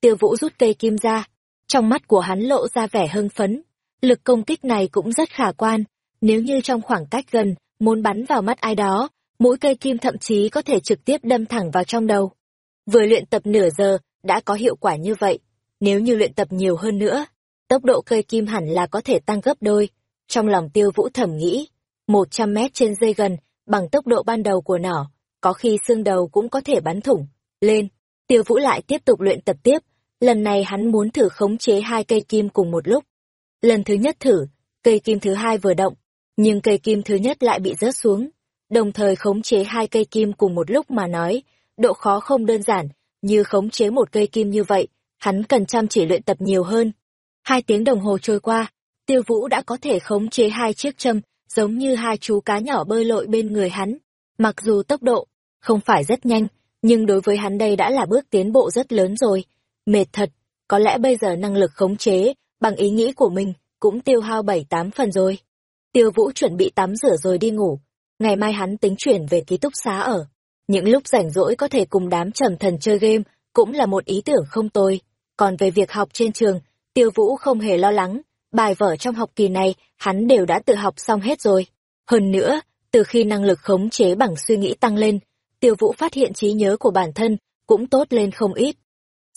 Tiêu Vũ rút cây kim ra. Trong mắt của hắn lộ ra vẻ hưng phấn. Lực công kích này cũng rất khả quan, nếu như trong khoảng cách gần, muốn bắn vào mắt ai đó, mũi cây kim thậm chí có thể trực tiếp đâm thẳng vào trong đầu. Vừa luyện tập nửa giờ, đã có hiệu quả như vậy, nếu như luyện tập nhiều hơn nữa, tốc độ cây kim hẳn là có thể tăng gấp đôi. Trong lòng tiêu vũ thầm nghĩ, 100 mét trên dây gần, bằng tốc độ ban đầu của nỏ, có khi xương đầu cũng có thể bắn thủng. Lên, tiêu vũ lại tiếp tục luyện tập tiếp, lần này hắn muốn thử khống chế hai cây kim cùng một lúc. Lần thứ nhất thử, cây kim thứ hai vừa động, nhưng cây kim thứ nhất lại bị rớt xuống. Đồng thời khống chế hai cây kim cùng một lúc mà nói, độ khó không đơn giản, như khống chế một cây kim như vậy, hắn cần chăm chỉ luyện tập nhiều hơn. Hai tiếng đồng hồ trôi qua, tiêu vũ đã có thể khống chế hai chiếc châm, giống như hai chú cá nhỏ bơi lội bên người hắn. Mặc dù tốc độ không phải rất nhanh, nhưng đối với hắn đây đã là bước tiến bộ rất lớn rồi. Mệt thật, có lẽ bây giờ năng lực khống chế, bằng ý nghĩ của mình, cũng tiêu hao bảy tám phần rồi. Tiêu Vũ chuẩn bị tắm rửa rồi đi ngủ. Ngày mai hắn tính chuyển về ký túc xá ở. Những lúc rảnh rỗi có thể cùng đám trầm thần chơi game, cũng là một ý tưởng không tồi. Còn về việc học trên trường, Tiêu Vũ không hề lo lắng. Bài vở trong học kỳ này, hắn đều đã tự học xong hết rồi. Hơn nữa, từ khi năng lực khống chế bằng suy nghĩ tăng lên, Tiêu Vũ phát hiện trí nhớ của bản thân cũng tốt lên không ít.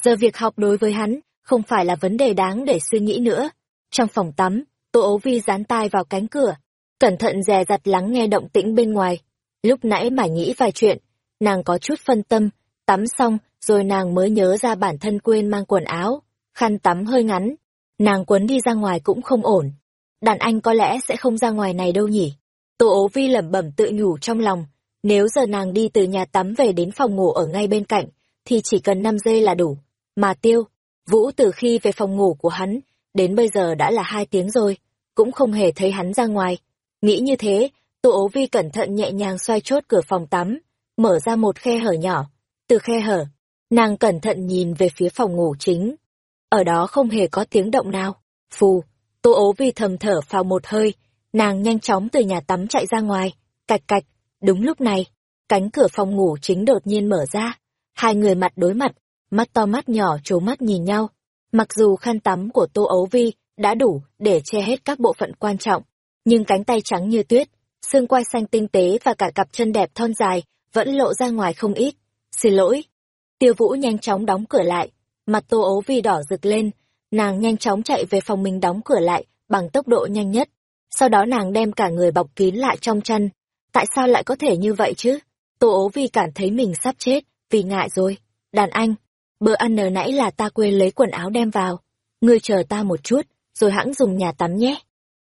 Giờ việc học đối với hắn không phải là vấn đề đáng để suy nghĩ nữa. Trong phòng tắm, Tô ấu vi dán tai vào cánh cửa, cẩn thận dè dặt lắng nghe động tĩnh bên ngoài. Lúc nãy mải nghĩ vài chuyện, nàng có chút phân tâm, tắm xong rồi nàng mới nhớ ra bản thân quên mang quần áo, khăn tắm hơi ngắn. Nàng quấn đi ra ngoài cũng không ổn. Đàn anh có lẽ sẽ không ra ngoài này đâu nhỉ. Tô ố vi lẩm bẩm tự nhủ trong lòng, nếu giờ nàng đi từ nhà tắm về đến phòng ngủ ở ngay bên cạnh, thì chỉ cần 5 giây là đủ. Mà tiêu, Vũ từ khi về phòng ngủ của hắn, đến bây giờ đã là hai tiếng rồi, cũng không hề thấy hắn ra ngoài. Nghĩ như thế, Tô ố vi cẩn thận nhẹ nhàng xoay chốt cửa phòng tắm, mở ra một khe hở nhỏ. Từ khe hở, nàng cẩn thận nhìn về phía phòng ngủ chính. Ở đó không hề có tiếng động nào. Phù, Tô ố vi thầm thở phào một hơi, nàng nhanh chóng từ nhà tắm chạy ra ngoài, cạch cạch, đúng lúc này, cánh cửa phòng ngủ chính đột nhiên mở ra. Hai người mặt đối mặt, mắt to mắt nhỏ trố mắt nhìn nhau. Mặc dù khăn tắm của Tô Ấu Vi đã đủ để che hết các bộ phận quan trọng, nhưng cánh tay trắng như tuyết, xương quai xanh tinh tế và cả cặp chân đẹp thon dài vẫn lộ ra ngoài không ít. Xin lỗi. Tiêu Vũ nhanh chóng đóng cửa lại, mặt Tô Ấu Vi đỏ rực lên, nàng nhanh chóng chạy về phòng mình đóng cửa lại bằng tốc độ nhanh nhất. Sau đó nàng đem cả người bọc kín lại trong chăn. Tại sao lại có thể như vậy chứ? Tô Ấu Vi cảm thấy mình sắp chết, vì ngại rồi. Đàn anh, bữa ăn nờ nãy là ta quên lấy quần áo đem vào. Ngươi chờ ta một chút, rồi hãng dùng nhà tắm nhé.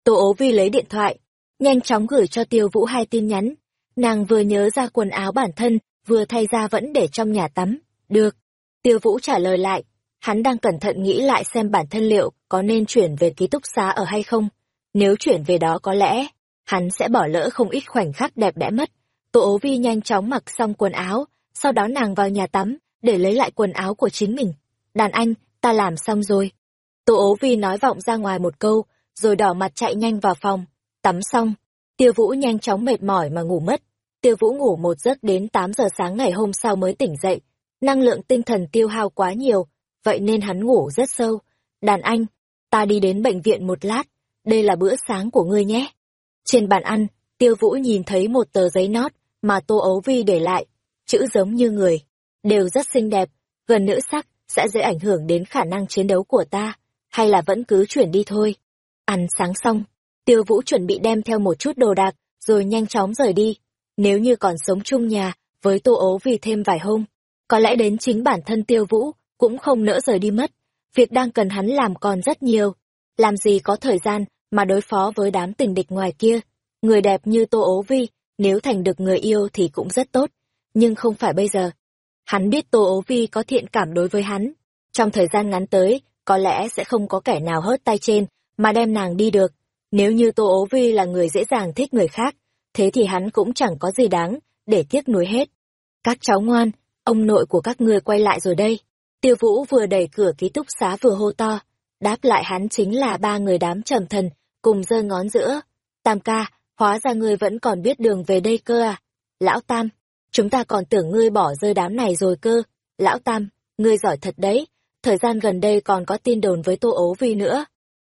Tô ố vi lấy điện thoại, nhanh chóng gửi cho tiêu vũ hai tin nhắn. Nàng vừa nhớ ra quần áo bản thân, vừa thay ra vẫn để trong nhà tắm. Được. Tiêu vũ trả lời lại. Hắn đang cẩn thận nghĩ lại xem bản thân liệu có nên chuyển về ký túc xá ở hay không. Nếu chuyển về đó có lẽ, hắn sẽ bỏ lỡ không ít khoảnh khắc đẹp đẽ mất. Tô ố vi nhanh chóng mặc xong quần áo, sau đó nàng vào nhà tắm, để lấy lại quần áo của chính mình. Đàn anh, ta làm xong rồi. Tô ố vi nói vọng ra ngoài một câu, rồi đỏ mặt chạy nhanh vào phòng. Tắm xong, tiêu vũ nhanh chóng mệt mỏi mà ngủ mất. Tiêu vũ ngủ một giấc đến 8 giờ sáng ngày hôm sau mới tỉnh dậy. Năng lượng tinh thần tiêu hao quá nhiều, vậy nên hắn ngủ rất sâu. Đàn anh, ta đi đến bệnh viện một lát, đây là bữa sáng của ngươi nhé. Trên bàn ăn, tiêu vũ nhìn thấy một tờ giấy nót mà tô ấu vi để lại, chữ giống như người, đều rất xinh đẹp, gần nữ sắc, sẽ dễ ảnh hưởng đến khả năng chiến đấu của ta hay là vẫn cứ chuyển đi thôi. Ăn sáng xong, tiêu vũ chuẩn bị đem theo một chút đồ đạc, rồi nhanh chóng rời đi. Nếu như còn sống chung nhà, với tô Ấu vì thêm vài hôm, có lẽ đến chính bản thân tiêu vũ, cũng không nỡ rời đi mất. Việc đang cần hắn làm còn rất nhiều. Làm gì có thời gian mà đối phó với đám tình địch ngoài kia. Người đẹp như tô ố vi, nếu thành được người yêu thì cũng rất tốt. Nhưng không phải bây giờ. Hắn biết tô ố vi có thiện cảm đối với hắn. Trong thời gian ngắn tới, có lẽ sẽ không có kẻ nào hớt tay trên, mà đem nàng đi được. Nếu như Tô Ố Vi là người dễ dàng thích người khác, thế thì hắn cũng chẳng có gì đáng, để tiếc nuối hết. Các cháu ngoan, ông nội của các ngươi quay lại rồi đây. Tiêu Vũ vừa đẩy cửa ký túc xá vừa hô to, đáp lại hắn chính là ba người đám trầm thần, cùng giơ ngón giữa. Tam ca, hóa ra ngươi vẫn còn biết đường về đây cơ à? Lão Tam, chúng ta còn tưởng ngươi bỏ rơi đám này rồi cơ. Lão Tam, ngươi giỏi thật đấy, thời gian gần đây còn có tin đồn với Tô Ố Vi nữa.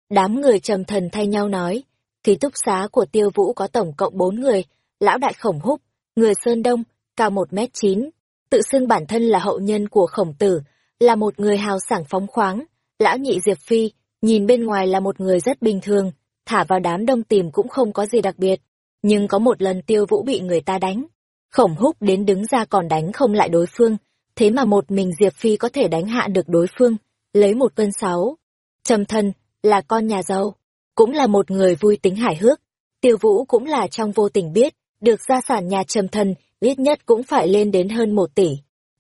Đám người trầm thần thay nhau nói, ký túc xá của Tiêu Vũ có tổng cộng bốn người, lão đại khổng húc, người Sơn Đông, cao một mét chín, tự xưng bản thân là hậu nhân của khổng tử, là một người hào sảng phóng khoáng, Lão nhị Diệp Phi, nhìn bên ngoài là một người rất bình thường, thả vào đám đông tìm cũng không có gì đặc biệt. Nhưng có một lần tiêu vũ bị người ta đánh. Khổng húc đến đứng ra còn đánh không lại đối phương, thế mà một mình Diệp Phi có thể đánh hạ được đối phương, lấy một cân sáu. Trầm thân, là con nhà giàu, cũng là một người vui tính hài hước. Tiêu vũ cũng là trong vô tình biết, được gia sản nhà trầm thân, ít nhất cũng phải lên đến hơn một tỷ.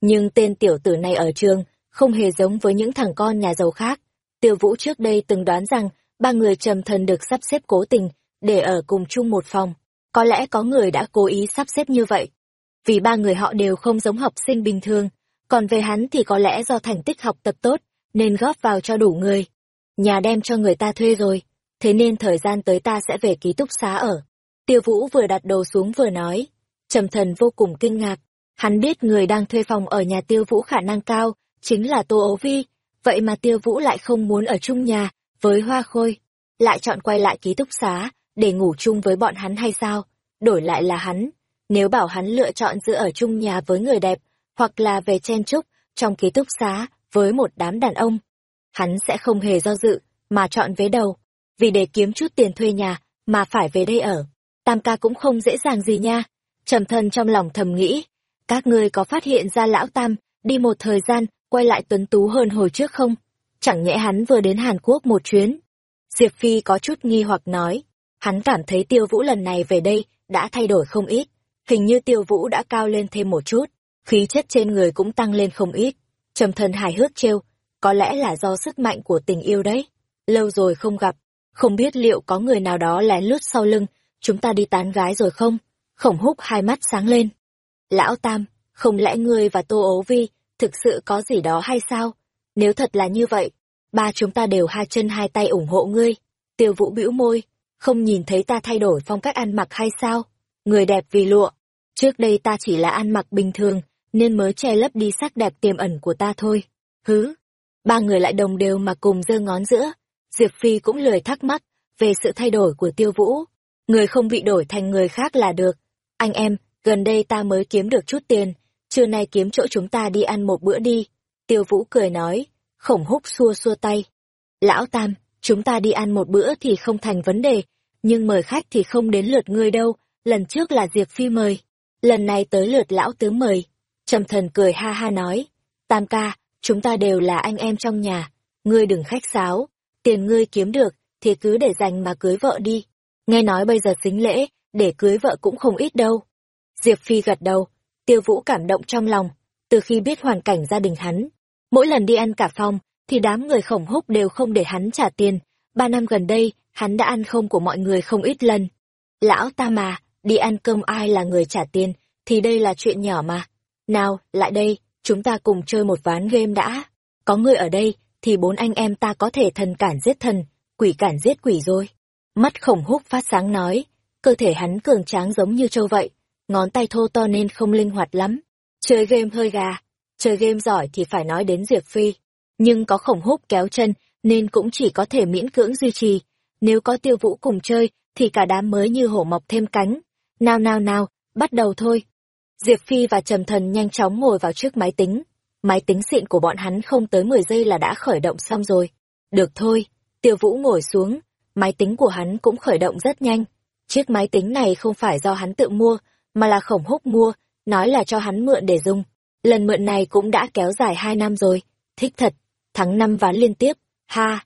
Nhưng tên tiểu tử này ở trường, không hề giống với những thằng con nhà giàu khác. Tiêu Vũ trước đây từng đoán rằng, ba người trầm thần được sắp xếp cố tình, để ở cùng chung một phòng. Có lẽ có người đã cố ý sắp xếp như vậy. Vì ba người họ đều không giống học sinh bình thường, còn về hắn thì có lẽ do thành tích học tập tốt, nên góp vào cho đủ người. Nhà đem cho người ta thuê rồi, thế nên thời gian tới ta sẽ về ký túc xá ở. Tiêu Vũ vừa đặt đồ xuống vừa nói. Trầm thần vô cùng kinh ngạc. Hắn biết người đang thuê phòng ở nhà Tiêu Vũ khả năng cao, chính là Tô Ấu Vi. Vậy mà Tiêu Vũ lại không muốn ở chung nhà, với Hoa Khôi. Lại chọn quay lại ký túc xá, để ngủ chung với bọn hắn hay sao? Đổi lại là hắn. Nếu bảo hắn lựa chọn giữa ở chung nhà với người đẹp, hoặc là về chen trúc, trong ký túc xá, với một đám đàn ông. Hắn sẽ không hề do dự, mà chọn vế đầu. Vì để kiếm chút tiền thuê nhà, mà phải về đây ở. Tam ca cũng không dễ dàng gì nha. Trầm thân trong lòng thầm nghĩ. Các ngươi có phát hiện ra lão Tam, đi một thời gian, quay lại tuấn tú hơn hồi trước không? Chẳng nhẽ hắn vừa đến Hàn Quốc một chuyến. Diệp Phi có chút nghi hoặc nói. Hắn cảm thấy tiêu vũ lần này về đây, đã thay đổi không ít. Hình như tiêu vũ đã cao lên thêm một chút, khí chất trên người cũng tăng lên không ít. Trầm thân hài hước trêu, có lẽ là do sức mạnh của tình yêu đấy. Lâu rồi không gặp, không biết liệu có người nào đó lén lút sau lưng, chúng ta đi tán gái rồi không? Khổng húc hai mắt sáng lên. Lão Tam, không lẽ ngươi và Tô Ố Vi thực sự có gì đó hay sao? Nếu thật là như vậy, ba chúng ta đều hai chân hai tay ủng hộ ngươi. Tiêu vũ bĩu môi, không nhìn thấy ta thay đổi phong cách ăn mặc hay sao? Người đẹp vì lụa. Trước đây ta chỉ là ăn mặc bình thường, nên mới che lấp đi sắc đẹp tiềm ẩn của ta thôi. Hứ. Ba người lại đồng đều mà cùng giơ ngón giữa. Diệp Phi cũng lười thắc mắc về sự thay đổi của tiêu vũ. Người không bị đổi thành người khác là được. Anh em, gần đây ta mới kiếm được chút tiền, trưa nay kiếm chỗ chúng ta đi ăn một bữa đi. Tiêu Vũ cười nói, khổng húc xua xua tay. Lão Tam, chúng ta đi ăn một bữa thì không thành vấn đề, nhưng mời khách thì không đến lượt ngươi đâu, lần trước là Diệp Phi mời. Lần này tới lượt lão tướng mời. Trầm thần cười ha ha nói, Tam ca, chúng ta đều là anh em trong nhà, ngươi đừng khách sáo, tiền ngươi kiếm được thì cứ để dành mà cưới vợ đi. Nghe nói bây giờ xính lễ, để cưới vợ cũng không ít đâu. Diệp Phi gật đầu, tiêu vũ cảm động trong lòng, từ khi biết hoàn cảnh gia đình hắn. Mỗi lần đi ăn cả phòng, thì đám người khổng húc đều không để hắn trả tiền. Ba năm gần đây, hắn đã ăn không của mọi người không ít lần. Lão ta mà, đi ăn cơm ai là người trả tiền, thì đây là chuyện nhỏ mà. Nào, lại đây, chúng ta cùng chơi một ván game đã. Có người ở đây, thì bốn anh em ta có thể thần cản giết thần, quỷ cản giết quỷ rồi. Mắt khổng húc phát sáng nói, cơ thể hắn cường tráng giống như trâu vậy, ngón tay thô to nên không linh hoạt lắm. Chơi game hơi gà, chơi game giỏi thì phải nói đến Diệp Phi. Nhưng có khổng húc kéo chân nên cũng chỉ có thể miễn cưỡng duy trì. Nếu có tiêu vũ cùng chơi thì cả đám mới như hổ mọc thêm cánh. Nào nào nào, bắt đầu thôi. Diệp Phi và Trầm Thần nhanh chóng ngồi vào trước máy tính. Máy tính xịn của bọn hắn không tới 10 giây là đã khởi động xong rồi. Được thôi, tiêu vũ ngồi xuống, máy tính của hắn cũng khởi động rất nhanh. Chiếc máy tính này không phải do hắn tự mua, mà là khổng húc mua, nói là cho hắn mượn để dùng. Lần mượn này cũng đã kéo dài hai năm rồi, thích thật, thắng năm ván liên tiếp, ha.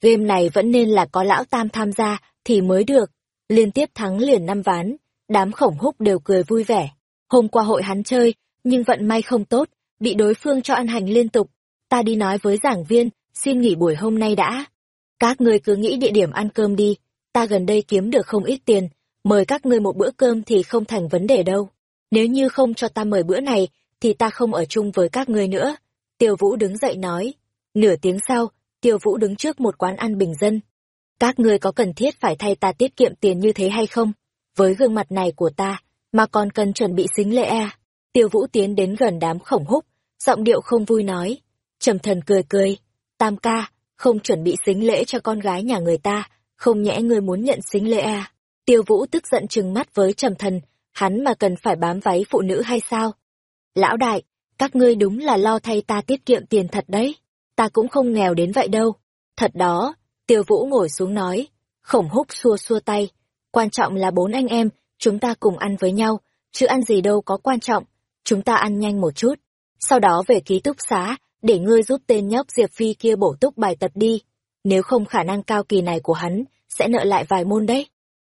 Game này vẫn nên là có lão tam tham gia thì mới được, liên tiếp thắng liền năm ván, đám khổng húc đều cười vui vẻ. Hôm qua hội hắn chơi, nhưng vận may không tốt, bị đối phương cho ăn hành liên tục. Ta đi nói với giảng viên, xin nghỉ buổi hôm nay đã. Các ngươi cứ nghĩ địa điểm ăn cơm đi, ta gần đây kiếm được không ít tiền, mời các ngươi một bữa cơm thì không thành vấn đề đâu. Nếu như không cho ta mời bữa này, thì ta không ở chung với các ngươi nữa. Tiêu Vũ đứng dậy nói. Nửa tiếng sau, Tiêu Vũ đứng trước một quán ăn bình dân. Các ngươi có cần thiết phải thay ta tiết kiệm tiền như thế hay không? Với gương mặt này của ta, mà còn cần chuẩn bị xính lễ à? Tiêu Vũ tiến đến gần đám khổng húc, giọng điệu không vui nói. Trầm thần cười cười. Tam ca, không chuẩn bị xính lễ cho con gái nhà người ta, không nhẽ ngươi muốn nhận xính lễ à? Tiêu Vũ tức giận trừng mắt với trầm thần, hắn mà cần phải bám váy phụ nữ hay sao? Lão đại, các ngươi đúng là lo thay ta tiết kiệm tiền thật đấy. ta cũng không nghèo đến vậy đâu. Thật đó, tiêu vũ ngồi xuống nói, khổng húc xua xua tay. Quan trọng là bốn anh em, chúng ta cùng ăn với nhau, chứ ăn gì đâu có quan trọng, chúng ta ăn nhanh một chút. Sau đó về ký túc xá, để ngươi giúp tên nhóc Diệp Phi kia bổ túc bài tập đi. Nếu không khả năng cao kỳ này của hắn, sẽ nợ lại vài môn đấy.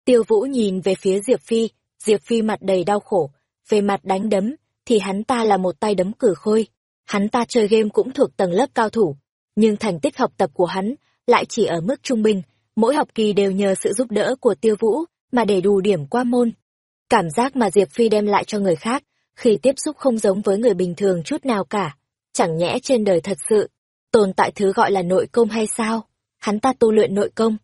Tiêu Vũ nhìn về phía Diệp Phi, Diệp Phi mặt đầy đau khổ, về mặt đánh đấm, thì hắn ta là một tay đấm cử khôi. Hắn ta chơi game cũng thuộc tầng lớp cao thủ, nhưng thành tích học tập của hắn lại chỉ ở mức trung bình, mỗi học kỳ đều nhờ sự giúp đỡ của Tiêu Vũ mà để đủ điểm qua môn. Cảm giác mà Diệp Phi đem lại cho người khác, khi tiếp xúc không giống với người bình thường chút nào cả. Chẳng nhẽ trên đời thật sự, tồn tại thứ gọi là nội công hay sao? Hắn ta tu luyện nội công.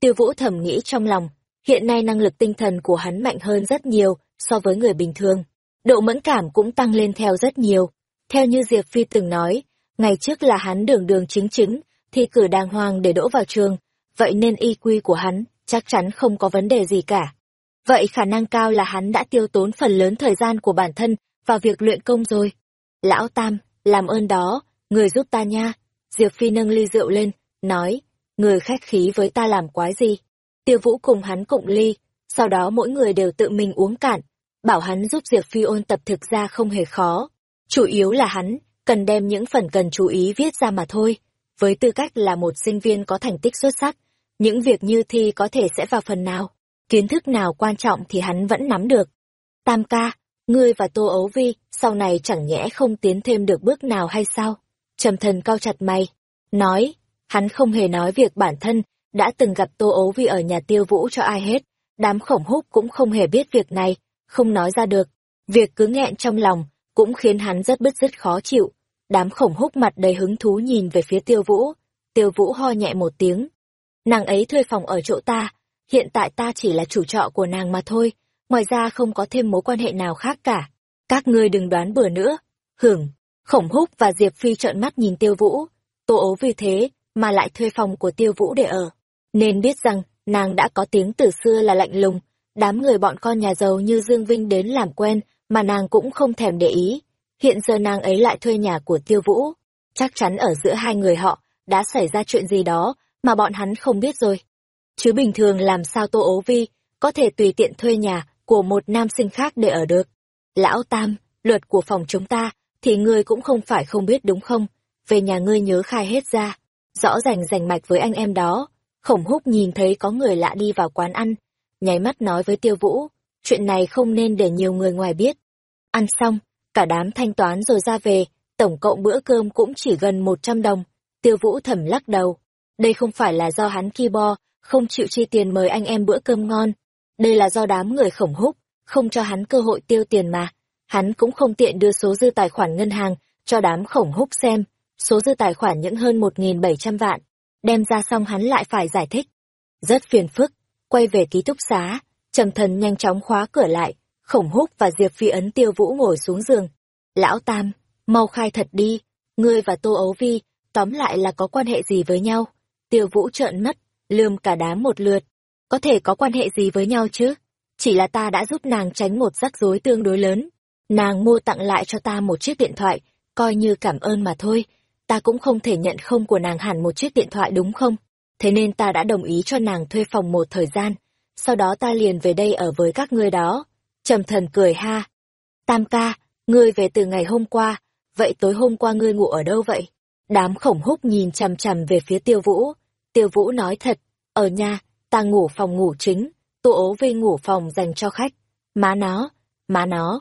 Tiêu Vũ thầm nghĩ trong lòng, hiện nay năng lực tinh thần của hắn mạnh hơn rất nhiều so với người bình thường. Độ mẫn cảm cũng tăng lên theo rất nhiều. Theo như Diệp Phi từng nói, ngày trước là hắn đường đường chính chính, thì cử đàng hoàng để đỗ vào trường, vậy nên y quy của hắn chắc chắn không có vấn đề gì cả. Vậy khả năng cao là hắn đã tiêu tốn phần lớn thời gian của bản thân vào việc luyện công rồi. Lão Tam, làm ơn đó, người giúp ta nha. Diệp Phi nâng ly rượu lên, nói, người khách khí với ta làm quái gì. Tiêu Vũ cùng hắn cụng ly, sau đó mỗi người đều tự mình uống cạn, bảo hắn giúp Diệp Phi ôn tập thực ra không hề khó. Chủ yếu là hắn, cần đem những phần cần chú ý viết ra mà thôi. Với tư cách là một sinh viên có thành tích xuất sắc, những việc như thi có thể sẽ vào phần nào, kiến thức nào quan trọng thì hắn vẫn nắm được. Tam ca, ngươi và Tô Ấu Vi sau này chẳng nhẽ không tiến thêm được bước nào hay sao? Trầm thần cao chặt mày, nói, hắn không hề nói việc bản thân đã từng gặp Tô Ấu Vi ở nhà tiêu vũ cho ai hết, đám khổng húc cũng không hề biết việc này, không nói ra được. Việc cứ nghẹn trong lòng, cũng khiến hắn rất bứt rứt khó chịu. Đám khổng húc mặt đầy hứng thú nhìn về phía tiêu vũ. Tiêu vũ ho nhẹ một tiếng. Nàng ấy thuê phòng ở chỗ ta, hiện tại ta chỉ là chủ trọ của nàng mà thôi, ngoài ra không có thêm mối quan hệ nào khác cả. Các ngươi đừng đoán bừa nữa. Hưởng, khổng húc và Diệp Phi trợn mắt nhìn tiêu vũ. Tô ố vì thế, mà lại thuê phòng của tiêu vũ để ở. Nên biết rằng, nàng đã có tiếng từ xưa là lạnh lùng, đám người bọn con nhà giàu như Dương Vinh đến làm quen, mà nàng cũng không thèm để ý. Hiện giờ nàng ấy lại thuê nhà của tiêu vũ. Chắc chắn ở giữa hai người họ, đã xảy ra chuyện gì đó, mà bọn hắn không biết rồi. Chứ bình thường làm sao Tô Ố Vi có thể tùy tiện thuê nhà của một nam sinh khác để ở được. Lão Tam, luật của phòng chúng ta, thì ngươi cũng không phải không biết đúng không? Về nhà ngươi nhớ khai hết ra, rõ ràng rành mạch với anh em đó. Khổng húc nhìn thấy có người lạ đi vào quán ăn, nháy mắt nói với tiêu vũ, chuyện này không nên để nhiều người ngoài biết. Ăn xong, cả đám thanh toán rồi ra về, tổng cộng bữa cơm cũng chỉ gần 100 đồng. Tiêu vũ thầm lắc đầu. Đây không phải là do hắn ki bo, không chịu chi tiền mời anh em bữa cơm ngon. Đây là do đám người khổng húc, không cho hắn cơ hội tiêu tiền mà. Hắn cũng không tiện đưa số dư tài khoản ngân hàng cho đám khổng húc xem. Số dư tài khoản những hơn 1.700 vạn. Đem ra xong hắn lại phải giải thích. Rất phiền phức, quay về ký túc xá, trầm thần nhanh chóng khóa cửa lại, khổng húc và Diệp Phi ấn tiêu vũ ngồi xuống giường. Lão Tam, mau khai thật đi, ngươi và Tô Ấu Vi, tóm lại là có quan hệ gì với nhau? Tiêu vũ trợn mắt, lườm cả đám một lượt. Có thể có quan hệ gì với nhau chứ? Chỉ là ta đã giúp nàng tránh một rắc rối tương đối lớn. Nàng mua tặng lại cho ta một chiếc điện thoại, coi như cảm ơn mà thôi. Ta cũng không thể nhận không của nàng hẳn một chiếc điện thoại đúng không? Thế nên ta đã đồng ý cho nàng thuê phòng một thời gian. Sau đó ta liền về đây ở với các ngươi đó. Trầm thần cười ha. Tam ca, ngươi về từ ngày hôm qua. Vậy tối hôm qua ngươi ngủ ở đâu vậy? Đám khổng húc nhìn chằm chằm về phía tiêu vũ. Tiêu Vũ nói thật, ở nhà, ta ngủ phòng ngủ chính, tô ố vi ngủ phòng dành cho khách. Má nó, má nó.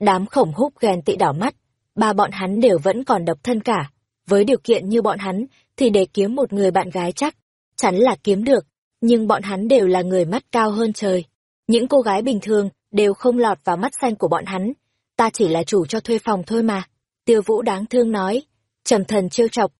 Đám khổng húc ghen tị đỏ mắt, ba bọn hắn đều vẫn còn độc thân cả. Với điều kiện như bọn hắn, thì để kiếm một người bạn gái chắc, chắn là kiếm được, nhưng bọn hắn đều là người mắt cao hơn trời. Những cô gái bình thường đều không lọt vào mắt xanh của bọn hắn. Ta chỉ là chủ cho thuê phòng thôi mà. Tiêu Vũ đáng thương nói. Trầm thần trêu chọc,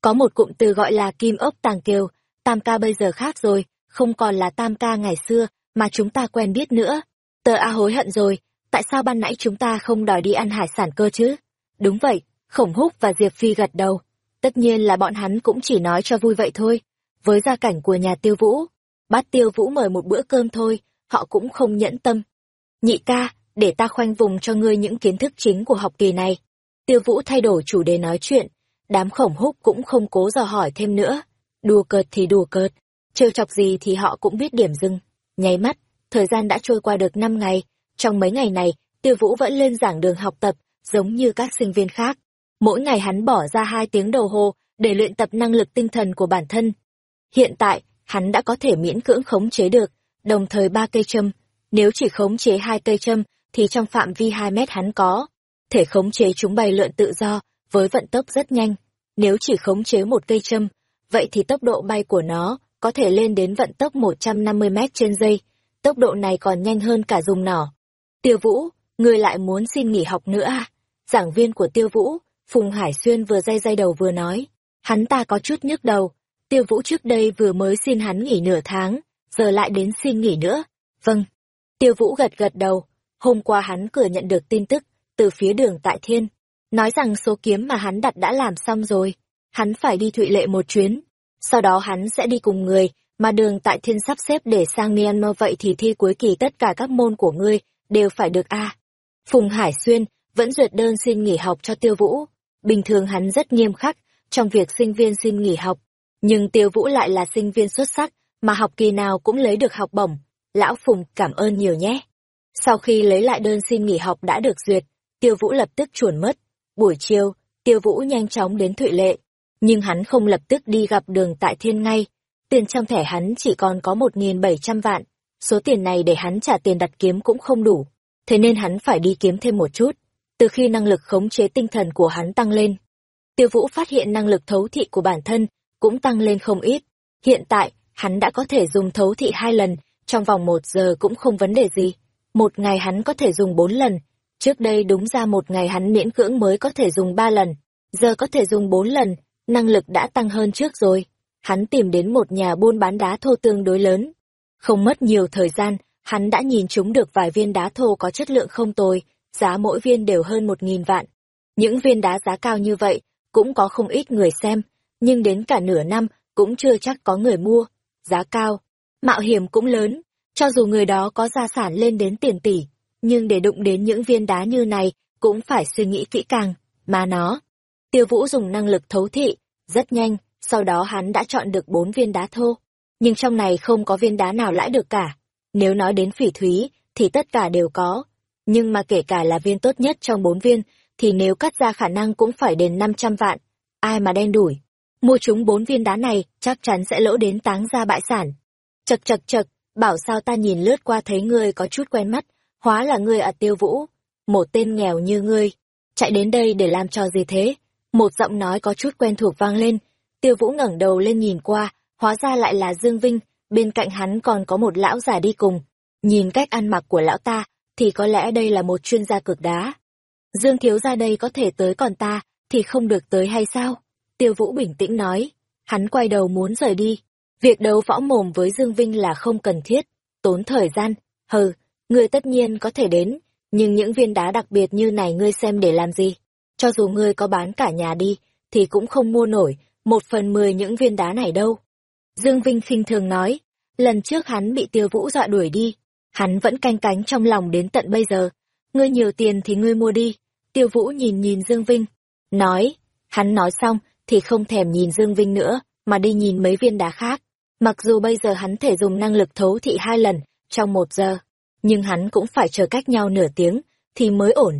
có một cụm từ gọi là kim ốc tàng kiều, tam ca bây giờ khác rồi, không còn là tam ca ngày xưa, mà chúng ta quen biết nữa. Tờ A hối hận rồi, tại sao ban nãy chúng ta không đòi đi ăn hải sản cơ chứ? Đúng vậy, khổng húc và Diệp Phi gật đầu. Tất nhiên là bọn hắn cũng chỉ nói cho vui vậy thôi. Với gia cảnh của nhà tiêu vũ, bát tiêu vũ mời một bữa cơm thôi, họ cũng không nhẫn tâm. Nhị ca, để ta khoanh vùng cho ngươi những kiến thức chính của học kỳ này. Tiêu vũ thay đổi chủ đề nói chuyện, đám khổng húc cũng không cố dò hỏi thêm nữa. Đùa cợt thì đùa cợt, trêu chọc gì thì họ cũng biết điểm dừng. Nháy mắt, thời gian đã trôi qua được 5 ngày. Trong mấy ngày này, Tiêu Vũ vẫn lên giảng đường học tập, giống như các sinh viên khác. Mỗi ngày hắn bỏ ra hai tiếng đầu hồ để luyện tập năng lực tinh thần của bản thân. Hiện tại, hắn đã có thể miễn cưỡng khống chế được, đồng thời ba cây châm. Nếu chỉ khống chế hai cây châm, thì trong phạm vi 2 mét hắn có thể khống chế chúng bay lượn tự do, với vận tốc rất nhanh. Nếu chỉ khống chế một cây châm, vậy thì tốc độ bay của nó có thể lên đến vận tốc 150 mét trên giây. Tốc độ này còn nhanh hơn cả dùng nỏ. Tiêu Vũ, người lại muốn xin nghỉ học nữa à? Giảng viên của Tiêu Vũ, Phùng Hải Xuyên vừa day day đầu vừa nói. Hắn ta có chút nhức đầu. Tiêu Vũ trước đây vừa mới xin hắn nghỉ nửa tháng, giờ lại đến xin nghỉ nữa. Vâng. Tiêu Vũ gật gật đầu. Hôm qua hắn cửa nhận được tin tức từ phía đường tại thiên, nói rằng số kiếm mà hắn đặt đã làm xong rồi, hắn phải đi Thụy Lệ một chuyến, sau đó hắn sẽ đi cùng người mà đường tại thiên sắp xếp để sang Myanmar vậy thì thi cuối kỳ tất cả các môn của ngươi đều phải được a. Phùng Hải Xuyên vẫn duyệt đơn xin nghỉ học cho Tiêu Vũ, bình thường hắn rất nghiêm khắc trong việc sinh viên xin nghỉ học, nhưng Tiêu Vũ lại là sinh viên xuất sắc mà học kỳ nào cũng lấy được học bổng. Lão Phùng cảm ơn nhiều nhé. Sau khi lấy lại đơn xin nghỉ học đã được duyệt, Tiêu Vũ lập tức chuồn mất. Buổi chiều, Tiêu Vũ nhanh chóng đến Thụy Lệ, nhưng hắn không lập tức đi gặp đường tại thiên ngay. Tiền trong thẻ hắn chỉ còn có 1.700 vạn, số tiền này để hắn trả tiền đặt kiếm cũng không đủ, thế nên hắn phải đi kiếm thêm một chút. Từ khi năng lực khống chế tinh thần của hắn tăng lên, Tiêu Vũ phát hiện năng lực thấu thị của bản thân cũng tăng lên không ít. Hiện tại, hắn đã có thể dùng thấu thị hai lần, trong vòng một giờ cũng không vấn đề gì. Một ngày hắn có thể dùng bốn lần, Trước đây đúng ra một ngày hắn miễn cưỡng mới có thể dùng ba lần, giờ có thể dùng bốn lần, năng lực đã tăng hơn trước rồi. Hắn tìm đến một nhà buôn bán đá thô tương đối lớn. Không mất nhiều thời gian, hắn đã nhìn chúng được vài viên đá thô có chất lượng không tồi, giá mỗi viên đều hơn một nghìn vạn. Những viên đá giá cao như vậy, cũng có không ít người xem, nhưng đến cả nửa năm cũng chưa chắc có người mua. Giá cao, mạo hiểm cũng lớn, cho dù người đó có gia sản lên đến tiền tỷ, nhưng để đụng đến những viên đá như này cũng phải suy nghĩ kỹ càng, mà nó. Tiêu Vũ dùng năng lực thấu thị, rất nhanh, sau đó hắn đã chọn được bốn viên đá thô, nhưng trong này không có viên đá nào lãi được cả. Nếu nói đến phỉ thúy, thì tất cả đều có, nhưng mà kể cả là viên tốt nhất trong bốn viên, thì nếu cắt ra khả năng cũng phải đến 500 vạn. Ai mà đen đủi, mua chúng bốn viên đá này chắc chắn sẽ lỗ đến táng ra bại sản. Chật chật chật, bảo sao ta nhìn lướt qua thấy ngươi có chút quen mắt, hóa là ngươi à tiêu vũ, một tên nghèo như ngươi, chạy đến đây để làm cho gì thế? Một giọng nói có chút quen thuộc vang lên, tiêu vũ ngẩng đầu lên nhìn qua, hóa ra lại là Dương Vinh, bên cạnh hắn còn có một lão già đi cùng. Nhìn cách ăn mặc của lão ta, thì có lẽ đây là một chuyên gia cực đá. Dương thiếu ra đây có thể tới còn ta, thì không được tới hay sao? Tiêu Vũ bình tĩnh nói, hắn quay đầu muốn rời đi. Việc đấu võ mồm với Dương Vinh là không cần thiết, tốn thời gian, hừ, ngươi tất nhiên có thể đến, nhưng những viên đá đặc biệt như này ngươi xem để làm gì? Cho dù ngươi có bán cả nhà đi, thì cũng không mua nổi một phần mười những viên đá này đâu. Dương Vinh khinh thường nói, lần trước hắn bị tiêu vũ dọa đuổi đi, hắn vẫn canh cánh trong lòng đến tận bây giờ. Ngươi nhiều tiền thì ngươi mua đi. Tiêu vũ nhìn nhìn Dương Vinh, nói, hắn nói xong thì không thèm nhìn Dương Vinh nữa, mà đi nhìn mấy viên đá khác. Mặc dù bây giờ hắn thể dùng năng lực thấu thị hai lần, trong một giờ, nhưng hắn cũng phải chờ cách nhau nửa tiếng, thì mới ổn.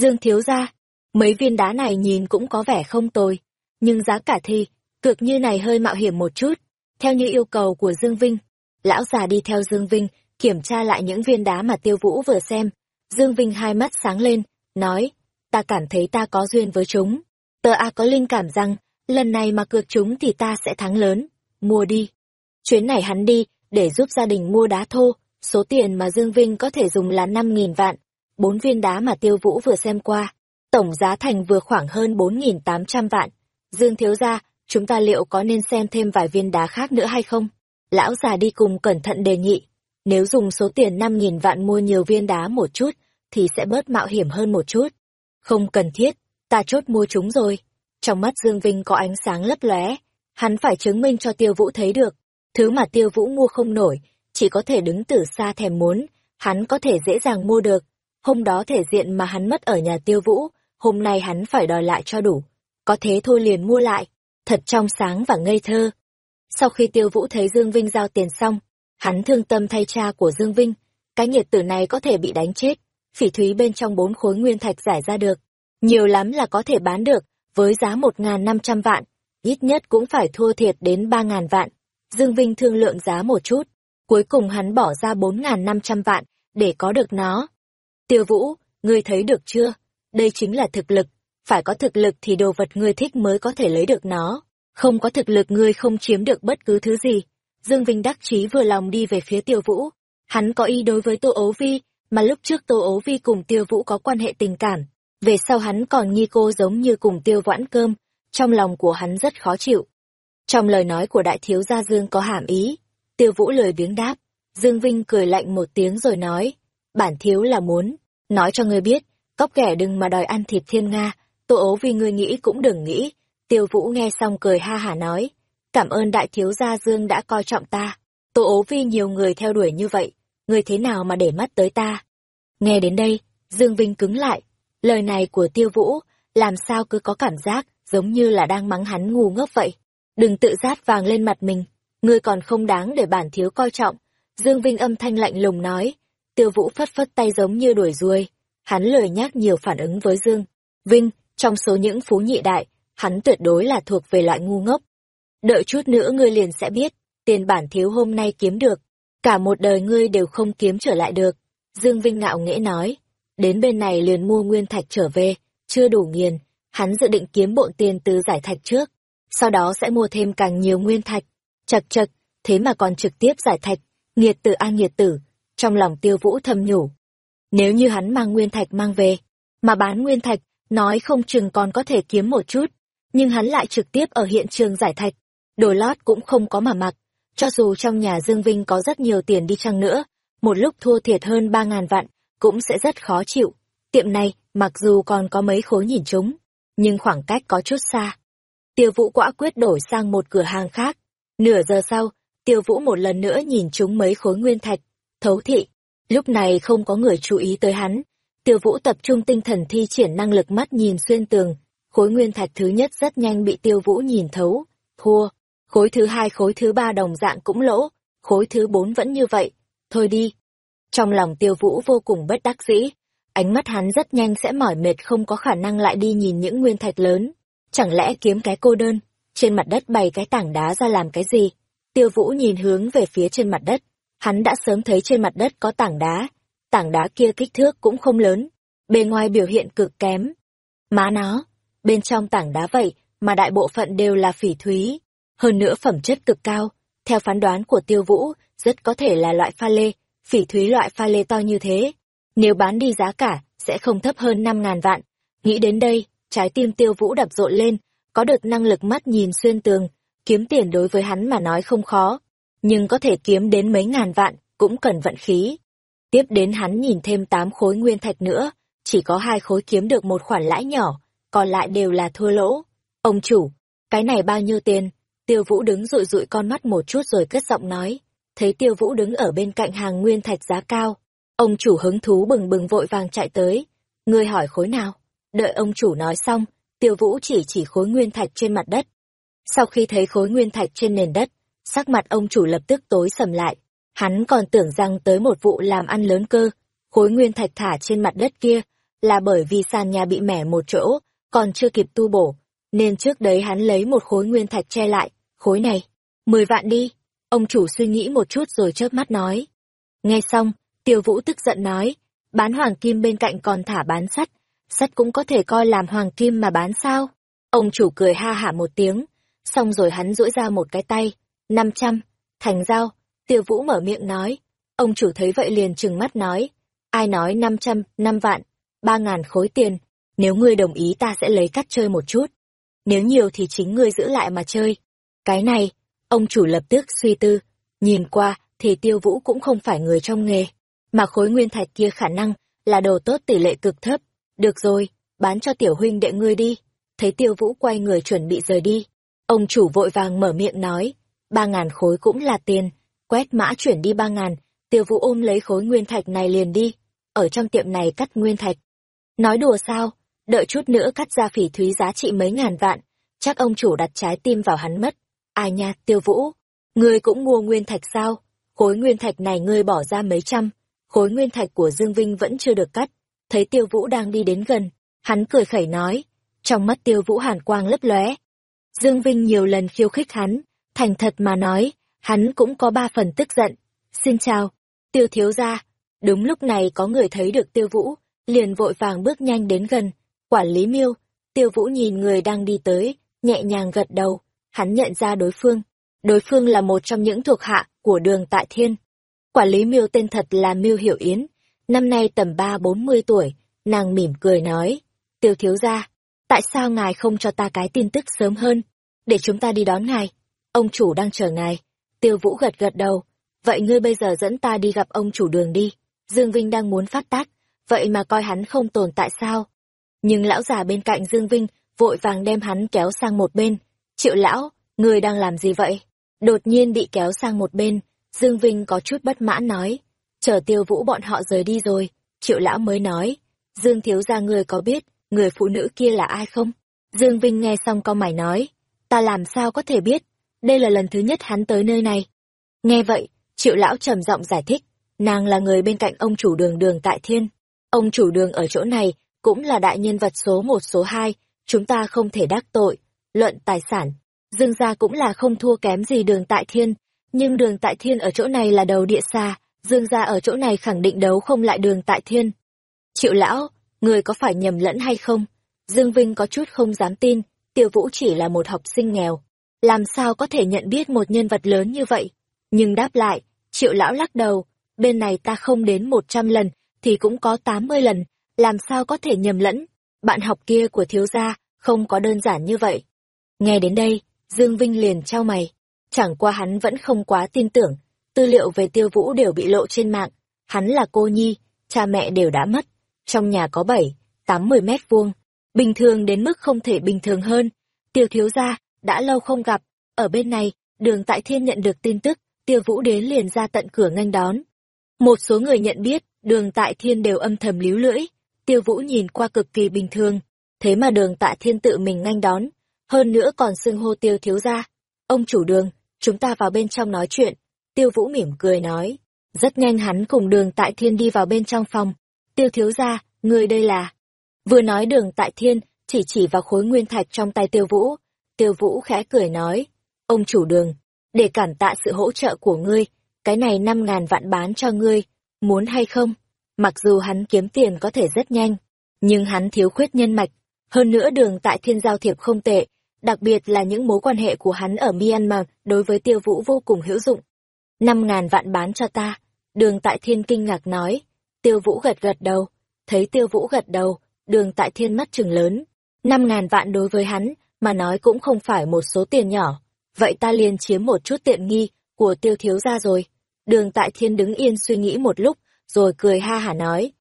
Dương thiếu ra, mấy viên đá này nhìn cũng có vẻ không tồi, nhưng giá cả thì, cực như này hơi mạo hiểm một chút, theo như yêu cầu của Dương Vinh. Lão già đi theo Dương Vinh, kiểm tra lại những viên đá mà Tiêu Vũ vừa xem. Dương Vinh hai mắt sáng lên, nói, ta cảm thấy ta có duyên với chúng. Tờ A có linh cảm rằng, lần này mà cược chúng thì ta sẽ thắng lớn, mua đi. Chuyến này hắn đi, để giúp gia đình mua đá thô, Số tiền mà Dương Vinh có thể dùng là 5.000 vạn, bốn viên đá mà Tiêu Vũ vừa xem qua. Tổng giá thành vừa khoảng hơn 4.800 vạn. Dương thiếu gia, chúng ta liệu có nên xem thêm vài viên đá khác nữa hay không? Lão già đi cùng cẩn thận đề nghị. Nếu dùng số tiền 5.000 vạn mua nhiều viên đá một chút, thì sẽ bớt mạo hiểm hơn một chút. Không cần thiết, ta chốt mua chúng rồi. Trong mắt Dương Vinh có ánh sáng lấp lóe, hắn phải chứng minh cho Tiêu Vũ thấy được. Thứ mà Tiêu Vũ mua không nổi, chỉ có thể đứng từ xa thèm muốn, hắn có thể dễ dàng mua được. Hôm đó thể diện mà hắn mất ở nhà tiêu vũ, hôm nay hắn phải đòi lại cho đủ. có thế thôi liền mua lại, thật trong sáng và ngây thơ. Sau khi Tiêu Vũ thấy Dương Vinh giao tiền xong, hắn thương tâm thay cha của Dương Vinh, cái nghiệt tử này có thể bị đánh chết, phỉ thúy bên trong bốn khối nguyên thạch giải ra được, nhiều lắm là có thể bán được, với giá một ngàn năm trăm vạn, ít nhất cũng phải thua thiệt đến ba ngàn vạn. Dương Vinh thương lượng giá một chút, cuối cùng hắn bỏ ra bốn ngàn năm trăm vạn, để có được nó. Tiêu Vũ, ngươi thấy được chưa? Đây chính là thực lực, phải có thực lực thì đồ vật ngươi thích mới có thể lấy được nó. Không có thực lực ngươi không chiếm được bất cứ thứ gì. Dương Vinh đắc chí vừa lòng đi về phía Tiêu Vũ. Hắn có ý đối với Tô Ố Vi, mà lúc trước Tô Ố Vi cùng Tiêu Vũ có quan hệ tình cảm. Về sau hắn còn nghi cô giống như cùng Tiêu Vãn Cơm, trong lòng của hắn rất khó chịu. Trong lời nói của đại thiếu gia Dương có hàm ý, Tiêu Vũ lời biếng đáp. Dương Vinh cười lạnh một tiếng rồi nói, bản thiếu là muốn, nói cho ngươi biết, cóc kẻ đừng mà đòi ăn thịt thiên Nga, Tô ố Vi ngươi nghĩ cũng đừng nghĩ. Tiêu Vũ nghe xong cười ha hả nói, cảm ơn đại thiếu gia Dương đã coi trọng ta. Tô ố vi nhiều người theo đuổi như vậy, người thế nào mà để mắt tới ta? Nghe đến đây, Dương Vinh cứng lại, lời này của Tiêu Vũ, làm sao cứ có cảm giác giống như là đang mắng hắn ngu ngốc vậy. Đừng tự rát vàng lên mặt mình, ngươi còn không đáng để bản thiếu coi trọng. Dương Vinh âm thanh lạnh lùng nói, Tiêu Vũ phất phất tay giống như đuổi ruồi. Hắn lời nhắc nhiều phản ứng với Dương. Vinh, trong số những phú nhị đại, hắn tuyệt đối là thuộc về loại ngu ngốc. Đợi chút nữa ngươi liền sẽ biết, tiền bản thiếu hôm nay kiếm được, cả một đời ngươi đều không kiếm trở lại được. Dương Vinh ngạo nghễ nói, đến bên này liền mua nguyên thạch trở về, chưa đủ nghiền, hắn dự định kiếm bộn tiền từ giải thạch trước, sau đó sẽ mua thêm càng nhiều nguyên thạch. Chật chật, thế mà còn trực tiếp giải thạch, nghiệt tử a nghiệt tử, trong lòng tiêu vũ thầm nhủ. Nếu như hắn mang nguyên thạch mang về, mà bán nguyên thạch, nói không chừng còn có thể kiếm một chút, nhưng hắn lại trực tiếp ở hiện trường giải thạch, đồ lót cũng không có mà mặc, cho dù trong nhà Dương Vinh có rất nhiều tiền đi chăng nữa, một lúc thua thiệt hơn ba ngàn vạn, cũng sẽ rất khó chịu. Tiệm này, mặc dù còn có mấy khối nhìn chúng, nhưng khoảng cách có chút xa. Tiêu Vũ quả quyết đổi sang một cửa hàng khác. Nửa giờ sau, Tiêu Vũ một lần nữa nhìn chúng mấy khối nguyên thạch, thấu thị. Lúc này không có người chú ý tới hắn. Tiêu Vũ tập trung tinh thần thi triển năng lực mắt nhìn xuyên tường. Khối nguyên thạch thứ nhất rất nhanh bị Tiêu Vũ nhìn thấu. Thua. Khối thứ hai khối thứ ba đồng dạng cũng lỗ. Khối thứ bốn vẫn như vậy. Thôi đi. Trong lòng Tiêu Vũ vô cùng bất đắc dĩ. Ánh mắt hắn rất nhanh sẽ mỏi mệt không có khả năng lại đi nhìn những nguyên thạch lớn. Chẳng lẽ kiếm cái cô đơn, trên mặt đất bày cái tảng đá ra làm cái gì? Tiêu Vũ nhìn hướng về phía trên mặt đất, hắn đã sớm thấy trên mặt đất có tảng đá, tảng đá kia kích thước cũng không lớn, bề ngoài biểu hiện cực kém. Má nó, bên trong tảng đá vậy mà đại bộ phận đều là phỉ thúy, hơn nữa phẩm chất cực cao, theo phán đoán của Tiêu Vũ, rất có thể là loại pha lê, phỉ thúy loại pha lê to như thế. Nếu bán đi giá cả, sẽ không thấp hơn năm ngàn vạn. Nghĩ đến đây, trái tim Tiêu Vũ đập rộn lên, có được năng lực mắt nhìn xuyên tường, kiếm tiền đối với hắn mà nói không khó, nhưng có thể kiếm đến mấy ngàn vạn, cũng cần vận khí. Tiếp đến hắn nhìn thêm tám khối nguyên thạch nữa, chỉ có hai khối kiếm được một khoản lãi nhỏ, còn lại đều là thua lỗ. Ông chủ, cái này bao nhiêu tiền? Tiêu Vũ đứng rụi rụi con mắt một chút rồi cất giọng nói. Thấy Tiêu Vũ đứng ở bên cạnh hàng nguyên thạch giá cao. Ông chủ hứng thú bừng bừng vội vàng chạy tới. Ngươi hỏi khối nào? Đợi ông chủ nói xong, Tiêu Vũ chỉ chỉ khối nguyên thạch trên mặt đất. Sau khi thấy khối nguyên thạch trên nền đất, sắc mặt ông chủ lập tức tối sầm lại. Hắn còn tưởng rằng tới một vụ làm ăn lớn cơ, khối nguyên thạch thả trên mặt đất kia là bởi vì sàn nhà bị mẻ một chỗ, còn chưa kịp tu bổ, nên trước đấy hắn lấy một khối nguyên thạch che lại, khối này, mười vạn đi. Ông chủ suy nghĩ một chút rồi chớp mắt nói. Nghe xong, Tiêu Vũ tức giận nói, bán hoàng kim bên cạnh còn thả bán sắt, sắt cũng có thể coi làm hoàng kim mà bán sao? Ông chủ cười ha hả một tiếng, xong rồi hắn duỗi ra một cái tay, năm trăm, thành giao, tiêu vũ mở miệng nói. Ông chủ thấy vậy liền trừng mắt nói, ai nói năm trăm, năm vạn, ba ngàn khối tiền, nếu ngươi đồng ý ta sẽ lấy cắt chơi một chút. Nếu nhiều thì chính ngươi giữ lại mà chơi. Cái này, ông chủ lập tức suy tư, nhìn qua thì tiêu vũ cũng không phải người trong nghề, mà khối nguyên thạch kia khả năng là đồ tốt tỷ lệ cực thấp, được rồi, bán cho tiểu huynh đệ ngươi đi. Thấy tiêu vũ quay người chuẩn bị rời đi. Ông chủ vội vàng mở miệng nói, ba ngàn khối cũng là tiền, quét mã chuyển đi ba ngàn, tiêu vũ ôm lấy khối nguyên thạch này liền đi, ở trong tiệm này cắt nguyên thạch. Nói đùa sao, đợi chút nữa cắt ra phỉ thúy giá trị mấy ngàn vạn, chắc ông chủ đặt trái tim vào hắn mất. Ai nha, tiêu vũ, ngươi cũng mua nguyên thạch sao? Khối nguyên thạch này ngươi bỏ ra mấy trăm, khối nguyên thạch của Dương Vinh vẫn chưa được cắt. Thấy tiêu vũ đang đi đến gần, hắn cười khẩy nói, trong mắt tiêu vũ hàn quang lấp lóe. Dương Vinh nhiều lần khiêu khích hắn, thành thật mà nói, hắn cũng có ba phần tức giận. Xin chào, tiêu thiếu gia. Đúng lúc này có người thấy được tiêu vũ, liền vội vàng bước nhanh đến gần. Quản lý miêu, tiêu vũ nhìn người đang đi tới, nhẹ nhàng gật đầu, hắn nhận ra đối phương. Đối phương là một trong những thuộc hạ của đường tại thiên. Quản lý miêu tên thật là miêu hiểu yến, năm nay tầm ba bốn mươi tuổi, nàng mỉm cười nói, tiêu thiếu gia, tại sao ngài không cho ta cái tin tức sớm hơn, để chúng ta đi đón ngài, ông chủ đang chờ ngài. Tiêu vũ gật gật đầu, vậy ngươi bây giờ dẫn ta đi gặp ông chủ đường đi, Dương Vinh đang muốn phát tác, vậy mà coi hắn không tồn tại sao. Nhưng lão già bên cạnh Dương Vinh vội vàng đem hắn kéo sang một bên. Triệu lão, người đang làm gì vậy? Đột nhiên bị kéo sang một bên, Dương Vinh có chút bất mãn nói. Chờ tiêu vũ bọn họ rời đi rồi, triệu lão mới nói. Dương thiếu gia người có biết, người phụ nữ kia là ai không? Dương Vinh nghe xong con mày nói. Ta làm sao có thể biết, đây là lần thứ nhất hắn tới nơi này. Nghe vậy, triệu lão trầm giọng giải thích, nàng là người bên cạnh ông chủ đường đường tại thiên. Ông chủ đường ở chỗ này cũng là đại nhân vật số một số hai, chúng ta không thể đắc tội. Luận tài sản, Dương gia cũng là không thua kém gì đường tại thiên, nhưng đường tại thiên ở chỗ này là đầu địa xa, Dương gia ở chỗ này khẳng định đấu không lại đường tại thiên. Triệu lão, người có phải nhầm lẫn hay không? Dương Vinh có chút không dám tin, Tiêu Vũ chỉ là một học sinh nghèo. Làm sao có thể nhận biết một nhân vật lớn như vậy? Nhưng đáp lại, triệu lão lắc đầu, bên này ta không đến một trăm lần, thì cũng có tám mươi lần, làm sao có thể nhầm lẫn? Bạn học kia của thiếu gia, không có đơn giản như vậy. Nghe đến đây, Dương Vinh liền trao mày. Chẳng qua hắn vẫn không quá tin tưởng, tư liệu về tiêu vũ đều bị lộ trên mạng. Hắn là cô nhi, cha mẹ đều đã mất. Trong nhà có bảy, tám mươi mét vuông. Bình thường đến mức không thể bình thường hơn. Tiêu thiếu gia, đã lâu không gặp. Ở bên này, đường tại thiên nhận được tin tức, tiêu vũ đến liền ra tận cửa nghênh đón. Một số người nhận biết, đường tại thiên đều âm thầm líu lưỡi. Tiêu vũ nhìn qua cực kỳ bình thường. Thế mà đường tại thiên tự mình nghênh đón. Hơn nữa còn xưng hô tiêu thiếu gia. Ông chủ đường, chúng ta vào bên trong nói chuyện. Tiêu Vũ mỉm cười nói. Rất nhanh hắn cùng đường tại thiên đi vào bên trong phòng. Tiêu thiếu gia, người đây là... Vừa nói đường tại thiên, chỉ chỉ vào khối nguyên thạch trong tay tiêu vũ. Tiêu vũ khẽ cười nói. Ông chủ đường, để cảm tạ sự hỗ trợ của ngươi, cái này năm ngàn vạn bán cho ngươi, muốn hay không? Mặc dù hắn kiếm tiền có thể rất nhanh, nhưng hắn thiếu khuyết nhân mạch. Hơn nữa đường tại thiên giao thiệp không tệ, đặc biệt là những mối quan hệ của hắn ở Myanmar đối với tiêu vũ vô cùng hữu dụng. Năm ngàn vạn bán cho ta, đường tại thiên kinh ngạc nói, tiêu vũ gật gật đầu, thấy tiêu vũ gật đầu, đường tại thiên mắt trừng lớn. Năm ngàn vạn đối với hắn, mà nói cũng không phải một số tiền nhỏ, vậy ta liền chiếm một chút tiện nghi của tiêu thiếu ra rồi. Đường tại thiên đứng yên suy nghĩ một lúc, rồi cười ha hả nói,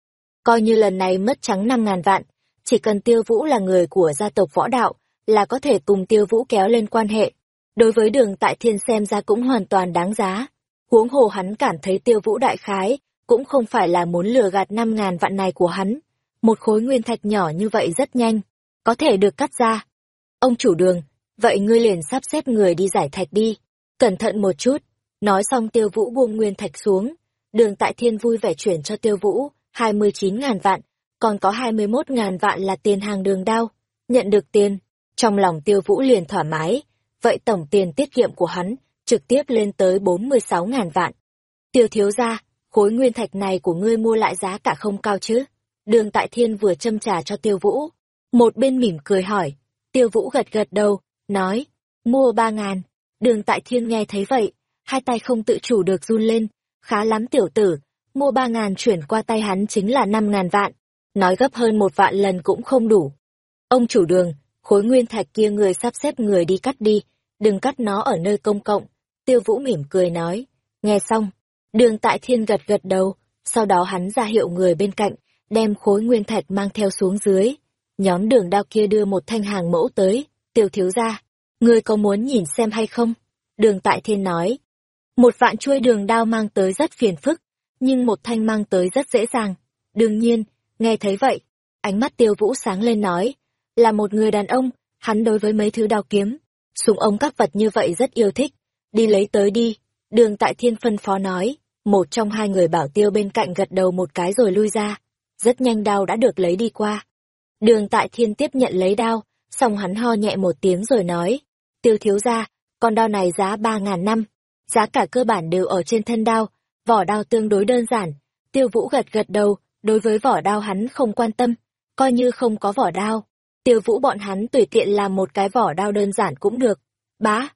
coi như lần này mất trắng năm ngàn vạn, chỉ cần tiêu vũ là người của gia tộc võ đạo, là có thể cùng tiêu vũ kéo lên quan hệ. Đối với đường tại thiên xem ra cũng hoàn toàn đáng giá. Huống hồ hắn cảm thấy tiêu vũ đại khái, cũng không phải là muốn lừa gạt năm ngàn vạn này của hắn. Một khối nguyên thạch nhỏ như vậy rất nhanh, có thể được cắt ra. Ông chủ đường, vậy ngươi liền sắp xếp người đi giải thạch đi. Cẩn thận một chút. Nói xong tiêu vũ buông nguyên thạch xuống. Đường tại thiên vui vẻ chuyển cho tiêu vũ, hai mươi chín ngàn vạn, còn có hai mươi 21 ngàn vạn là tiền hàng đường đao. Nhận được tiền, trong lòng tiêu vũ liền thoải mái, vậy tổng tiền tiết kiệm của hắn trực tiếp lên tới 46 ngàn vạn. Tiêu thiếu ra, khối nguyên thạch này của ngươi mua lại giá cả không cao chứ? Đường Tại Thiên vừa châm trà cho tiêu vũ. Một bên mỉm cười hỏi, tiêu vũ gật gật đầu, nói, mua ba ngàn. Đường Tại Thiên nghe thấy vậy, hai tay không tự chủ được run lên, khá lắm tiểu tử, mua ba ngàn chuyển qua tay hắn chính là năm ngàn vạn, nói gấp hơn một vạn lần cũng không đủ. Ông chủ đường, khối nguyên thạch kia người sắp xếp người đi cắt đi, đừng cắt nó ở nơi công cộng. Tiêu Vũ mỉm cười nói. Nghe xong, đường tại thiên gật gật đầu, sau đó hắn ra hiệu người bên cạnh, đem khối nguyên thạch mang theo xuống dưới. Nhóm đường đao kia đưa một thanh hàng mẫu tới, tiêu thiếu ra. Người có muốn nhìn xem hay không? Đường tại thiên nói. Một vạn chuôi đường đao mang tới rất phiền phức, nhưng một thanh mang tới rất dễ dàng. Đương nhiên, nghe thấy vậy, Ánh mắt tiêu vũ sáng lên nói, là một người đàn ông, hắn đối với mấy thứ đao kiếm, súng ống các vật như vậy rất yêu thích. Đi lấy tới đi, đường tại thiên phân phó nói, một trong hai người bảo tiêu bên cạnh gật đầu một cái rồi lui ra. Rất nhanh đao đã được lấy đi qua. Đường tại thiên tiếp nhận lấy đao, xong hắn ho nhẹ một tiếng rồi nói, tiêu thiếu ra, con đao này giá ba ngàn năm, giá cả cơ bản đều ở trên thân đao, vỏ đao tương đối đơn giản. Tiêu vũ gật gật đầu, đối với vỏ đao hắn không quan tâm, coi như không có vỏ đao. Tiêu vũ bọn hắn tùy tiện làm một cái vỏ đao đơn giản cũng được. Bá!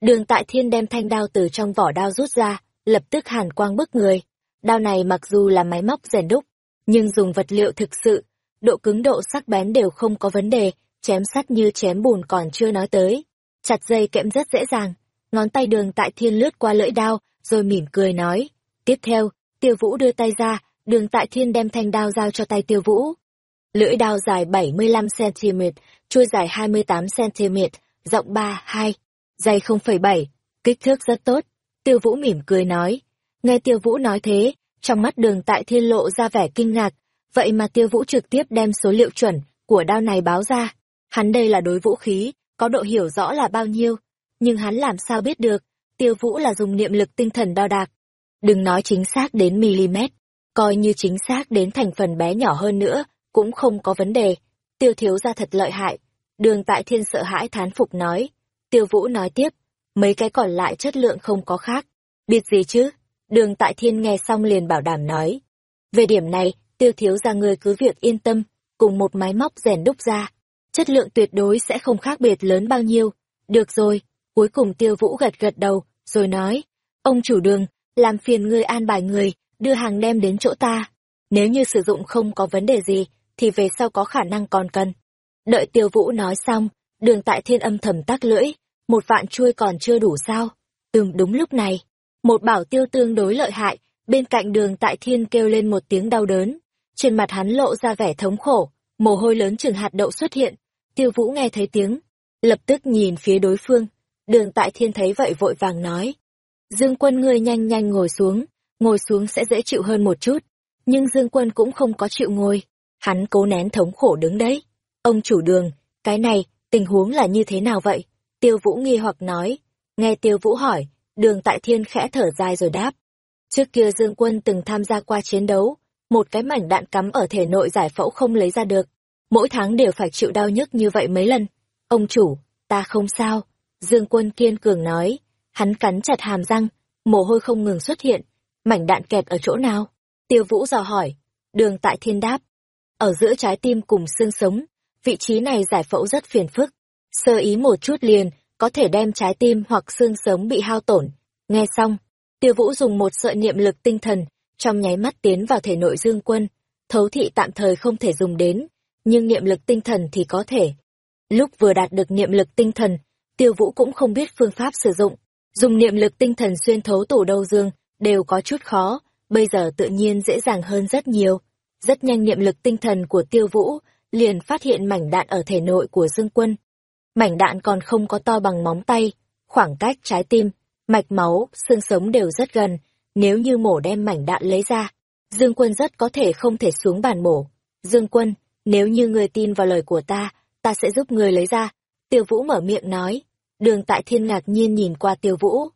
Đường tại thiên đem thanh đao từ trong vỏ đao rút ra, lập tức hàn quang bức người. Đao này mặc dù là máy móc rèn đúc, nhưng dùng vật liệu thực sự, độ cứng độ sắc bén đều không có vấn đề, chém sắt như chém bùn còn chưa nói tới. Chặt dây kẽm rất dễ dàng, ngón tay đường tại thiên lướt qua lưỡi đao, rồi mỉm cười nói. Tiếp theo, tiêu vũ đưa tay ra, đường tại thiên đem thanh đao giao cho tay tiêu vũ. Lưỡi đao dài 75cm, chuôi dài 28cm, rộng 3, 2, dày 0,7, kích thước rất tốt. Tiêu vũ mỉm cười nói. Nghe tiêu vũ nói thế, trong mắt đường tại thiên lộ ra vẻ kinh ngạc, vậy mà tiêu vũ trực tiếp đem số liệu chuẩn của đao này báo ra. Hắn đây là đối vũ khí, có độ hiểu rõ là bao nhiêu, nhưng hắn làm sao biết được, tiêu vũ là dùng niệm lực tinh thần đo đạc. Đừng nói chính xác đến mm, coi như chính xác đến thành phần bé nhỏ hơn nữa, cũng không có vấn đề. Tiêu thiếu ra thật lợi hại. Đường tại thiên sợ hãi thán phục nói. Tiêu vũ nói tiếp, mấy cái còn lại chất lượng không có khác. Biết gì chứ? Đường tại thiên nghe xong liền bảo đảm nói. Về điểm này, tiêu thiếu ra người cứ việc yên tâm, cùng một máy móc rèn đúc ra. Chất lượng tuyệt đối sẽ không khác biệt lớn bao nhiêu. Được rồi, cuối cùng tiêu vũ gật gật đầu, rồi nói. Ông chủ đường, làm phiền ngươi an bài người, đưa hàng đem đến chỗ ta. Nếu như sử dụng không có vấn đề gì, thì về sau có khả năng còn cần. Đợi tiêu vũ nói xong, đường tại thiên âm thầm tắc lưỡi, một vạn chuôi còn chưa đủ sao. Từng đúng lúc này, một bảo tiêu tương đối lợi hại, bên cạnh đường tại thiên kêu lên một tiếng đau đớn. Trên mặt hắn lộ ra vẻ thống khổ, mồ hôi lớn chừng hạt đậu xuất hiện. Tiêu vũ nghe thấy tiếng, lập tức nhìn phía đối phương. Đường tại thiên thấy vậy vội vàng nói. Dương quân ngươi nhanh nhanh ngồi xuống, ngồi xuống sẽ dễ chịu hơn một chút. Nhưng Dương quân cũng không có chịu ngồi. Hắn cố nén thống khổ đứng đấy. Ông chủ đường, cái này, tình huống là như thế nào vậy? Tiêu Vũ nghi hoặc nói. Nghe Tiêu Vũ hỏi, đường tại thiên khẽ thở dài rồi đáp. Trước kia Dương Quân từng tham gia qua chiến đấu, một cái mảnh đạn cắm ở thể nội giải phẫu không lấy ra được. Mỗi tháng đều phải chịu đau nhức như vậy mấy lần. Ông chủ, ta không sao. Dương Quân kiên cường nói. Hắn cắn chặt hàm răng, mồ hôi không ngừng xuất hiện. Mảnh đạn kẹt ở chỗ nào? Tiêu Vũ dò hỏi. Đường tại thiên đáp. Ở giữa trái tim cùng xương sống, vị trí này giải phẫu rất phiền phức. Sơ ý một chút liền, có thể đem trái tim hoặc xương sống bị hao tổn. Nghe xong, tiêu vũ dùng một sợi niệm lực tinh thần, trong nháy mắt tiến vào thể nội dương quân. Thấu thị tạm thời không thể dùng đến, nhưng niệm lực tinh thần thì có thể. Lúc vừa đạt được niệm lực tinh thần, tiêu vũ cũng không biết phương pháp sử dụng. Dùng niệm lực tinh thần xuyên thấu tủ đầu dương, đều có chút khó, bây giờ tự nhiên dễ dàng hơn rất nhiều. Rất nhanh niệm lực tinh thần của tiêu vũ, liền phát hiện mảnh đạn ở thể nội của Dương Quân. Mảnh đạn còn không có to bằng móng tay, khoảng cách trái tim, mạch máu, xương sống đều rất gần, nếu như mổ đem mảnh đạn lấy ra, Dương Quân rất có thể không thể xuống bàn mổ. Dương Quân, nếu như người tin vào lời của ta, ta sẽ giúp người lấy ra. Tiêu Vũ mở miệng nói. Đường Tại Thiên ngạc nhiên nhìn qua Tiêu Vũ.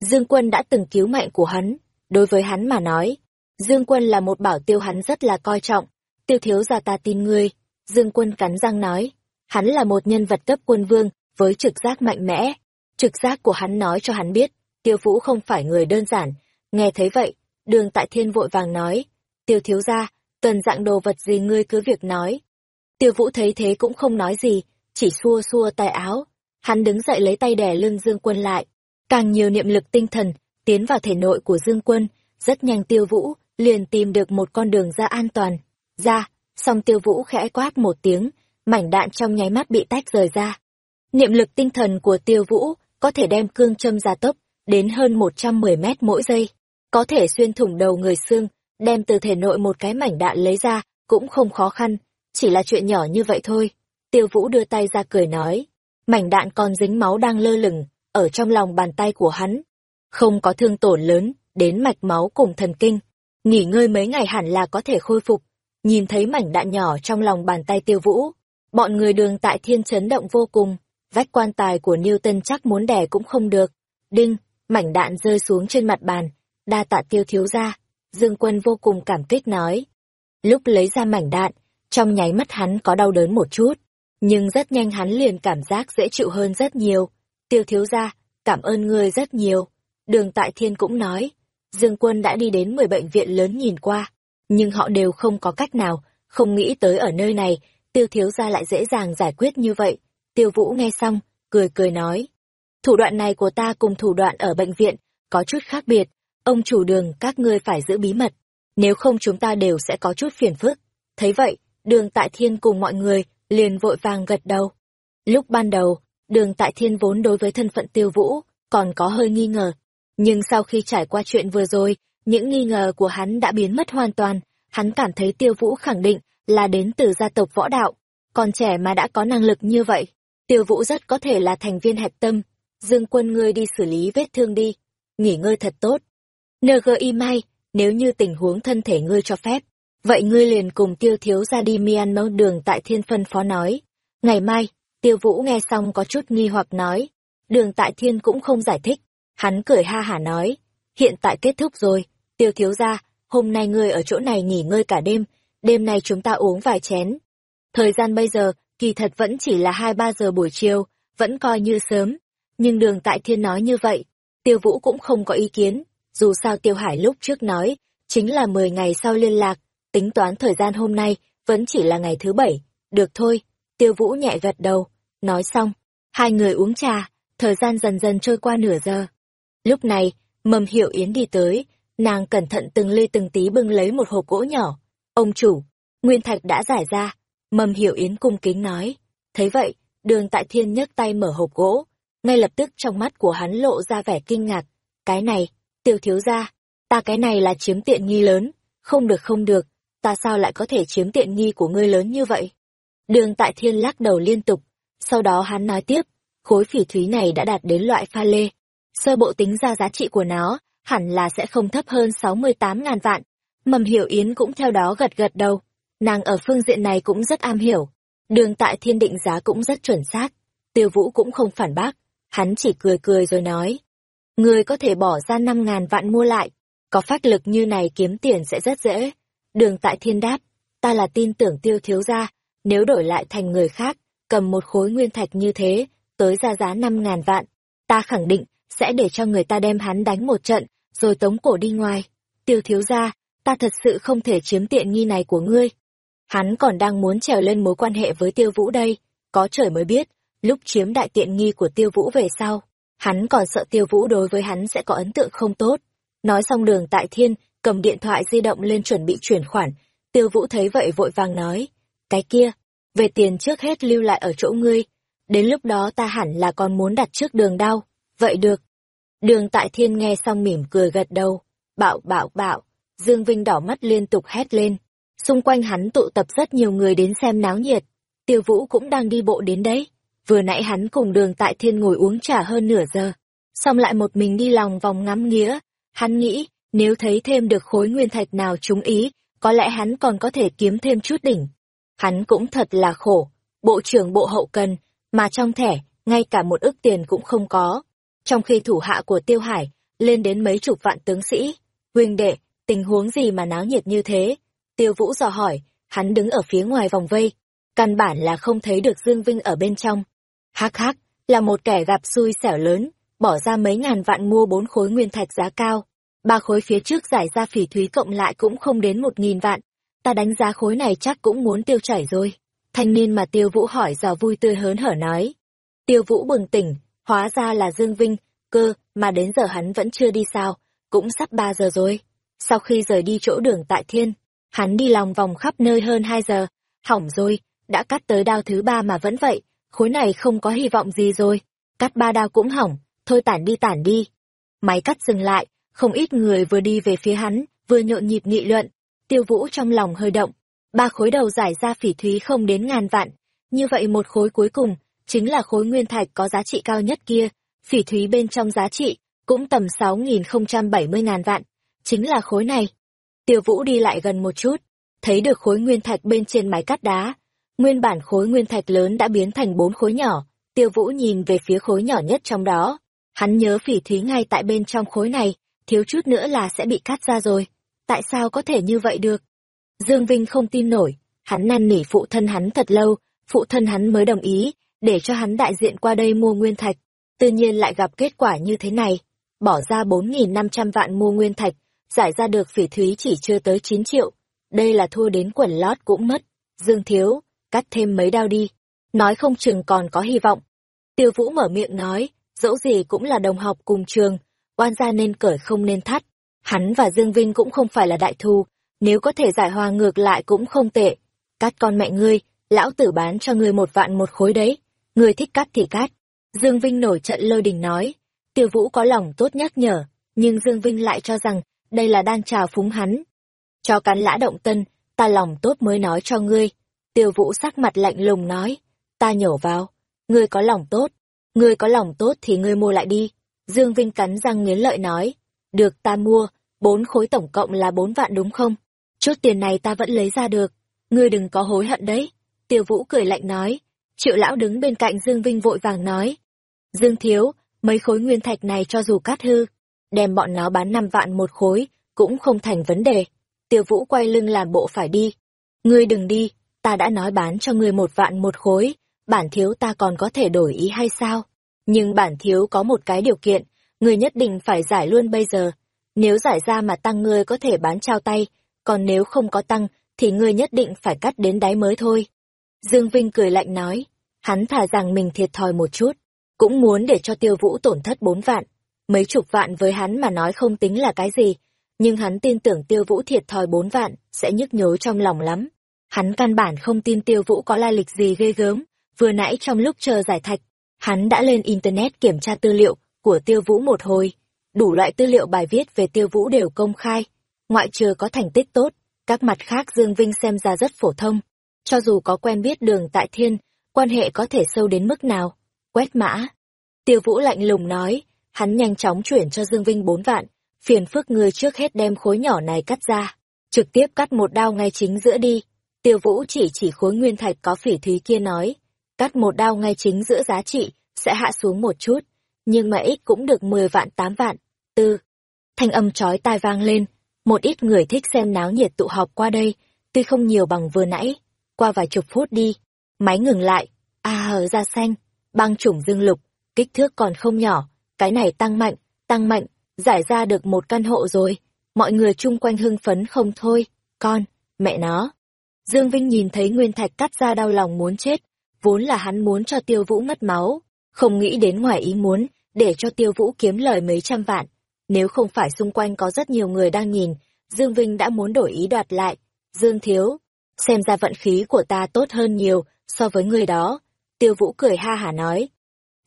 Dương Quân đã từng cứu mạng của hắn, đối với hắn mà nói. Dương Quân là một bảo tiêu hắn rất là coi trọng. Tiêu thiếu gia ta tin ngươi. Dương Quân cắn răng nói. Hắn là một nhân vật cấp quân vương, với trực giác mạnh mẽ. Trực giác của hắn nói cho hắn biết, tiêu vũ không phải người đơn giản. Nghe thấy vậy, đường tại thiên vội vàng nói. Tiêu thiếu gia, cần dạng đồ vật gì ngươi cứ việc nói. Tiêu vũ thấy thế cũng không nói gì, chỉ xua xua tay áo. Hắn đứng dậy lấy tay đè lưng Dương Quân lại. Càng nhiều niệm lực tinh thần, tiến vào thể nội của Dương Quân, rất nhanh tiêu vũ, liền tìm được một con đường ra an toàn. Ra, song tiêu vũ khẽ quát một tiếng, mảnh đạn trong nháy mắt bị tách rời ra. Niệm lực tinh thần của tiêu vũ có thể đem cương châm gia tốc đến hơn 110 mét mỗi giây, có thể xuyên thủng đầu người xương, đem từ thể nội một cái mảnh đạn lấy ra, cũng không khó khăn, chỉ là chuyện nhỏ như vậy thôi. Tiêu vũ đưa tay ra cười nói, mảnh đạn còn dính máu đang lơ lửng, ở trong lòng bàn tay của hắn. Không có thương tổn lớn, đến mạch máu cùng thần kinh. Nghỉ ngơi mấy ngày hẳn là có thể khôi phục. nhìn thấy mảnh đạn nhỏ trong lòng bàn tay tiêu vũ. Bọn người đường tại thiên chấn động vô cùng, vách quan tài của Newton chắc muốn đẻ cũng không được. Đinh, mảnh đạn rơi xuống trên mặt bàn, đa tạ tiêu thiếu ra. Dương quân vô cùng cảm kích nói. Lúc lấy ra mảnh đạn, trong nháy mắt hắn có đau đớn một chút, nhưng rất nhanh hắn liền cảm giác dễ chịu hơn rất nhiều. Tiêu thiếu ra, cảm ơn ngươi rất nhiều. Đường Tại Thiên cũng nói, Dương Quân đã đi đến 10 bệnh viện lớn nhìn qua, nhưng họ đều không có cách nào, không nghĩ tới ở nơi này, tiêu thiếu gia lại dễ dàng giải quyết như vậy. Tiêu Vũ nghe xong, cười cười nói, thủ đoạn này của ta cùng thủ đoạn ở bệnh viện, có chút khác biệt, ông chủ đường các ngươi phải giữ bí mật, nếu không chúng ta đều sẽ có chút phiền phức. Thấy vậy, đường Tại Thiên cùng mọi người liền vội vàng gật đầu. Lúc ban đầu, đường Tại Thiên vốn đối với thân phận tiêu vũ, còn có hơi nghi ngờ, nhưng sau khi trải qua chuyện vừa rồi, những nghi ngờ của hắn đã biến mất hoàn toàn, hắn cảm thấy tiêu vũ khẳng định là đến từ gia tộc võ đạo, còn trẻ mà đã có năng lực như vậy. Tiêu vũ rất có thể là thành viên hạch tâm, dương quân ngươi đi xử lý vết thương đi, nghỉ ngơi thật tốt. NGI Mai, nếu như tình huống thân thể ngươi cho phép, vậy ngươi liền cùng tiêu thiếu ra đi Myanmar đường tại thiên phân phó nói. Ngày mai, tiêu vũ nghe xong có chút nghi hoặc nói, đường tại thiên cũng không giải thích, Hắn cười ha hả nói, hiện tại kết thúc rồi, tiêu thiếu ra, hôm nay ngươi ở chỗ này nghỉ ngơi cả đêm, đêm nay chúng ta uống vài chén. Thời gian bây giờ, kỳ thật vẫn chỉ là hai ba giờ buổi chiều, vẫn coi như sớm. Nhưng đường tại thiên nói như vậy, tiêu vũ cũng không có ý kiến, dù sao tiêu hải lúc trước nói, chính là mười ngày sau liên lạc, tính toán thời gian hôm nay, vẫn chỉ là ngày thứ bảy, được thôi, tiêu vũ nhẹ gật đầu, nói xong, hai người uống trà, thời gian dần dần trôi qua nửa giờ. Lúc này, mầm hiệu yến đi tới, nàng cẩn thận từng ly từng tí bưng lấy một hộp gỗ nhỏ. Ông chủ, nguyên thạch đã giải ra. Mầm hiệu yến cung kính nói. Thấy vậy, đường tại thiên nhấc tay mở hộp gỗ. Ngay lập tức trong mắt của hắn lộ ra vẻ kinh ngạc. Cái này, tiêu thiếu ra, ta cái này là chiếm tiện nghi lớn. Không được không được, ta sao lại có thể chiếm tiện nghi của ngươi lớn như vậy? Đường tại thiên lắc đầu liên tục. Sau đó hắn nói tiếp, khối phỉ thúy này đã đạt đến loại pha lê sơ bộ tính ra giá trị của nó, hẳn là sẽ không thấp hơn 68 ngàn vạn. Mầm hiểu Yến cũng theo đó gật gật đầu. Nàng ở phương diện này cũng rất am hiểu. Đường tại thiên định giá cũng rất chuẩn xác. Tiêu vũ cũng không phản bác. Hắn chỉ cười cười rồi nói. Người có thể bỏ ra 5 ngàn vạn mua lại. Có phát lực như này kiếm tiền sẽ rất dễ. Đường tại thiên đáp. Ta là tin tưởng tiêu thiếu ra. Nếu đổi lại thành người khác, cầm một khối nguyên thạch như thế, tới ra giá 5 ngàn vạn. Ta khẳng định, sẽ để cho người ta đem hắn đánh một trận, rồi tống cổ đi ngoài. Tiêu thiếu gia, ta thật sự không thể chiếm tiện nghi này của ngươi. Hắn còn đang muốn trèo lên mối quan hệ với tiêu vũ đây, có trời mới biết, lúc chiếm đại tiện nghi của tiêu vũ về sau, hắn còn sợ tiêu vũ đối với hắn sẽ có ấn tượng không tốt. Nói xong đường tại thiên, cầm điện thoại di động lên chuẩn bị chuyển khoản, tiêu vũ thấy vậy vội vàng nói, cái kia, về tiền trước hết lưu lại ở chỗ ngươi, đến lúc đó ta hẳn là còn muốn đặt trước đường đau. Vậy được. Đường tại thiên nghe xong mỉm cười gật đầu. Bạo bạo bạo. Dương Vinh đỏ mắt liên tục hét lên. Xung quanh hắn tụ tập rất nhiều người đến xem náo nhiệt. Tiêu Vũ cũng đang đi bộ đến đấy. Vừa nãy hắn cùng đường tại thiên ngồi uống trà hơn nửa giờ. Xong lại một mình đi lòng vòng ngắm nghĩa Hắn nghĩ, nếu thấy thêm được khối nguyên thạch nào trúng ý, có lẽ hắn còn có thể kiếm thêm chút đỉnh. Hắn cũng thật là khổ. Bộ trưởng bộ hậu cần, mà trong thẻ, ngay cả một ức tiền cũng không có trong khi thủ hạ của Tiêu Hải lên đến mấy chục vạn tướng sĩ. Huynh đệ, tình huống gì mà náo nhiệt như thế? Tiêu Vũ dò hỏi, hắn đứng ở phía ngoài vòng vây, căn bản là không thấy được Dương Vinh ở bên trong. Hắc hắc, là một kẻ gặp xui xẻo lớn, bỏ ra mấy ngàn vạn mua bốn khối nguyên thạch giá cao. Ba khối phía trước giải ra phỉ thúy cộng lại cũng không đến một nghìn vạn. Ta đánh giá khối này chắc cũng muốn tiêu chảy rồi. Thanh niên mà tiêu vũ hỏi dò vui tươi hớn hở nói. Tiêu vũ bừng tỉnh, Hóa ra là Dương Vinh, cơ, mà đến giờ hắn vẫn chưa đi sao, cũng sắp ba giờ rồi. Sau khi rời đi chỗ đường tại thiên, hắn đi lòng vòng khắp nơi hơn hai giờ, hỏng rồi, đã cắt tới đao thứ ba mà vẫn vậy, khối này không có hy vọng gì rồi, cắt ba đao cũng hỏng, thôi tản đi tản đi. Máy cắt dừng lại, không ít người vừa đi về phía hắn, vừa nhộn nhịp nghị luận, tiêu vũ trong lòng hơi động, ba khối đầu giải ra phỉ thúy không đến ngàn vạn, như vậy một khối cuối cùng chính là khối nguyên thạch có giá trị cao nhất kia, phỉ thúy bên trong giá trị, cũng tầm 6.070 ngàn vạn, chính là khối này. Tiêu Vũ đi lại gần một chút, thấy được khối nguyên thạch bên trên mái cắt đá. Nguyên bản khối nguyên thạch lớn đã biến thành bốn khối nhỏ, tiêu vũ nhìn về phía khối nhỏ nhất trong đó. Hắn nhớ phỉ thúy ngay tại bên trong khối này, thiếu chút nữa là sẽ bị cắt ra rồi. Tại sao có thể như vậy được? Dương Vinh không tin nổi, hắn năn nỉ phụ thân hắn thật lâu, phụ thân hắn mới đồng ý, để cho hắn đại diện qua đây mua nguyên thạch. Tự nhiên lại gặp kết quả như thế này, bỏ ra 4.500 vạn mua nguyên thạch, giải ra được phỉ thúy chỉ chưa tới 9 triệu. Đây là thua đến quần lót cũng mất. Dương Thiếu, cắt thêm mấy đao đi. Nói không chừng còn có hy vọng. Tiêu Vũ mở miệng nói, dẫu gì cũng là đồng học cùng trường, oan gia nên cởi không nên thắt. Hắn và Dương Vinh cũng không phải là đại thù, nếu có thể giải hòa ngược lại cũng không tệ. Cắt con mẹ ngươi, lão tử bán cho ngươi một vạn một khối đấy người thích cắt thì cắt. Dương Vinh nổi trận lôi đình nói. Tiêu Vũ có lòng tốt nhắc nhở, nhưng Dương Vinh lại cho rằng đây là đang trào phúng hắn. Cho cắn lã động tân, ta lòng tốt mới nói cho ngươi. Tiêu Vũ sắc mặt lạnh lùng nói. Ta nhổ vào. Ngươi có lòng tốt. Ngươi có lòng tốt thì ngươi mua lại đi. Dương Vinh cắn răng nghiến lợi nói. Được ta mua, bốn khối tổng cộng là bốn vạn đúng không? Chút tiền này ta vẫn lấy ra được. Ngươi đừng có hối hận đấy. Tiêu Vũ cười lạnh nói. Triệu lão đứng bên cạnh Dương Vinh vội vàng nói. Dương Thiếu, mấy khối nguyên thạch này cho dù cát hư, đem bọn nó bán năm vạn một khối, cũng không thành vấn đề. Tiêu Vũ quay lưng làm bộ phải đi. Ngươi đừng đi, ta đã nói bán cho ngươi một vạn một khối, bản thiếu ta còn có thể đổi ý hay sao? Nhưng bản thiếu có một cái điều kiện, ngươi nhất định phải giải luôn bây giờ. Nếu giải ra mà tăng ngươi có thể bán trao tay, còn nếu không có tăng, thì ngươi nhất định phải cắt đến đáy mới thôi. Dương Vinh cười lạnh nói, hắn thả rằng mình thiệt thòi một chút, cũng muốn để cho tiêu vũ tổn thất bốn vạn. Mấy chục vạn với hắn mà nói không tính là cái gì, nhưng hắn tin tưởng tiêu vũ thiệt thòi bốn vạn, sẽ nhức nhối trong lòng lắm. Hắn căn bản không tin tiêu vũ có lai lịch gì ghê gớm, vừa nãy trong lúc chờ giải thạch, hắn đã lên Internet kiểm tra tư liệu của tiêu vũ một hồi. Đủ loại tư liệu bài viết về tiêu vũ đều công khai, ngoại trừ có thành tích tốt, các mặt khác Dương Vinh xem ra rất phổ thông. Cho dù có quen biết đường tại thiên, quan hệ có thể sâu đến mức nào. Quét mã. Tiêu Vũ lạnh lùng nói, hắn nhanh chóng chuyển cho Dương Vinh bốn vạn, phiền phức ngươi trước hết đem khối nhỏ này cắt ra, trực tiếp cắt một đao ngay chính giữa đi. Tiêu Vũ chỉ chỉ khối nguyên thạch có phỉ thúy kia nói, cắt một đao ngay chính giữa giá trị, sẽ hạ xuống một chút, nhưng mà ít cũng được 10 vạn 8 vạn. Tư. Thanh âm chói tai vang lên, một ít người thích xem náo nhiệt tụ họp qua đây, tuy không nhiều bằng vừa nãy, qua vài chục phút đi, máy ngừng lại, a hờ ra xanh, băng chủng dương lục, kích thước còn không nhỏ, cái này tăng mạnh, tăng mạnh, giải ra được một căn hộ rồi, mọi người chung quanh hưng phấn không thôi, con, mẹ nó. Dương Vinh nhìn thấy Nguyên Thạch cắt ra đau lòng muốn chết, vốn là hắn muốn cho Tiêu Vũ mất máu, không nghĩ đến ngoài ý muốn, để cho Tiêu Vũ kiếm lời mấy trăm vạn. Nếu không phải xung quanh có rất nhiều người đang nhìn, Dương Vinh đã muốn đổi ý đoạt lại. Dương Thiếu, xem ra vận khí của ta tốt hơn nhiều so với người đó. Tiêu Vũ cười ha hả nói.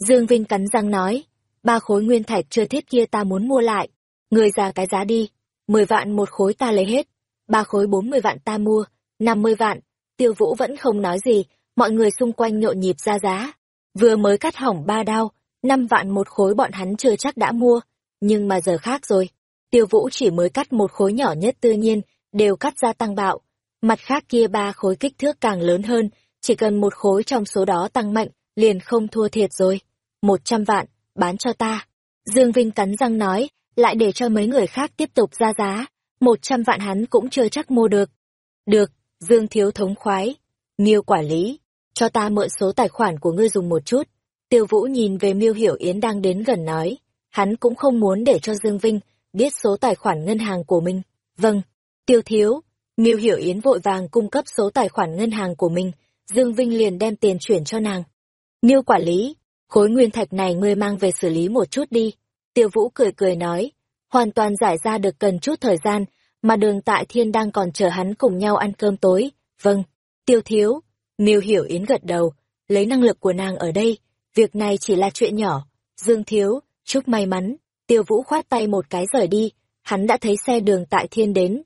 Dương Vinh cắn răng nói, ba khối nguyên thạch chưa thiết kia ta muốn mua lại. Người ra cái giá đi, mười vạn một khối ta lấy hết, ba khối bốn mươi vạn ta mua, năm mươi vạn. Tiêu Vũ vẫn không nói gì, mọi người xung quanh nhộn nhịp ra giá. Vừa mới cắt hỏng ba đao, năm vạn một khối bọn hắn chưa chắc đã mua, nhưng mà giờ khác rồi. Tiêu Vũ chỉ mới cắt một khối nhỏ nhất tự nhiên, đều cắt ra tăng bạo. Mặt khác kia ba khối kích thước càng lớn hơn, chỉ cần một khối trong số đó tăng mạnh, liền không thua thiệt rồi. Một trăm vạn, bán cho ta. Dương Vinh cắn răng nói, lại để cho mấy người khác tiếp tục ra giá. Một trăm vạn hắn cũng chưa chắc mua được. Được, Dương Thiếu thống khoái. Miêu quản lý, cho ta mượn số tài khoản của ngươi dùng một chút. Tiêu Vũ nhìn về Miêu Hiểu Yến đang đến gần nói. Hắn cũng không muốn để cho Dương Vinh biết số tài khoản ngân hàng của mình. Vâng, Tiêu Thiếu. Miêu Hiểu Yến vội vàng cung cấp số tài khoản ngân hàng của mình. Dương Vinh liền đem tiền chuyển cho nàng. Miêu quản lý, khối nguyên thạch này ngươi mang về xử lý một chút đi. Tiêu Vũ cười cười nói, hoàn toàn giải ra được cần chút thời gian, mà đường tại thiên đang còn chờ hắn cùng nhau ăn cơm tối. Vâng, tiêu thiếu. Miêu hiểu yến gật đầu, lấy năng lực của nàng ở đây, việc này chỉ là chuyện nhỏ. Dương thiếu, chúc may mắn. Tiêu Vũ khoát tay một cái rời đi, hắn đã thấy xe đường tại thiên đến.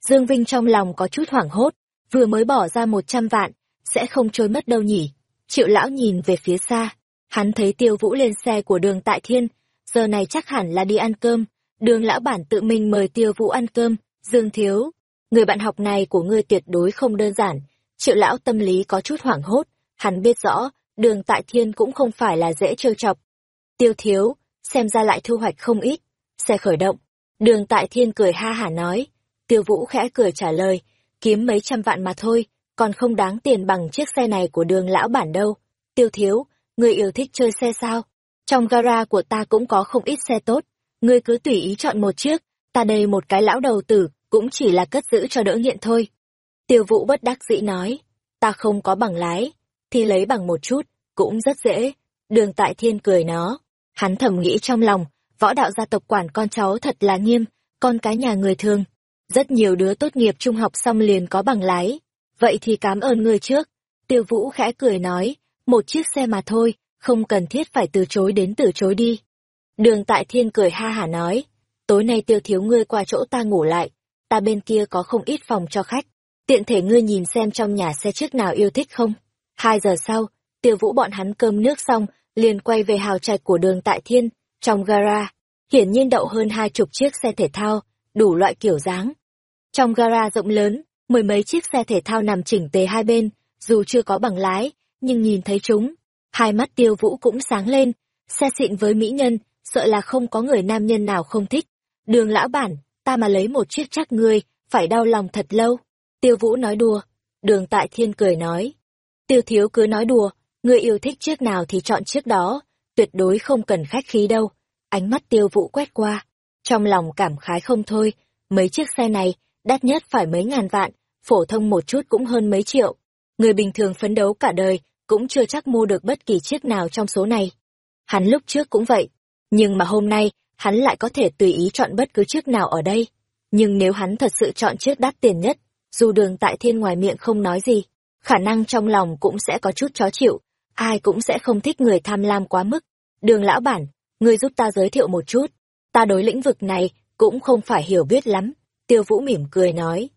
Dương Vinh trong lòng có chút hoảng hốt, vừa mới bỏ ra một trăm vạn, sẽ không trôi mất đâu nhỉ. Triệu lão nhìn về phía xa, hắn thấy tiêu vũ lên xe của đường tại thiên, giờ này chắc hẳn là đi ăn cơm, đường lão bản tự mình mời tiêu vũ ăn cơm, dương thiếu. người bạn học này của ngươi tuyệt đối không đơn giản. Triệu lão tâm lý có chút hoảng hốt, hắn biết rõ, đường tại thiên cũng không phải là dễ trêu chọc. Tiêu thiếu, xem ra lại thu hoạch không ít. Xe khởi động, đường tại thiên cười ha hả nói. Tiêu vũ khẽ cười trả lời, kiếm mấy trăm vạn mà thôi, còn không đáng tiền bằng chiếc xe này của đường lão bản đâu. Tiêu thiếu, ngươi yêu thích chơi xe sao? Trong gara của ta cũng có không ít xe tốt, ngươi cứ tùy ý chọn một chiếc, ta đây một cái lão đầu tử, cũng chỉ là cất giữ cho đỡ nghiện thôi. Tiêu vũ bất đắc dĩ nói, ta không có bằng lái, thì lấy bằng một chút, cũng rất dễ. Đường tại thiên cười nó, hắn thầm nghĩ trong lòng, võ đạo gia tộc quản con cháu thật là nghiêm, con cái nhà người thường. Rất nhiều đứa tốt nghiệp trung học xong liền có bằng lái. Vậy thì cảm ơn ngươi trước. Tiêu vũ khẽ cười nói, một chiếc xe mà thôi, không cần thiết phải từ chối đến từ chối đi. Đường tại thiên cười ha hả nói, tối nay tiêu thiếu ngươi qua chỗ ta ngủ lại, ta bên kia có không ít phòng cho khách, tiện thể ngươi nhìn xem trong nhà xe chiếc nào yêu thích không. Hai giờ sau, tiêu vũ bọn hắn cơm nước xong, liền quay về hào trạch của đường tại thiên, trong gara, hiển nhiên đậu hơn hai chục chiếc xe thể thao, đủ loại kiểu dáng. Trong gara rộng lớn, mười mấy chiếc xe thể thao nằm chỉnh tề hai bên, dù chưa có bằng lái, nhưng nhìn thấy chúng, hai mắt tiêu vũ cũng sáng lên, xe xịn với mỹ nhân, sợ là không có người nam nhân nào không thích. Đường lão bản, ta mà lấy một chiếc chắc ngươi, phải đau lòng thật lâu. Tiêu vũ nói đùa. Đường tại thiên cười nói. Tiêu thiếu cứ nói đùa, ngươi yêu thích chiếc nào thì chọn chiếc đó, tuyệt đối không cần khách khí đâu. Ánh mắt tiêu vũ quét qua. Trong lòng cảm khái không thôi, mấy chiếc xe này, đắt nhất phải mấy ngàn vạn, phổ thông một chút cũng hơn mấy triệu. Người bình thường phấn đấu cả đời, cũng chưa chắc mua được bất kỳ chiếc nào trong số này. Hắn lúc trước cũng vậy, nhưng mà hôm nay, hắn lại có thể tùy ý chọn bất cứ chiếc nào ở đây. Nhưng nếu hắn thật sự chọn chiếc đắt tiền nhất, dù đường tại thiên ngoài miệng không nói gì, khả năng trong lòng cũng sẽ có chút chó chịu, ai cũng sẽ không thích người tham lam quá mức. Đường lão bản, người giúp ta giới thiệu một chút, ta đối lĩnh vực này cũng không phải hiểu biết lắm, tiêu vũ mỉm cười nói.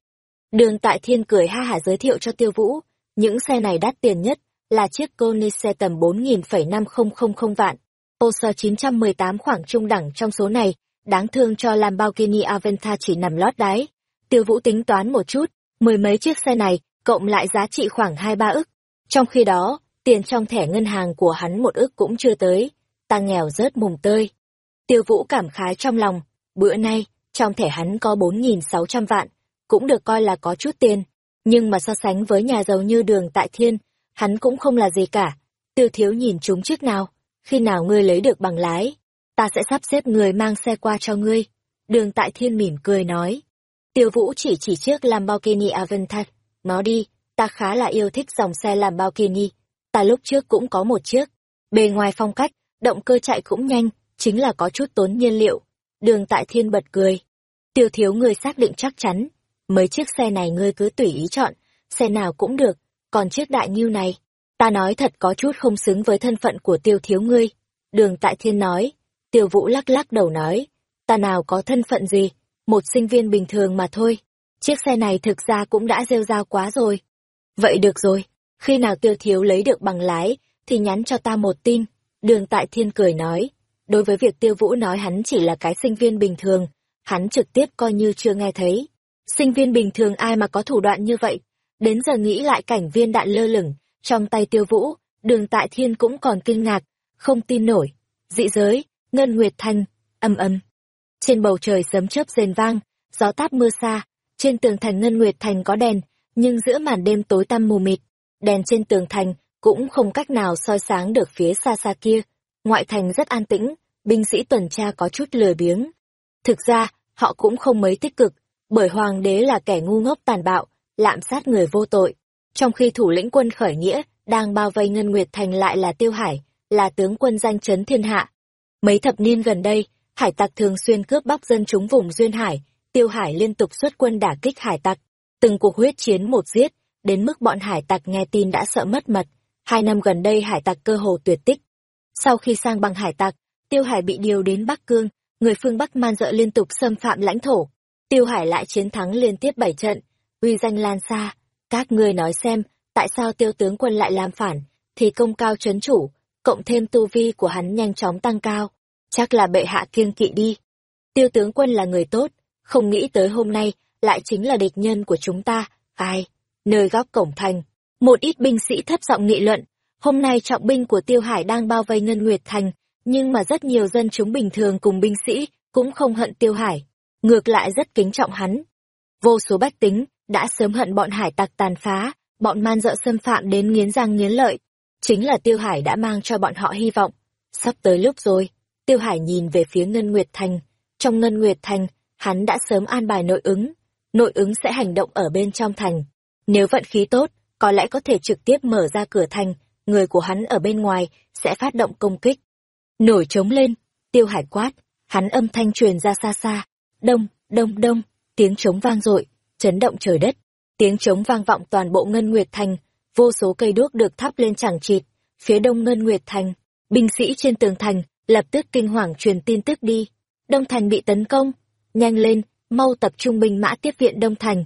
Đường tại thiên cười ha hả giới thiệu cho tiêu vũ, những xe này đắt tiền nhất, là chiếc Koenigsegg tầm 4.5000 vạn. Porsche 918 khoảng trung đẳng trong số này, đáng thương cho Lamborghini Aventa chỉ nằm lót đáy. Tiêu Vũ tính toán một chút, mười mấy chiếc xe này, cộng lại giá trị khoảng 2-3 ức. Trong khi đó, tiền trong thẻ ngân hàng của hắn một ức cũng chưa tới, ta nghèo rớt mùng tơi. Tiêu Vũ cảm khái trong lòng, bữa nay, trong thẻ hắn có 4.600 vạn, cũng được coi là có chút tiền. Nhưng mà so sánh với nhà giàu như đường tại thiên, hắn cũng không là gì cả. Tiêu thiếu nhìn chúng trước nào, khi nào ngươi lấy được bằng lái, ta sẽ sắp xếp người mang xe qua cho ngươi. Đường tại thiên mỉm cười nói. Tiêu vũ chỉ chỉ chiếc Lamborghini Aventador, nó đi, ta khá là yêu thích dòng xe Lamborghini, ta lúc trước cũng có một chiếc. Bề ngoài phong cách, động cơ chạy cũng nhanh, chính là có chút tốn nhiên liệu. Đường tại thiên bật cười. Tiêu thiếu ngươi xác định chắc chắn, mấy chiếc xe này ngươi cứ tùy ý chọn, xe nào cũng được, còn chiếc đại nghiêu này, ta nói thật có chút không xứng với thân phận của tiêu thiếu ngươi. Đường Tại Thiên nói, tiêu vũ lắc lắc đầu nói, ta nào có thân phận gì, một sinh viên bình thường mà thôi. Chiếc xe này thực ra cũng đã rêu rao quá rồi. Vậy được rồi, khi nào tiêu thiếu lấy được bằng lái, thì nhắn cho ta một tin. Đường Tại Thiên cười nói, đối với việc tiêu vũ nói hắn chỉ là cái sinh viên bình thường, hắn trực tiếp coi như chưa nghe thấy. Sinh viên bình thường ai mà có thủ đoạn như vậy, Đến giờ nghĩ lại cảnh viên đạn lơ lửng, trong tay tiêu vũ, đường tại thiên cũng còn kinh ngạc, không tin nổi. Dị giới, ngân nguyệt thanh, âm âm. Trên bầu trời sấm chớp rền vang, gió táp mưa xa, trên tường thành ngân nguyệt thành có đèn, nhưng giữa màn đêm tối tăm mù mịt, đèn trên tường thành cũng không cách nào soi sáng được phía xa xa kia. Ngoại thành rất an tĩnh, binh sĩ tuần tra có chút lười biếng. Thực ra, họ cũng không mấy tích cực, bởi hoàng đế là kẻ ngu ngốc tàn bạo, lạm sát người vô tội. Trong khi thủ lĩnh quân khởi nghĩa, đang bao vây Ngân Nguyệt Thành lại là Tiêu Hải, là tướng quân danh chấn thiên hạ. Mấy thập niên gần đây, hải tặc thường xuyên cướp bóc dân chúng vùng Duyên Hải, Tiêu Hải liên tục xuất quân đả kích hải tặc. Từng cuộc huyết chiến một giết, đến mức bọn hải tặc nghe tin đã sợ mất mật. Hai năm gần đây hải tặc cơ hồ tuyệt tích. Sau khi sang bằng hải tặc, Tiêu Hải bị điều đến Bắc Cương, người phương Bắc man dợ liên tục xâm phạm lãnh thổ. Tiêu Hải lại chiến thắng liên tiếp bảy trận, uy danh lan xa, các ngươi nói xem, tại sao tiêu tướng quân lại làm phản, thì công cao chấn chủ, cộng thêm tu vi của hắn nhanh chóng tăng cao, chắc là bệ hạ kiêng kỵ đi. Tiêu tướng quân là người tốt, không nghĩ tới hôm nay lại chính là địch nhân của chúng ta. Ai? Nơi góc cổng thành, một ít binh sĩ thấp giọng nghị luận. Hôm nay trọng binh của Tiêu Hải đang bao vây Ngân Nguyệt Thành, nhưng mà rất nhiều dân chúng bình thường cùng binh sĩ cũng không hận Tiêu Hải, ngược lại rất kính trọng hắn. Vô số bách tính đã sớm hận bọn hải tặc tàn phá, bọn man dợ xâm phạm đến nghiến răng nghiến lợi. Chính là Tiêu Hải đã mang cho bọn họ hy vọng. Sắp tới lúc rồi, Tiêu Hải nhìn về phía Ngân Nguyệt Thành. Trong Ngân Nguyệt Thành, hắn đã sớm an bài nội ứng. Nội ứng sẽ hành động ở bên trong thành. Nếu vận khí tốt, có lẽ có thể trực tiếp mở ra cửa thành, người của hắn ở bên ngoài sẽ phát động công kích. Nổi trống lên, Tiêu Hải quát, hắn âm thanh truyền ra xa xa. Đông, đông, đông, tiếng trống vang dội, chấn động trời đất. Tiếng trống vang vọng toàn bộ Ngân Nguyệt Thành, vô số cây đuốc được thắp lên chẳng chịt. Phía đông Ngân Nguyệt Thành, binh sĩ trên tường thành lập tức kinh hoàng truyền tin tức đi. Đông Thành bị tấn công, nhanh lên, mau tập trung binh mã tiếp viện Đông Thành.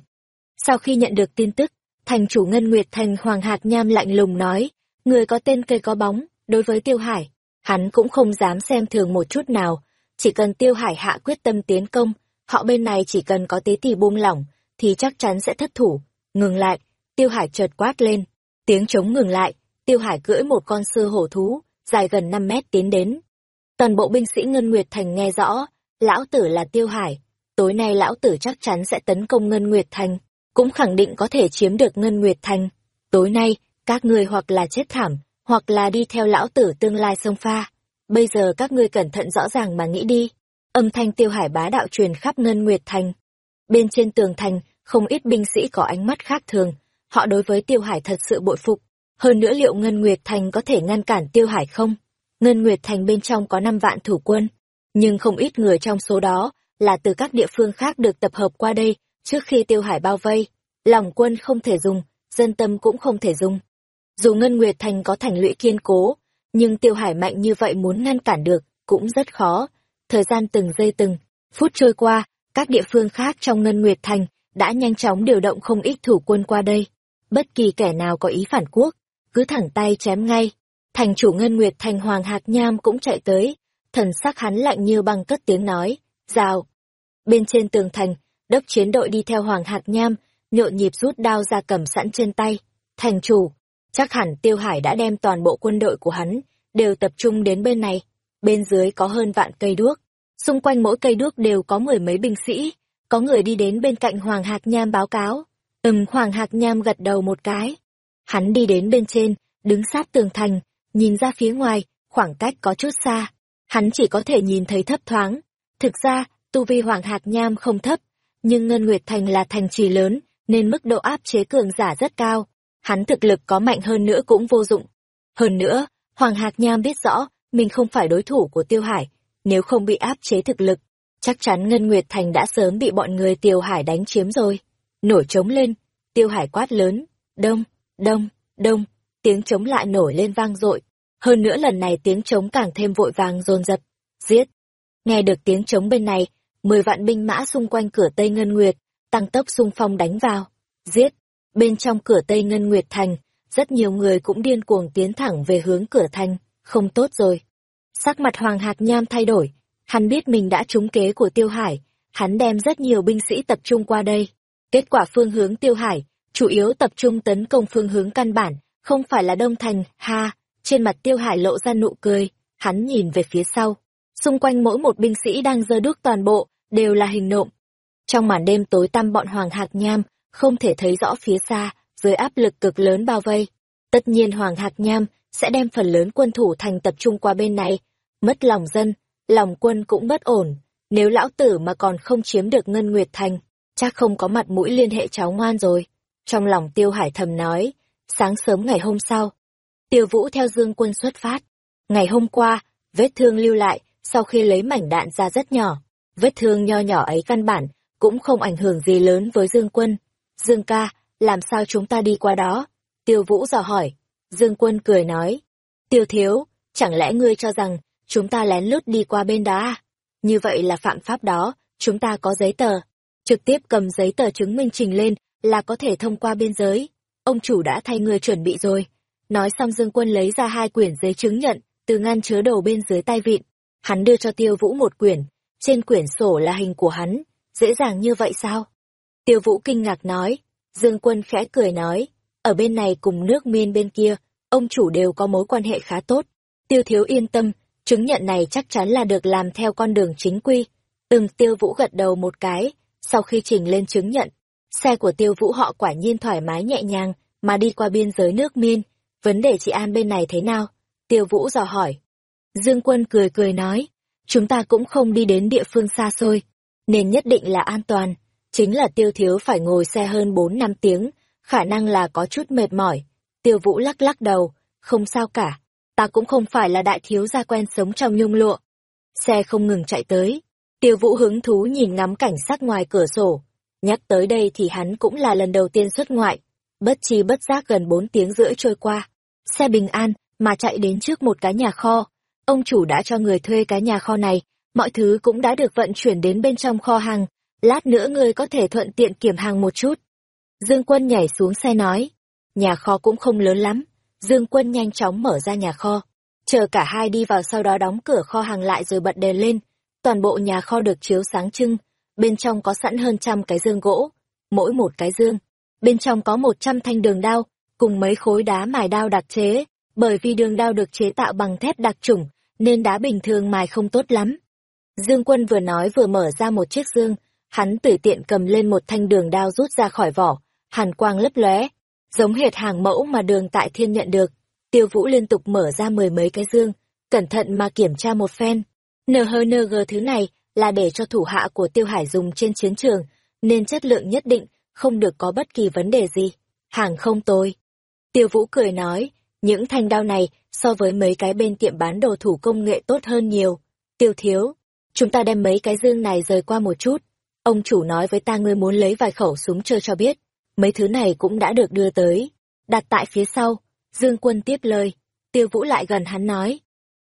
Sau khi nhận được tin tức, thành chủ Ngân Nguyệt Thành Hoàng Hạt Nham lạnh lùng nói, người có tên cây có bóng, đối với Tiêu Hải, hắn cũng không dám xem thường một chút nào, chỉ cần Tiêu Hải hạ quyết tâm tiến công, họ bên này chỉ cần có tí tì buông lỏng, thì chắc chắn sẽ thất thủ. Ngừng lại, Tiêu Hải chợt quát lên, tiếng trống ngừng lại, Tiêu Hải cưỡi một con sư hổ thú, dài gần 5 mét tiến đến. Toàn bộ binh sĩ Ngân Nguyệt Thành nghe rõ, lão tử là Tiêu Hải, tối nay lão tử chắc chắn sẽ tấn công Ngân Nguyệt Thành, cũng khẳng định có thể chiếm được Ngân Nguyệt Thành. Tối nay, các ngươi hoặc là chết thảm, hoặc là đi theo lão tử tương lai sông pha. Bây giờ các ngươi cẩn thận rõ ràng mà nghĩ đi. Âm thanh Tiêu Hải bá đạo truyền khắp Ngân Nguyệt Thành. Bên trên tường thành, không ít binh sĩ có ánh mắt khác thường, họ đối với Tiêu Hải thật sự bội phục. Hơn nữa liệu Ngân Nguyệt Thành có thể ngăn cản Tiêu Hải không? Ngân Nguyệt Thành bên trong có 5 vạn thủ quân, nhưng không ít người trong số đó là từ các địa phương khác được tập hợp qua đây trước khi Tiêu Hải bao vây. Lòng quân không thể dùng, dân tâm cũng không thể dùng. Dù Ngân Nguyệt Thành có thành lũy kiên cố, nhưng Tiêu Hải mạnh như vậy muốn ngăn cản được, cũng rất khó. Thời gian từng giây từng, phút trôi qua, các địa phương khác trong Ngân Nguyệt Thành đã nhanh chóng điều động không ít thủ quân qua đây. Bất kỳ kẻ nào có ý phản quốc, cứ thẳng tay chém ngay. Thành chủ Ngân Nguyệt Thành Hoàng Hạc Nham cũng chạy tới, thần sắc hắn lạnh như băng cất tiếng nói, rào. Bên trên tường thành, đốc chiến đội đi theo Hoàng Hạc Nham, nhộn nhịp rút đao ra cầm sẵn trên tay. Thành chủ, chắc hẳn Tiêu Hải đã đem toàn bộ quân đội của hắn, đều tập trung đến bên này. Bên dưới có hơn vạn cây đuốc, xung quanh mỗi cây đuốc đều có mười mấy binh sĩ, có người đi đến bên cạnh Hoàng Hạc Nham báo cáo. Ừm Hoàng Hạc Nham gật đầu một cái. Hắn đi đến bên trên, đứng sát tường thành, nhìn ra phía ngoài, khoảng cách có chút xa. Hắn chỉ có thể nhìn thấy thấp thoáng. Thực ra, tu vi Hoàng Hạc Nham không thấp, nhưng Ngân Nguyệt Thành là thành trì lớn, nên mức độ áp chế cường giả rất cao. Hắn thực lực có mạnh hơn nữa cũng vô dụng. Hơn nữa, Hoàng Hạc Nham biết rõ, mình không phải đối thủ của Tiêu Hải, nếu không bị áp chế thực lực, chắc chắn Ngân Nguyệt Thành đã sớm bị bọn người Tiêu Hải đánh chiếm rồi. Nổi trống lên, Tiêu Hải quát lớn, đông, đông, đông, tiếng trống lại nổi lên vang dội. Hơn nữa lần này tiếng trống càng thêm vội vàng dồn dập. Giết! Nghe được tiếng trống bên này, mười vạn binh mã xung quanh cửa Tây Ngân Nguyệt, tăng tốc xung phong đánh vào. Giết! Bên trong cửa Tây Ngân Nguyệt Thành, rất nhiều người cũng điên cuồng tiến thẳng về hướng cửa thành. Không tốt rồi. Sắc mặt Hoàng Hạc Nham thay đổi. Hắn biết mình đã trúng kế của Tiêu Hải. Hắn đem rất nhiều binh sĩ tập trung qua đây. Kết quả phương hướng Tiêu Hải, chủ yếu tập trung tấn công phương hướng căn bản, không phải là Đông Thành, ha. Trên mặt Tiêu Hải lộ ra nụ cười. Hắn nhìn về phía sau. Xung quanh mỗi một binh sĩ đang giơ đuốc toàn bộ, đều là hình nộm. Trong màn đêm tối tăm bọn Hoàng Hạc Nham, không thể thấy rõ phía xa, dưới áp lực cực lớn bao vây. Tất nhiên Hoàng Hạc Nham sẽ đem phần lớn quân thủ thành tập trung qua bên này, mất lòng dân, lòng quân cũng bất ổn. Nếu lão tử mà còn không chiếm được Ngân Nguyệt Thành, chắc không có mặt mũi liên hệ cháu ngoan rồi. Trong lòng Tiêu Hải thầm nói, sáng sớm ngày hôm sau, Tiêu Vũ theo Dương quân xuất phát. Ngày hôm qua, vết thương lưu lại, sau khi lấy mảnh đạn ra rất nhỏ. Vết thương nho nhỏ ấy căn bản, cũng không ảnh hưởng gì lớn với Dương quân. Dương ca, làm sao chúng ta đi qua đó? Tiêu Vũ dò hỏi. Dương Quân cười nói. Tiêu Thiếu, chẳng lẽ ngươi cho rằng chúng ta lén lút đi qua bên đó à? Như vậy là phạm pháp đó, chúng ta có giấy tờ. Trực tiếp cầm giấy tờ chứng minh trình lên là có thể thông qua biên giới. Ông chủ đã thay ngươi chuẩn bị rồi. Nói xong Dương Quân lấy ra hai quyển giấy chứng nhận từ ngăn chứa đầu bên dưới tay vịn. Hắn đưa cho Tiêu Vũ một quyển. Trên quyển sổ là hình của hắn. Dễ dàng như vậy sao? Tiêu Vũ kinh ngạc nói, Dương Quân khẽ cười nói, ở bên này cùng nước miên bên kia, ông chủ đều có mối quan hệ khá tốt. Tiêu Thiếu yên tâm, chứng nhận này chắc chắn là được làm theo con đường chính quy. Từng Tiêu Vũ gật đầu một cái, sau khi trình lên chứng nhận, xe của Tiêu Vũ họ quả nhiên thoải mái nhẹ nhàng mà đi qua biên giới nước miên. Vấn đề chị An bên này thế nào? Tiêu Vũ dò hỏi. Dương Quân cười cười nói, chúng ta cũng không đi đến địa phương xa xôi, nên nhất định là an toàn. Chính là tiêu thiếu phải ngồi xe hơn 4 năm tiếng, khả năng là có chút mệt mỏi. Tiêu Vũ lắc lắc đầu, không sao cả, ta cũng không phải là đại thiếu gia quen sống trong nhung lụa. Xe không ngừng chạy tới, tiêu Vũ hứng thú nhìn ngắm cảnh sắc ngoài cửa sổ. Nhắc tới đây thì hắn cũng là lần đầu tiên xuất ngoại, bất chi bất giác gần 4 tiếng rưỡi trôi qua. Xe bình an, mà chạy đến trước một cái nhà kho. Ông chủ đã cho người thuê cái nhà kho này, mọi thứ cũng đã được vận chuyển đến bên trong kho hàng, lát nữa ngươi có thể thuận tiện kiểm hàng một chút. Dương Quân nhảy xuống xe nói, nhà kho cũng không lớn lắm. Dương Quân nhanh chóng mở ra nhà kho, chờ cả hai đi vào sau đó đóng cửa kho hàng lại rồi bật đèn lên. Toàn bộ nhà kho được chiếu sáng trưng, bên trong có sẵn hơn trăm cái dương gỗ, mỗi một cái dương. Bên trong có một trăm thanh đường đao, cùng mấy khối đá mài đao đặc chế, bởi vì đường đao được chế tạo bằng thép đặc chủng, nên đá bình thường mài không tốt lắm. Dương Quân vừa nói vừa mở ra một chiếc dương, hắn tùy tiện cầm lên một thanh đường đao rút ra khỏi vỏ, hàn quang lấp lóe, giống hệt hàng mẫu mà đường tại thiên nhận được. Tiêu Vũ liên tục mở ra mười mấy cái dương, cẩn thận mà kiểm tra một phen. Nờ hơ nờ gờ thứ này là để cho thủ hạ của Tiêu Hải dùng trên chiến trường, nên chất lượng nhất định, không được có bất kỳ vấn đề gì. Hàng không tồi. Tiêu Vũ cười nói, những thanh đao này so với mấy cái bên tiệm bán đồ thủ công nghệ tốt hơn nhiều. Tiêu thiếu, chúng ta đem mấy cái dương này rời qua một chút. Ông chủ nói với ta ngươi muốn lấy vài khẩu súng chơi cho biết. Mấy thứ này cũng đã được đưa tới. Đặt tại phía sau. Dương quân tiếp lời. Tiêu vũ lại gần hắn nói.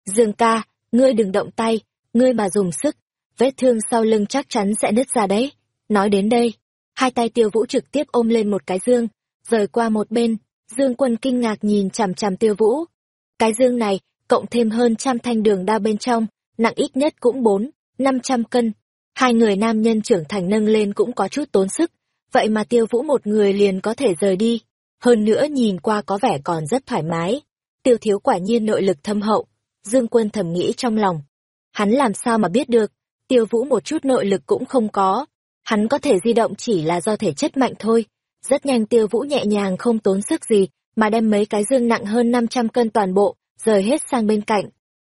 Dương ca, ngươi đừng động tay, ngươi mà dùng sức. Vết thương sau lưng chắc chắn sẽ nứt ra đấy. Nói đến đây, hai tay tiêu vũ trực tiếp ôm lên một cái dương, rời qua một bên, Dương Quân kinh ngạc nhìn chằm chằm Tiêu Vũ. Cái dương này, cộng thêm hơn trăm thanh đường đao bên trong, nặng ít nhất cũng bốn, năm trăm cân. Hai người nam nhân trưởng thành nâng lên cũng có chút tốn sức, vậy mà Tiêu Vũ một người liền có thể rời đi. Hơn nữa nhìn qua có vẻ còn rất thoải mái. Tiêu thiếu quả nhiên nội lực thâm hậu. Dương Quân thầm nghĩ trong lòng. Hắn làm sao mà biết được, Tiêu Vũ một chút nội lực cũng không có. Hắn có thể di động chỉ là do thể chất mạnh thôi rất nhanh tiêu vũ nhẹ nhàng không tốn sức gì, mà đem mấy cái dương nặng hơn 500 cân toàn bộ, rời hết sang bên cạnh.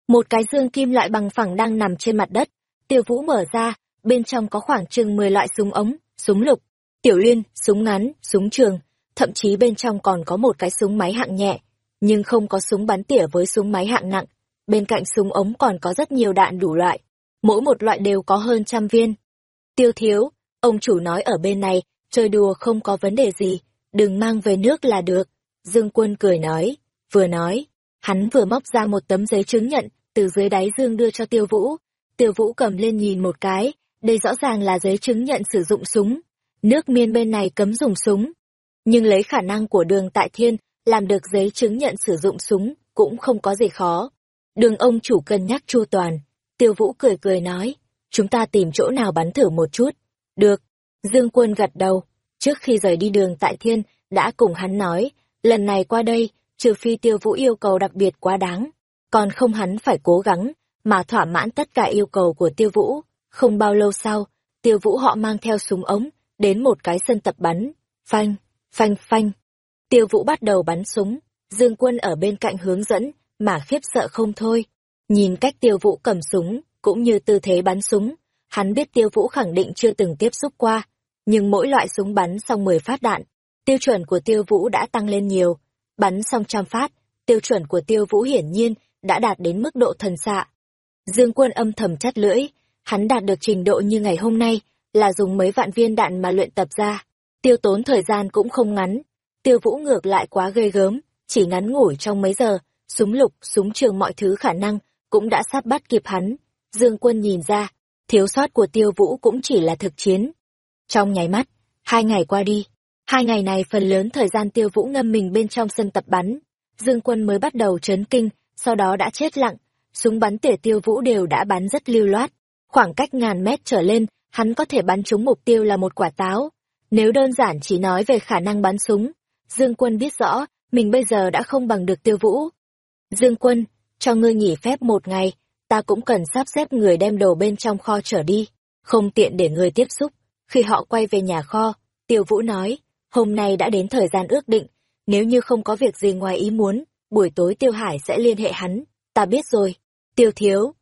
Một cái dương kim loại bằng phẳng đang nằm trên mặt đất, tiêu vũ mở ra, bên trong có khoảng chừng 10 loại súng ống, súng lục, tiểu liên, súng ngắn, súng trường, thậm chí bên trong còn có một cái súng máy hạng nhẹ, nhưng không có súng bắn tỉa với súng máy hạng nặng. Bên cạnh súng ống còn có rất nhiều đạn đủ loại, mỗi một loại đều có hơn trăm viên. Tiêu thiếu, ông chủ nói ở bên này chơi đùa không có vấn đề gì, đừng mang về nước là được. Dương Quân cười nói, vừa nói, hắn vừa móc ra một tấm giấy chứng nhận từ dưới đáy dương đưa cho Tiêu Vũ. Tiêu Vũ cầm lên nhìn một cái, đây rõ ràng là giấy chứng nhận sử dụng súng. Nước miên bên này cấm dùng súng. Nhưng lấy khả năng của đường tại thiên, làm được giấy chứng nhận sử dụng súng, cũng không có gì khó. Đường ông chủ cân nhắc chu toàn. Tiêu Vũ cười cười nói, chúng ta tìm chỗ nào bắn thử một chút. Được, Dương Quân gật đầu, trước khi rời đi đường tại thiên, đã cùng hắn nói, lần này qua đây, trừ phi tiêu vũ yêu cầu đặc biệt quá đáng, còn không hắn phải cố gắng, mà thỏa mãn tất cả yêu cầu của tiêu vũ. Không bao lâu sau, tiêu vũ họ mang theo súng ống, đến một cái sân tập bắn, phanh, phanh phanh. Tiêu vũ bắt đầu bắn súng, Dương Quân ở bên cạnh hướng dẫn, mà khiếp sợ không thôi. Nhìn cách tiêu vũ cầm súng, cũng như tư thế bắn súng, hắn biết tiêu vũ khẳng định chưa từng tiếp xúc qua, nhưng mỗi loại súng bắn xong 10 phát đạn, tiêu chuẩn của tiêu vũ đã tăng lên nhiều. Bắn xong trăm phát, tiêu chuẩn của tiêu vũ hiển nhiên đã đạt đến mức độ thần xạ. Dương quân âm thầm chắt lưỡi, hắn đạt được trình độ như ngày hôm nay, là dùng mấy vạn viên đạn mà luyện tập ra. Tiêu tốn thời gian cũng không ngắn, tiêu vũ ngược lại quá ghê gớm, chỉ ngắn ngủi trong mấy giờ, súng lục, súng trường mọi thứ khả năng, cũng đã sát bắt kịp hắn. Dương quân nhìn ra, thiếu sót của tiêu vũ cũng chỉ là thực chiến, trong nháy mắt, hai ngày qua đi, hai ngày này phần lớn thời gian tiêu vũ ngâm mình bên trong sân tập bắn. Dương quân mới bắt đầu chấn kinh, sau đó đã chết lặng, súng bắn tỉa tiêu vũ đều đã bắn rất lưu loát. Khoảng cách ngàn mét trở lên, hắn có thể bắn trúng mục tiêu là một quả táo. Nếu đơn giản chỉ nói về khả năng bắn súng, Dương Quân biết rõ, mình bây giờ đã không bằng được tiêu vũ. Dương Quân, cho ngươi nghỉ phép một ngày, ta cũng cần sắp xếp người đem đồ bên trong kho trở đi, không tiện để người tiếp xúc. Khi họ quay về nhà kho, tiêu vũ nói, hôm nay đã đến thời gian ước định, nếu như không có việc gì ngoài ý muốn, buổi tối Tiêu Hải sẽ liên hệ hắn, ta biết rồi. Tiêu Thiếu.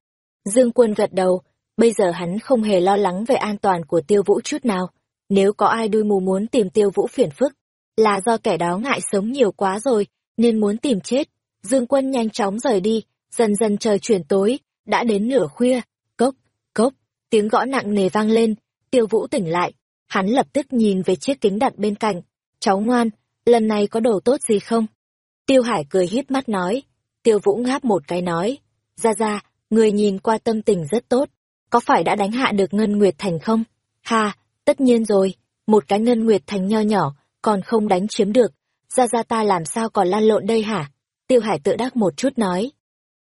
Dương Quân gật đầu, bây giờ hắn không hề lo lắng về an toàn của Tiêu Vũ chút nào. Nếu có ai đuôi mù muốn tìm Tiêu Vũ phiền phức, là do kẻ đó ngại sống nhiều quá rồi, nên muốn tìm chết. Dương Quân nhanh chóng rời đi, dần dần trời chuyển tối, đã đến nửa khuya, cốc, cốc, tiếng gõ nặng nề vang lên, Tiêu Vũ tỉnh lại, hắn lập tức nhìn về chiếc kính đặt bên cạnh, cháu ngoan, lần này có đồ tốt gì không? Tiêu Hải cười híp mắt nói, Tiêu Vũ ngáp một cái nói, ra ra, người nhìn qua tâm tình rất tốt, có phải đã đánh hạ được Ngân Nguyệt Thành không? Ha, tất nhiên rồi, một cái Ngân Nguyệt Thành nho nhỏ, còn không đánh chiếm được, ra ra ta làm sao còn lan lộn đây hả? Tiêu Hải tự đắc một chút nói.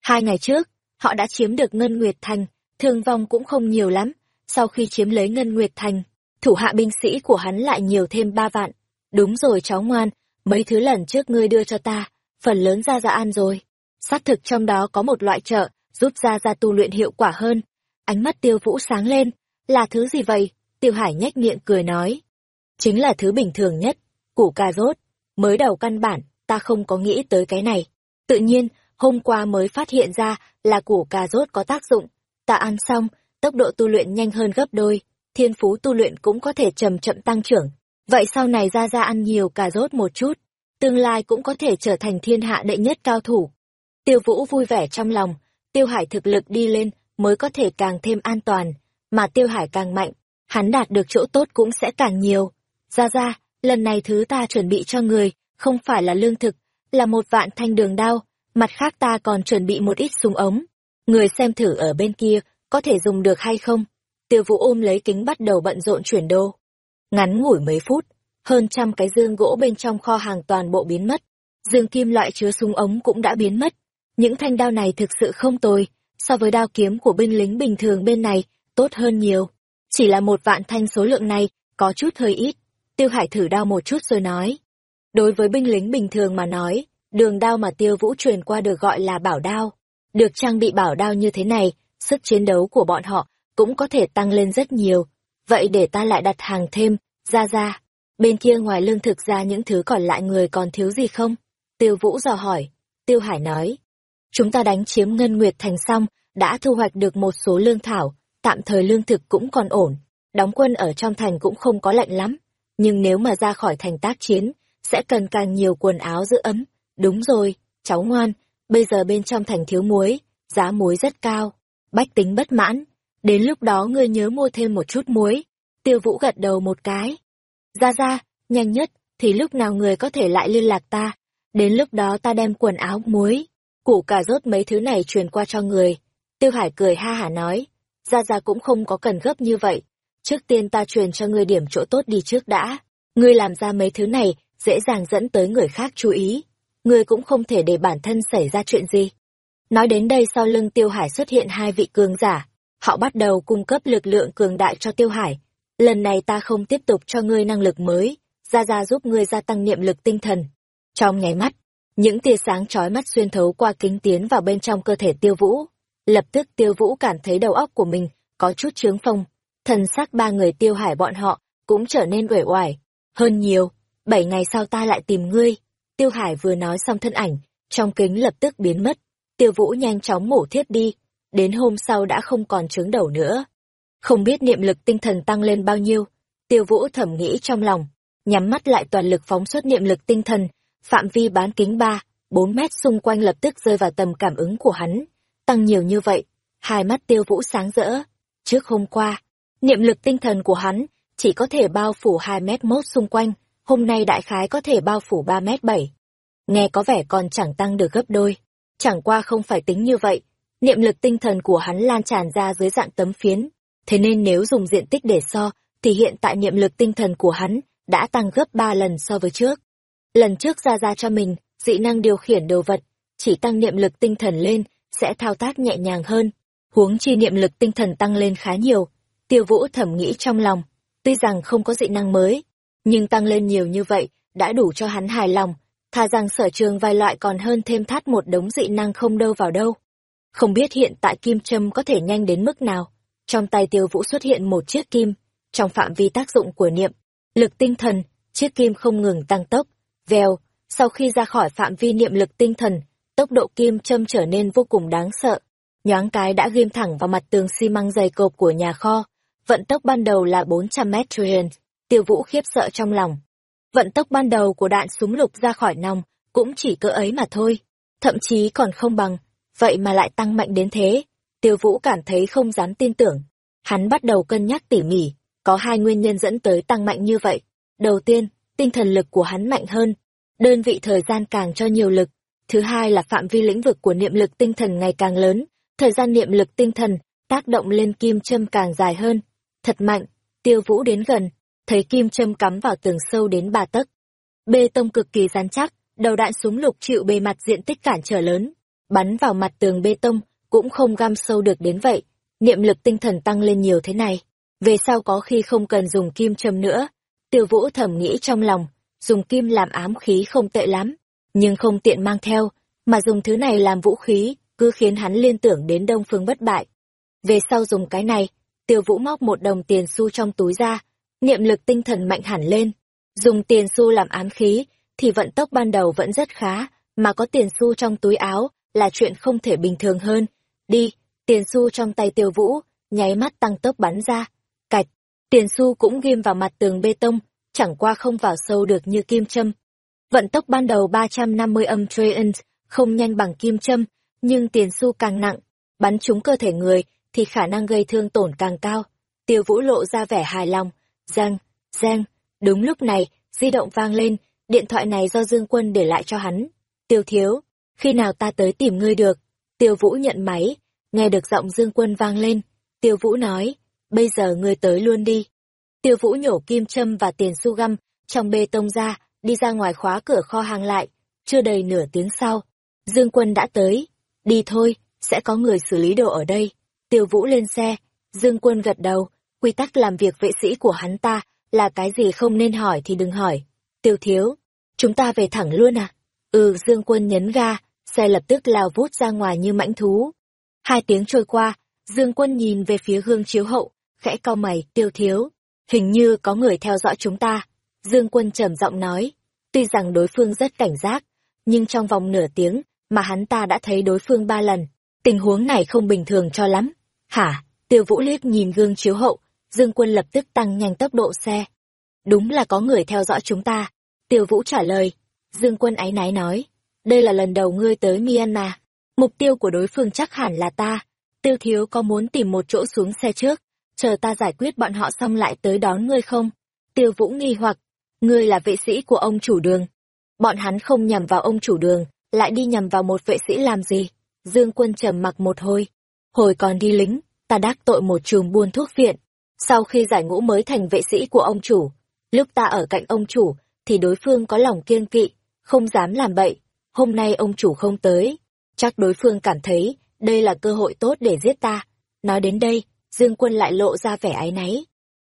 Hai ngày trước, họ đã chiếm được Ngân Nguyệt Thành, thương vong cũng không nhiều lắm, sau khi chiếm lấy Ngân Nguyệt Thành, thủ hạ binh sĩ của hắn lại nhiều thêm ba vạn. Đúng rồi cháu ngoan, mấy thứ lần trước ngươi đưa cho ta, phần lớn ra ra ăn rồi. Xác thực trong đó có một loại trợ, giúp ra ra tu luyện hiệu quả hơn. Ánh mắt tiêu vũ sáng lên, là thứ gì vậy? Tiêu hải nhếch miệng cười nói. Chính là thứ bình thường nhất, củ cà rốt. Mới đầu căn bản, ta không có nghĩ tới cái này. Tự nhiên, hôm qua mới phát hiện ra là củ cà rốt có tác dụng. Ta ăn xong, tốc độ tu luyện nhanh hơn gấp đôi, thiên phú tu luyện cũng có thể chậm chậm tăng trưởng. Vậy sau này ra ra ăn nhiều cà rốt một chút, tương lai cũng có thể trở thành thiên hạ đệ nhất cao thủ. Tiêu Vũ vui vẻ trong lòng, Tiêu Hải thực lực đi lên mới có thể càng thêm an toàn, mà Tiêu Hải càng mạnh, hắn đạt được chỗ tốt cũng sẽ càng nhiều. Ra ra, lần này thứ ta chuẩn bị cho người, không phải là lương thực, là một vạn thanh đường đao, mặt khác ta còn chuẩn bị một ít súng ống. Người xem thử ở bên kia, có thể dùng được hay không? Tiêu Vũ ôm lấy kính bắt đầu bận rộn chuyển đô. Ngắn ngủi mấy phút, hơn trăm cái dương gỗ bên trong kho hàng toàn bộ biến mất. Dương kim loại chứa súng ống cũng đã biến mất. Những thanh đao này thực sự không tồi, so với đao kiếm của binh lính bình thường bên này, tốt hơn nhiều. Chỉ là một vạn thanh số lượng này, có chút hơi ít. Tiêu Hải thử đao một chút rồi nói. Đối với binh lính bình thường mà nói, đường đao mà Tiêu Vũ truyền qua được gọi là bảo đao. Được trang bị bảo đao như thế này, sức chiến đấu của bọn họ cũng có thể tăng lên rất nhiều. Vậy để ta lại đặt hàng thêm, ra ra. Bên kia ngoài lương thực ra những thứ còn lại người còn thiếu gì không? Tiêu Vũ dò hỏi. Tiêu Hải nói. Chúng ta đánh chiếm Ngân Nguyệt Thành xong, đã thu hoạch được một số lương thảo, tạm thời lương thực cũng còn ổn. Đóng quân ở trong thành cũng không có lạnh lắm. Nhưng nếu mà ra khỏi thành tác chiến, sẽ cần càng nhiều quần áo giữ ấm. Đúng rồi, cháu ngoan, bây giờ bên trong thành thiếu muối, giá muối rất cao. Bách tính bất mãn. Đến lúc đó ngươi nhớ mua thêm một chút muối. Tiêu Vũ gật đầu một cái. Ra ra, nhanh nhất, thì lúc nào người có thể lại liên lạc ta. Đến lúc đó ta đem quần áo muối, củ cà rốt mấy thứ này truyền qua cho người. Tiêu Hải cười ha hả nói, ra ra cũng không có cần gấp như vậy. Trước tiên ta truyền cho ngươi điểm chỗ tốt đi trước đã. Ngươi làm ra mấy thứ này, dễ dàng dẫn tới người khác chú ý. Ngươi cũng không thể để bản thân xảy ra chuyện gì. Nói đến đây sau lưng Tiêu Hải xuất hiện hai vị cường giả. Họ bắt đầu cung cấp lực lượng cường đại cho Tiêu Hải, lần này ta không tiếp tục cho ngươi năng lực mới, ra ra giúp ngươi gia tăng niệm lực tinh thần. Trong nháy mắt, những tia sáng chói mắt xuyên thấu qua kính tiến vào bên trong cơ thể tiêu vũ. Lập tức tiêu vũ cảm thấy đầu óc của mình có chút trướng phong. Thần sắc ba người tiêu hải bọn họ cũng trở nên uể oải. Hơn nhiều, bảy ngày sau ta lại tìm ngươi. Tiêu hải vừa nói xong thân ảnh, trong kính lập tức biến mất. Tiêu vũ nhanh chóng mổ thiết đi. Đến hôm sau đã không còn trướng đầu nữa. Không biết niệm lực tinh thần tăng lên bao nhiêu, tiêu vũ thẩm nghĩ trong lòng, nhắm mắt lại toàn lực phóng xuất niệm lực tinh thần, phạm vi bán kính ba, bốn mét xung quanh lập tức rơi vào tầm cảm ứng của hắn. Tăng nhiều như vậy, hai mắt tiêu vũ sáng rỡ. Trước hôm qua, niệm lực tinh thần của hắn chỉ có thể bao phủ hai mét mốt xung quanh, hôm nay đại khái có thể bao phủ ba mét bảy. Nghe có vẻ còn chẳng tăng được gấp đôi. Chẳng qua không phải tính như vậy, niệm lực tinh thần của hắn lan tràn ra dưới dạng tấm phiến, Thế nên nếu dùng diện tích để so, thì hiện tại niệm lực tinh thần của hắn đã tăng gấp ba lần so với trước. Lần trước ra ra cho mình, dị năng điều khiển đồ vật, chỉ tăng niệm lực tinh thần lên, sẽ thao tác nhẹ nhàng hơn. Huống chi niệm lực tinh thần tăng lên khá nhiều. Tiêu vũ thẩm nghĩ trong lòng, tuy rằng không có dị năng mới, nhưng tăng lên nhiều như vậy, đã đủ cho hắn hài lòng, thà rằng sở trường vài loại còn hơn thêm thắt một đống dị năng không đâu vào đâu. Không biết hiện tại kim châm có thể nhanh đến mức nào. Trong tay tiêu vũ xuất hiện một chiếc kim, trong phạm vi tác dụng của niệm, lực tinh thần, chiếc kim không ngừng tăng tốc, vèo, sau khi ra khỏi phạm vi niệm lực tinh thần, tốc độ kim châm trở nên vô cùng đáng sợ. Nhoáng cái đã ghim thẳng vào mặt tường xi măng dày cộp của nhà kho. Vận tốc ban đầu là 400 mét truyền, tiêu vũ khiếp sợ trong lòng. Vận tốc ban đầu của đạn súng lục ra khỏi nòng cũng chỉ cỡ ấy mà thôi, thậm chí còn không bằng, vậy mà lại tăng mạnh đến thế. Tiêu vũ cảm thấy không dám tin tưởng. Hắn bắt đầu cân nhắc tỉ mỉ, có hai nguyên nhân dẫn tới tăng mạnh như vậy. Đầu tiên, tinh thần lực của hắn mạnh hơn, đơn vị thời gian càng cho nhiều lực. Thứ hai là phạm vi lĩnh vực của niệm lực tinh thần ngày càng lớn, thời gian niệm lực tinh thần tác động lên kim châm càng dài hơn. Thật mạnh, tiêu vũ đến gần, thấy kim châm cắm vào tường sâu đến ba tấc. Bê tông cực kỳ rắn chắc, đầu đạn súng lục chịu bề mặt diện tích cản trở lớn, bắn vào mặt tường bê tông cũng không găm sâu được đến vậy. Niệm lực tinh thần tăng lên nhiều thế này, về sau có khi không cần dùng kim châm nữa. Tiêu Vũ thầm nghĩ trong lòng, dùng kim làm ám khí không tệ lắm, nhưng không tiện mang theo, mà dùng thứ này làm vũ khí, cứ khiến hắn liên tưởng đến Đông Phương bất bại. Về sau dùng cái này, Tiêu Vũ móc một đồng tiền xu trong túi ra, niệm lực tinh thần mạnh hẳn lên. Dùng tiền xu làm ám khí, thì vận tốc ban đầu vẫn rất khá, mà có tiền xu trong túi áo là chuyện không thể bình thường hơn. Đi, tiền xu trong tay Tiêu Vũ, nháy mắt tăng tốc bắn ra. Cạch, tiền xu cũng ghim vào mặt tường bê tông, chẳng qua không vào sâu được như kim châm. Vận tốc ban đầu 350 âm trillions, không nhanh bằng kim châm, nhưng tiền xu càng nặng, bắn trúng cơ thể người thì khả năng gây thương tổn càng cao. Tiêu Vũ lộ ra vẻ hài lòng, giang, giang, đúng lúc này, di động vang lên, điện thoại này do Dương Quân để lại cho hắn. Tiêu Thiếu, khi nào ta tới tìm ngươi được? Tiêu Vũ nhận máy, nghe được giọng Dương Quân vang lên. Tiêu Vũ nói, bây giờ ngươi tới luôn đi. Tiêu Vũ nhổ kim châm và tiền su găm trong bê tông ra, đi ra ngoài khóa cửa kho hàng lại. Chưa đầy nửa tiếng sau, Dương Quân đã tới. Đi thôi, sẽ có người xử lý đồ ở đây. Tiêu Vũ lên xe, Dương Quân gật đầu, quy tắc làm việc vệ sĩ của hắn ta là cái gì không nên hỏi thì đừng hỏi. Tiêu Thiếu, chúng ta về thẳng luôn à? Ừ, Dương Quân nhấn ga, xe lập tức lao vút ra ngoài như mãnh thú. Hai tiếng trôi qua, Dương Quân nhìn về phía gương chiếu hậu, khẽ cau mày, Tiêu Thiếu, hình như có người theo dõi chúng ta. Dương Quân trầm giọng nói, tuy rằng đối phương rất cảnh giác, nhưng trong vòng nửa tiếng mà hắn ta đã thấy đối phương ba lần, tình huống này không bình thường cho lắm. Hả? Tiêu Vũ liếc nhìn gương chiếu hậu, Dương Quân lập tức tăng nhanh tốc độ xe. Đúng là có người theo dõi chúng ta. Tiêu Vũ trả lời. Dương Quân áy náy nói, đây là lần đầu ngươi tới Myanmar. Mục tiêu của đối phương chắc hẳn là ta. Tiêu Thiếu có muốn tìm một chỗ xuống xe trước, chờ ta giải quyết bọn họ xong lại tới đón ngươi không? Tiêu Vũ nghi hoặc, ngươi là vệ sĩ của ông chủ đường. Bọn hắn không nhằm vào ông chủ đường, lại đi nhằm vào một vệ sĩ làm gì? Dương Quân trầm mặc một hồi. Hồi còn đi lính, ta đắc tội một chùm buôn thuốc viện. Sau khi giải ngũ mới thành vệ sĩ của ông chủ, lúc ta ở cạnh ông chủ, thì đối phương có lòng kiêng kỵ, không dám làm bậy. Hôm nay ông chủ không tới, chắc đối phương cảm thấy đây là cơ hội tốt để giết ta. Nói đến đây, Dương Quân lại lộ ra vẻ áy náy.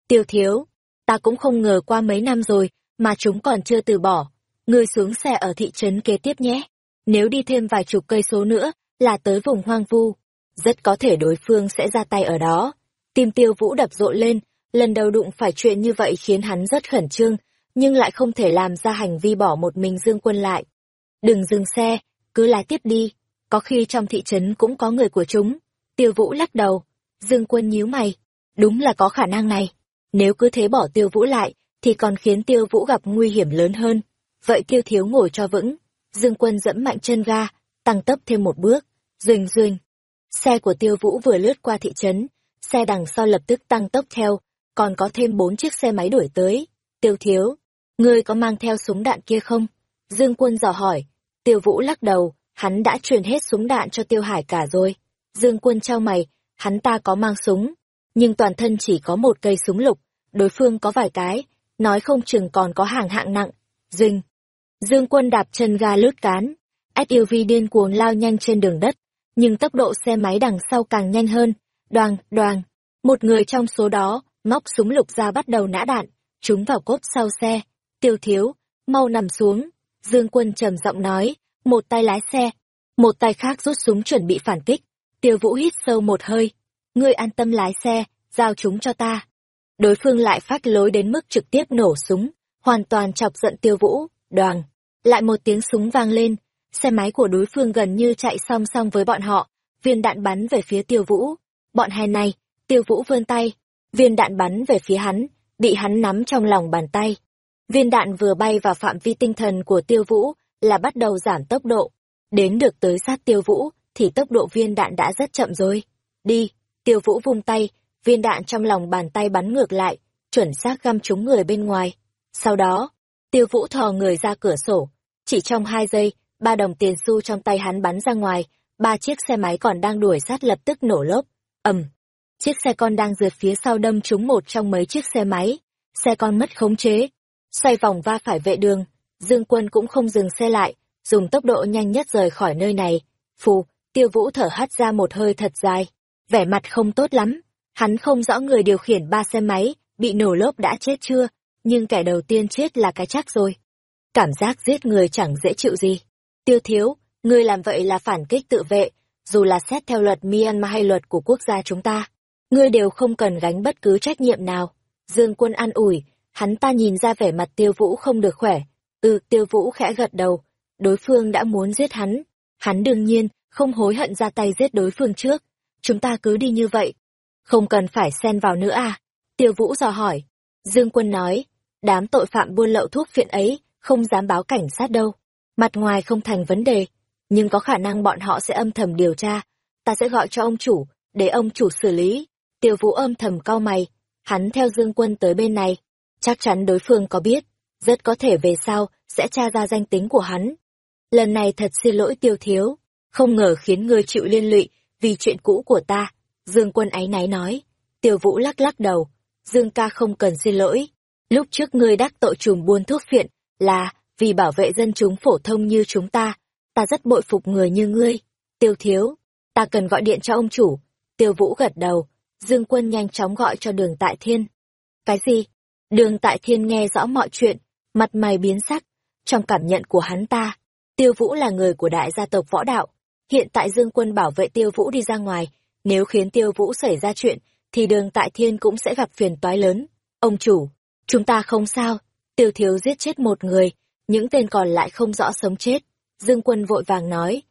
Tiêu thiếu, ta cũng không ngờ qua mấy năm rồi, mà chúng còn chưa từ bỏ. Ngươi xuống xe ở thị trấn kế tiếp nhé. Nếu đi thêm vài chục cây số nữa, là tới vùng hoang vu. Rất có thể đối phương sẽ ra tay ở đó. Tim tiêu vũ đập rộn lên, lần đầu đụng phải chuyện như vậy khiến hắn rất khẩn trương, nhưng lại không thể làm ra hành vi bỏ một mình Dương Quân lại. Đừng dừng xe, cứ lái tiếp đi, có khi trong thị trấn cũng có người của chúng. Tiêu Vũ lắc đầu, Dương Quân nhíu mày, đúng là có khả năng này. Nếu cứ thế bỏ Tiêu Vũ lại, thì còn khiến Tiêu Vũ gặp nguy hiểm lớn hơn. Vậy Tiêu Thiếu ngồi cho vững, Dương Quân dẫm mạnh chân ga, tăng tốc thêm một bước, rình rình. Xe của Tiêu Vũ vừa lướt qua thị trấn, xe đằng sau lập tức tăng tốc theo, còn có thêm bốn chiếc xe máy đuổi tới. Tiêu Thiếu, ngươi có mang theo súng đạn kia không? Dương Quân dò hỏi. Tiêu Vũ lắc đầu, hắn đã truyền hết súng đạn cho Tiêu Hải cả rồi. Dương Quân trao mày, hắn ta có mang súng, nhưng toàn thân chỉ có một cây súng lục, đối phương có vài cái, nói không chừng còn có hàng hạng nặng. Dinh. Dương Quân đạp chân ga lướt cán, SUV điên cuồng lao nhanh trên đường đất, nhưng tốc độ xe máy đằng sau càng nhanh hơn. Đoàn, đoàn. một người trong số đó, móc súng lục ra bắt đầu nã đạn, trúng vào cốp sau xe. Tiêu thiếu, mau nằm xuống. Dương quân trầm giọng nói, một tay lái xe, một tay khác rút súng chuẩn bị phản kích. Tiêu vũ hít sâu một hơi. Ngươi an tâm lái xe, giao chúng cho ta. Đối phương lại phát lối đến mức trực tiếp nổ súng, hoàn toàn chọc giận tiêu vũ, đoàn. Lại một tiếng súng vang lên, xe máy của đối phương gần như chạy song song với bọn họ, viên đạn bắn về phía tiêu vũ. Bọn hai này, tiêu vũ vươn tay, viên đạn bắn về phía hắn, bị hắn nắm trong lòng bàn tay. Viên đạn vừa bay vào phạm vi tinh thần của tiêu vũ, là bắt đầu giảm tốc độ. Đến được tới sát tiêu vũ, thì tốc độ viên đạn đã rất chậm rồi. Đi, tiêu vũ vung tay, viên đạn trong lòng bàn tay bắn ngược lại, chuẩn xác găm trúng người bên ngoài. Sau đó, tiêu vũ thò người ra cửa sổ. Chỉ trong hai giây, ba đồng tiền xu trong tay hắn bắn ra ngoài, ba chiếc xe máy còn đang đuổi sát lập tức nổ lốp. ầm, chiếc xe con đang rượt phía sau đâm trúng một trong mấy chiếc xe máy. Xe con mất khống chế, xoay vòng va phải vệ đường. Dương quân cũng không dừng xe lại, dùng tốc độ nhanh nhất rời khỏi nơi này. Phù, tiêu vũ thở hắt ra một hơi thật dài, vẻ mặt không tốt lắm. Hắn không rõ người điều khiển ba xe máy, bị nổ lốp đã chết chưa, nhưng kẻ đầu tiên chết là cái chắc rồi. Cảm giác giết người chẳng dễ chịu gì. Tiêu thiếu, ngươi làm vậy là phản kích tự vệ, dù là xét theo luật Myanmar hay luật của quốc gia chúng ta. Ngươi đều không cần gánh bất cứ trách nhiệm nào. Dương quân an ủi, hắn ta nhìn ra vẻ mặt tiêu vũ không được khỏe. Ừ, tiêu vũ khẽ gật đầu. Đối phương đã muốn giết hắn. Hắn đương nhiên, không hối hận ra tay giết đối phương trước. Chúng ta cứ đi như vậy. Không cần phải xen vào nữa à? Tiêu vũ dò hỏi. Dương quân nói, đám tội phạm buôn lậu thuốc phiện ấy, không dám báo cảnh sát đâu. Mặt ngoài không thành vấn đề, nhưng có khả năng bọn họ sẽ âm thầm điều tra. Ta sẽ gọi cho ông chủ, để ông chủ xử lý. Tiêu vũ âm thầm cau mày, hắn theo Dương Quân tới bên này. Chắc chắn đối phương có biết, rất có thể về sau sẽ tra ra danh tính của hắn. Lần này thật xin lỗi tiêu thiếu, không ngờ khiến ngươi chịu liên lụy vì chuyện cũ của ta. Dương Quân áy náy nói. Tiêu vũ lắc lắc đầu. Dương ca không cần xin lỗi. Lúc trước ngươi đắc tội trùm buôn thuốc phiện là vì bảo vệ dân chúng phổ thông như chúng ta. Ta rất bội phục người như ngươi. Tiêu thiếu, ta cần gọi điện cho ông chủ. Tiêu vũ gật đầu. Dương quân nhanh chóng gọi cho đường tại thiên. Cái gì? Đường tại thiên nghe rõ mọi chuyện, mặt mày biến sắc. Trong cảm nhận của hắn ta, tiêu vũ là người của đại gia tộc võ đạo. Hiện tại Dương quân bảo vệ tiêu vũ đi ra ngoài. Nếu khiến tiêu vũ xảy ra chuyện, thì đường tại thiên cũng sẽ gặp phiền toái lớn. Ông chủ, chúng ta không sao. Tiêu thiếu giết chết một người, những tên còn lại không rõ sống chết. Dương quân vội vàng nói.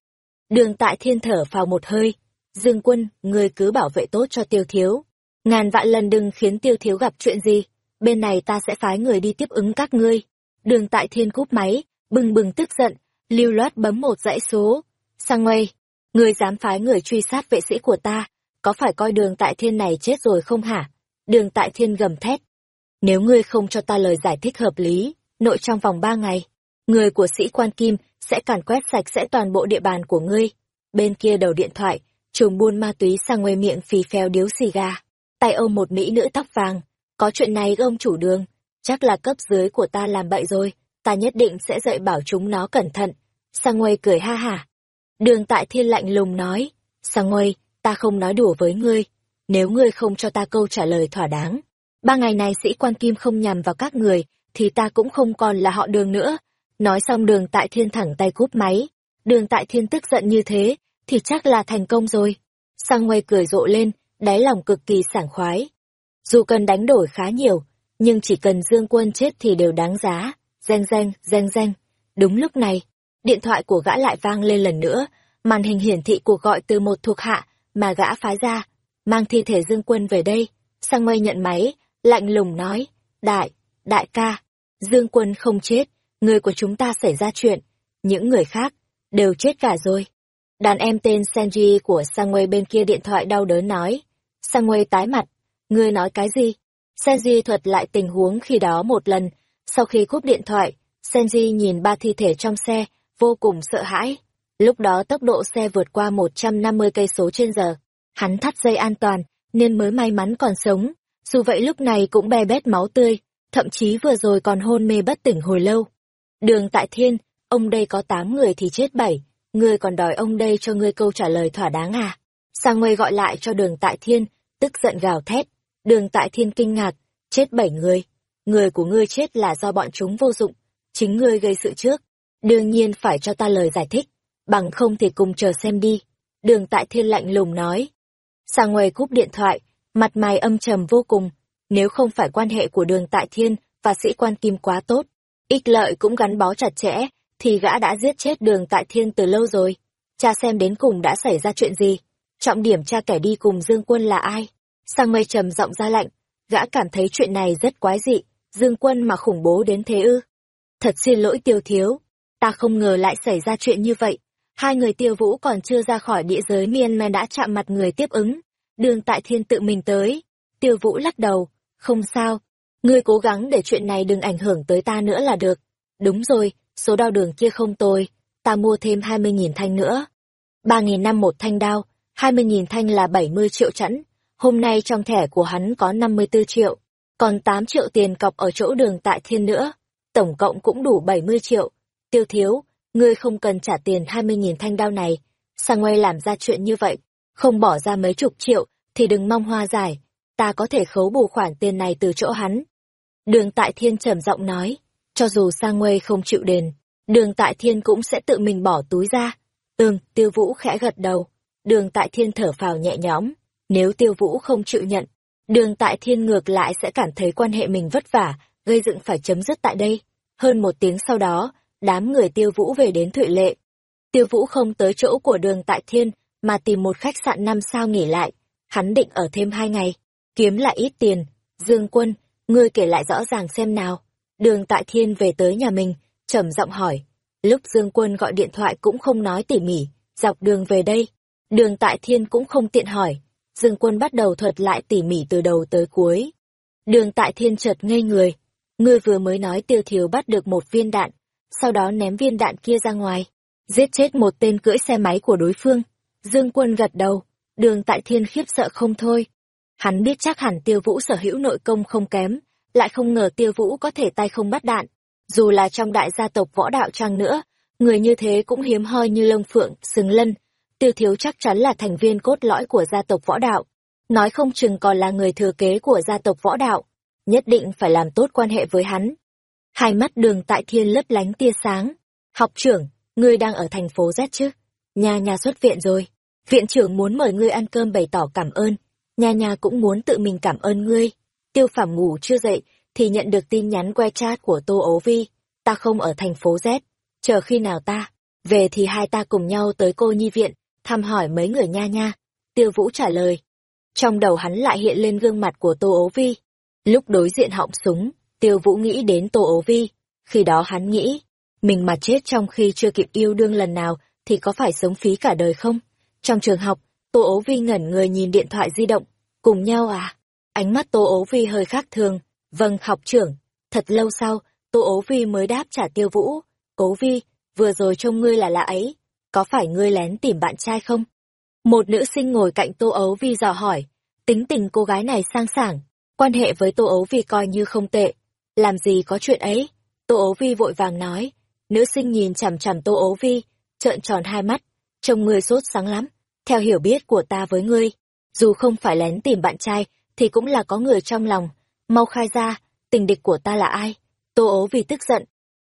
Đường tại thiên thở phào một hơi. Dương quân, người cứ bảo vệ tốt cho tiêu thiếu. Ngàn vạn lần đừng khiến tiêu thiếu gặp chuyện gì. Bên này ta sẽ phái người đi tiếp ứng các ngươi. Đường tại thiên cúp máy, bừng bừng tức giận, lưu loát bấm một dãy số. Sang nguây, người dám phái người truy sát vệ sĩ của ta, có phải coi đường tại thiên này chết rồi không hả? Đường tại thiên gầm thét. Nếu ngươi không cho ta lời giải thích hợp lý, nội trong vòng ba ngày, người của sĩ quan Kim sẽ càn quét sạch sẽ toàn bộ địa bàn của ngươi. Bên kia đầu điện thoại, trùm buôn ma túy sang ngoài miệng phì phèo điếu xì gà. Tay ôm một mỹ nữ tóc vàng. Có chuyện này ông chủ đường, chắc là cấp dưới của ta làm bậy rồi, ta nhất định sẽ dạy bảo chúng nó cẩn thận. Sang ngoài cười ha hả. Đường tại thiên lạnh lùng nói, sang Ngôi, ta không nói đùa với ngươi, nếu ngươi không cho ta câu trả lời thỏa đáng. Ba ngày này sĩ quan kim không nhằm vào các người, thì ta cũng không còn là họ đường nữa. Nói xong đường tại thiên thẳng tay cúp máy. Đường tại thiên tức giận như thế, thì chắc là thành công rồi. Sang ngoài cười rộ lên, đáy lòng cực kỳ sảng khoái. Dù cần đánh đổi khá nhiều, nhưng chỉ cần dương quân chết thì đều đáng giá. Danh danh, danh danh. Đúng lúc này, điện thoại của gã lại vang lên lần nữa, màn hình hiển thị cuộc gọi từ một thuộc hạ mà gã phái ra, mang thi thể dương quân về đây. Sang mây nhận máy, lạnh lùng nói, đại, đại ca, Dương Quân không chết, người của chúng ta xảy ra chuyện, những người khác đều chết cả rồi. Đàn em tên Senji của Sang Mây bên kia điện thoại đau đớn nói. Sang Mây tái mặt, ngươi nói cái gì? Senji thuật lại tình huống khi đó một lần, sau khi cúp điện thoại, Senji nhìn ba thi thể trong xe, vô cùng sợ hãi. Lúc đó tốc độ xe vượt qua 150 cây số trên giờ. Hắn thắt dây an toàn, nên mới may mắn còn sống. Dù vậy lúc này cũng be bét máu tươi, thậm chí vừa rồi còn hôn mê bất tỉnh hồi lâu. Đường tại thiên, ông đây có tám người thì chết bảy, ngươi còn đòi ông đây cho ngươi câu trả lời thỏa đáng à? Sang Ngươi gọi lại cho đường tại thiên, tức giận gào thét. Đường tại thiên kinh ngạc, chết bảy người. người của ngươi chết là do bọn chúng vô dụng, chính ngươi gây sự trước. Đương nhiên phải cho ta lời giải thích, bằng không thì cùng chờ xem đi. Đường tại thiên lạnh lùng nói. Sang ngoài cúp điện thoại, mặt mày âm trầm vô cùng, nếu không phải quan hệ của đường tại thiên và sĩ quan kim quá tốt, ích lợi cũng gắn bó chặt chẽ, thì gã đã giết chết đường tại thiên từ lâu rồi. Cha xem đến cùng đã xảy ra chuyện gì, trọng điểm cha kẻ đi cùng Dương Quân là ai. Sang mây trầm giọng ra lạnh, gã cảm thấy chuyện này rất quái dị, Dương Quân mà khủng bố đến thế ư. Thật xin lỗi tiêu thiếu, ta không ngờ lại xảy ra chuyện như vậy. Hai người tiêu vũ còn chưa ra khỏi địa giới Myanmar đã chạm mặt người tiếp ứng. Đường tại thiên tự mình tới. Tiêu vũ lắc đầu, không sao. Ngươi cố gắng để chuyện này đừng ảnh hưởng tới ta nữa là được. Đúng rồi, số đao đường kia không tồi. Ta mua thêm 20.000 thanh nữa. 3.000 năm một thanh đao, 20.000 thanh là 70 triệu chẵn. Hôm nay trong thẻ của hắn có 54 triệu, còn 8 triệu tiền cọc ở chỗ đường tại thiên nữa. Tổng cộng cũng đủ 70 triệu. Tiêu thiếu, ngươi không cần trả tiền 20.000 thanh đao này. Sang ngoài làm ra chuyện như vậy, không bỏ ra mấy chục triệu, thì đừng mong hoa giải. Ta có thể khấu bù khoản tiền này từ chỗ hắn. Đường tại thiên trầm giọng nói, cho dù sang Nguê không chịu đền, đường tại thiên cũng sẽ tự mình bỏ túi ra. Ừm, tiêu vũ khẽ gật đầu. Đường tại thiên thở phào nhẹ nhõm. Nếu tiêu vũ không chịu nhận, đường tại thiên ngược lại sẽ cảm thấy quan hệ mình vất vả, gây dựng phải chấm dứt tại đây. Hơn một tiếng sau đó, đám người tiêu vũ về đến Thụy Lệ. Tiêu vũ không tới chỗ của đường tại thiên, mà tìm một khách sạn năm sao nghỉ lại. Hắn định ở thêm hai ngày, kiếm lại ít tiền. Dương quân, ngươi kể lại rõ ràng xem nào. Đường tại thiên về tới nhà mình, trầm giọng hỏi. Lúc Dương quân gọi điện thoại cũng không nói tỉ mỉ, dọc đường về đây. Đường tại thiên cũng không tiện hỏi. Dương quân bắt đầu thuật lại tỉ mỉ từ đầu tới cuối. Đường tại thiên chợt ngây người. Ngươi vừa mới nói tiêu thiếu bắt được một viên đạn, sau đó ném viên đạn kia ra ngoài, giết chết một tên cưỡi xe máy của đối phương. Dương quân gật đầu, đường tại thiên khiếp sợ không thôi. Hắn biết chắc hẳn tiêu vũ sở hữu nội công không kém, lại không ngờ tiêu vũ có thể tay không bắt đạn. Dù là trong đại gia tộc võ đạo trang nữa, người như thế cũng hiếm hoi như lông phượng, sừng lân. Tiêu thiếu chắc chắn là thành viên cốt lõi của gia tộc võ đạo. Nói không chừng còn là người thừa kế của gia tộc võ đạo. Nhất định phải làm tốt quan hệ với hắn. Hai mắt đường tại thiên lấp lánh tia sáng. Học trưởng, ngươi đang ở thành phố Z chứ? Nhà nhà xuất viện rồi. Viện trưởng muốn mời ngươi ăn cơm bày tỏ cảm ơn. Nhà nhà cũng muốn tự mình cảm ơn ngươi. Tiêu phàm ngủ chưa dậy, thì nhận được tin nhắn que chat của Tô Ố Vi. Ta không ở thành phố Z. Chờ khi nào ta? Về thì hai ta cùng nhau tới cô nhi viện, thăm hỏi mấy người nha nha. Tiêu Vũ trả lời. Trong đầu hắn lại hiện lên gương mặt của Tô Ố Vi. Lúc đối diện họng súng, Tiêu Vũ nghĩ đến Tô Ố Vi. Khi đó hắn nghĩ, mình mà chết trong khi chưa kịp yêu đương lần nào thì có phải sống phí cả đời không? Trong trường học, Tô Ố Vi ngẩn người nhìn điện thoại di động. Cùng nhau à? Ánh mắt Tô Ố Vi hơi khác thường. Vâng, học trưởng. Thật lâu sau, Tô Ố Vi mới đáp trả Tiêu Vũ. Ố Vi, vừa rồi trông ngươi là lạ ấy. Có phải ngươi lén tìm bạn trai không? Một nữ sinh ngồi cạnh Tô Ố Vi dò hỏi. Tính tình cô gái này sang sảng. Quan hệ với Tô Ố Vi coi như không tệ làm gì có chuyện ấy? Tô ố vi vội vàng nói. Nữ sinh nhìn chằm chằm tô ố vi, trợn tròn hai mắt, trông ngươi sốt sáng lắm. Theo hiểu biết của ta với ngươi, dù không phải lén tìm bạn trai, thì cũng là có người trong lòng. Mau khai ra, tình địch của ta là ai? Tô ố vì tức giận.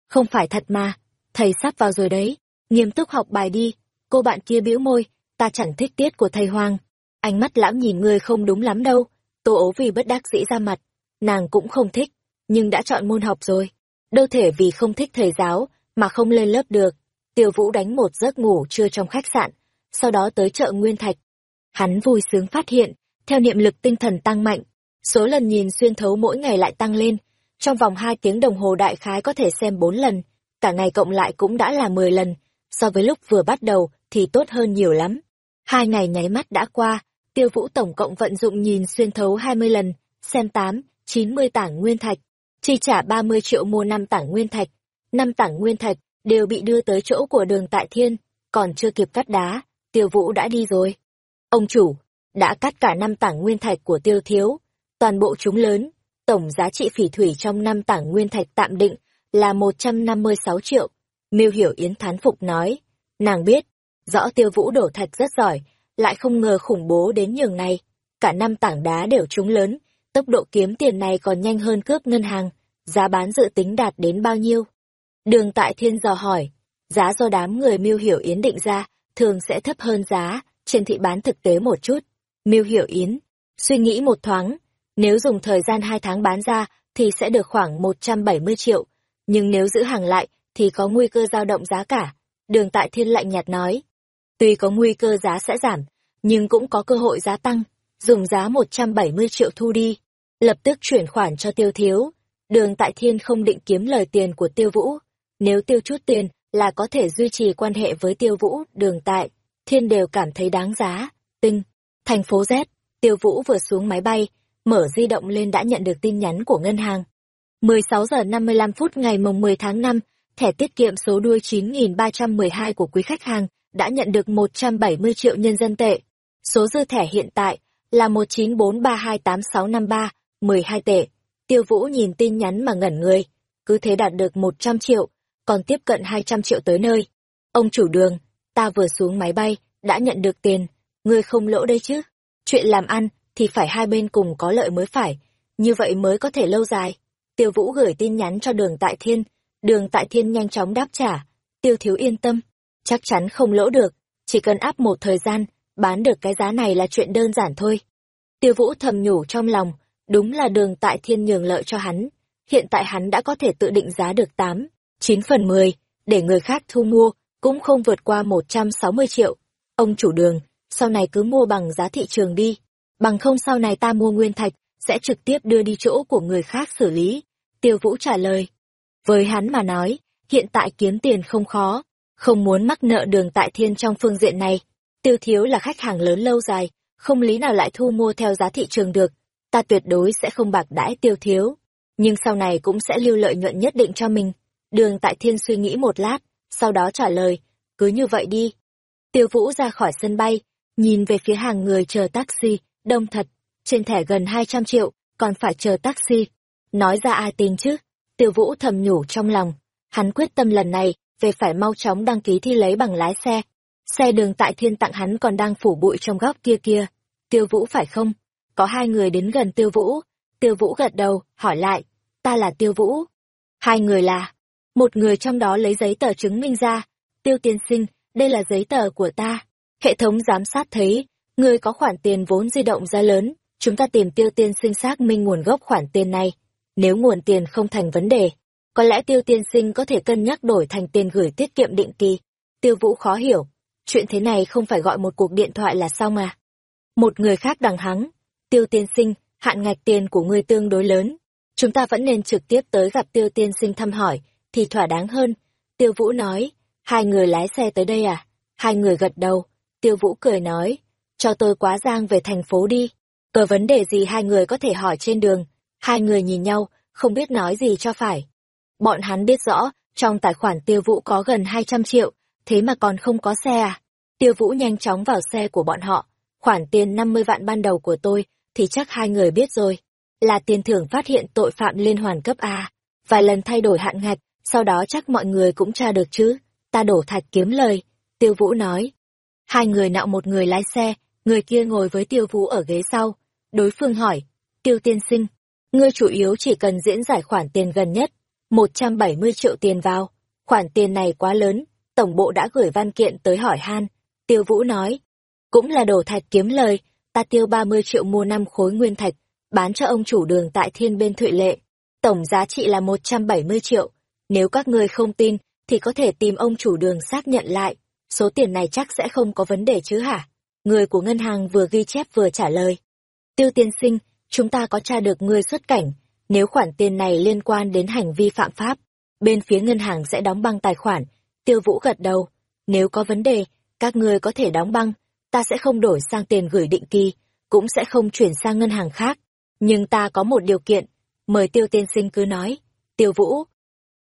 Không phải thật mà, thầy sắp vào rồi đấy. Nghiêm túc học bài đi. Cô bạn kia bĩu môi, ta chẳng thích tiết của thầy Hoàng. Ánh mắt lão nhìn ngươi không đúng lắm đâu. Tô ố vì bất đắc dĩ ra mặt. Nàng cũng không thích nhưng đã chọn môn học rồi. Đâu thể vì không thích thầy giáo, mà không lên lớp được. Tiêu Vũ đánh một giấc ngủ trưa trong khách sạn, sau đó tới chợ Nguyên Thạch. Hắn vui sướng phát hiện, theo niệm lực tinh thần tăng mạnh, số lần nhìn xuyên thấu mỗi ngày lại tăng lên. Trong vòng 2 tiếng đồng hồ đại khái có thể xem 4 lần, cả ngày cộng lại cũng đã là 10 lần, so với lúc vừa bắt đầu thì tốt hơn nhiều lắm. Hai ngày nháy mắt đã qua, tiêu vũ tổng cộng vận dụng nhìn xuyên thấu 20 lần, xem 8, 90 tảng nguyên thạch, chi trả 30 triệu mua năm tảng nguyên thạch. Năm tảng nguyên thạch đều bị đưa tới chỗ của đường tại thiên, còn chưa kịp cắt đá, tiêu vũ đã đi rồi. Ông chủ, đã cắt cả năm tảng nguyên thạch của tiêu thiếu, toàn bộ chúng lớn, tổng giá trị phỉ thủy trong năm tảng nguyên thạch tạm định là 156 triệu. Miêu Hiểu Yến thán phục nói, nàng biết, rõ tiêu vũ đổ thạch rất giỏi, lại không ngờ khủng bố đến nhường này. Cả năm tảng đá đều trúng lớn, tốc độ kiếm tiền này còn nhanh hơn cướp ngân hàng. giá bán dự tính đạt đến bao nhiêu? Đường tại thiên dò hỏi, giá do đám người miêu hiểu yến định ra, thường sẽ thấp hơn giá, trên thị bán thực tế một chút. Miêu hiểu yến, suy nghĩ một thoáng, nếu dùng thời gian hai tháng bán ra, thì sẽ được khoảng 170 triệu, nhưng nếu giữ hàng lại, thì có nguy cơ dao động giá cả. Đường tại thiên lạnh nhạt nói, tuy có nguy cơ giá sẽ giảm, nhưng cũng có cơ hội giá tăng, dùng giá 170 triệu thu đi, lập tức chuyển khoản cho tiêu thiếu. Đường tại thiên không định kiếm lời tiền của tiêu vũ, nếu tiêu chút tiền là có thể duy trì quan hệ với tiêu vũ, đường tại, thiên đều cảm thấy đáng giá. Tinh, thành phố Z, tiêu vũ vừa xuống máy bay, mở di động lên đã nhận được tin nhắn của ngân hàng. 16 giờ 55 phút ngày mùng 10 tháng 5, thẻ tiết kiệm số đuôi 9312 của quý khách hàng đã nhận được 170 triệu nhân dân tệ. Số dư thẻ hiện tại là 194328653, 12 tệ. Tiêu Vũ nhìn tin nhắn mà ngẩn người, cứ thế đạt được 100 triệu, còn tiếp cận 200 triệu tới nơi. Ông chủ đường, ta vừa xuống máy bay, đã nhận được tiền, ngươi không lỗ đây chứ. Chuyện làm ăn thì phải hai bên cùng có lợi mới phải, như vậy mới có thể lâu dài. Tiêu Vũ gửi tin nhắn cho đường Tại Thiên, đường Tại Thiên nhanh chóng đáp trả. Tiêu Thiếu yên tâm, chắc chắn không lỗ được, chỉ cần áp một thời gian, bán được cái giá này là chuyện đơn giản thôi. Tiêu Vũ thầm nhủ trong lòng, đúng là đường Tại Thiên nhường lợi cho hắn. Hiện tại hắn đã có thể tự định giá được 8, 9 phần 10, để người khác thu mua, cũng không vượt qua 160 triệu. Ông chủ đường, sau này cứ mua bằng giá thị trường đi, bằng không sau này ta mua nguyên thạch, sẽ trực tiếp đưa đi chỗ của người khác xử lý. Tiêu Vũ trả lời. Với hắn mà nói, hiện tại kiếm tiền không khó, không muốn mắc nợ đường tại thiên trong phương diện này. Tiêu thiếu là khách hàng lớn lâu dài, không lý nào lại thu mua theo giá thị trường được. Ta tuyệt đối sẽ không bạc đãi tiêu thiếu, nhưng sau này cũng sẽ lưu lợi nhuận nhất định cho mình. Đường tại thiên suy nghĩ một lát, sau đó trả lời, cứ như vậy đi. Tiêu Vũ ra khỏi sân bay, nhìn về phía hàng người chờ taxi, đông thật, trên thẻ gần 200 triệu, còn phải chờ taxi. Nói ra ai tin chứ? Tiêu Vũ thầm nhủ trong lòng, hắn quyết tâm lần này, về phải mau chóng đăng ký thi lấy bằng lái xe. Xe đường tại thiên tặng hắn còn đang phủ bụi trong góc kia kia. Tiêu Vũ phải không? Có hai người đến gần Tiêu Vũ. Tiêu Vũ gật đầu, hỏi lại, ta là Tiêu Vũ. Hai người là, một người trong đó lấy giấy tờ chứng minh ra. Tiêu tiên sinh, đây là giấy tờ của ta. Hệ thống giám sát thấy, người có khoản tiền vốn di động ra lớn, chúng ta tìm tiêu tiên sinh xác minh nguồn gốc khoản tiền này. Nếu nguồn tiền không thành vấn đề, có lẽ tiêu tiên sinh có thể cân nhắc đổi thành tiền gửi tiết kiệm định kỳ. Tiêu vũ khó hiểu, chuyện thế này không phải gọi một cuộc điện thoại là xong à. Một người khác đằng hắng, tiêu tiên sinh, hạn ngạch tiền của ngươi tương đối lớn. Chúng ta vẫn nên trực tiếp tới gặp tiêu tiên sinh thăm hỏi, thì thỏa đáng hơn. Tiêu vũ nói, hai người lái xe tới đây à? Hai người gật đầu, tiêu vũ cười nói, cho tôi quá giang về thành phố đi. Có vấn đề gì hai người có thể hỏi trên đường. Hai người nhìn nhau, không biết nói gì cho phải. Bọn hắn biết rõ, trong tài khoản tiêu vũ có gần 200 triệu, thế mà còn không có xe à? Tiêu vũ nhanh chóng vào xe của bọn họ. Khoản tiền 50 vạn ban đầu của tôi, thì chắc hai người biết rồi. Là tiền thưởng phát hiện tội phạm liên hoàn cấp A. Vài lần thay đổi hạn ngạch, sau đó chắc mọi người cũng tra được chứ. Ta đổ thạch kiếm lời. Tiêu vũ nói. Hai người nạo một người lái xe, người kia ngồi với tiêu vũ ở ghế sau. Đối phương hỏi. Tiêu tiên sinh, ngươi chủ yếu chỉ cần diễn giải khoản tiền gần nhất, 170 triệu tiền vào. Khoản tiền này quá lớn, tổng bộ đã gửi văn kiện tới hỏi han. Tiêu Vũ nói, cũng là đổ thạch kiếm lời, ta tiêu 30 triệu mua năm khối nguyên thạch, bán cho ông chủ đường tại thiên bên Thụy Lệ. Tổng giá trị là 170 triệu. Nếu các ngươi không tin, thì có thể tìm ông chủ đường xác nhận lại. Số tiền này chắc sẽ không có vấn đề chứ hả? Người của ngân hàng vừa ghi chép vừa trả lời. Tiêu tiên sinh, chúng ta có tra được ngươi xuất cảnh, nếu khoản tiền này liên quan đến hành vi phạm pháp, bên phía ngân hàng sẽ đóng băng tài khoản. Tiêu Vũ gật đầu, nếu có vấn đề, các ngươi có thể đóng băng, ta sẽ không đổi sang tiền gửi định kỳ, cũng sẽ không chuyển sang ngân hàng khác. Nhưng ta có một điều kiện, mời tiêu tiên sinh cứ nói. Tiêu Vũ,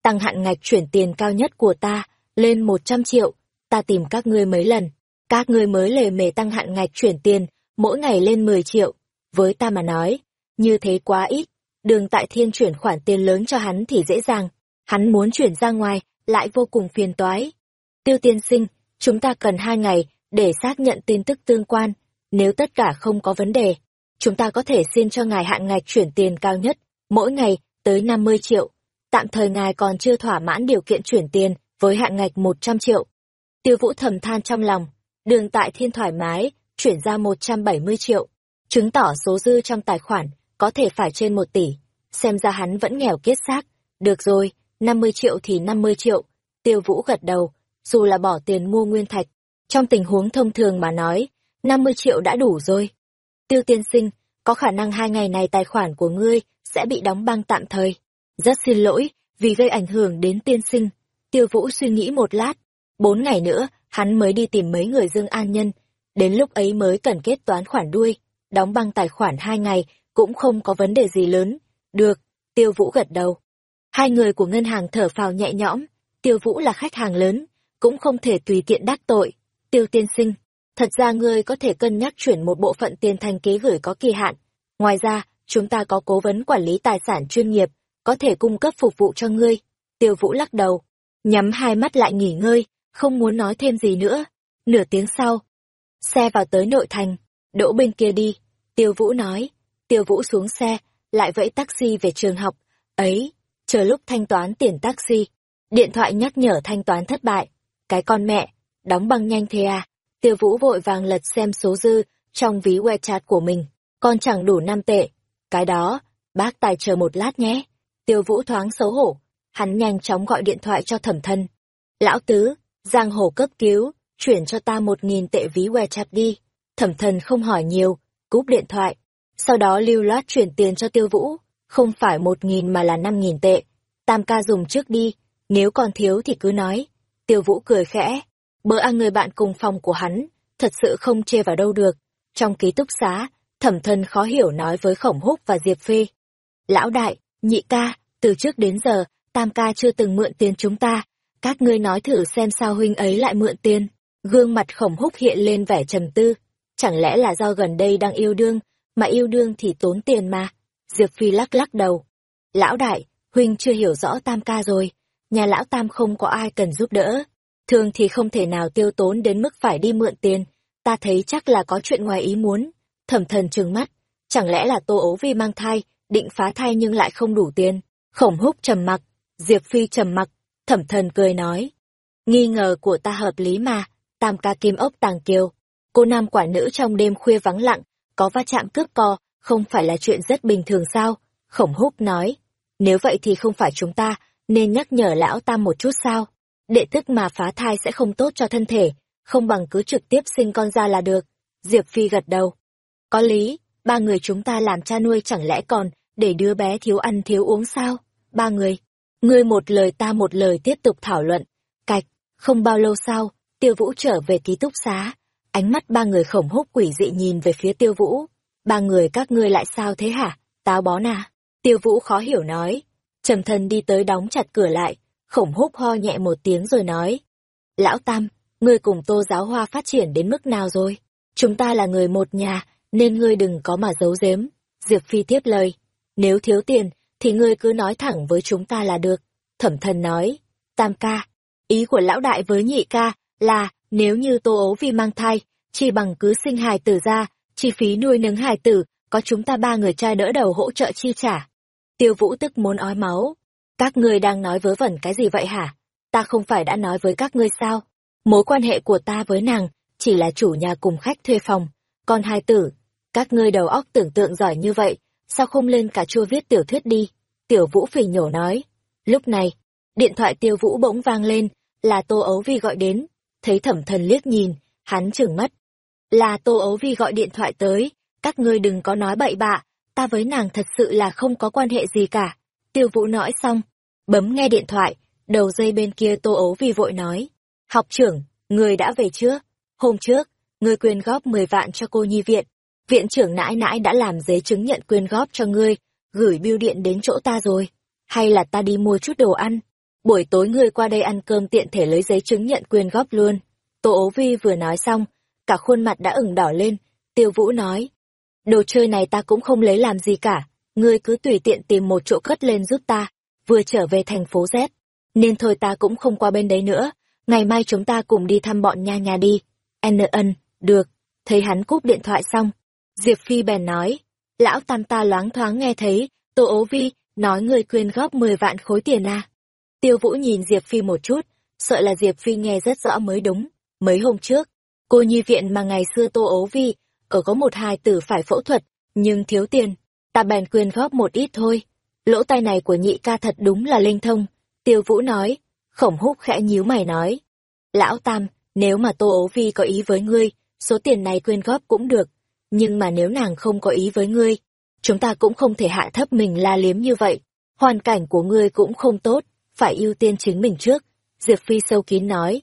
tăng hạn ngạch chuyển tiền cao nhất của ta, lên 100 triệu, ta tìm các ngươi mấy lần. Các ngươi mới lề mề tăng hạn ngạch chuyển tiền, mỗi ngày lên 10 triệu. Với ta mà nói, như thế quá ít, đường tại thiên chuyển khoản tiền lớn cho hắn thì dễ dàng, hắn muốn chuyển ra ngoài, lại vô cùng phiền toái. Tiêu tiên sinh, chúng ta cần hai ngày để xác nhận tin tức tương quan, nếu tất cả không có vấn đề, chúng ta có thể xin cho ngài hạn ngạch chuyển tiền cao nhất, mỗi ngày tới 50 triệu. Tạm thời ngài còn chưa thỏa mãn điều kiện chuyển tiền với hạn ngạch 100 triệu. Tiêu Vũ thầm than trong lòng, đường tại thiên thoải mái, chuyển ra 170 triệu. Chứng tỏ số dư trong tài khoản có thể phải trên 1 tỷ. Xem ra hắn vẫn nghèo kiết xác. Được rồi, 50 triệu thì 50 triệu. Tiêu Vũ gật đầu, dù là bỏ tiền mua nguyên thạch. Trong tình huống thông thường mà nói, 50 triệu đã đủ rồi. Tiêu tiên sinh, có khả năng hai ngày này tài khoản của ngươi sẽ bị đóng băng tạm thời. Rất xin lỗi, vì gây ảnh hưởng đến tiên sinh. Tiêu Vũ suy nghĩ một lát. Bốn ngày nữa, hắn mới đi tìm mấy người Dương An Nhân. Đến lúc ấy mới cần kết toán khoản đuôi. Đóng băng tài khoản hai ngày cũng không có vấn đề gì lớn. Được, Tiêu Vũ gật đầu. Hai người của ngân hàng thở phào nhẹ nhõm. Tiêu Vũ là khách hàng lớn, cũng không thể tùy tiện đắc tội. Tiêu tiên sinh, thật ra ngươi có thể cân nhắc chuyển một bộ phận tiền thành ký gửi có kỳ hạn. Ngoài ra, chúng ta có cố vấn quản lý tài sản chuyên nghiệp, có thể cung cấp phục vụ cho ngươi. Tiêu Vũ lắc đầu, nhắm hai mắt lại nghỉ ngơi, không muốn nói thêm gì nữa. Nửa tiếng sau, xe vào tới nội thành, đỗ bên kia đi. Tiêu Vũ nói, Tiêu Vũ xuống xe, lại vẫy taxi về trường học. Ấy, chờ lúc thanh toán tiền taxi, điện thoại nhắc nhở thanh toán thất bại. Cái con mẹ, đóng băng nhanh thế à? Tiêu Vũ vội vàng lật xem số dư trong ví WeChat của mình, còn chẳng đủ năm tệ. Cái đó, bác tài chờ một lát nhé. Tiêu Vũ thoáng xấu hổ, hắn nhanh chóng gọi điện thoại cho thẩm thân. Lão tứ, giang hồ cấp cứu, chuyển cho ta một nghìn tệ ví WeChat đi. Thẩm thân không hỏi nhiều, cúp điện thoại. Sau đó lưu loát chuyển tiền cho Tiêu Vũ, không phải một nghìn mà là năm nghìn tệ. Tam ca dùng trước đi, nếu còn thiếu thì cứ nói. Tiêu Vũ cười khẽ, bữa ăn người bạn cùng phòng của hắn, thật sự không chê vào đâu được. Trong ký túc xá, thẩm thân khó hiểu nói với khổng húc và Diệp Phi. Lão đại, nhị ca, từ trước đến giờ, tam ca chưa từng mượn tiền chúng ta. Các ngươi nói thử xem sao huynh ấy lại mượn tiền. Gương mặt khổng húc hiện lên vẻ trầm tư. Chẳng lẽ là do gần đây đang yêu đương, mà yêu đương thì tốn tiền mà. Diệp Phi lắc lắc đầu. Lão đại, huynh chưa hiểu rõ tam ca rồi. Nhà lão tam không có ai cần giúp đỡ. Thường thì không thể nào tiêu tốn đến mức phải đi mượn tiền. Ta thấy chắc là có chuyện ngoài ý muốn. Thẩm thần trừng mắt. Chẳng lẽ là tô ấu vi mang thai, định phá thai nhưng lại không đủ tiền. Khổng húc trầm mặc, Diệp Phi trầm mặc, thẩm thần cười nói. Nghi ngờ của ta hợp lý mà, tam ca kim ốc tàng kiều. Cô nam quả nữ trong đêm khuya vắng lặng, có va chạm cướp co, không phải là chuyện rất bình thường sao? Khổng húc nói. Nếu vậy thì không phải chúng ta, nên nhắc nhở lão tam một chút sao? Đệ tức mà phá thai sẽ không tốt cho thân thể, không bằng cứ trực tiếp sinh con ra là được. Diệp Phi gật đầu. Có lý, ba người chúng ta làm cha nuôi chẳng lẽ còn để đứa bé thiếu ăn thiếu uống sao? Ba người. Ngươi một lời ta một lời tiếp tục thảo luận. Cạch, không bao lâu sau, tiêu vũ trở về ký túc xá. Ánh mắt ba người khổng húc quỷ dị nhìn về phía tiêu vũ. Ba người các ngươi lại sao thế hả? Táo bó nà. Tiêu vũ khó hiểu nói. Trầm thân đi tới đóng chặt cửa lại, khổng húc ho nhẹ một tiếng rồi nói. Lão Tam, ngươi cùng tô giáo hoa phát triển đến mức nào rồi? Chúng ta là người một nhà, nên ngươi đừng có mà giấu giếm. Diệp Phi tiếp lời. Nếu thiếu tiền, thì ngươi cứ nói thẳng với chúng ta là được. Thẩm thần nói, tam ca, ý của lão đại với nhị ca là nếu như tô ấu vì mang thai, chỉ bằng cứ sinh hài tử ra, chi phí nuôi nấng hài tử, có chúng ta ba người trai đỡ đầu hỗ trợ chi trả. Tiêu vũ tức muốn ói máu. Các ngươi đang nói vớ vẩn cái gì vậy hả? Ta không phải đã nói với các ngươi sao? Mối quan hệ của ta với nàng, chỉ là chủ nhà cùng khách thuê phòng. Còn hai tử, các ngươi đầu óc tưởng tượng giỏi như vậy, sao không lên cả chua viết tiểu thuyết đi? Tiểu Vũ phì nhổ nói. Lúc này, điện thoại tiêu Vũ bỗng vang lên, là Tô Ấu Vi gọi đến. Thấy thẩm thần liếc nhìn, hắn chừng mắt. Là Tô Ấu Vi gọi điện thoại tới, các ngươi đừng có nói bậy bạ, ta với nàng thật sự là không có quan hệ gì cả. Tiêu Vũ nói xong, bấm nghe điện thoại, đầu dây bên kia Tô Ấu Vi vội nói. Học trưởng, người đã về chưa? Hôm trước, người quyên góp 10 vạn cho cô nhi viện, viện trưởng nãi nãi đã làm giấy chứng nhận quyên góp cho ngươi, gửi bưu điện đến chỗ ta rồi. Hay là ta đi mua chút đồ ăn? Buổi tối ngươi qua đây ăn cơm tiện thể lấy giấy chứng nhận quyên góp luôn. Tô ố vi vừa nói xong, cả khuôn mặt đã ửng đỏ lên. Tiêu vũ nói, đồ chơi này ta cũng không lấy làm gì cả, ngươi cứ tùy tiện tìm một chỗ cất lên giúp ta, vừa trở về thành phố Z. Nên thôi ta cũng không qua bên đấy nữa, ngày mai chúng ta cùng đi thăm bọn nha nhà đi. N ân, được, thấy hắn cúp điện thoại xong, Diệp Phi bèn nói, lão tam ta loáng thoáng nghe thấy, Tô Ố Vi nói ngươi quyên góp 10 vạn khối tiền à. Tiêu Vũ nhìn Diệp Phi một chút, sợ là Diệp Phi nghe rất rõ mới đúng. Mấy hôm trước, cô nhi viện mà ngày xưa Tô ố Vi, ở có một hai tử phải phẫu thuật, nhưng thiếu tiền, ta bèn quyên góp một ít thôi. Lỗ tai này của nhị ca thật đúng là linh thông. Tiêu Vũ nói, khổng húc khẽ nhíu mày nói. Lão Tam, nếu mà Tô Ấu Vi có ý với ngươi, số tiền này quyên góp cũng được. Nhưng mà nếu nàng không có ý với ngươi, chúng ta cũng không thể hạ thấp mình la liếm như vậy. Hoàn cảnh của ngươi cũng không tốt, phải ưu tiên chính mình trước. Diệp Phi sâu kín nói.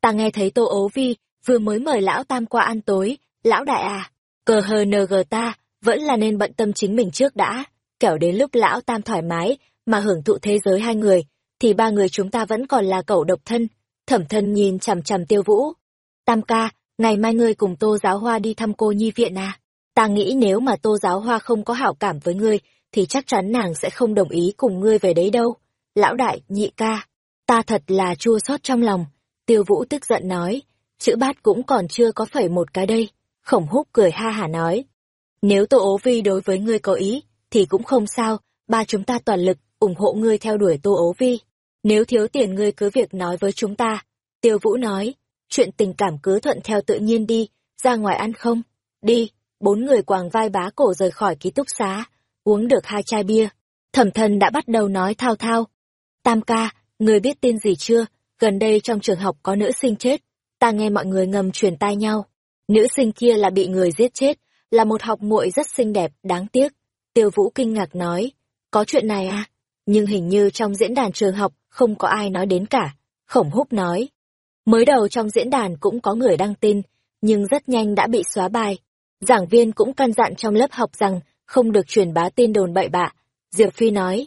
Ta nghe thấy Tô Ấu Vi vừa mới mời lão Tam qua ăn tối, lão đại à, cờ hờ nờ gờ ta, vẫn là nên bận tâm chính mình trước đã, kẻo đến lúc lão Tam thoải mái, mà hưởng thụ thế giới hai người, thì ba người chúng ta vẫn còn là cậu độc thân. Thẩm thân nhìn chằm chằm tiêu vũ. Tam ca, ngày mai ngươi cùng tô giáo hoa đi thăm cô nhi viện à? Ta nghĩ nếu mà tô giáo hoa không có hảo cảm với ngươi, thì chắc chắn nàng sẽ không đồng ý cùng ngươi về đấy đâu. Lão đại, nhị ca, ta thật là chua xót trong lòng. Tiêu vũ tức giận nói, chữ bát cũng còn chưa có phẩy một cái đây. Khổng húc cười ha hả nói. Nếu tô ố vi đối với ngươi có ý, thì cũng không sao, ba chúng ta toàn lực, ủng hộ ngươi theo đuổi tô ố vi. Nếu thiếu tiền ngươi cứ việc nói với chúng ta. Tiêu vũ nói, chuyện tình cảm cứ thuận theo tự nhiên đi, ra ngoài ăn không? Đi, bốn người quàng vai bá cổ rời khỏi ký túc xá, uống được hai chai bia. Thẩm thần đã bắt đầu nói thao thao. Tam ca, người biết tin gì chưa? Gần đây trong trường học có nữ sinh chết. Ta nghe mọi người ngầm truyền tai nhau. Nữ sinh kia là bị người giết chết, là một học muội rất xinh đẹp, đáng tiếc. Tiêu Vũ kinh ngạc nói, có chuyện này à? Nhưng hình như trong diễn đàn trường học không có ai nói đến cả. Khổng húc nói. Mới đầu trong diễn đàn cũng có người đăng tin, nhưng rất nhanh đã bị xóa bài. Giảng viên cũng căn dặn trong lớp học rằng không được truyền bá tin đồn bậy bạ. Diệp Phi nói,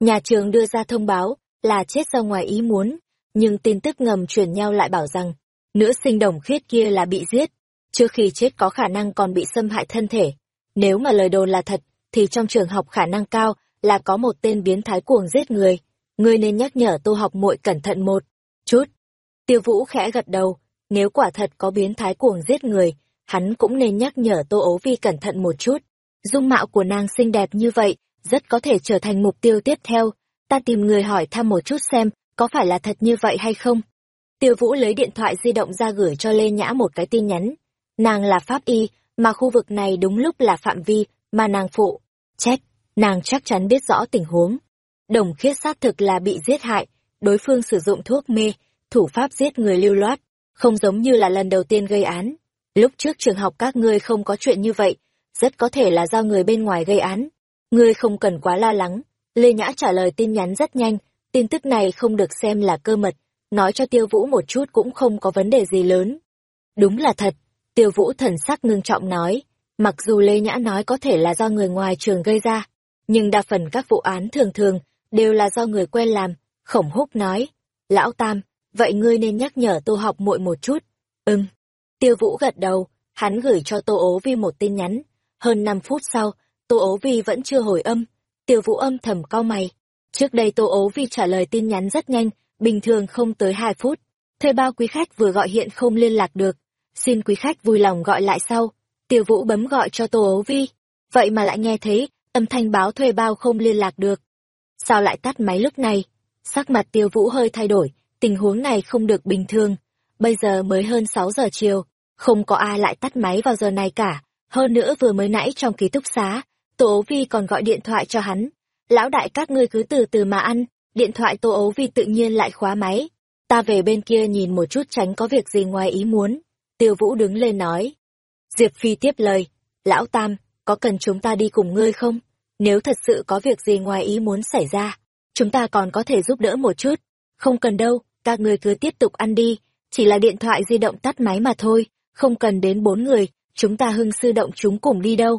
nhà trường đưa ra thông báo là chết ra ngoài ý muốn, nhưng tin tức ngầm truyền nhau lại bảo rằng nữ sinh đồng khiết kia là bị giết, trước khi chết có khả năng còn bị xâm hại thân thể. Nếu mà lời đồn là thật, thì trong trường học khả năng cao là có một tên biến thái cuồng giết người. Ngươi nên nhắc nhở tô học muội cẩn thận một chút. Tiêu Vũ khẽ gật đầu, nếu quả thật có biến thái cuồng giết người, hắn cũng nên nhắc nhở Tô Ố Vi cẩn thận một chút. Dung mạo của nàng xinh đẹp như vậy, rất có thể trở thành mục tiêu tiếp theo. Ta tìm người hỏi thăm một chút xem, có phải là thật như vậy hay không? Tiêu Vũ lấy điện thoại di động ra gửi cho Lê Nhã một cái tin nhắn. Nàng là pháp y, mà khu vực này đúng lúc là phạm vi mà nàng phụ. Chết, nàng chắc chắn biết rõ tình huống. Đồng khiết xác thực là bị giết hại, đối phương sử dụng thuốc mê, thủ pháp giết người lưu loát, không giống như là lần đầu tiên gây án. Lúc trước trường học các ngươi không có chuyện như vậy, rất có thể là do người bên ngoài gây án. Ngươi không cần quá lo lắng. Lê Nhã trả lời tin nhắn rất nhanh, tin tức này không được xem là cơ mật, nói cho Tiêu Vũ một chút cũng không có vấn đề gì lớn. Đúng là thật, Tiêu Vũ thần sắc ngưng trọng nói, mặc dù Lê Nhã nói có thể là do người ngoài trường gây ra, nhưng đa phần các vụ án thường thường đều là do người quen làm, khổng húc nói. Lão Tam, vậy ngươi nên nhắc nhở tô học muội một chút. Ừm. Tiêu Vũ gật đầu, hắn gửi cho Tô Ố Vi một tin nhắn. Hơn năm phút sau, Tô Ố Vi vẫn chưa hồi âm. Tiêu Vũ âm thầm cau mày. Trước đây Tô Ố Vi trả lời tin nhắn rất nhanh, bình thường không tới hai phút. Thuê bao quý khách vừa gọi hiện không liên lạc được. Xin quý khách vui lòng gọi lại sau. Tiêu Vũ bấm gọi cho Tô ấu Vi. Vậy mà lại nghe thấy, âm thanh báo thuê bao không liên lạc được. Sao lại tắt máy lúc này? Sắc mặt Tiêu Vũ hơi thay đổi, tình huống này không được bình thường. Bây giờ mới hơn 6 giờ chiều, không có ai lại tắt máy vào giờ này cả. Hơn nữa vừa mới nãy trong ký túc xá, Tô ấu Vi còn gọi điện thoại cho hắn. Lão đại các ngươi cứ từ từ mà ăn, điện thoại Tô ấu Vi tự nhiên lại khóa máy. Ta về bên kia nhìn một chút tránh có việc gì ngoài ý muốn. Tiêu Vũ đứng lên nói. Diệp Phi tiếp lời. Lão Tam, có cần chúng ta đi cùng ngươi không? Nếu thật sự có việc gì ngoài ý muốn xảy ra, chúng ta còn có thể giúp đỡ một chút. Không cần đâu, các ngươi cứ tiếp tục ăn đi, chỉ là điện thoại di động tắt máy mà thôi, không cần đến bốn người, chúng ta hưng sư động chúng cùng đi đâu.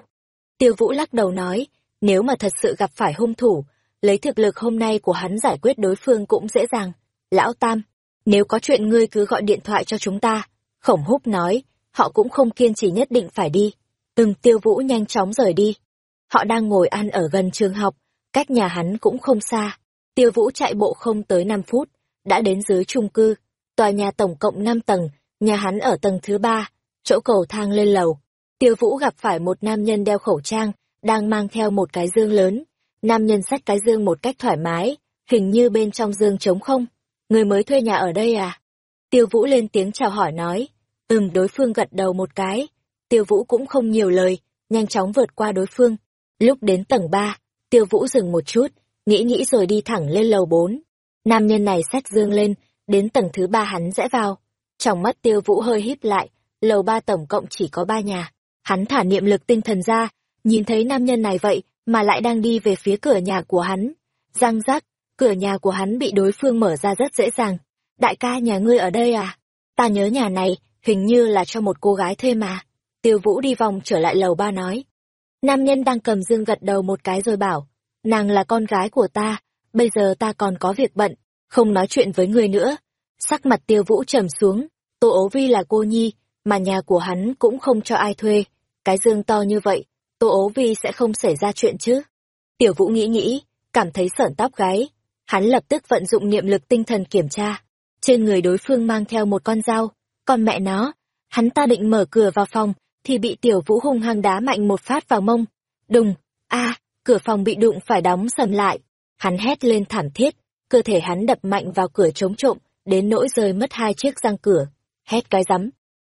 Tiêu Vũ lắc đầu nói, nếu mà thật sự gặp phải hung thủ, lấy thực lực hôm nay của hắn giải quyết đối phương cũng dễ dàng. Lão Tam, nếu có chuyện ngươi cứ gọi điện thoại cho chúng ta. Khổng húc nói, họ cũng không kiên trì nhất định phải đi. từng tiêu vũ nhanh chóng rời đi. Họ đang ngồi ăn ở gần trường học, cách nhà hắn cũng không xa. Tiêu vũ chạy bộ không tới 5 phút, đã đến dưới chung cư. Tòa nhà tổng cộng 5 tầng, nhà hắn ở tầng thứ ba, chỗ cầu thang lên lầu. Tiêu vũ gặp phải một nam nhân đeo khẩu trang, đang mang theo một cái dương lớn. Nam nhân xách cái dương một cách thoải mái, hình như bên trong dương trống không. Người mới thuê nhà ở đây à? Tiêu Vũ lên tiếng chào hỏi nói. Ừm, đối phương gật đầu một cái. Tiêu Vũ cũng không nhiều lời, nhanh chóng vượt qua đối phương. Lúc đến tầng 3, Tiêu Vũ dừng một chút, nghĩ nghĩ rồi đi thẳng lên lầu 4. Nam nhân này xét dương lên, đến tầng thứ ba hắn rẽ vào. Trong mắt Tiêu Vũ hơi híp lại, lầu ba tổng cộng chỉ có ba nhà. Hắn thả niệm lực tinh thần ra, nhìn thấy nam nhân này vậy mà lại đang đi về phía cửa nhà của hắn. Răng rắc, cửa nhà của hắn bị đối phương mở ra rất dễ dàng. Đại ca nhà ngươi ở đây à? Ta nhớ nhà này, hình như là cho một cô gái thuê mà. Tiêu Vũ đi vòng trở lại lầu ba nói. Nam nhân đang cầm dương gật đầu một cái rồi bảo, nàng là con gái của ta, bây giờ ta còn có việc bận, không nói chuyện với người nữa. Sắc mặt tiêu vũ trầm xuống, Tô ố vi là cô nhi, mà nhà của hắn cũng không cho ai thuê. Cái dương to như vậy, Tô ố vi sẽ không xảy ra chuyện chứ. Tiểu vũ nghĩ nghĩ, cảm thấy sởn tóc gáy. Hắn lập tức vận dụng niệm lực tinh thần kiểm tra. Trên người đối phương mang theo một con dao, con mẹ nó. Hắn ta định mở cửa vào phòng, thì bị tiểu vũ hung hăng đá mạnh một phát vào mông. Đùng, a cửa phòng bị đụng phải đóng sầm lại. Hắn hét lên thảm thiết, cơ thể hắn đập mạnh vào cửa chống trộm, đến nỗi rơi mất hai chiếc răng cửa. Hét cái rắm.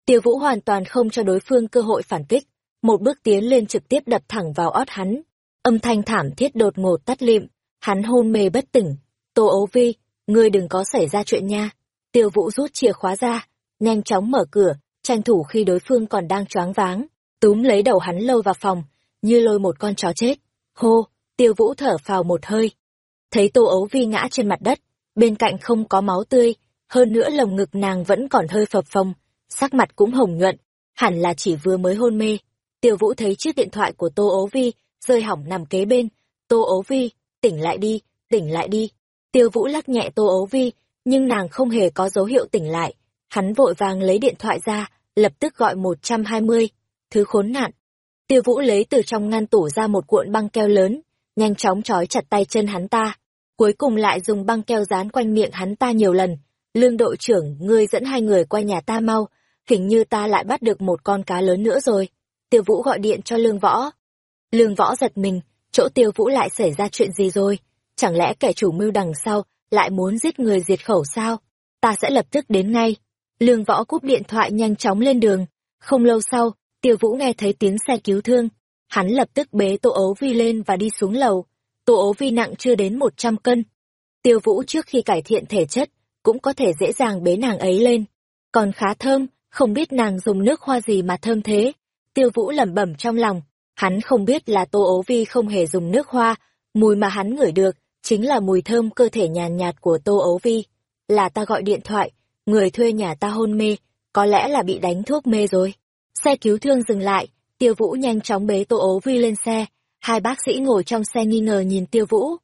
Tiêu vũ hoàn toàn không cho đối phương cơ hội phản kích, một bước tiến lên trực tiếp đập thẳng vào ót hắn. Âm thanh thảm thiết đột ngột tắt lịm, hắn hôn mê bất tỉnh. Tô ấu vi, ngươi đừng có xảy ra chuyện nha. Tiêu vũ rút chìa khóa ra, nhanh chóng mở cửa, tranh thủ khi đối phương còn đang choáng váng, túm lấy đầu hắn lôi vào phòng, như lôi một con chó chết. Hô, tiêu vũ thở phào một hơi. Thấy tô ấu vi ngã trên mặt đất, bên cạnh không có máu tươi, hơn nữa lồng ngực nàng vẫn còn hơi phập phồng, sắc mặt cũng hồng nhuận, hẳn là chỉ vừa mới hôn mê. Tiêu vũ thấy chiếc điện thoại của tô ấu vi, rơi hỏng nằm kế bên. Tô ấu vi, tỉnh lại đi, tỉnh lại đi. Tiêu vũ lắc nhẹ tô ấu vi, nhưng nàng không hề có dấu hiệu tỉnh lại. Hắn vội vàng lấy điện thoại ra, lập tức gọi 120. Thứ khốn nạn. Tiêu Vũ lấy từ trong ngăn tủ ra một cuộn băng keo lớn, nhanh chóng trói chặt tay chân hắn ta. Cuối cùng lại dùng băng keo dán quanh miệng hắn ta nhiều lần. Lương đội trưởng, ngươi dẫn hai người qua nhà ta mau, hình như ta lại bắt được một con cá lớn nữa rồi. Tiêu Vũ gọi điện cho Lương Võ. Lương Võ giật mình, chỗ Tiêu Vũ lại xảy ra chuyện gì rồi? Chẳng lẽ kẻ chủ mưu đằng sau lại muốn giết người diệt khẩu sao? Ta sẽ lập tức đến ngay. Lương võ cúp điện thoại nhanh chóng lên đường. Không lâu sau, tiêu vũ nghe thấy tiếng xe cứu thương. Hắn lập tức bế tô ấu vi lên và đi xuống lầu. Tô ấu vi nặng chưa đến một trăm cân. Tiêu vũ trước khi cải thiện thể chất, cũng có thể dễ dàng bế nàng ấy lên. Còn khá thơm, không biết nàng dùng nước hoa gì mà thơm thế. Tiêu vũ lẩm bẩm trong lòng. Hắn không biết là tô ấu vi không hề dùng nước hoa, mùi mà hắn ngửi được, chính là mùi thơm cơ thể nhàn nhạt của tô ấu vi. Là ta gọi điện thoại, người thuê nhà ta hôn mê, có lẽ là bị đánh thuốc mê rồi. Xe cứu thương dừng lại, Tiêu Vũ nhanh chóng bế Tô ố vi lên xe, hai bác sĩ ngồi trong xe nghi ngờ nhìn Tiêu Vũ.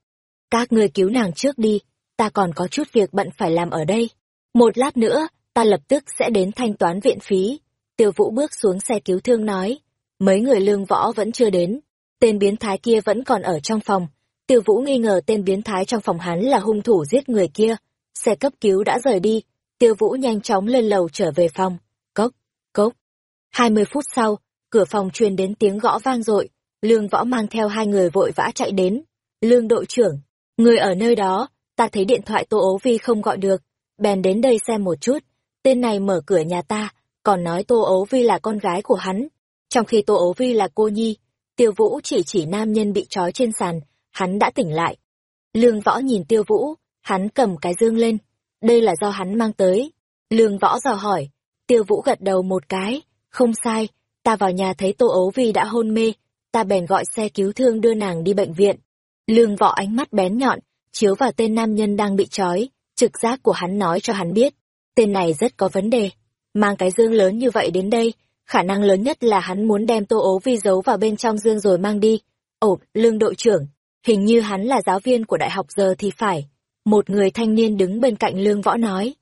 Các người cứu nàng trước đi, ta còn có chút việc bận phải làm ở đây. Một lát nữa, ta lập tức sẽ đến thanh toán viện phí. Tiêu Vũ bước xuống xe cứu thương nói, mấy người lương võ vẫn chưa đến, tên biến thái kia vẫn còn ở trong phòng. Tiêu Vũ nghi ngờ tên biến thái trong phòng hắn là hung thủ giết người kia. Xe cấp cứu đã rời đi, Tiêu Vũ nhanh chóng lên lầu trở về phòng. Cốc, cốc. Hai mươi phút sau, cửa phòng truyền đến tiếng gõ vang dội. Lương Võ mang theo hai người vội vã chạy đến. Lương đội trưởng, người ở nơi đó, ta thấy điện thoại Tô Ố Vi không gọi được. Bèn đến đây xem một chút. Tên này mở cửa nhà ta, còn nói Tô Ố Vi là con gái của hắn. Trong khi Tô Ố Vi là cô nhi, Tiêu Vũ chỉ chỉ nam nhân bị trói trên sàn, hắn đã tỉnh lại. Lương Võ nhìn Tiêu Vũ, hắn cầm cái dương lên, đây là do hắn mang tới. Lương võ dò hỏi, tiêu vũ gật đầu một cái, không sai, ta vào nhà thấy tô ấu vi đã hôn mê, ta bèn gọi xe cứu thương đưa nàng đi bệnh viện. Lương võ ánh mắt bén nhọn, chiếu vào tên nam nhân đang bị trói, trực giác của hắn nói cho hắn biết, tên này rất có vấn đề. Mang cái dương lớn như vậy đến đây, khả năng lớn nhất là hắn muốn đem tô ấu vi giấu vào bên trong dương rồi mang đi. Ồ, lương đội trưởng, hình như hắn là giáo viên của đại học giờ thì phải. Một người thanh niên đứng bên cạnh lương võ nói.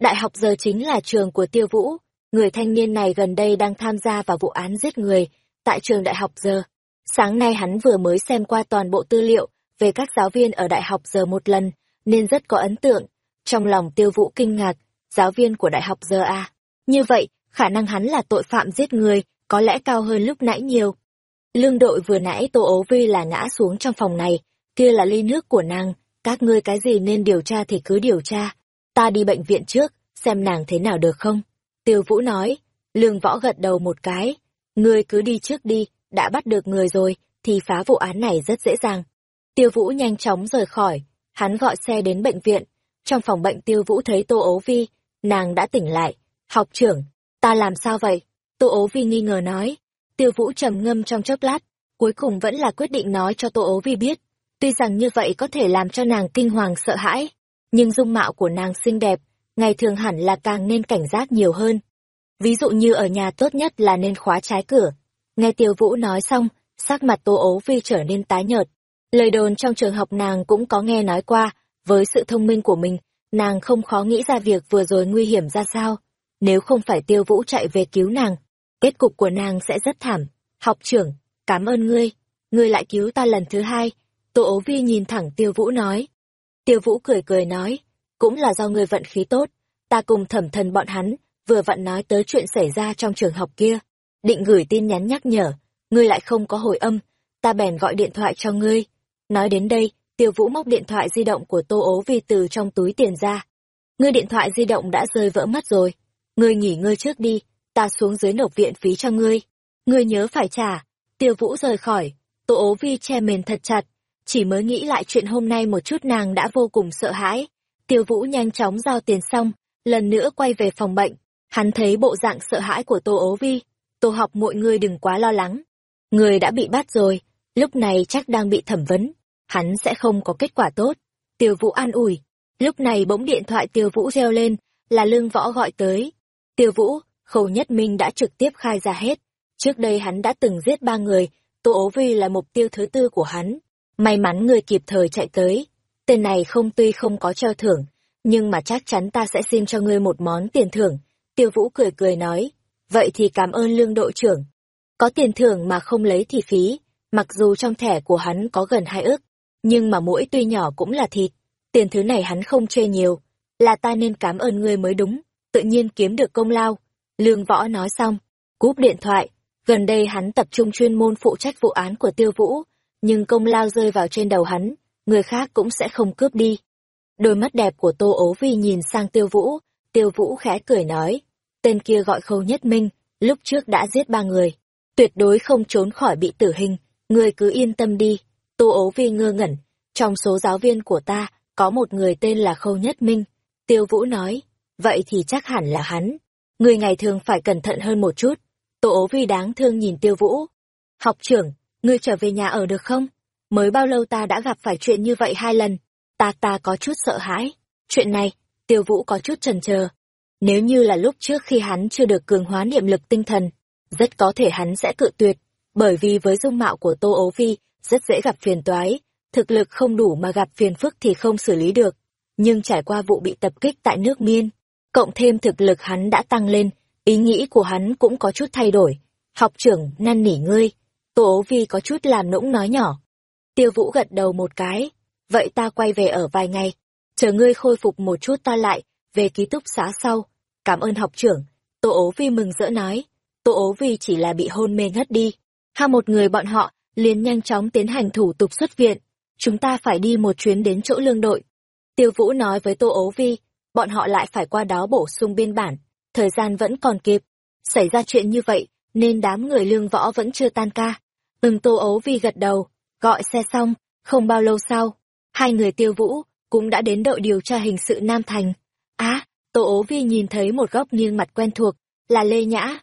Đại học giờ chính là trường của tiêu vũ. Người thanh niên này gần đây đang tham gia vào vụ án giết người tại trường đại học giờ. Sáng nay hắn vừa mới xem qua toàn bộ tư liệu về các giáo viên ở đại học giờ một lần, nên rất có ấn tượng. Trong lòng tiêu vũ kinh ngạc, giáo viên của đại học giờ à. Như vậy, khả năng hắn là tội phạm giết người, có lẽ cao hơn lúc nãy nhiều. Lương đội vừa nãy Tô Ố Vi là ngã xuống trong phòng này, kia là ly nước của nàng, các ngươi cái gì nên điều tra thì cứ điều tra. Ta đi bệnh viện trước, xem nàng thế nào được không? Tiêu Vũ nói, lương võ gật đầu một cái. Ngươi cứ đi trước đi, đã bắt được người rồi, thì phá vụ án này rất dễ dàng. Tiêu Vũ nhanh chóng rời khỏi, hắn gọi xe đến bệnh viện. Trong phòng bệnh Tiêu Vũ thấy Tô Ố Vi, nàng đã tỉnh lại. Học trưởng, ta làm sao vậy? Tô Ố Vi nghi ngờ nói. Tiêu Vũ trầm ngâm trong chốc lát, cuối cùng vẫn là quyết định nói cho Tô Ố Vi biết. Tuy rằng như vậy có thể làm cho nàng kinh hoàng sợ hãi, nhưng dung mạo của nàng xinh đẹp, ngày thường hẳn là càng nên cảnh giác nhiều hơn. Ví dụ như ở nhà tốt nhất là nên khóa trái cửa. Nghe Tiêu Vũ nói xong, sắc mặt Tô Ố Vi trở nên tái nhợt. Lời đồn trong trường học nàng cũng có nghe nói qua, với sự thông minh của mình, nàng không khó nghĩ ra việc vừa rồi nguy hiểm ra sao. Nếu không phải Tiêu Vũ chạy về cứu nàng, kết cục của nàng sẽ rất thảm. Học trưởng, cảm ơn ngươi, ngươi lại cứu ta lần thứ hai. Tô ố vi nhìn thẳng Tiêu Vũ nói. Tiêu Vũ cười cười nói, cũng là do người vận khí tốt, ta cùng thẩm thần bọn hắn, vừa vặn nói tới chuyện xảy ra trong trường học kia. Định gửi tin nhắn nhắc nhở, ngươi lại không có hồi âm, ta bèn gọi điện thoại cho ngươi. Nói đến đây, Tiêu Vũ móc điện thoại di động của Tô ố vi từ trong túi tiền ra. Ngươi điện thoại di động đã rơi vỡ mất rồi. Ngươi nghỉ ngơi trước đi, ta xuống dưới nộp viện phí cho ngươi. Ngươi nhớ phải trả. Tiêu Vũ rời khỏi, Tô ố vi che mền thật chặt, chỉ mới nghĩ lại chuyện hôm nay một chút nàng đã vô cùng sợ hãi. Tiêu Vũ nhanh chóng giao tiền xong, lần nữa quay về phòng bệnh. Hắn thấy bộ dạng sợ hãi của Tô ố vi. Tô học mọi người đừng quá lo lắng. Người đã bị bắt rồi, lúc này chắc đang bị thẩm vấn. Hắn sẽ không có kết quả tốt. Tiêu Vũ an ủi. Lúc này bỗng điện thoại Tiêu Vũ reo lên, là lương võ gọi tới. Tiêu Vũ, Khâu Nhất Minh đã trực tiếp khai ra hết. Trước đây hắn đã từng giết ba người, Tô ố vi là mục tiêu thứ tư của hắn. May mắn người kịp thời chạy tới. Tên này không tuy không có treo thưởng, nhưng mà chắc chắn ta sẽ xin cho ngươi một món tiền thưởng. Tiêu Vũ cười cười nói, vậy thì cảm ơn lương đội trưởng. Có tiền thưởng mà không lấy thì phí, mặc dù trong thẻ của hắn có gần hai ức, nhưng mà mỗi tuy nhỏ cũng là thịt. Tiền thứ này hắn không chê nhiều, là ta nên cảm ơn ngươi mới đúng, tự nhiên kiếm được công lao. Lương Võ nói xong, cúp điện thoại, gần đây hắn tập trung chuyên môn phụ trách vụ án của Tiêu Vũ, nhưng công lao rơi vào trên đầu hắn, người khác cũng sẽ không cướp đi. Đôi mắt đẹp của Tô Ố Vi nhìn sang Tiêu Vũ, Tiêu Vũ khẽ cười nói, tên kia gọi Khâu Nhất Minh, lúc trước đã giết ba người, tuyệt đối không trốn khỏi bị tử hình, người cứ yên tâm đi. Tô Ố Vi ngơ ngẩn, trong số giáo viên của ta, có một người tên là Khâu Nhất Minh. Tiêu Vũ nói, vậy thì chắc hẳn là hắn. Người ngày thường phải cẩn thận hơn một chút. Tô Ố Vi đáng thương nhìn Tiêu Vũ. Học trưởng, ngươi trở về nhà ở được không? Mới bao lâu ta đã gặp phải chuyện như vậy hai lần, ta ta có chút sợ hãi. Chuyện này, tiêu vũ có chút chần chờ. Nếu như là lúc trước khi hắn chưa được cường hóa niệm lực tinh thần, rất có thể hắn sẽ cự tuyệt, bởi vì với dung mạo của Tô Ấu Vi, rất dễ gặp phiền toái, thực lực không đủ mà gặp phiền phức thì không xử lý được. Nhưng trải qua vụ bị tập kích tại nước miên, cộng thêm thực lực hắn đã tăng lên, ý nghĩ của hắn cũng có chút thay đổi. Học trưởng, năn nỉ ngươi, Tô ố vi có chút làm nũng nói nhỏ. Tiêu vũ gật đầu một cái. Vậy ta quay về ở vài ngày. Chờ ngươi khôi phục một chút ta lại, về ký túc xá sau. Cảm ơn học trưởng. Tô ố vi mừng rỡ nói. Tô ố vi chỉ là bị hôn mê ngất đi. Ha một người bọn họ, liền nhanh chóng tiến hành thủ tục xuất viện. Chúng ta phải đi một chuyến đến chỗ lương đội. Tiêu Vũ nói với Tô ố vi, bọn họ lại phải qua đó bổ sung biên bản. Thời gian vẫn còn kịp. Xảy ra chuyện như vậy, nên đám người lương võ vẫn chưa tan ca. Từng tô ấu vi gật đầu, gọi xe xong, không bao lâu sau, hai người tiêu vũ, cũng đã đến đội điều tra hình sự Nam Thành. Á, tô ấu vi nhìn thấy một góc nghiêng mặt quen thuộc, là Lê Nhã.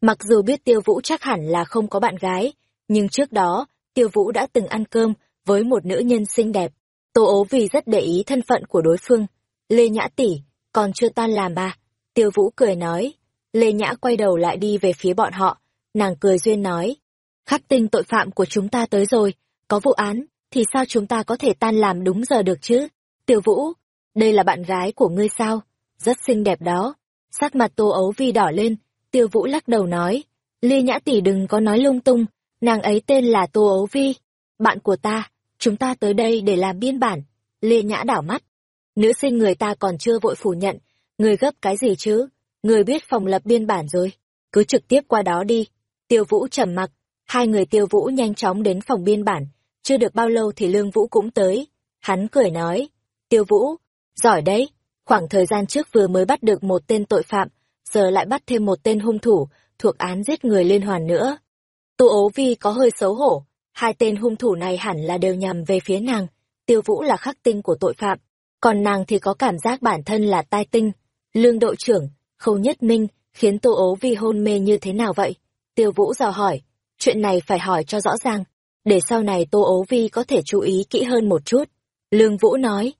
Mặc dù biết tiêu vũ chắc hẳn là không có bạn gái, nhưng trước đó, tiêu vũ đã từng ăn cơm với một nữ nhân xinh đẹp. Tô ố vi rất để ý thân phận của đối phương. Lê Nhã tỷ, còn chưa tan làm à? Tiêu vũ cười nói. Lê Nhã quay đầu lại đi về phía bọn họ, nàng cười duyên nói, khắc tinh tội phạm của chúng ta tới rồi, có vụ án, thì sao chúng ta có thể tan làm đúng giờ được chứ? Tiểu Vũ, đây là bạn gái của ngươi sao? Rất xinh đẹp đó. Sắc mặt Tô Ấu Vi đỏ lên, Tiêu Vũ lắc đầu nói, Lê Nhã tỷ đừng có nói lung tung, nàng ấy tên là Tô Ấu Vi, bạn của ta, chúng ta tới đây để làm biên bản. Lê Nhã đảo mắt. Nữ sinh người ta còn chưa vội phủ nhận, người gấp cái gì chứ? Người biết phòng lập biên bản rồi, cứ trực tiếp qua đó đi. Tiêu Vũ trầm mặc, hai người Tiêu Vũ nhanh chóng đến phòng biên bản, chưa được bao lâu thì Lương Vũ cũng tới. Hắn cười nói, Tiêu Vũ, giỏi đấy, khoảng thời gian trước vừa mới bắt được một tên tội phạm, giờ lại bắt thêm một tên hung thủ, thuộc án giết người liên hoàn nữa. Tu ố vi có hơi xấu hổ, hai tên hung thủ này hẳn là đều nhằm về phía nàng, tiêu vũ là khắc tinh của tội phạm, còn nàng thì có cảm giác bản thân là tai tinh. Lương đội trưởng, khâu nhất minh, khiến tô ố vi hôn mê như thế nào vậy? Tiêu vũ dò hỏi, chuyện này phải hỏi cho rõ ràng, để sau này tô ố vi có thể chú ý kỹ hơn một chút. Lương vũ nói,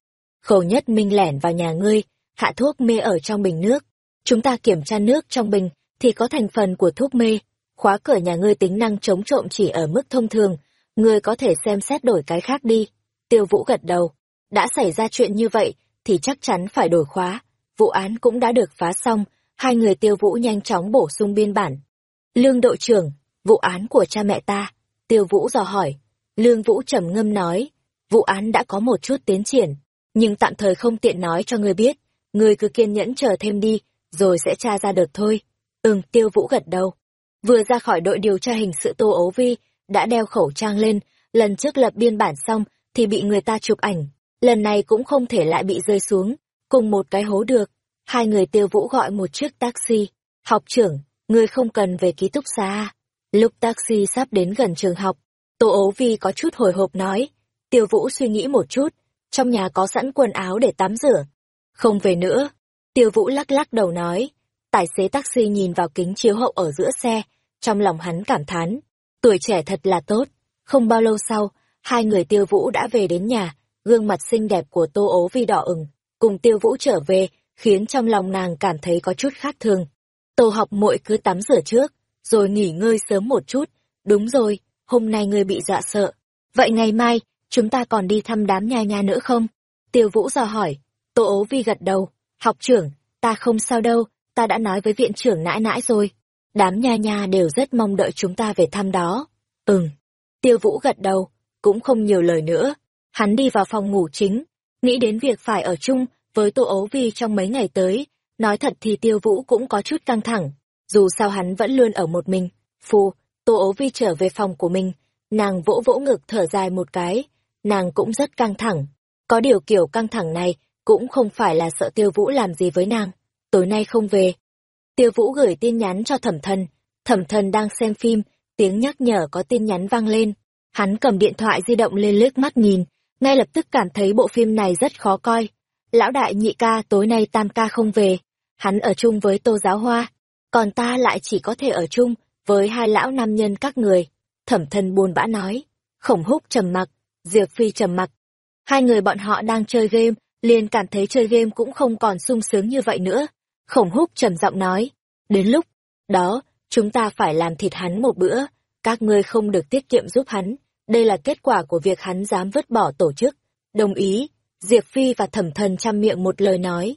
khâu nhất minh lẻn vào nhà ngươi, hạ thuốc mê ở trong bình nước. Chúng ta kiểm tra nước trong bình, thì có thành phần của thuốc mê. Khóa cửa nhà ngươi tính năng chống trộm chỉ ở mức thông thường, ngươi có thể xem xét đổi cái khác đi. Tiêu Vũ gật đầu. Đã xảy ra chuyện như vậy, thì chắc chắn phải đổi khóa. Vụ án cũng đã được phá xong, hai người Tiêu Vũ nhanh chóng bổ sung biên bản. Lương đội trưởng, vụ án của cha mẹ ta. Tiêu Vũ dò hỏi. Lương Vũ trầm ngâm nói, vụ án đã có một chút tiến triển, nhưng tạm thời không tiện nói cho người biết. Người cứ kiên nhẫn chờ thêm đi, rồi sẽ tra ra được thôi. Ừm, Tiêu Vũ gật đầu. Vừa ra khỏi đội điều tra hình sự Tô Ấu Vi, đã đeo khẩu trang lên, lần trước lập biên bản xong thì bị người ta chụp ảnh, lần này cũng không thể lại bị rơi xuống, cùng một cái hố được. Hai người Tiêu Vũ gọi một chiếc taxi. Học trưởng, người không cần về ký túc xá. Lúc taxi sắp đến gần trường học, Tô ố Vi có chút hồi hộp nói. Tiêu Vũ suy nghĩ một chút, trong nhà có sẵn quần áo để tắm rửa. Không về nữa. Tiêu Vũ lắc lắc đầu nói, Tài xế taxi nhìn vào kính chiếu hậu ở giữa xe, trong lòng hắn cảm thán. Tuổi trẻ thật là tốt. Không bao lâu sau, hai người tiêu vũ đã về đến nhà, gương mặt xinh đẹp của tô ố vi đỏ ửng, cùng tiêu vũ trở về, khiến trong lòng nàng cảm thấy có chút khác thường. Tô học muội cứ tắm rửa trước, rồi nghỉ ngơi sớm một chút. Đúng rồi, hôm nay ngươi bị dọa sợ. Vậy ngày mai, chúng ta còn đi thăm đám nha nha nữa không? Tiêu vũ dò hỏi. Tô ố vi gật đầu. Học trưởng, ta không sao đâu, ta đã nói với viện trưởng nãi nãi rồi. Đám nha nha đều rất mong đợi chúng ta về thăm đó. Ừm. Tiêu Vũ gật đầu, cũng không nhiều lời nữa. Hắn đi vào phòng ngủ chính, nghĩ đến việc phải ở chung với Tô Ấu Vi trong mấy ngày tới. Nói thật thì Tiêu Vũ cũng có chút căng thẳng, dù sao hắn vẫn luôn ở một mình. Phù, Tô Ấu Vi trở về phòng của mình, nàng vỗ vỗ ngực thở dài một cái, nàng cũng rất căng thẳng. Có điều kiểu căng thẳng này cũng không phải là sợ Tiêu Vũ làm gì với nàng tối nay không về. Tiêu Vũ gửi tin nhắn cho thẩm thần, thẩm thần đang xem phim, tiếng nhắc nhở có tin nhắn vang lên. Hắn cầm điện thoại di động lên lướt mắt nhìn, ngay lập tức cảm thấy bộ phim này rất khó coi. Lão đại nhị ca tối nay tam ca không về, hắn ở chung với tô giáo hoa, còn ta lại chỉ có thể ở chung với hai lão nam nhân các người. Thẩm thần buồn bã nói, khổng húc trầm mặc, diệp phi trầm mặc. Hai người bọn họ đang chơi game, liền cảm thấy chơi game cũng không còn sung sướng như vậy nữa. Khổng húc trầm giọng nói, đến lúc đó, chúng ta phải làm thịt hắn một bữa, các ngươi không được tiết kiệm giúp hắn, đây là kết quả của việc hắn dám vứt bỏ tổ chức. Đồng ý, Diệp Phi và thẩm thần chăm miệng một lời nói.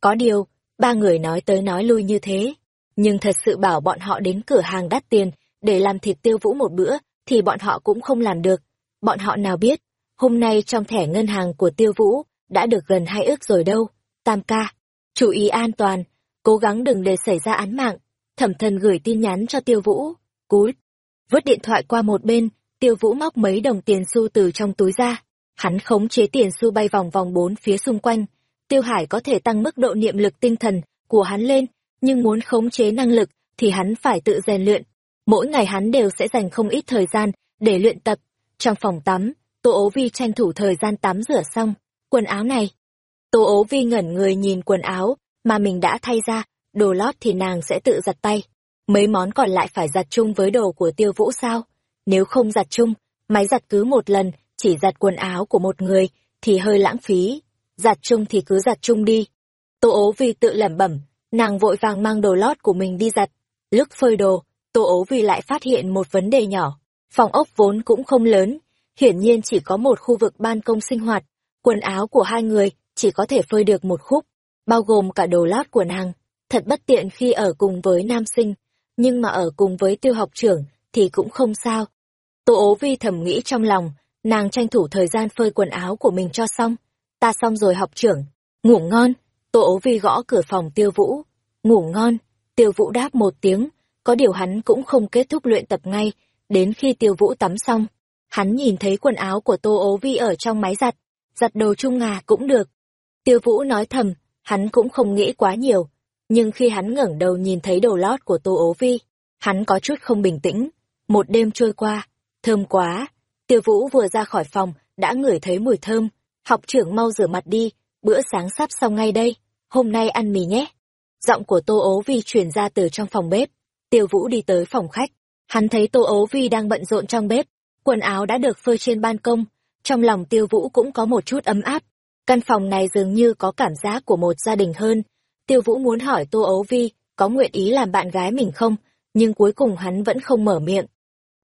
Có điều, ba người nói tới nói lui như thế, nhưng thật sự bảo bọn họ đến cửa hàng đắt tiền để làm thịt tiêu vũ một bữa, thì bọn họ cũng không làm được. Bọn họ nào biết, hôm nay trong thẻ ngân hàng của tiêu vũ, đã được gần hai ước rồi đâu. Tam ca, chú ý an toàn, cố gắng đừng để xảy ra án mạng. Thẩm thần gửi tin nhắn cho tiêu vũ. Cút. Vứt điện thoại qua một bên, tiêu vũ móc mấy đồng tiền xu từ trong túi ra. Hắn khống chế tiền xu bay vòng vòng bốn phía xung quanh. Tiêu Hải có thể tăng mức độ niệm lực tinh thần của hắn lên, nhưng muốn khống chế năng lực thì hắn phải tự rèn luyện. Mỗi ngày hắn đều sẽ dành không ít thời gian để luyện tập. Trong phòng tắm, Tô Ố Vi tranh thủ thời gian tắm rửa xong. Quần áo này, Tô ố vi ngẩn người nhìn quần áo mà mình đã thay ra, đồ lót thì nàng sẽ tự giặt tay. Mấy món còn lại phải giặt chung với đồ của tiêu vũ sao? Nếu không giặt chung, máy giặt cứ một lần, chỉ giặt quần áo của một người, thì hơi lãng phí. Giặt chung thì cứ giặt chung đi. Tô ố vì tự lẩm bẩm, nàng vội vàng mang đồ lót của mình đi giặt. Lúc phơi đồ, Tô ố vì lại phát hiện một vấn đề nhỏ. Phòng ốc vốn cũng không lớn, hiển nhiên chỉ có một khu vực ban công sinh hoạt. Quần áo của hai người chỉ có thể phơi được một khúc, bao gồm cả đồ lót của nàng. Thật bất tiện khi ở cùng với nam sinh, nhưng mà ở cùng với tiêu học trưởng thì cũng không sao. Tô ố vi thầm nghĩ trong lòng, nàng tranh thủ thời gian phơi quần áo của mình cho xong. Ta xong rồi học trưởng, ngủ ngon. Tô ố vi gõ cửa phòng tiêu vũ. Ngủ ngon, tiêu vũ đáp một tiếng, có điều hắn cũng không kết thúc luyện tập ngay, đến khi tiêu vũ tắm xong. hắn nhìn thấy quần áo của Tô Ố Vi ở trong máy giặt, giặt đồ chung ngà cũng được. Tiêu Vũ nói thầm, hắn cũng không nghĩ quá nhiều, nhưng khi hắn ngẩng đầu nhìn thấy đồ lót của Tô Ố Vi, hắn có chút không bình tĩnh. Một đêm trôi qua, thơm quá. Tiêu Vũ vừa ra khỏi phòng, đã ngửi thấy mùi thơm. Học trưởng mau rửa mặt đi, bữa sáng sắp xong ngay đây, hôm nay ăn mì nhé. Giọng của Tô Ố Vi truyền ra từ trong phòng bếp. Tiêu Vũ đi tới phòng khách, hắn thấy Tô Ố Vi đang bận rộn trong bếp, quần áo đã được phơi trên ban công, trong lòng Tiêu Vũ cũng có một chút ấm áp. Căn phòng này dường như có cảm giác của một gia đình hơn. Tiêu Vũ muốn hỏi Tô Ố Vi có nguyện ý làm bạn gái mình không, nhưng cuối cùng hắn vẫn không mở miệng.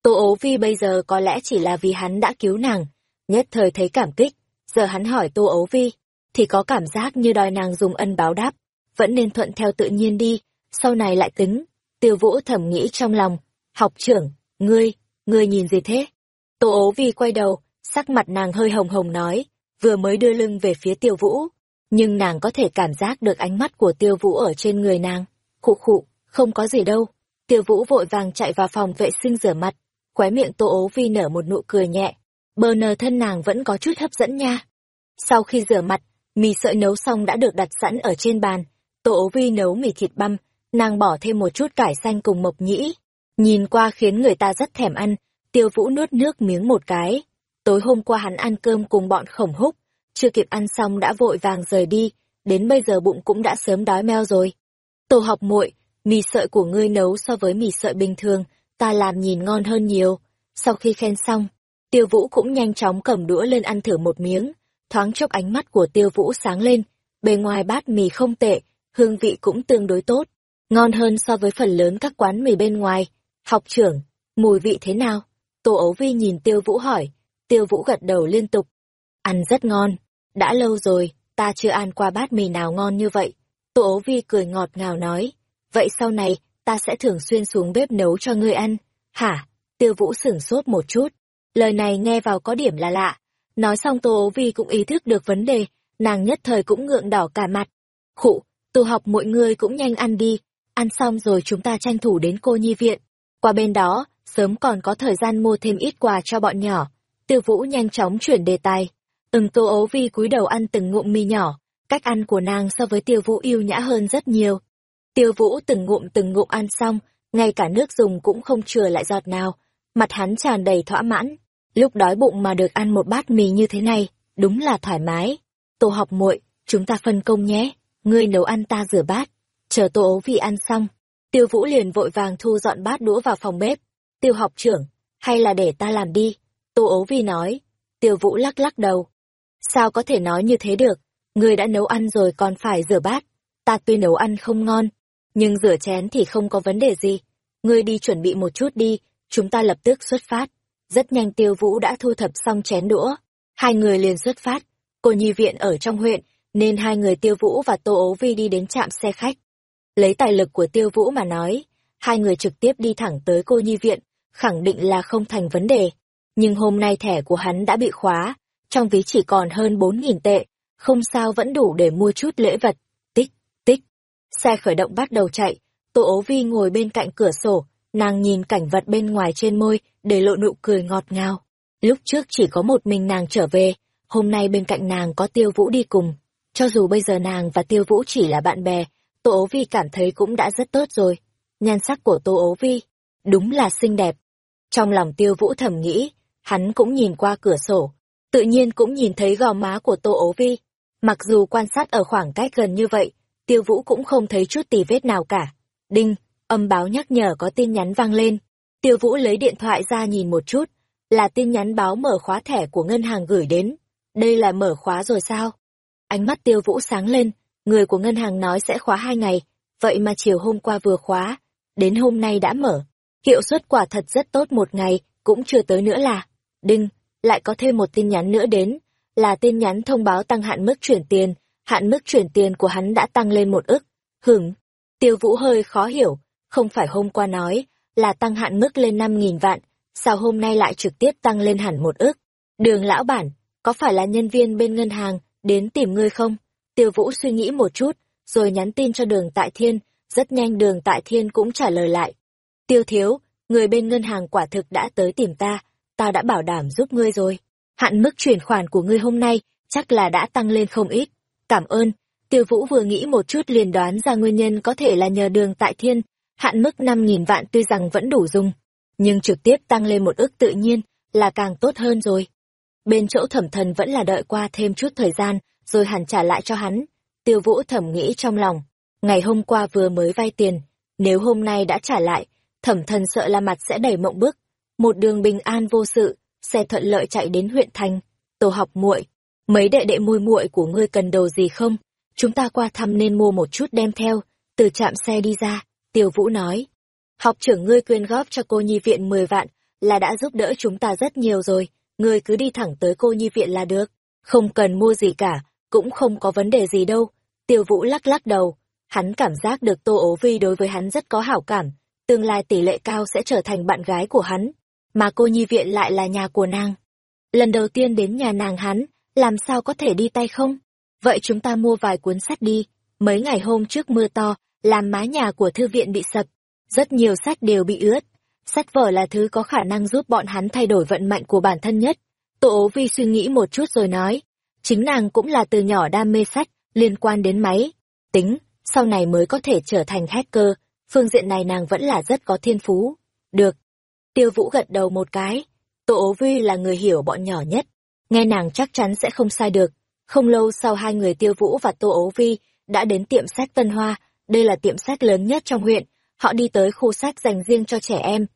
Tô ố vi bây giờ có lẽ chỉ là vì hắn đã cứu nàng, nhất thời thấy cảm kích, giờ hắn hỏi tô ố vi, thì có cảm giác như đòi nàng dùng ân báo đáp, vẫn nên thuận theo tự nhiên đi, sau này lại tính. Tiêu vũ thầm nghĩ trong lòng, học trưởng, ngươi, ngươi nhìn gì thế? Tô ố vi quay đầu, sắc mặt nàng hơi hồng hồng nói, vừa mới đưa lưng về phía tiêu vũ, nhưng nàng có thể cảm giác được ánh mắt của tiêu vũ ở trên người nàng. Khụ khụ, không có gì đâu. Tiêu vũ vội vàng chạy vào phòng vệ sinh rửa mặt, khóe miệng tô ố vi nở một nụ cười nhẹ. Bờ nờ thân nàng vẫn có chút hấp dẫn nha. Sau khi rửa mặt, mì sợi nấu xong đã được đặt sẵn ở trên bàn. Tô ố vi nấu mì thịt băm, nàng bỏ thêm một chút cải xanh cùng mộc nhĩ. Nhìn qua khiến người ta rất thèm ăn, tiêu vũ nuốt nước miếng một cái. Tối hôm qua hắn ăn cơm cùng bọn khổng húc, chưa kịp ăn xong đã vội vàng rời đi, đến bây giờ bụng cũng đã sớm đói meo rồi. Tô học muội, mì sợi của ngươi nấu so với mì sợi bình thường ta làm nhìn ngon hơn nhiều. Sau khi khen xong, tiêu vũ cũng nhanh chóng cầm đũa lên ăn thử một miếng, thoáng chốc ánh mắt của tiêu vũ sáng lên, bề ngoài bát mì không tệ, hương vị cũng tương đối tốt, ngon hơn so với phần lớn các quán mì bên ngoài. Học trưởng, mùi vị thế nào? Tô ấu vi nhìn tiêu vũ hỏi, tiêu vũ gật đầu liên tục. Ăn rất ngon, đã lâu rồi, ta chưa ăn qua bát mì nào ngon như vậy. Tô ấu vi cười ngọt ngào nói, vậy sau này, ta sẽ thường xuyên xuống bếp nấu cho ngươi ăn. Hả? Tiêu vũ sửng sốt một chút. Lời này nghe vào có điểm là lạ. Nói xong Tô ố vi cũng ý thức được vấn đề, nàng nhất thời cũng ngượng đỏ cả mặt. Khụ, tu học mọi người cũng nhanh ăn đi, ăn xong rồi chúng ta tranh thủ đến cô nhi viện. Qua bên đó, sớm còn có thời gian mua thêm ít quà cho bọn nhỏ. Tiêu vũ nhanh chóng chuyển đề tài. Từng tô ố vi cúi đầu ăn từng ngụm mì nhỏ, cách ăn của nàng so với tiêu vũ yêu nhã hơn rất nhiều. Tiêu Vũ từng ngụm từng ngụm ăn xong, ngay cả nước dùng cũng không chừa lại giọt nào, mặt hắn tràn đầy thỏa mãn. Lúc đói bụng mà được ăn một bát mì như thế này, đúng là thoải mái. Tô học muội, chúng ta phân công nhé, ngươi nấu ăn ta rửa bát. Chờ Tô ấu vị ăn xong, Tiêu Vũ liền vội vàng thu dọn bát đũa vào phòng bếp. Tiêu học trưởng, hay là để ta làm đi? Tô ấu vi nói. Tiêu Vũ lắc lắc đầu. Sao có thể nói như thế được? Ngươi đã nấu ăn rồi còn phải rửa bát. Ta tuy nấu ăn không ngon, nhưng rửa chén thì không có vấn đề gì. Ngươi đi chuẩn bị một chút đi, chúng ta lập tức xuất phát. Rất nhanh tiêu vũ đã thu thập xong chén đũa. Hai người liền xuất phát. Cô nhi viện ở trong huyện, nên hai người tiêu vũ và tô ố vi đi đến trạm xe khách. Lấy tài lực của tiêu vũ mà nói, hai người trực tiếp đi thẳng tới cô nhi viện, khẳng định là không thành vấn đề. Nhưng hôm nay thẻ của hắn đã bị khóa, trong ví chỉ còn hơn bốn nghìn tệ, không sao vẫn đủ để mua chút lễ vật. Xe khởi động bắt đầu chạy, Tô ố vi ngồi bên cạnh cửa sổ, nàng nhìn cảnh vật bên ngoài trên môi, để lộ nụ cười ngọt ngào. Lúc trước chỉ có một mình nàng trở về, hôm nay bên cạnh nàng có tiêu vũ đi cùng. Cho dù bây giờ nàng và tiêu vũ chỉ là bạn bè, Tô ố vi cảm thấy cũng đã rất tốt rồi. Nhan sắc của Tô ố vi, đúng là xinh đẹp. Trong lòng tiêu vũ thầm nghĩ, hắn cũng nhìn qua cửa sổ, tự nhiên cũng nhìn thấy gò má của Tô ố vi. Mặc dù quan sát ở khoảng cách gần như vậy, tiêu vũ cũng không thấy chút tì vết nào cả. Đinh, âm báo nhắc nhở có tin nhắn vang lên. Tiêu vũ lấy điện thoại ra nhìn một chút, là tin nhắn báo mở khóa thẻ của ngân hàng gửi đến. Đây là mở khóa rồi sao? Ánh mắt tiêu vũ sáng lên, người của ngân hàng nói sẽ khóa hai ngày, vậy mà chiều hôm qua vừa khóa, đến hôm nay đã mở. Hiệu suất quả thật rất tốt một ngày, cũng chưa tới nữa là. Đinh, lại có thêm một tin nhắn nữa đến, là tin nhắn thông báo tăng hạn mức chuyển tiền hạn mức chuyển tiền của hắn đã tăng lên một ức. Hửng, tiêu vũ hơi khó hiểu, không phải hôm qua nói là tăng hạn mức lên năm nghìn vạn, sao hôm nay lại trực tiếp tăng lên hẳn một ức. Đường lão bản, có phải là nhân viên bên ngân hàng đến tìm ngươi không? Tiêu vũ suy nghĩ một chút, rồi nhắn tin cho đường tại thiên, rất nhanh đường tại thiên cũng trả lời lại. Tiêu thiếu, người bên ngân hàng quả thực đã tới tìm ta, ta đã bảo đảm giúp ngươi rồi. Hạn mức chuyển khoản của ngươi hôm nay chắc là đã tăng lên không ít. Cảm ơn. Tiêu Vũ vừa nghĩ một chút liền đoán ra nguyên nhân có thể là nhờ đường tại thiên. Hạn mức 5.000 vạn tuy rằng vẫn đủ dùng, nhưng trực tiếp tăng lên một ước tự nhiên là càng tốt hơn rồi. Bên chỗ thẩm thần vẫn là đợi qua thêm chút thời gian, rồi hẳn trả lại cho hắn. Tiêu Vũ thẩm nghĩ trong lòng, ngày hôm qua vừa mới vay tiền, nếu hôm nay đã trả lại, thẩm thần sợ là mặt sẽ đầy mộng bức. Một đường bình an vô sự, xe thuận lợi chạy đến huyện thành. tổ học muội, mấy đệ đệ muội muội của ngươi cần đồ gì không? Chúng ta qua thăm nên mua một chút đem theo, từ trạm xe đi ra, Tiêu Vũ nói. Học trưởng ngươi quyên góp cho cô nhi viện 10 vạn, là đã giúp đỡ chúng ta rất nhiều rồi, ngươi cứ đi thẳng tới cô nhi viện là được, không cần mua gì cả, cũng không có vấn đề gì đâu. Tiêu Vũ lắc lắc đầu, hắn cảm giác được Tô Ố Vi đối với hắn rất có hảo cảm, tương lai tỷ lệ cao sẽ trở thành bạn gái của hắn, mà cô nhi viện lại là nhà của nàng. Lần đầu tiên đến nhà nàng hắn, làm sao có thể đi tay không? Vậy chúng ta mua vài cuốn sách đi, mấy ngày hôm trước mưa to, làm mái nhà của thư viện bị sập, rất nhiều sách đều bị ướt. Sách vở là thứ có khả năng giúp bọn hắn thay đổi vận mệnh của bản thân nhất. Tô ố vi suy nghĩ một chút rồi nói, chính nàng cũng là từ nhỏ đam mê sách, liên quan đến máy, tính, sau này mới có thể trở thành hacker, phương diện này nàng vẫn là rất có thiên phú. Được. Tiêu Vũ gật đầu một cái, Tô ố vi là người hiểu bọn nhỏ nhất, nghe nàng chắc chắn sẽ không sai được. Không lâu sau hai người Tiêu Vũ và Tô ố vi đã đến tiệm sách Tân Hoa, đây là tiệm sách lớn nhất trong huyện, họ đi tới khu sách dành riêng cho trẻ em.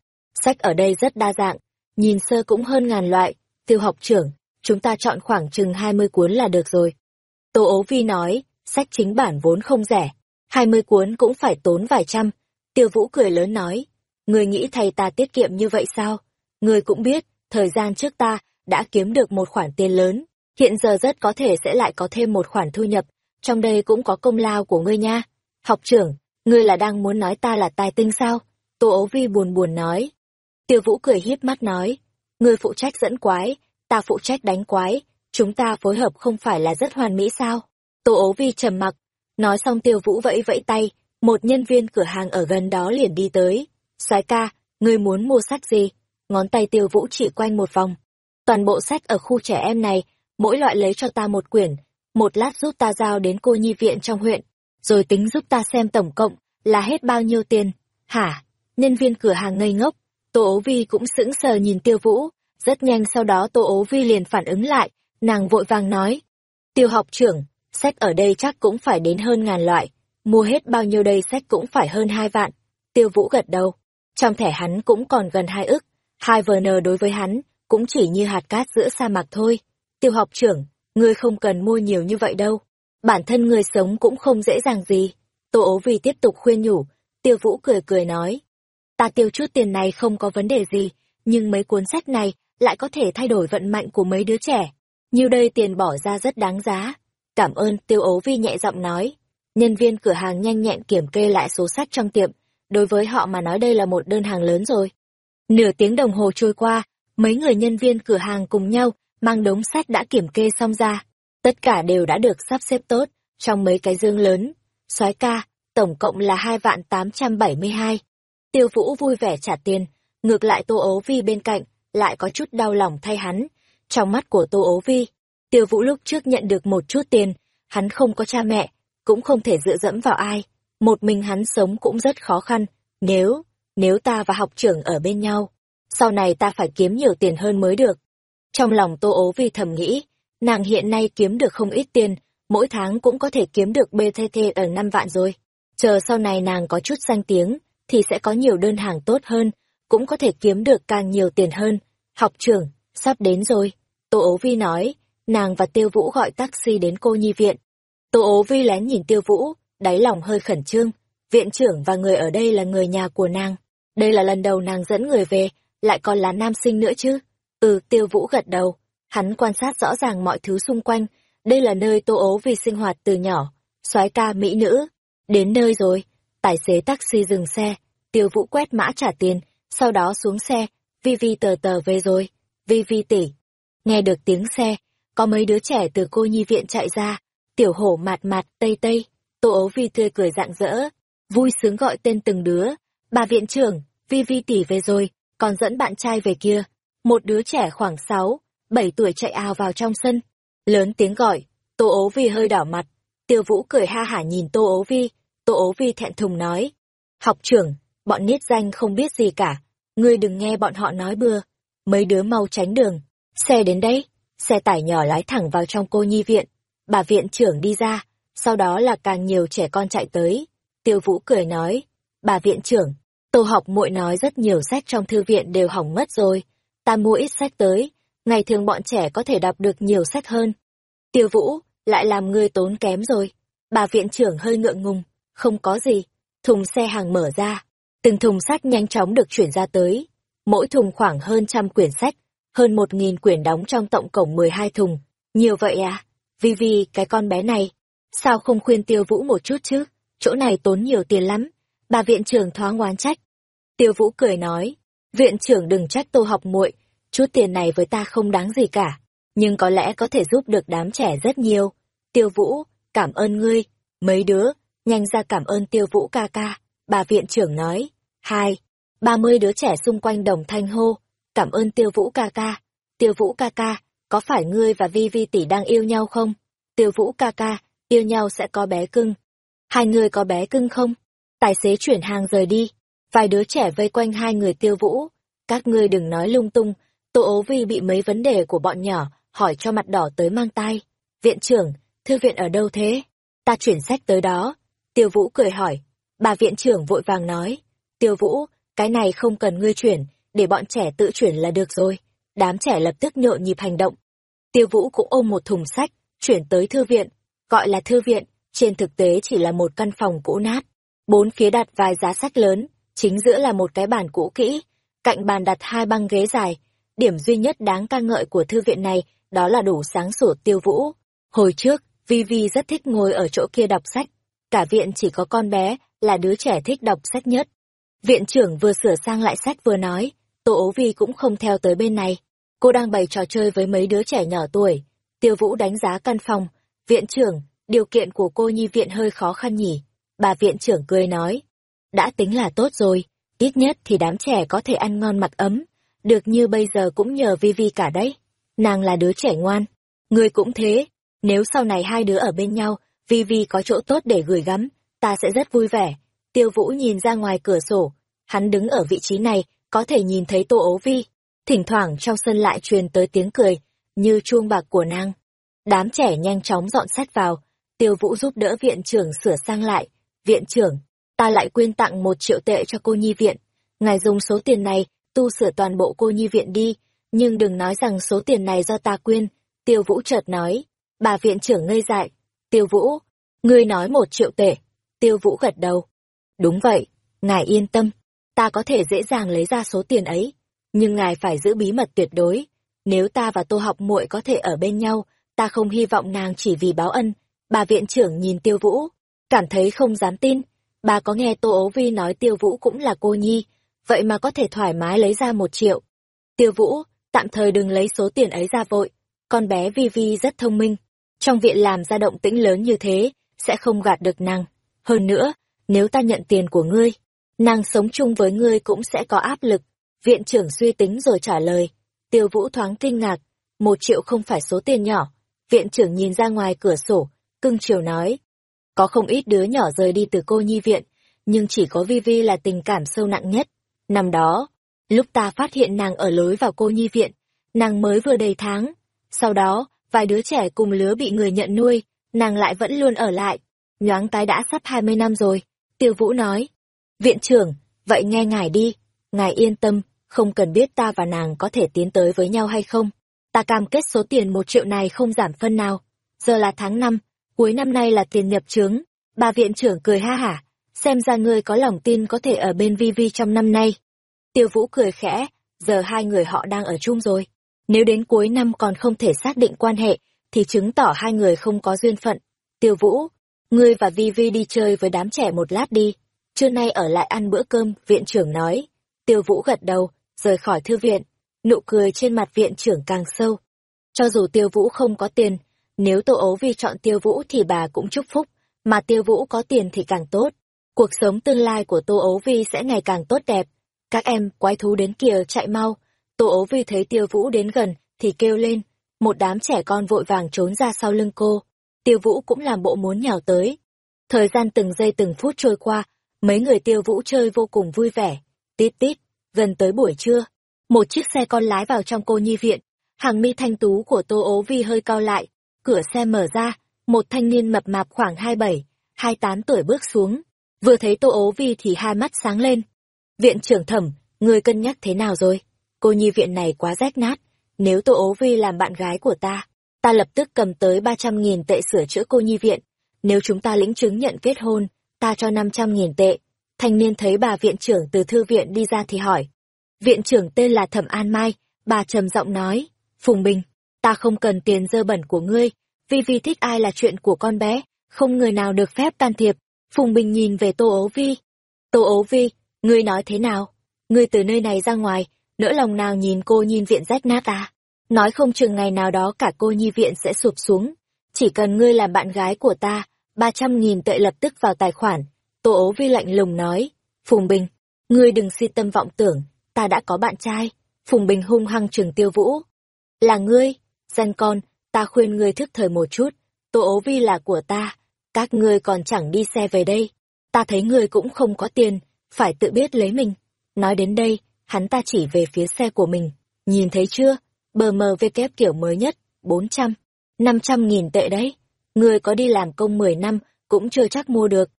Sách ở đây rất đa dạng, nhìn sơ cũng hơn ngàn loại, tiêu học trưởng, chúng ta chọn khoảng chừng 20 cuốn là được rồi. Tô ố vi nói, sách chính bản vốn không rẻ, 20 cuốn cũng phải tốn vài trăm. Tiêu vũ cười lớn nói, người nghĩ thầy ta tiết kiệm như vậy sao? Người cũng biết, thời gian trước ta đã kiếm được một khoản tiền lớn, hiện giờ rất có thể sẽ lại có thêm một khoản thu nhập, trong đây cũng có công lao của ngươi nha. Học trưởng, ngươi là đang muốn nói ta là tài tinh sao? Tô ấu vi buồn buồn nói. Tiêu vũ cười hiếp mắt nói, ngươi phụ trách dẫn quái, ta phụ trách đánh quái, chúng ta phối hợp không phải là rất hoàn mỹ sao? Tô ấu vi trầm mặc, nói xong tiêu vũ vẫy vẫy tay, một nhân viên cửa hàng ở gần đó liền đi tới. soái ca, ngươi muốn mua sách gì? Ngón tay tiêu vũ chỉ quanh một vòng. Toàn bộ sách ở khu trẻ em này, mỗi loại lấy cho ta một quyển, một lát giúp ta giao đến cô nhi viện trong huyện, rồi tính giúp ta xem tổng cộng là hết bao nhiêu tiền. Hả? Nhân viên cửa hàng ngây ngốc, Tô ố vi cũng sững sờ nhìn tiêu vũ, rất nhanh sau đó Tô ố vi liền phản ứng lại, nàng vội vàng nói. Tiêu học trưởng, sách ở đây chắc cũng phải đến hơn ngàn loại, mua hết bao nhiêu đây sách cũng phải hơn hai vạn. Tiêu vũ gật đầu, trong thẻ hắn cũng còn gần hai ức, hai VN đối với hắn cũng chỉ như hạt cát giữa sa mạc thôi. Tiêu học trưởng, ngươi không cần mua nhiều như vậy đâu bản thân người sống cũng không dễ dàng gì. Tô ố vì tiếp tục khuyên nhủ, tiêu vũ cười cười nói. Ta tiêu chút tiền này không có vấn đề gì, nhưng mấy cuốn sách này lại có thể thay đổi vận mệnh của mấy đứa trẻ. Như đây tiền bỏ ra rất đáng giá. Cảm ơn tiêu ố vi nhẹ giọng nói. Nhân viên cửa hàng nhanh nhẹn kiểm kê lại số sách trong tiệm. Đối với họ mà nói đây là một đơn hàng lớn rồi. Nửa tiếng đồng hồ trôi qua, mấy người nhân viên cửa hàng cùng nhau mang đống sách đã kiểm kê xong ra Tất cả đều đã được sắp xếp tốt, trong mấy cái dương lớn. soái ca, tổng cộng là hai vạn tám trăm bảy mươi hai. Tiêu Vũ vui vẻ trả tiền, ngược lại Tô Ố Vi bên cạnh, lại có chút đau lòng thay hắn. Trong mắt của Tô Ố Vi, Tiêu Vũ lúc trước nhận được một chút tiền, hắn không có cha mẹ, cũng không thể dựa dẫm vào ai. Một mình hắn sống cũng rất khó khăn, nếu, nếu ta và học trưởng ở bên nhau, sau này ta phải kiếm nhiều tiền hơn mới được. Trong lòng Tô Ố Vi thầm nghĩ, Nàng hiện nay kiếm được không ít tiền, mỗi tháng cũng có thể kiếm được BTT ở năm vạn rồi. Chờ sau này nàng có chút danh tiếng, thì sẽ có nhiều đơn hàng tốt hơn, cũng có thể kiếm được càng nhiều tiền hơn. Học trưởng, sắp đến rồi. Tô ố vi nói, nàng và tiêu vũ gọi taxi đến cô nhi viện. Tô ố vi lén nhìn tiêu vũ, đáy lòng hơi khẩn trương. Viện trưởng và người ở đây là người nhà của nàng. Đây là lần đầu nàng dẫn người về, lại còn là nam sinh nữa chứ. Ừ, tiêu vũ gật đầu. Hắn quan sát rõ ràng mọi thứ xung quanh, đây là nơi tô ố vì sinh hoạt từ nhỏ, soái ca mỹ nữ. Đến nơi rồi, tài xế taxi dừng xe, tiêu vũ quét mã trả tiền, sau đó xuống xe, Vi Vi tờ tờ về rồi, Vi Vi tỷ. Nghe được tiếng xe, có mấy đứa trẻ từ cô nhi viện chạy ra, tiểu hổ mạt mạt tây tây, tô ố Vi tươi cười rạng rỡ, vui sướng gọi tên từng đứa, bà viện trưởng, Vi Vi tỷ về rồi, còn dẫn bạn trai về kia. một đứa trẻ khoảng sáu, bảy tuổi chạy ào vào trong sân, lớn tiếng gọi, Tô ố vi hơi đỏ mặt, tiêu vũ cười ha hả nhìn Tô ố vi, Tô ố vi thẹn thùng nói, học trưởng, bọn niết danh không biết gì cả, ngươi đừng nghe bọn họ nói bừa, mấy đứa mau tránh đường, xe đến đây, xe tải nhỏ lái thẳng vào trong cô nhi viện, bà viện trưởng đi ra, sau đó là càng nhiều trẻ con chạy tới, tiêu vũ cười nói, bà viện trưởng, tô học muội nói rất nhiều sách trong thư viện đều hỏng mất rồi, ta mua ít sách tới, ngày thường bọn trẻ có thể đọc được nhiều sách hơn. Tiêu Vũ, lại làm ngươi tốn kém rồi. Bà viện trưởng hơi ngượng ngùng, không có gì. Thùng xe hàng mở ra, từng thùng sách nhanh chóng được chuyển ra tới. Mỗi thùng khoảng hơn trăm quyển sách, hơn một nghìn quyển đóng trong tổng cổng mười hai thùng. Nhiều vậy à? Vi Vi, cái con bé này, sao không khuyên Tiêu Vũ một chút chứ? Chỗ này tốn nhiều tiền lắm. Bà viện trưởng thoáng oán trách. Tiêu Vũ cười nói, viện trưởng đừng trách tô học muội chút tiền này với ta không đáng gì cả, nhưng có lẽ có thể giúp được đám trẻ rất nhiều. Tiêu Vũ, cảm ơn ngươi, mấy đứa, nhanh ra cảm ơn Tiêu Vũ ca ca, bà viện trưởng nói. Hai, ba mươi đứa trẻ xung quanh đồng thanh hô, cảm ơn Tiêu Vũ ca ca. Tiêu Vũ ca ca, có phải ngươi và Vi Vi tỷ đang yêu nhau không? Tiêu Vũ ca ca, yêu nhau sẽ có bé cưng. Hai người có bé cưng không? Tài xế chuyển hàng rời đi. Vài đứa trẻ vây quanh hai người Tiêu Vũ. Các ngươi đừng nói lung tung, Tô ố vi bị mấy vấn đề của bọn nhỏ, hỏi cho mặt đỏ tới mang tai. Viện trưởng, thư viện ở đâu thế? Ta chuyển sách tới đó. Tiêu Vũ cười hỏi. Bà viện trưởng vội vàng nói. Tiêu Vũ, cái này không cần ngươi chuyển, để bọn trẻ tự chuyển là được rồi. Đám trẻ lập tức nhộn nhịp hành động. Tiêu Vũ cũng ôm một thùng sách, chuyển tới thư viện. Gọi là thư viện, trên thực tế chỉ là một căn phòng cũ nát. Bốn phía đặt vài giá sách lớn, chính giữa là một cái bàn cũ kỹ. Cạnh bàn đặt hai băng ghế dài, Điểm duy nhất đáng ca ngợi của thư viện này đó là đủ sáng sủa tiêu vũ. Hồi trước, Vi Vi rất thích ngồi ở chỗ kia đọc sách. Cả viện chỉ có con bé là đứa trẻ thích đọc sách nhất. Viện trưởng vừa sửa sang lại sách vừa nói, Tô ố Vi cũng không theo tới bên này. Cô đang bày trò chơi với mấy đứa trẻ nhỏ tuổi. Tiêu Vũ đánh giá căn phòng. Viện trưởng, điều kiện của cô nhi viện hơi khó khăn nhỉ. Bà viện trưởng cười nói. Đã tính là tốt rồi, ít nhất thì đám trẻ có thể ăn ngon mặc ấm. Được như bây giờ cũng nhờ Vi Vi cả đấy. Nàng là đứa trẻ ngoan. Ngươi cũng thế. Nếu sau này hai đứa ở bên nhau, Vi Vi có chỗ tốt để gửi gắm, ta sẽ rất vui vẻ. Tiêu Vũ nhìn ra ngoài cửa sổ. Hắn đứng ở vị trí này, có thể nhìn thấy Tô ố Vi. Thỉnh thoảng trong sân lại truyền tới tiếng cười, như chuông bạc của nàng. Đám trẻ nhanh chóng dọn sách vào. Tiêu Vũ giúp đỡ viện trưởng sửa sang lại. Viện trưởng, ta lại quyên tặng một triệu tệ cho cô nhi viện. Ngài dùng số tiền này tu sửa toàn bộ cô nhi viện đi, nhưng đừng nói rằng số tiền này do ta quyên, tiêu vũ chợt nói. Bà viện trưởng ngây dại, tiêu vũ, ngươi nói một triệu tệ, tiêu vũ gật đầu. Đúng vậy, ngài yên tâm, ta có thể dễ dàng lấy ra số tiền ấy, nhưng ngài phải giữ bí mật tuyệt đối. Nếu ta và tô học muội có thể ở bên nhau, ta không hy vọng nàng chỉ vì báo ân. Bà viện trưởng nhìn tiêu vũ, cảm thấy không dám tin. Bà có nghe tô ấu vi nói tiêu vũ cũng là cô nhi, vậy mà có thể thoải mái lấy ra một triệu. Tiêu Vũ, tạm thời đừng lấy số tiền ấy ra vội, con bé Vi Vi rất thông minh, trong viện làm ra động tĩnh lớn như thế, sẽ không gạt được nàng. Hơn nữa, nếu ta nhận tiền của ngươi, nàng sống chung với ngươi cũng sẽ có áp lực. Viện trưởng suy tính rồi trả lời. Tiêu Vũ thoáng kinh ngạc, một triệu không phải số tiền nhỏ. Viện trưởng nhìn ra ngoài cửa sổ, cưng chiều nói. Có không ít đứa nhỏ rời đi từ cô nhi viện, nhưng chỉ có Vi Vi là tình cảm sâu nặng nhất. Năm đó, lúc ta phát hiện nàng ở lối vào cô nhi viện, nàng mới vừa đầy tháng. Sau đó, vài đứa trẻ cùng lứa bị người nhận nuôi, nàng lại vẫn luôn ở lại. Nhoáng cái đã sắp hai mươi năm rồi, tiêu vũ nói. Viện trưởng, vậy nghe ngài đi, ngài yên tâm, không cần biết ta và nàng có thể tiến tới với nhau hay không. Ta cam kết số tiền một triệu này không giảm phân nào. Giờ là tháng năm, cuối năm nay là tiền nhập trướng. Bà viện trưởng cười ha hả, xem ra ngươi có lòng tin có thể ở bên Vi Vi trong năm nay. Tiêu Vũ cười khẽ, giờ hai người họ đang ở chung rồi. Nếu đến cuối năm còn không thể xác định quan hệ, thì chứng tỏ hai người không có duyên phận. Tiêu Vũ, ngươi và Vi Vi đi chơi với đám trẻ một lát đi. Trưa nay ở lại ăn bữa cơm, viện trưởng nói. Tiêu Vũ gật đầu, rời khỏi thư viện. Nụ cười trên mặt viện trưởng càng sâu. Cho dù Tiêu Vũ không có tiền, nếu Tô Ấu Vi chọn Tiêu Vũ thì bà cũng chúc phúc, mà Tiêu Vũ có tiền thì càng tốt cuộc sống tương lai của Tô Ấu Vi sẽ ngày càng tốt đẹp. Các em, quái thú đến kìa, chạy mau. Tô ấu vi thấy tiêu vũ đến gần, thì kêu lên, một đám trẻ con vội vàng trốn ra sau lưng cô. Tiêu vũ cũng làm bộ muốn nhào tới. Thời gian từng giây từng phút trôi qua, mấy người tiêu vũ chơi vô cùng vui vẻ. Tít tít, gần tới buổi trưa, một chiếc xe con lái vào trong cô nhi viện. Hàng mi thanh tú của Tô ố vi hơi cao lại, cửa xe mở ra, một thanh niên mập mạp khoảng 27, 28 tuổi bước xuống. Vừa thấy Tô ố vi thì hai mắt sáng lên. Viện trưởng thẩm, người cân nhắc thế nào rồi? Cô nhi viện này quá rách nát, nếu Tô ố vi làm bạn gái của ta, ta lập tức cầm tới 300.000 tệ sửa chữa cô nhi viện. Nếu chúng ta lĩnh chứng nhận kết hôn, ta cho 500.000 tệ. Thanh niên thấy bà viện trưởng từ thư viện đi ra thì hỏi. Viện trưởng tên là Thẩm An Mai, bà trầm giọng nói, Phùng Bình, ta không cần tiền dơ bẩn của ngươi, vì vì thích ai là chuyện của con bé, không người nào được phép can thiệp. Phùng Bình nhìn về Tô Ấu Vi. Tô Ấu Vi, ngươi nói thế nào? Ngươi từ nơi này ra ngoài, nỡ lòng nào nhìn cô nhìn viện rách nát à? Nói không chừng ngày nào đó cả cô nhi viện sẽ sụp xuống. Chỉ cần ngươi làm bạn gái của ta, ba trăm nghìn tệ lập tức vào tài khoản. Tô ố vi lạnh lùng nói. Phùng Bình, ngươi đừng si tâm vọng tưởng, ta đã có bạn trai. Phùng Bình hung hăng trường tiêu vũ. Là ngươi, danh con, ta khuyên ngươi thức thời một chút. Tô ố vi là của ta, các ngươi còn chẳng đi xe về đây. Ta thấy ngươi cũng không có tiền, phải tự biết lấy mình. Nói đến đây, hắn ta chỉ về phía xe của mình. Nhìn thấy chưa? Bờ mờ kép kiểu mới nhất, 400, 500 nghìn tệ đấy. Người có đi làm công 10 năm, cũng chưa chắc mua được.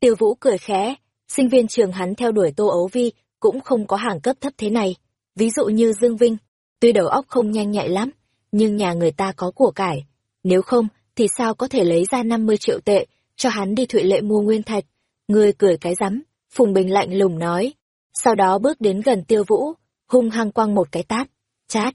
Tiêu Vũ cười khẽ, sinh viên trường hắn theo đuổi Tô Ấu Vi, cũng không có hàng cấp thấp thế này. Ví dụ như Dương Vinh, tuy đầu óc không nhanh nhạy lắm, nhưng nhà người ta có của cải. Nếu không, thì sao có thể lấy ra 50 triệu tệ, cho hắn đi thụy lệ mua nguyên thạch. Người cười cái rắm, Phùng Bình lạnh lùng nói. Sau đó bước đến gần Tiêu Vũ, hung hăng quăng một cái tát. Chát,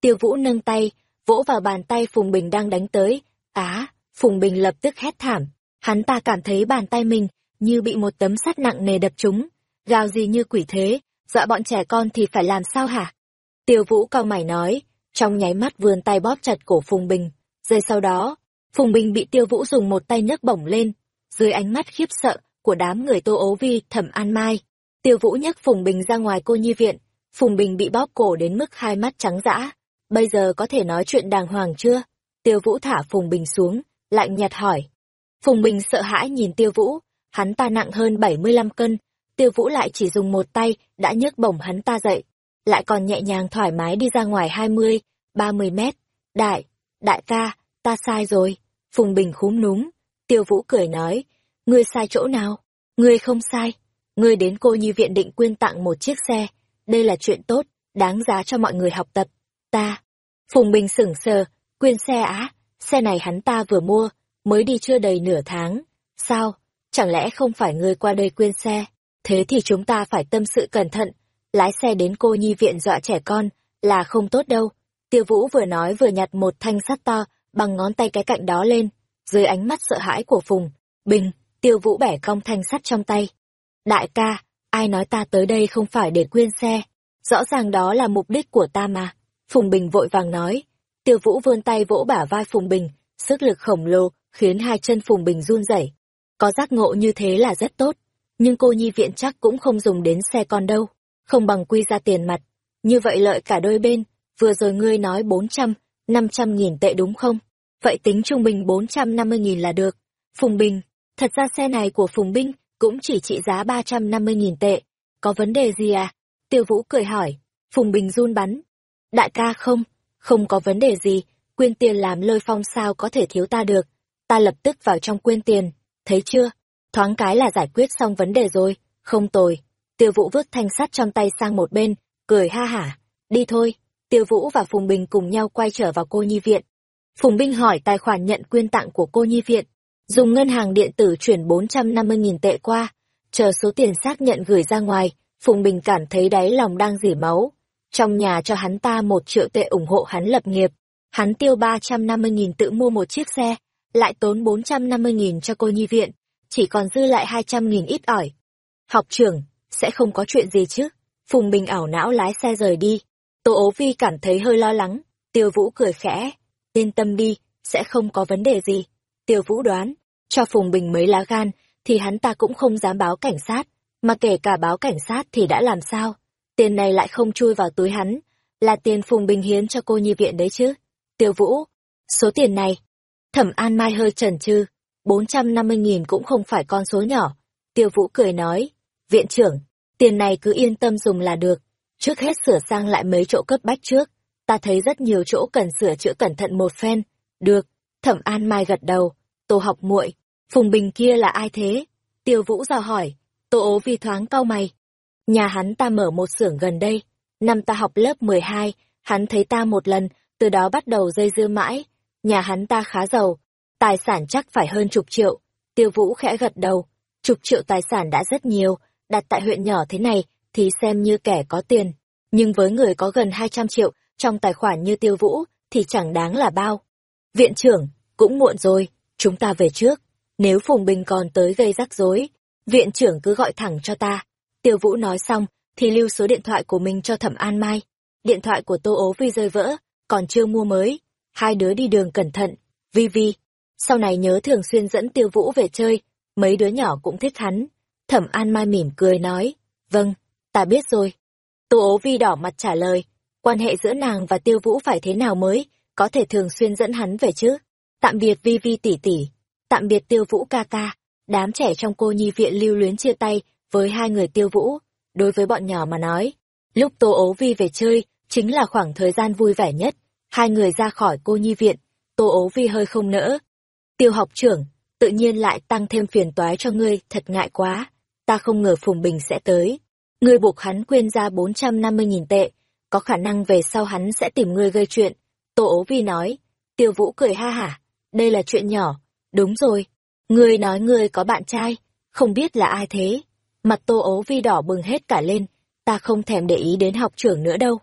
Tiêu Vũ nâng tay, vỗ vào bàn tay Phùng Bình đang đánh tới. Á, Phùng Bình lập tức hét thảm. Hắn ta cảm thấy bàn tay mình như bị một tấm sắt nặng nề đập trúng. Gào gì như quỷ thế, dọa bọn trẻ con thì phải làm sao hả? Tiêu Vũ cao mày nói, trong nháy mắt vươn tay bóp chặt cổ Phùng Bình. Giây sau đó, Phùng Bình bị Tiêu Vũ dùng một tay nhấc bổng lên. Dưới ánh mắt khiếp sợ của đám người Tô Ố Vi, Thẩm An Mai, Tiêu Vũ nhấc Phùng Bình ra ngoài cô nhi viện. Phùng Bình bị bóp cổ đến mức hai mắt trắng dã, Bây giờ có thể nói chuyện đàng hoàng chưa? Tiêu Vũ thả Phùng Bình xuống, lạnh nhạt hỏi. Phùng Bình sợ hãi nhìn Tiêu Vũ, hắn ta nặng hơn 75 cân, Tiêu Vũ lại chỉ dùng một tay đã nhấc bổng hắn ta dậy, lại còn nhẹ nhàng thoải mái đi ra ngoài 20, 30 mét. Đại, đại ca, ta sai rồi. Phùng Bình khúm núm, Tiêu Vũ cười nói, ngươi sai chỗ nào? Ngươi không sai. Ngươi đến cô nhi viện định quyên tặng một chiếc xe, đây là chuyện tốt, đáng giá cho mọi người học tập ta. Phùng Bình sửng sờ, quyên xe á, xe này hắn ta vừa mua, mới đi chưa đầy nửa tháng. Sao? Chẳng lẽ không phải ngươi qua đây quyên xe? Thế thì chúng ta phải tâm sự cẩn thận, lái xe đến cô nhi viện dọa trẻ con, là không tốt đâu. Tiêu Vũ vừa nói vừa nhặt một thanh sắt to, bằng ngón tay cái cạnh đó lên, dưới ánh mắt sợ hãi của Phùng. Bình, Tiêu Vũ bẻ cong thanh sắt trong tay. Đại ca, ai nói ta tới đây không phải để quyên xe? Rõ ràng đó là mục đích của ta mà. Phùng Bình vội vàng nói. Tiêu Vũ vươn tay vỗ bả vai Phùng Bình, sức lực khổng lồ khiến hai chân Phùng Bình run rẩy. Có giác ngộ như thế là rất tốt, nhưng cô nhi viện chắc cũng không dùng đến xe con đâu, không bằng quy ra tiền mặt. Như vậy lợi cả đôi bên, vừa rồi ngươi nói bốn trăm, năm trăm nghìn tệ đúng không? Vậy tính trung bình bốn trăm năm mươi nghìn là được. Phùng Bình, thật ra xe này của Phùng Binh cũng chỉ trị giá ba trăm năm mươi nghìn tệ. Có vấn đề gì à? Tiêu Vũ cười hỏi. Phùng Bình run bắn, Đại ca không, không có vấn đề gì, quyên tiền làm lôi phong sao có thể thiếu ta được. Ta lập tức vào trong quyên tiền, thấy chưa? Thoáng cái là giải quyết xong vấn đề rồi, không tồi. Tiêu Vũ vứt thanh sắt trong tay sang một bên, cười ha hả. Đi thôi, Tiêu Vũ và Phùng Bình cùng nhau quay trở vào cô nhi viện. Phùng Bình hỏi tài khoản nhận quyên tặng của cô nhi viện, dùng ngân hàng điện tử chuyển 450.000 tệ qua, chờ số tiền xác nhận gửi ra ngoài, Phùng Bình cảm thấy đáy lòng đang rỉ máu, trong nhà cho hắn ta một triệu tệ ủng hộ hắn lập nghiệp. Hắn tiêu ba trăm năm mươi nghìn tự mua một chiếc xe, lại tốn bốn trăm năm mươi nghìn cho cô nhi viện, chỉ còn dư lại hai trăm nghìn ít ỏi. Học trưởng, sẽ không có chuyện gì chứ? Phùng Bình ảo não lái xe rời đi. Tô ố vi cảm thấy hơi lo lắng, tiêu vũ cười khẽ. Yên tâm đi, sẽ không có vấn đề gì. Tiêu vũ đoán, cho Phùng Bình mấy lá gan, thì hắn ta cũng không dám báo cảnh sát, mà kể cả báo cảnh sát thì đã làm sao? tiền này lại không chui vào túi hắn, là tiền Phùng Bình hiến cho cô nhi viện đấy chứ. Tiêu Vũ, số tiền này. Thẩm An Mai hơi chần chừ, 450.000 cũng không phải con số nhỏ. Tiêu Vũ cười nói, viện trưởng, tiền này cứ yên tâm dùng là được. Trước hết sửa sang lại mấy chỗ cấp bách trước. Ta thấy rất nhiều chỗ cần sửa chữa cẩn thận một phen. Được, Thẩm An Mai gật đầu. Tô học muội, Phùng Bình kia là ai thế? Tiêu Vũ dò hỏi. Tô ố vì thoáng cau mày. Nhà hắn ta mở một xưởng gần đây. Năm ta học lớp 12, hắn thấy ta một lần, từ đó bắt đầu dây dưa mãi. Nhà hắn ta khá giàu, tài sản chắc phải hơn chục triệu. Tiêu Vũ khẽ gật đầu. Chục triệu tài sản đã rất nhiều, đặt tại huyện nhỏ thế này thì xem như kẻ có tiền. Nhưng với người có gần 200 triệu trong tài khoản như Tiêu Vũ thì chẳng đáng là bao. Viện trưởng, cũng muộn rồi, chúng ta về trước. Nếu Phùng Bình còn tới gây rắc rối, viện trưởng cứ gọi thẳng cho ta. Tiêu Vũ nói xong, thì lưu số điện thoại của mình cho Thẩm An Mai. Điện thoại của Tô ố Vi rơi vỡ, còn chưa mua mới. Hai đứa đi đường cẩn thận. Vi Vi, sau này nhớ thường xuyên dẫn Tiêu Vũ về chơi, mấy đứa nhỏ cũng thích hắn. Thẩm An Mai mỉm cười nói, vâng, ta biết rồi. Tô ố Vi đỏ mặt trả lời, quan hệ giữa nàng và Tiêu Vũ phải thế nào mới, có thể thường xuyên dẫn hắn về chứ. Tạm biệt Vi Vi tỷ tỷ, tạm biệt Tiêu Vũ ca ca, đám trẻ trong cô nhi viện lưu luyến chia tay với hai người Tiêu Vũ. Đối với bọn nhỏ mà nói, lúc Tô ố Vi về chơi, chính là khoảng thời gian vui vẻ nhất. Hai người ra khỏi cô nhi viện, Tô ố Vi hơi không nỡ. Tiêu học trưởng, tự nhiên lại tăng thêm phiền toái cho ngươi, thật ngại quá. Ta không ngờ Phùng Bình sẽ tới. Ngươi buộc hắn quyên ra 450.000 tệ, có khả năng về sau hắn sẽ tìm ngươi gây chuyện. Tô ố vi nói, tiêu vũ cười ha hả, đây là chuyện nhỏ, đúng rồi. Ngươi nói ngươi có bạn trai, không biết là ai thế. Mặt tô ố vi đỏ bừng hết cả lên, ta không thèm để ý đến học trưởng nữa đâu.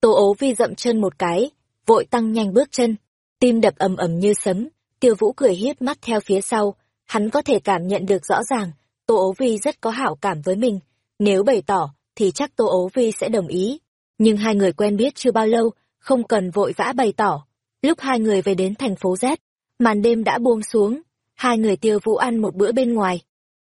Tô ố vi dậm chân một cái, vội tăng nhanh bước chân, tim đập ầm ầm như sấm, tiêu vũ cười hiếp mắt theo phía sau, hắn có thể cảm nhận được rõ ràng, tô ố vi rất có hảo cảm với mình, nếu bày tỏ, thì chắc tô ố vi sẽ đồng ý. Nhưng hai người quen biết chưa bao lâu, không cần vội vã bày tỏ. Lúc hai người về đến thành phố Z, màn đêm đã buông xuống, hai người tiêu vũ ăn một bữa bên ngoài.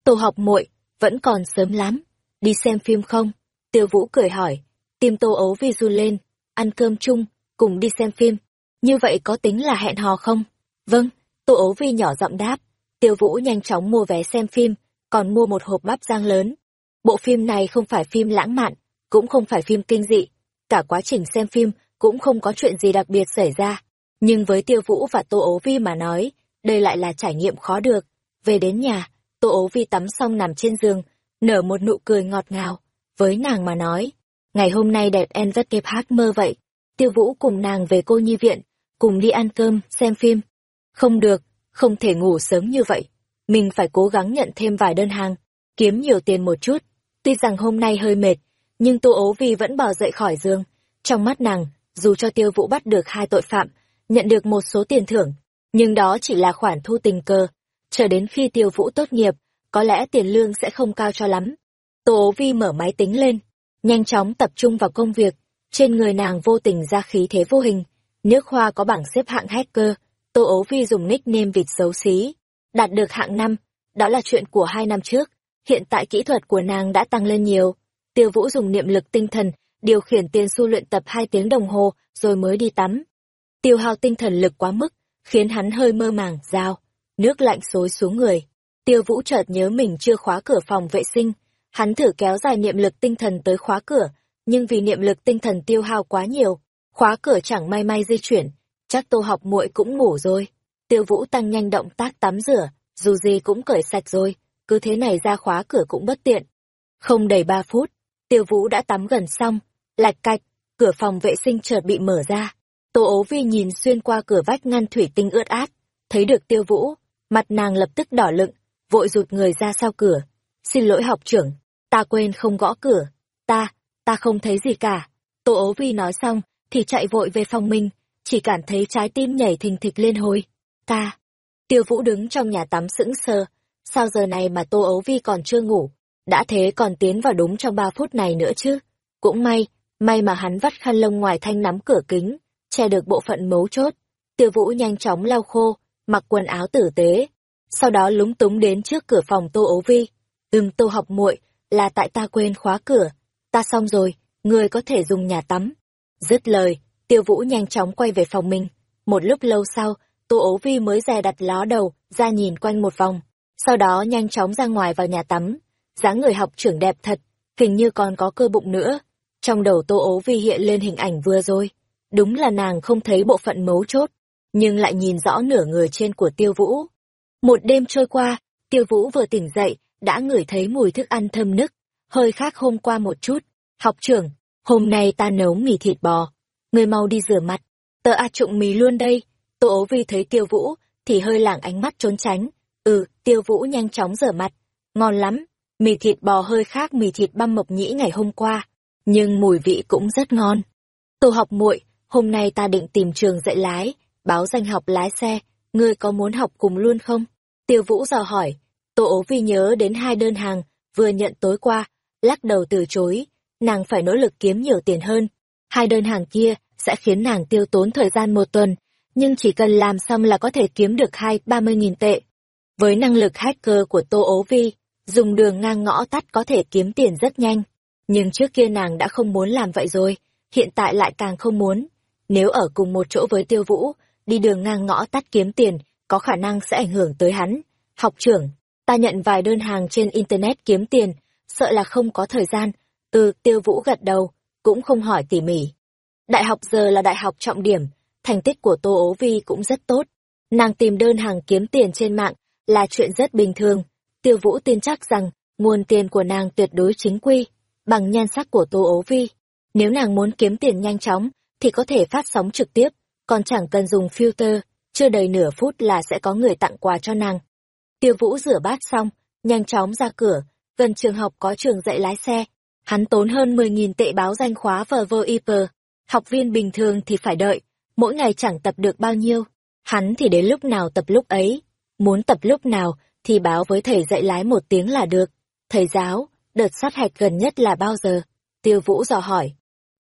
Tô học muội vẫn còn sớm lắm, đi xem phim không? Tiêu vũ cười hỏi, tim tô Ố vi run lên, ăn cơm chung, cùng đi xem phim. Như vậy có tính là hẹn hò không? Vâng, tô Ố vi nhỏ giọng đáp. Tiêu vũ nhanh chóng mua vé xem phim, còn mua một hộp bắp rang lớn. Bộ phim này không phải phim lãng mạn, cũng không phải phim kinh dị. Cả quá trình xem phim cũng không có chuyện gì đặc biệt xảy ra. Nhưng với Tiêu Vũ và Tô Ố Vi mà nói, đây lại là trải nghiệm khó được. Về đến nhà, Tô Ố Vi tắm xong nằm trên giường, nở một nụ cười ngọt ngào. Với nàng mà nói, ngày hôm nay đẹp en rất kịp hát mơ vậy. Tiêu Vũ cùng nàng về cô nhi viện, cùng đi ăn cơm, xem phim. Không được, không thể ngủ sớm như vậy. Mình phải cố gắng nhận thêm vài đơn hàng, kiếm nhiều tiền một chút. Tuy rằng hôm nay hơi mệt, nhưng Tô Ố Vi vẫn bò dậy khỏi giường. Trong mắt nàng, dù cho tiêu vũ bắt được hai tội phạm, nhận được một số tiền thưởng, nhưng đó chỉ là khoản thu tình cờ. Chờ đến khi tiêu vũ tốt nghiệp, có lẽ tiền lương sẽ không cao cho lắm. Tô ố vi mở máy tính lên, nhanh chóng tập trung vào công việc, trên người nàng vô tình ra khí thế vô hình. Nước hoa có bảng xếp hạng hacker, Tô ố vi dùng nickname vịt xấu xí, đạt được hạng năm, đó là chuyện của hai năm trước. Hiện tại kỹ thuật của nàng đã tăng lên nhiều. Tiêu Vũ dùng niệm lực tinh thần, điều khiển tiền su luyện tập hai tiếng đồng hồ, rồi mới đi tắm. Tiêu hao tinh thần lực quá mức, khiến hắn hơi mơ màng, dao. Nước lạnh xối xuống người. Tiêu Vũ chợt nhớ mình chưa khóa cửa phòng vệ sinh. Hắn thử kéo dài niệm lực tinh thần tới khóa cửa, nhưng vì niệm lực tinh thần tiêu hao quá nhiều, khóa cửa chẳng may may di chuyển. Chắc tô học muội cũng ngủ rồi. Tiêu Vũ tăng nhanh động tác tắm rửa, dù gì cũng cởi sạch rồi, cứ thế này ra khóa cửa cũng bất tiện. Không đầy ba phút, Tiêu Vũ đã tắm gần xong, lạch cạch, cửa phòng vệ sinh chợt bị mở ra. Tô ố vi nhìn xuyên qua cửa vách ngăn thủy tinh ướt át, thấy được Tiêu Vũ, mặt nàng lập tức đỏ lựng, vội rụt người ra sau cửa. Xin lỗi học trưởng, ta quên không gõ cửa, ta, ta không thấy gì cả. Tô ố vi nói xong, thì chạy vội về phòng mình, chỉ cảm thấy trái tim nhảy thình thịch lên hồi. Ta, Tiêu Vũ đứng trong nhà tắm sững sờ, sao giờ này mà Tô ấu vi còn chưa ngủ, đã thế còn tiến vào đúng trong ba phút này nữa chứ. Cũng may, may mà hắn vắt khăn lông ngoài thanh nắm cửa kính, che được bộ phận mấu chốt. Tiêu Vũ nhanh chóng lau khô, mặc quần áo tử tế. Sau đó lúng túng đến trước cửa phòng Tô ấu Vi. Ừm Tô học muội là tại ta quên khóa cửa. Ta xong rồi, người có thể dùng nhà tắm. Dứt lời, tiêu vũ nhanh chóng quay về phòng mình. Một lúc lâu sau, Tô ố vi mới dè đặt ló đầu, ra nhìn quanh một vòng. Sau đó nhanh chóng ra ngoài vào nhà tắm. dáng người học trưởng đẹp thật, hình như còn có cơ bụng nữa. Trong đầu Tô ố vi hiện lên hình ảnh vừa rồi. Đúng là nàng không thấy bộ phận mấu chốt, nhưng lại nhìn rõ nửa người trên của tiêu vũ. Một đêm trôi qua, tiêu vũ vừa tỉnh dậy, đã ngửi thấy mùi thức ăn thơm nức, hơi khác hôm qua một chút. Học trưởng, hôm nay ta nấu mì thịt bò. Người mau đi rửa mặt, tớ a trụng mì luôn đây. Tô ố vi thấy tiêu vũ, thì hơi lảng ánh mắt trốn tránh. Ừ, tiêu vũ nhanh chóng rửa mặt. Ngon lắm, mì thịt bò hơi khác mì thịt băm mộc nhĩ ngày hôm qua, nhưng mùi vị cũng rất ngon. Tô học muội, hôm nay ta định tìm trường dạy lái, báo danh học lái xe, ngươi có muốn học cùng luôn không? Tiêu Vũ dò hỏi, Tô ố vi nhớ đến hai đơn hàng, vừa nhận tối qua, lắc đầu từ chối, nàng phải nỗ lực kiếm nhiều tiền hơn. Hai đơn hàng kia sẽ khiến nàng tiêu tốn thời gian một tuần, nhưng chỉ cần làm xong là có thể kiếm được hai ba mươi nghìn tệ. Với năng lực hacker của Tô ố vi, dùng đường ngang ngõ tắt có thể kiếm tiền rất nhanh. Nhưng trước kia nàng đã không muốn làm vậy rồi, hiện tại lại càng không muốn. Nếu ở cùng một chỗ với tiêu vũ, đi đường ngang ngõ tắt kiếm tiền, có khả năng sẽ ảnh hưởng tới hắn. Học trưởng, ta nhận vài đơn hàng trên Internet kiếm tiền, sợ là không có thời gian. Ừ, tiêu vũ gật đầu, cũng không hỏi tỉ mỉ. Đại học giờ là đại học trọng điểm, thành tích của Tô Ố Vi cũng rất tốt. Nàng tìm đơn hàng kiếm tiền trên mạng là chuyện rất bình thường. Tiêu vũ tin chắc rằng nguồn tiền của nàng tuyệt đối chính quy, bằng nhan sắc của Tô Ố Vi. Nếu nàng muốn kiếm tiền nhanh chóng, thì có thể phát sóng trực tiếp, còn chẳng cần dùng filter, chưa đầy nửa phút là sẽ có người tặng quà cho nàng. Tiêu Vũ rửa bát xong, nhanh chóng ra cửa, gần trường học có trường dạy lái xe. Hắn tốn hơn 10.000 tệ báo danh khóa vờ vờ iper Học viên bình thường thì phải đợi, mỗi ngày chẳng tập được bao nhiêu. Hắn thì đến lúc nào tập lúc ấy. Muốn tập lúc nào thì báo với thầy dạy lái một tiếng là được. Thầy giáo, đợt sát hạch gần nhất là bao giờ? Tiêu Vũ dò hỏi.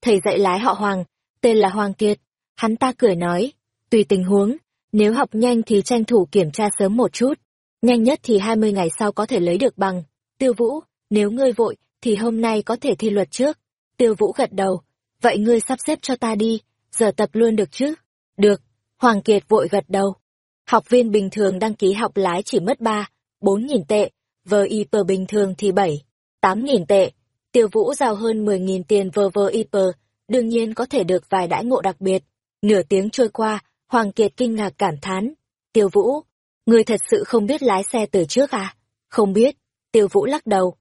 Thầy dạy lái họ Hoàng, tên là Hoàng Kiệt. Hắn ta cười nói, tùy tình huống, nếu học nhanh thì tranh thủ kiểm tra sớm một chút. Nhanh nhất thì 20 ngày sau có thể lấy được bằng. Tiêu Vũ, nếu ngươi vội, thì hôm nay có thể thi luật trước. Tiêu Vũ gật đầu. Vậy ngươi sắp xếp cho ta đi, giờ tập luôn được chứ? Được. Hoàng Kiệt vội gật đầu. Học viên bình thường đăng ký học lái chỉ mất 3, 4 nghìn tệ, VIP bình thường thì 7, 8 nghìn tệ. Tiêu Vũ giao hơn 10 nghìn tiền VVIP, đương nhiên có thể được vài đãi ngộ đặc biệt. Nửa tiếng trôi qua, Hoàng Kiệt kinh ngạc cảm thán. Tiêu Vũ, người thật sự không biết lái xe từ trước à? Không biết. Tiêu Vũ lắc đầu.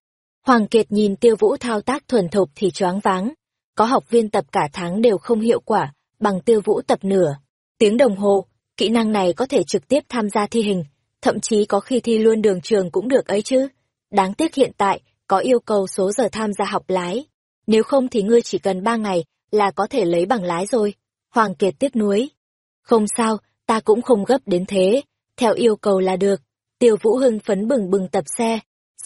Hoàng Kiệt nhìn Tiêu Vũ thao tác thuần thục thì choáng váng. Có học viên tập cả tháng đều không hiệu quả, bằng Tiêu Vũ tập nửa. Tiếng đồng hồ, kỹ năng này có thể trực tiếp tham gia thi hình, thậm chí có khi thi luôn đường trường cũng được ấy chứ. Đáng tiếc hiện tại, có yêu cầu số giờ tham gia học lái. Nếu không thì ngươi chỉ cần ba ngày là có thể lấy bằng lái rồi. Hoàng Kiệt tiếc nuối. Không sao, ta cũng không gấp đến thế, theo yêu cầu là được. Tiêu Vũ hưng phấn bừng bừng tập xe,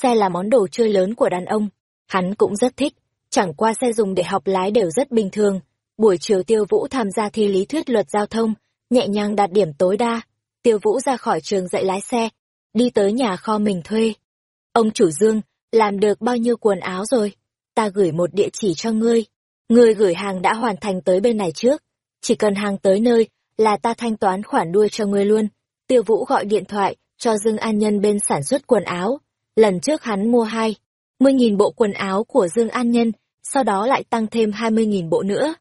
xe là món đồ chơi lớn của đàn ông, hắn cũng rất thích, chẳng qua xe dùng để học lái đều rất bình thường. Buổi chiều Tiêu Vũ tham gia thi lý thuyết luật giao thông, nhẹ nhàng đạt điểm tối đa. Tiêu Vũ ra khỏi trường dạy lái xe, đi tới nhà kho mình thuê. Ông chủ Dương, làm được bao nhiêu quần áo rồi? Ta gửi một địa chỉ cho ngươi. Ngươi gửi hàng đã hoàn thành tới bên này trước. Chỉ cần hàng tới nơi, là ta thanh toán khoản đuôi cho ngươi luôn. Tiêu Vũ gọi điện thoại cho Dương An Nhân bên sản xuất quần áo. Lần trước hắn mua hai, mươi nghìn bộ quần áo của Dương An Nhân, sau đó lại tăng thêm hai mươi nghìn bộ nữa.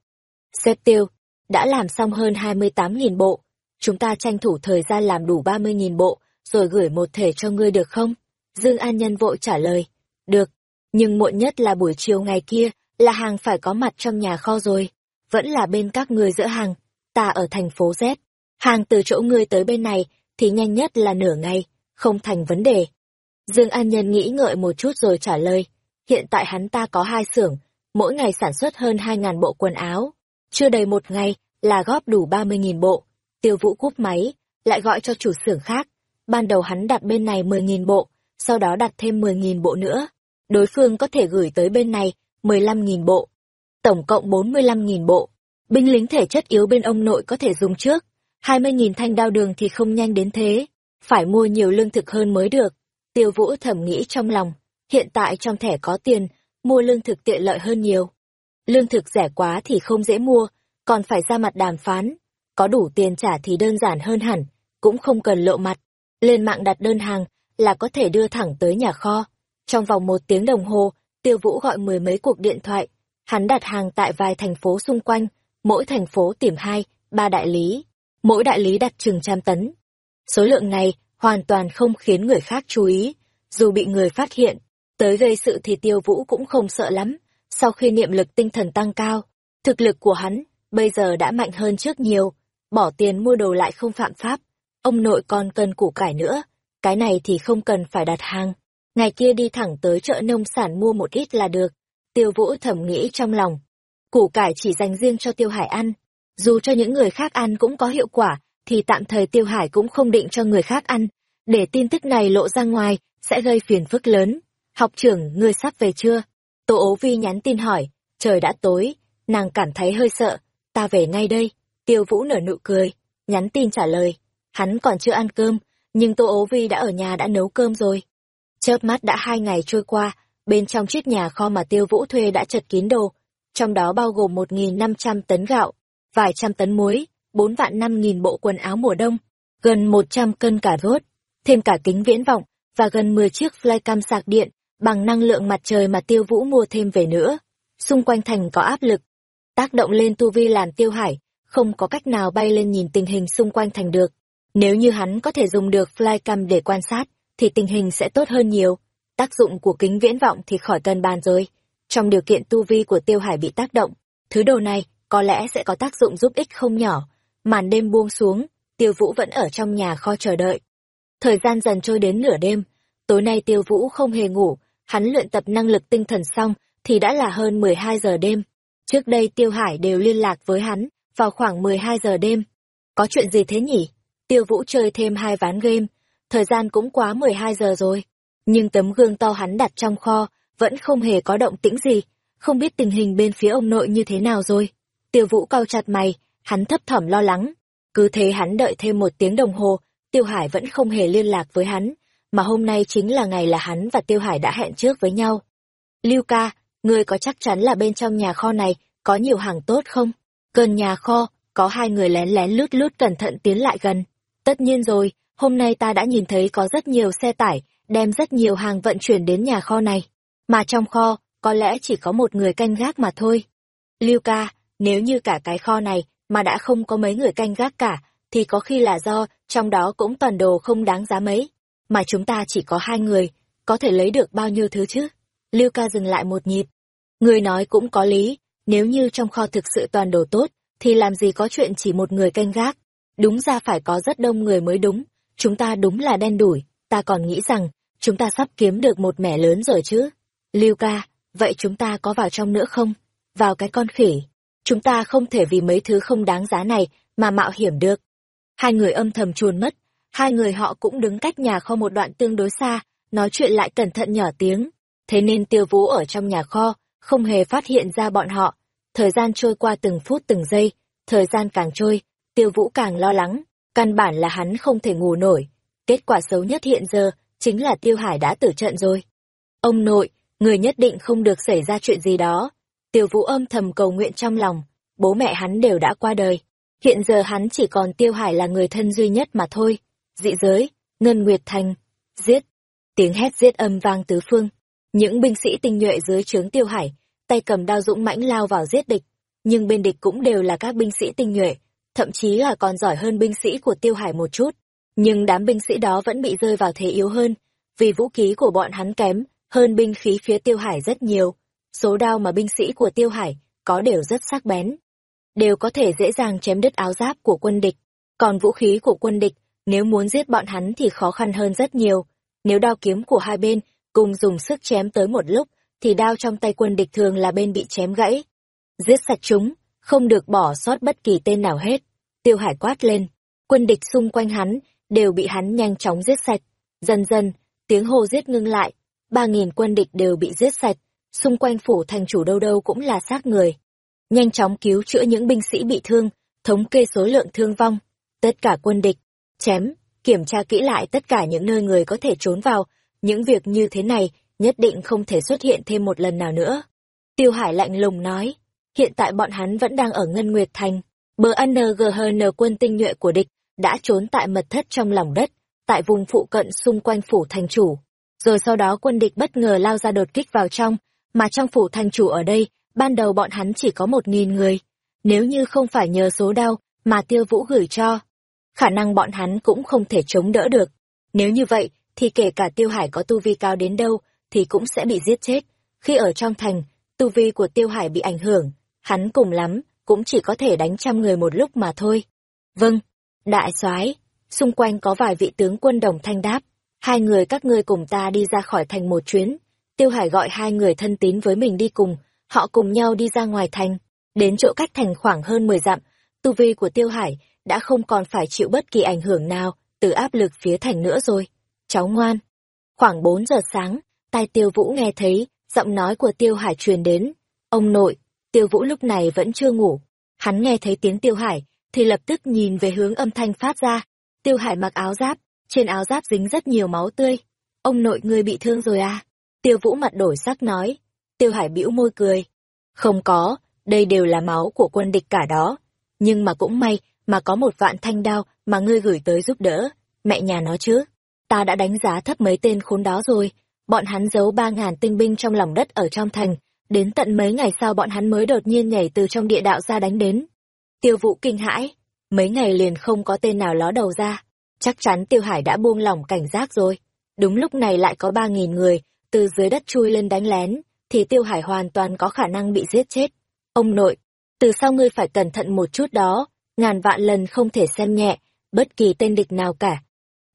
Xếp tiêu, đã làm xong hơn hai mươi tám nghìn bộ. Chúng ta tranh thủ thời gian làm đủ ba mươi nghìn bộ, rồi gửi một thể cho ngươi được không? Dương An Nhân vội trả lời. Được, nhưng muộn nhất là buổi chiều ngày kia, là hàng phải có mặt trong nhà kho rồi. Vẫn là bên các ngươi giữa hàng ta ở thành phố Z. Hàng từ chỗ ngươi tới bên này thì nhanh nhất là nửa ngày, không thành vấn đề. Dương An Nhân nghĩ ngợi một chút rồi trả lời. Hiện tại hắn ta có hai xưởng, mỗi ngày sản xuất hơn 2.000 bộ quần áo. Chưa đầy một ngày là góp đủ 30.000 bộ. Tiêu vũ cúp máy, lại gọi cho chủ xưởng khác. Ban đầu hắn đặt bên này 10.000 bộ, sau đó đặt thêm 10.000 bộ nữa. Đối phương có thể gửi tới bên này 15.000 bộ. Tổng cộng 45.000 bộ. Binh lính thể chất yếu bên ông nội có thể dùng trước, hai mươi nghìn thanh đao đường thì không nhanh đến thế, phải mua nhiều lương thực hơn mới được. Tiêu Vũ thầm nghĩ trong lòng, hiện tại trong thẻ có tiền, mua lương thực tiện lợi hơn nhiều. Lương thực rẻ quá thì không dễ mua, còn phải ra mặt đàm phán. Có đủ tiền trả thì đơn giản hơn hẳn, cũng không cần lộ mặt. Lên mạng đặt đơn hàng là có thể đưa thẳng tới nhà kho. Trong vòng một tiếng đồng hồ, Tiêu Vũ gọi mười mấy cuộc điện thoại. Hắn đặt hàng tại vài thành phố xung quanh, mỗi thành phố tìm hai, ba đại lý. Mỗi đại lý đặt chừng trăm tấn. Số lượng này hoàn toàn không khiến người khác chú ý. Dù bị người phát hiện, tới gây sự thì Tiêu Vũ cũng không sợ lắm. Sau khi niệm lực tinh thần tăng cao, thực lực của hắn bây giờ đã mạnh hơn trước nhiều. Bỏ tiền mua đồ lại không phạm pháp. Ông nội còn cần củ cải nữa. Cái này thì không cần phải đặt hàng ngày kia đi thẳng tới chợ nông sản mua một ít là được. Tiêu Vũ thầm nghĩ trong lòng. Củ cải chỉ dành riêng cho Tiêu Hải ăn. Dù cho những người khác ăn cũng có hiệu quả, thì tạm thời Tiêu Hải cũng không định cho người khác ăn. Để tin tức này lộ ra ngoài, sẽ gây phiền phức lớn. Học trưởng, ngươi sắp về chưa? Tô ố vi nhắn tin hỏi. Trời đã tối, nàng cảm thấy hơi sợ. Ta về ngay đây. Tiêu Vũ nở nụ cười, nhắn tin trả lời. Hắn còn chưa ăn cơm, nhưng Tô ố vi đã ở nhà đã nấu cơm rồi. Chớp mắt đã hai ngày trôi qua, bên trong chiếc nhà kho mà Tiêu Vũ thuê đã chật kín đồ, trong đó bao gồm 1.500 tấn gạo, vài trăm tấn muối, 4 vạn 5.000 bộ quần áo mùa đông, gần 100 cân cà rốt, thêm cả kính viễn vọng, và gần 10 chiếc flycam sạc điện, bằng năng lượng mặt trời mà Tiêu Vũ mua thêm về nữa. Xung quanh thành có áp lực, tác động lên tu vi làn Tiêu Hải, không có cách nào bay lên nhìn tình hình xung quanh thành được. Nếu như hắn có thể dùng được flycam để quan sát, thì tình hình sẽ tốt hơn nhiều. Tác dụng của kính viễn vọng thì khỏi cần bàn rồi. Trong điều kiện tu vi của Tiêu Hải bị tác động, thứ đồ này có lẽ sẽ có tác dụng giúp ích không nhỏ. Màn đêm buông xuống, Tiêu Vũ vẫn ở trong nhà kho chờ đợi. Thời gian dần trôi đến nửa đêm, tối nay Tiêu Vũ không hề ngủ, hắn luyện tập năng lực tinh thần xong thì đã là hơn 12 giờ đêm. Trước đây Tiêu Hải đều liên lạc với hắn vào khoảng 12 giờ đêm. Có chuyện gì thế nhỉ? Tiêu Vũ chơi thêm hai ván game, thời gian cũng quá 12 giờ rồi. Nhưng tấm gương to hắn đặt trong kho, vẫn không hề có động tĩnh gì, không biết tình hình bên phía ông nội như thế nào rồi. Tiêu vũ cau chặt mày, hắn thấp thỏm lo lắng. Cứ thế hắn đợi thêm một tiếng đồng hồ, Tiêu Hải vẫn không hề liên lạc với hắn, mà hôm nay chính là ngày là hắn và Tiêu Hải đã hẹn trước với nhau. Lưu ca, ngươi có chắc chắn là bên trong nhà kho này có nhiều hàng tốt không? Gần nhà kho, có hai người lén lén lút lút cẩn thận tiến lại gần. Tất nhiên rồi, hôm nay ta đã nhìn thấy có rất nhiều xe tải, đem rất nhiều hàng vận chuyển đến nhà kho này. Mà trong kho, có lẽ chỉ có một người canh gác mà thôi. Lưu ca, nếu như cả cái kho này mà đã không có mấy người canh gác cả, thì có khi là do trong đó cũng toàn đồ không đáng giá mấy. Mà chúng ta chỉ có hai người, có thể lấy được bao nhiêu thứ chứ? Lưu ca dừng lại một nhịp. Người nói cũng có lý, nếu như trong kho thực sự toàn đồ tốt, thì làm gì có chuyện chỉ một người canh gác. Đúng ra phải có rất đông người mới đúng, chúng ta đúng là đen đủi, ta còn nghĩ rằng, chúng ta sắp kiếm được một mẻ lớn rồi chứ. Lưu ca, vậy chúng ta có vào trong nữa không? Vào cái con khỉ. Chúng ta không thể vì mấy thứ không đáng giá này mà mạo hiểm được. Hai người âm thầm chuồn mất, hai người họ cũng đứng cách nhà kho một đoạn tương đối xa, nói chuyện lại cẩn thận nhỏ tiếng. Thế nên tiêu vũ ở trong nhà kho, không hề phát hiện ra bọn họ. Thời gian trôi qua từng phút từng giây, thời gian càng trôi, tiêu vũ càng lo lắng, Căn bản là hắn không thể ngủ nổi. Kết quả xấu nhất hiện giờ, chính là Tiêu Hải đã tử trận rồi. Ông nội, người nhất định không được xảy ra chuyện gì đó. Tiêu Vũ âm thầm cầu nguyện trong lòng, bố mẹ hắn đều đã qua đời. Hiện giờ hắn chỉ còn Tiêu Hải là người thân duy nhất mà thôi. Dị giới, Ngân Nguyệt Thành, giết. Tiếng hét giết âm vang tứ phương. Những binh sĩ tinh nhuệ dưới trướng Tiêu Hải, tay cầm đao dũng mãnh lao vào giết địch. Nhưng bên địch cũng đều là các binh sĩ tinh nhuệ, thậm chí là còn giỏi hơn binh sĩ của Tiêu Hải một chút. Nhưng đám binh sĩ đó vẫn bị rơi vào thế yếu hơn, vì vũ khí của bọn hắn kém hơn binh khí phía Tiêu Hải rất nhiều. Số đao mà binh sĩ của Tiêu Hải có đều rất sắc bén, đều có thể dễ dàng chém đứt áo giáp của quân địch. Còn vũ khí của quân địch, nếu muốn giết bọn hắn thì khó khăn hơn rất nhiều. Nếu đao kiếm của hai bên cùng dùng sức chém tới một lúc, thì đao trong tay quân địch thường là bên bị chém gãy. Giết sạch chúng, không được bỏ sót bất kỳ tên nào hết. Tiêu Hải quát lên, quân địch xung quanh hắn, đều bị hắn nhanh chóng giết sạch. Dần dần, tiếng hô giết ngưng lại, ba nghìn quân địch đều bị giết sạch, xung quanh phủ thành chủ đâu đâu cũng là xác người. Nhanh chóng cứu chữa những binh sĩ bị thương, thống kê số lượng thương vong. Tất cả quân địch, chém, kiểm tra kỹ lại tất cả những nơi người có thể trốn vào, những việc như thế này nhất định không thể xuất hiện thêm một lần nào nữa. Tiêu Hải lạnh lùng nói, Hiện tại bọn hắn vẫn đang ở Ngân Nguyệt Thành. Bờ NGHN quân tinh nhuệ của địch đã trốn tại mật thất trong lòng đất, tại vùng phụ cận xung quanh phủ thành chủ. Rồi sau đó quân địch bất ngờ lao ra đột kích vào trong, mà trong phủ thành chủ ở đây, ban đầu bọn hắn chỉ có một nghìn người. Nếu như không phải nhờ số đau mà tiêu vũ gửi cho, khả năng bọn hắn cũng không thể chống đỡ được. Nếu như vậy, thì kể cả tiêu hải có tu vi cao đến đâu, thì cũng sẽ bị giết chết. Khi ở trong thành, tu vi của tiêu hải bị ảnh hưởng, hắn cùng lắm, cũng chỉ có thể đánh trăm người một lúc mà thôi. Vâng, đại soái xung quanh có vài vị tướng quân đồng thanh đáp, hai người các ngươi cùng ta đi ra khỏi thành một chuyến. Tiêu Hải gọi hai người thân tín với mình đi cùng, họ cùng nhau đi ra ngoài thành, đến chỗ cách thành khoảng hơn 10 dặm, tu vi của Tiêu Hải đã không còn phải chịu bất kỳ ảnh hưởng nào từ áp lực phía thành nữa rồi. Cháu ngoan. Khoảng 4 giờ sáng, tai Tiêu Vũ nghe thấy giọng nói của Tiêu Hải truyền đến. Ông nội, Tiêu Vũ lúc này vẫn chưa ngủ. Hắn nghe thấy tiếng Tiêu Hải, thì lập tức nhìn về hướng âm thanh phát ra. Tiêu Hải mặc áo giáp, trên áo giáp dính rất nhiều máu tươi. Ông nội ngươi bị thương rồi à? Tiêu Vũ mặt đổi sắc nói. Tiêu Hải bĩu môi cười. Không có, đây đều là máu của quân địch cả đó. Nhưng mà cũng may mà có một vạn thanh đao mà ngươi gửi tới giúp đỡ. Mẹ nhà nó chứ. Ta đã đánh giá thấp mấy tên khốn đó rồi. Bọn hắn giấu ba ngàn tinh binh trong lòng đất ở trong thành. Đến tận mấy ngày sau bọn hắn mới đột nhiên nhảy từ trong địa đạo ra đánh đến. Tiêu Vũ kinh hãi. Mấy ngày liền không có tên nào ló đầu ra chắc chắn Tiêu Hải đã buông lỏng cảnh giác rồi. Đúng lúc này lại có ba nghìn người, từ dưới đất chui lên đánh lén, thì Tiêu Hải hoàn toàn có khả năng bị giết chết. Ông nội, từ sau ngươi phải cẩn thận một chút đó, ngàn vạn lần không thể xem nhẹ, bất kỳ tên địch nào cả.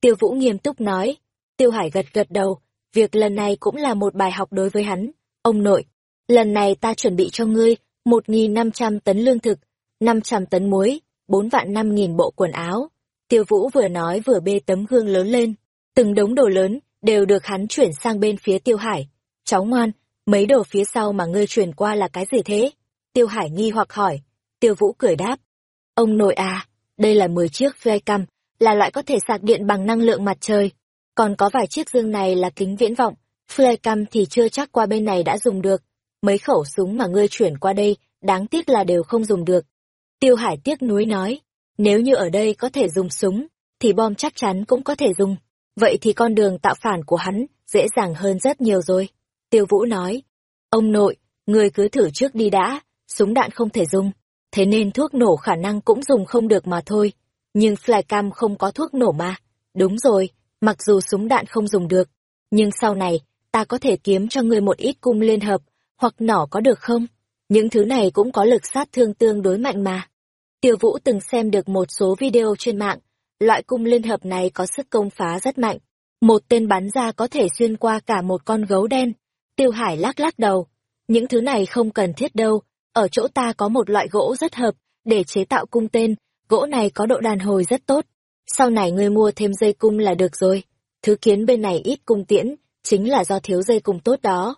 Tiêu Vũ nghiêm túc nói, Tiêu Hải gật gật đầu, việc lần này cũng là một bài học đối với hắn. Ông nội, lần này ta chuẩn bị cho ngươi một nghìn năm trăm tấn lương thực, năm trăm tấn muối, bốn vạn năm nghìn bộ quần áo, Tiêu Vũ vừa nói vừa bê tấm gương lớn lên, từng đống đồ lớn đều được hắn chuyển sang bên phía Tiêu Hải. Cháu ngoan, mấy đồ phía sau mà ngươi chuyển qua là cái gì thế? Tiêu Hải nghi hoặc hỏi. Tiêu Vũ cười đáp. Ông nội à, đây là 10 chiếc flycam, là loại có thể sạc điện bằng năng lượng mặt trời. Còn có vài chiếc dương này là kính viễn vọng, flycam thì chưa chắc qua bên này đã dùng được. Mấy khẩu súng mà ngươi chuyển qua đây, đáng tiếc là đều không dùng được. Tiêu Hải tiếc nuối nói. Nếu như ở đây có thể dùng súng, thì bom chắc chắn cũng có thể dùng. Vậy thì con đường tạo phản của hắn dễ dàng hơn rất nhiều rồi. Tiêu Vũ nói, ông nội, người cứ thử trước đi đã, súng đạn không thể dùng, thế nên thuốc nổ khả năng cũng dùng không được mà thôi. Nhưng flycam không có thuốc nổ mà. Đúng rồi, mặc dù súng đạn không dùng được, nhưng sau này, ta có thể kiếm cho ngươi một ít cung liên hợp, hoặc nỏ có được không? Những thứ này cũng có lực sát thương tương đối mạnh mà. Tiêu Vũ từng xem được một số video trên mạng, loại cung liên hợp này có sức công phá rất mạnh. Một tên bắn ra có thể xuyên qua cả một con gấu đen. Tiêu Hải lắc lắc đầu. Những thứ này không cần thiết đâu, ở chỗ ta có một loại gỗ rất hợp, để chế tạo cung tên, gỗ này có độ đàn hồi rất tốt. Sau này ngươi mua thêm dây cung là được rồi. Thứ kiến bên này ít cung tiễn, chính là do thiếu dây cung tốt đó.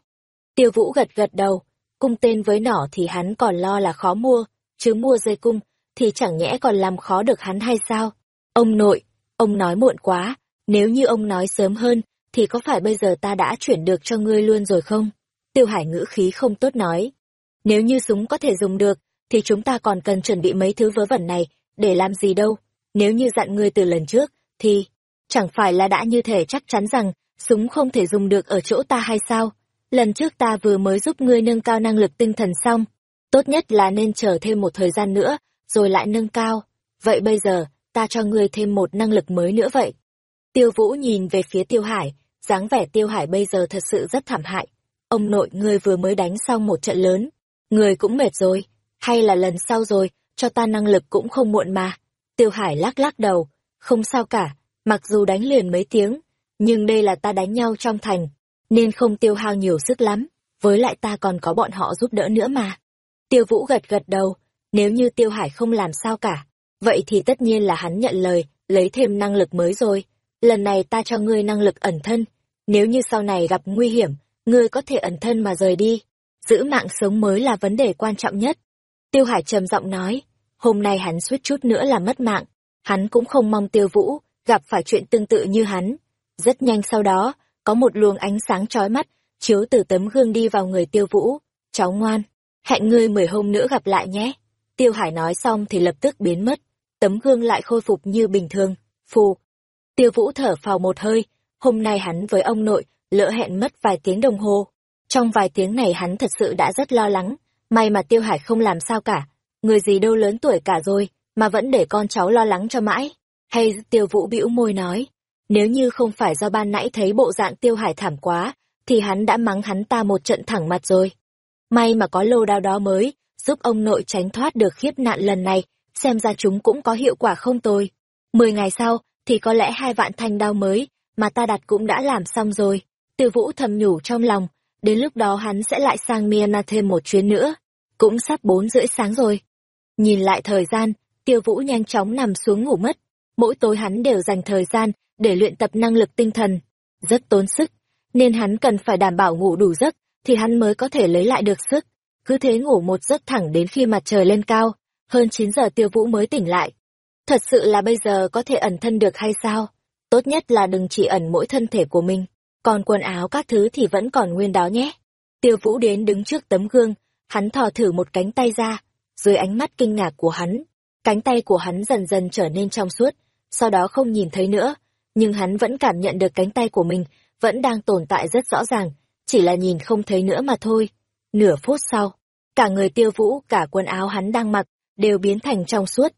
Tiêu Vũ gật gật đầu, cung tên với nỏ thì hắn còn lo là khó mua, chứ mua dây cung thì chẳng nhẽ còn làm khó được hắn hay sao? Ông nội, ông nói muộn quá, nếu như ông nói sớm hơn, thì có phải bây giờ ta đã chuyển được cho ngươi luôn rồi không? Tiêu Hải ngữ khí không tốt nói. Nếu như súng có thể dùng được, thì chúng ta còn cần chuẩn bị mấy thứ vớ vẩn này, để làm gì đâu. Nếu như dặn ngươi từ lần trước, thì chẳng phải là đã như thể chắc chắn rằng súng không thể dùng được ở chỗ ta hay sao? Lần trước ta vừa mới giúp ngươi nâng cao năng lực tinh thần xong, tốt nhất là nên chờ thêm một thời gian nữa, rồi lại nâng cao. Vậy bây giờ, ta cho ngươi thêm một năng lực mới nữa vậy. Tiêu Vũ nhìn về phía Tiêu Hải, dáng vẻ Tiêu Hải bây giờ thật sự rất thảm hại. Ông nội ngươi vừa mới đánh xong một trận lớn, người cũng mệt rồi, hay là lần sau rồi, cho ta năng lực cũng không muộn mà. Tiêu Hải lắc lắc đầu, không sao cả, mặc dù đánh liền mấy tiếng, nhưng đây là ta đánh nhau trong thành, nên không tiêu hao nhiều sức lắm, với lại ta còn có bọn họ giúp đỡ nữa mà. Tiêu Vũ gật gật đầu, nếu như Tiêu Hải không làm sao cả, vậy thì tất nhiên là hắn nhận lời, lấy thêm năng lực mới rồi. Lần này ta cho ngươi năng lực ẩn thân. Nếu như sau này gặp nguy hiểm, ngươi có thể ẩn thân mà rời đi. Giữ mạng sống mới là vấn đề quan trọng nhất. Tiêu Hải trầm giọng nói, hôm nay hắn suýt chút nữa là mất mạng. Hắn cũng không mong Tiêu Vũ gặp phải chuyện tương tự như hắn. Rất nhanh sau đó, có một luồng ánh sáng chói mắt, chiếu từ tấm gương đi vào người Tiêu Vũ. Cháu ngoan, hẹn ngươi mười hôm nữa gặp lại nhé. Tiêu Hải nói xong thì lập tức biến mất, tấm gương lại khôi phục như bình thường, phù. Tiêu Vũ thở phào một hơi, hôm nay hắn với ông nội, lỡ hẹn mất vài tiếng đồng hồ. Trong vài tiếng này hắn thật sự đã rất lo lắng, may mà Tiêu Hải không làm sao cả, người gì đâu lớn tuổi cả rồi, mà vẫn để con cháu lo lắng cho mãi. Hay Tiêu Vũ bĩu môi nói, nếu như không phải do ban nãy thấy bộ dạng Tiêu Hải thảm quá, thì hắn đã mắng hắn ta một trận thẳng mặt rồi. May mà có lô đao đó mới, giúp ông nội tránh thoát được khiếp nạn lần này, xem ra chúng cũng có hiệu quả không tồi. Mười ngày sau, thì có lẽ hai vạn thanh đao mới, mà ta đặt cũng đã làm xong rồi. Tiêu Vũ thầm nhủ trong lòng, đến lúc đó hắn sẽ lại sang Myanmar thêm một chuyến nữa. Cũng sắp bốn rưỡi sáng rồi. Nhìn lại thời gian, Tiêu Vũ nhanh chóng nằm xuống ngủ mất. Mỗi tối hắn đều dành thời gian để luyện tập năng lực tinh thần. Rất tốn sức, nên hắn cần phải đảm bảo ngủ đủ giấc, thì hắn mới có thể lấy lại được sức. Cứ thế ngủ một giấc thẳng đến khi mặt trời lên cao, hơn 9 giờ Tiêu Vũ mới tỉnh lại. Thật sự là bây giờ có thể ẩn thân được hay sao? Tốt nhất là đừng chỉ ẩn mỗi thân thể của mình, còn quần áo các thứ thì vẫn còn nguyên đó nhé. Tiêu Vũ đến đứng trước tấm gương, hắn thò thử một cánh tay ra, dưới ánh mắt kinh ngạc của hắn, cánh tay của hắn dần dần trở nên trong suốt, sau đó không nhìn thấy nữa, nhưng hắn vẫn cảm nhận được cánh tay của mình vẫn đang tồn tại rất rõ ràng, chỉ là nhìn không thấy nữa mà thôi. Nửa phút sau, cả người tiêu vũ, cả quần áo hắn đang mặc, đều biến thành trong suốt.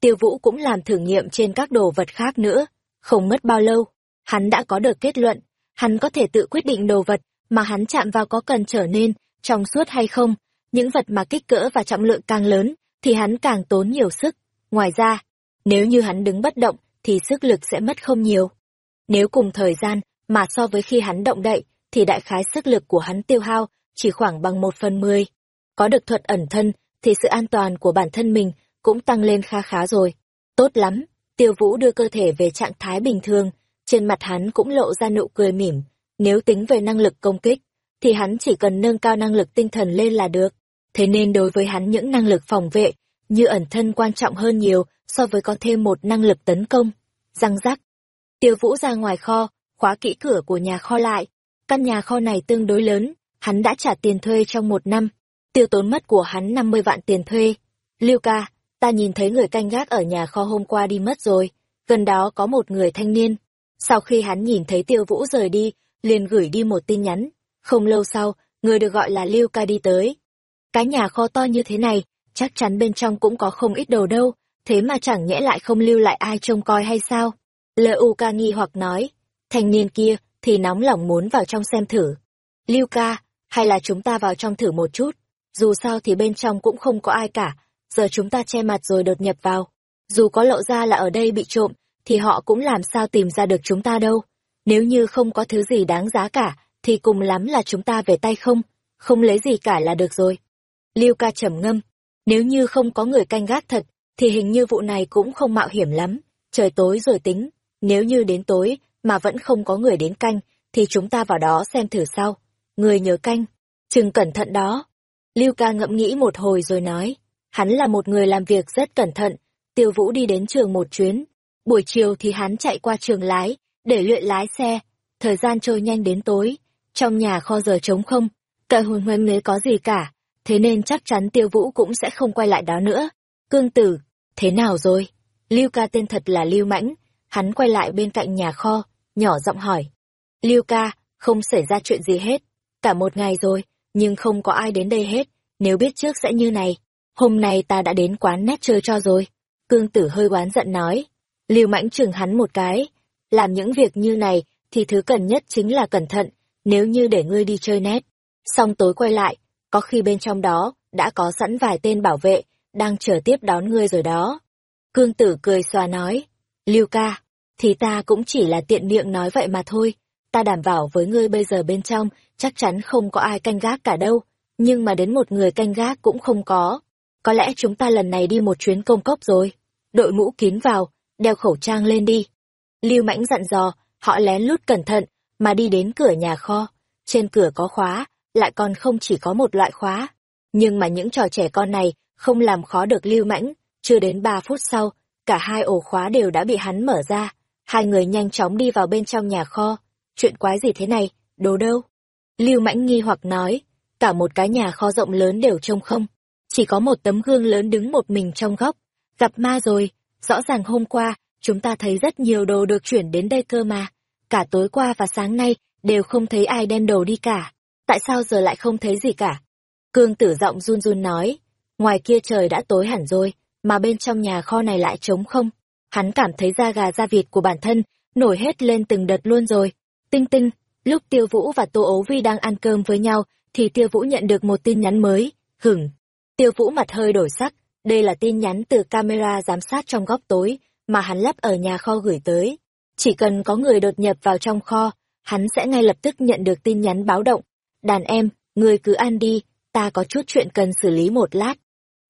Tiêu vũ cũng làm thử nghiệm trên các đồ vật khác nữa, không mất bao lâu, hắn đã có được kết luận, hắn có thể tự quyết định đồ vật mà hắn chạm vào có cần trở nên trong suốt hay không, những vật mà kích cỡ và trọng lượng càng lớn, thì hắn càng tốn nhiều sức. Ngoài ra, nếu như hắn đứng bất động, thì sức lực sẽ mất không nhiều. Nếu cùng thời gian, mà so với khi hắn động đậy, thì đại khái sức lực của hắn tiêu hao chỉ khoảng bằng một phần mười. Có được thuật ẩn thân, thì sự an toàn của bản thân mình cũng tăng lên kha khá rồi. Tốt lắm, tiêu vũ đưa cơ thể về trạng thái bình thường, trên mặt hắn cũng lộ ra nụ cười mỉm. Nếu tính về năng lực công kích, thì hắn chỉ cần nâng cao năng lực tinh thần lên là được. Thế nên đối với hắn những năng lực phòng vệ, như ẩn thân quan trọng hơn nhiều so với có thêm một năng lực tấn công. Răng rắc. Tiêu vũ ra ngoài kho, khóa kỹ cửa của nhà kho lại. Căn nhà kho này tương đối lớn, hắn đã trả tiền thuê trong một năm. Tiêu tốn mất của hắn 50 vạn tiền thuê. Liêu ca, ta nhìn thấy người canh gác ở nhà kho hôm qua đi mất rồi. Gần đó có một người thanh niên. Sau khi hắn nhìn thấy tiêu vũ rời đi, liền gửi đi một tin nhắn. Không lâu sau, người được gọi là Lưu ca đi tới. Cái nhà kho to như thế này, chắc chắn bên trong cũng có không ít đồ đâu, thế mà chẳng nhẽ lại không lưu lại ai trông coi hay sao? Lưu ca nghi hoặc nói, thanh niên kia thì nóng lòng muốn vào trong xem thử. Lưu ca, hay là chúng ta vào trong thử một chút, dù sao thì bên trong cũng không có ai cả, giờ chúng ta che mặt rồi đột nhập vào. Dù có lộ ra là ở đây bị trộm, thì họ cũng làm sao tìm ra được chúng ta đâu. Nếu như không có thứ gì đáng giá cả, thì cùng lắm là chúng ta về tay không, không lấy gì cả là được rồi. Lưu ca trầm ngâm, nếu như không có người canh gác thật, thì hình như vụ này cũng không mạo hiểm lắm, trời tối rồi tính, nếu như đến tối mà vẫn không có người đến canh, thì chúng ta vào đó xem thử sau. Người nhớ canh, chừng cẩn thận đó. Lưu ca ngẫm nghĩ một hồi rồi nói, hắn là một người làm việc rất cẩn thận, tiêu vũ đi đến trường một chuyến. Buổi chiều thì hắn chạy qua trường lái, để luyện lái xe, thời gian trôi nhanh đến tối, trong nhà kho giờ trống không, cả hồn hoanh nế có gì cả, thế nên chắc chắn tiêu vũ cũng sẽ không quay lại đó nữa. Cương tử, thế nào rồi? Lưu ca tên thật là Lưu Mãnh, hắn quay lại bên cạnh nhà kho, nhỏ giọng hỏi. Lưu ca, không xảy ra chuyện gì hết, cả một ngày rồi, nhưng không có ai đến đây hết, nếu biết trước sẽ như này, hôm nay ta đã đến quán nét chơi cho rồi. Cương tử hơi oán giận nói, Lưu Mãnh chừng hắn một cái, làm những việc như này thì thứ cần nhất chính là cẩn thận, nếu như để ngươi đi chơi nét. Xong tối quay lại, có khi bên trong đó đã có sẵn vài tên bảo vệ, đang chờ tiếp đón ngươi rồi đó. Cương tử cười xòa nói, Lưu ca, thì ta cũng chỉ là tiện miệng nói vậy mà thôi, ta đảm bảo với ngươi bây giờ bên trong chắc chắn không có ai canh gác cả đâu, nhưng mà đến một người canh gác cũng không có. Có lẽ chúng ta lần này đi một chuyến công cốc rồi. Đội mũ kín vào, đeo khẩu trang lên đi. Lưu Mãnh dặn dò, họ lén lút cẩn thận, mà đi đến cửa nhà kho. Trên cửa có khóa, lại còn không chỉ có một loại khóa. Nhưng mà những trò trẻ con này không làm khó được lưu mãnh, chưa đến ba phút sau, cả hai ổ khóa đều đã bị hắn mở ra. Hai người nhanh chóng đi vào bên trong nhà kho. Chuyện quái gì thế này, đồ đâu? Lưu mãnh nghi hoặc nói, cả một cái nhà kho rộng lớn đều trông không. Chỉ có một tấm gương lớn đứng một mình trong góc. Gặp ma rồi, rõ ràng hôm qua, chúng ta thấy rất nhiều đồ được chuyển đến đây cơ mà. Cả tối qua và sáng nay, đều không thấy ai đem đồ đi cả. Tại sao giờ lại không thấy gì cả? Cương tử giọng run run nói, ngoài kia trời đã tối hẳn rồi, mà bên trong nhà kho này lại trống không. Hắn cảm thấy da gà da vịt của bản thân, nổi hết lên từng đợt luôn rồi. Tinh tinh, lúc Tiêu Vũ và Tô Ấu Vi đang ăn cơm với nhau, thì Tiêu Vũ nhận được một tin nhắn mới. Hửng. Tiêu Vũ mặt hơi đổi sắc, đây là tin nhắn từ camera giám sát trong góc tối, mà hắn lắp ở nhà kho gửi tới. Chỉ cần có người đột nhập vào trong kho, hắn sẽ ngay lập tức nhận được tin nhắn báo động. Đàn em, người cứ ăn đi, ta có chút chuyện cần xử lý một lát.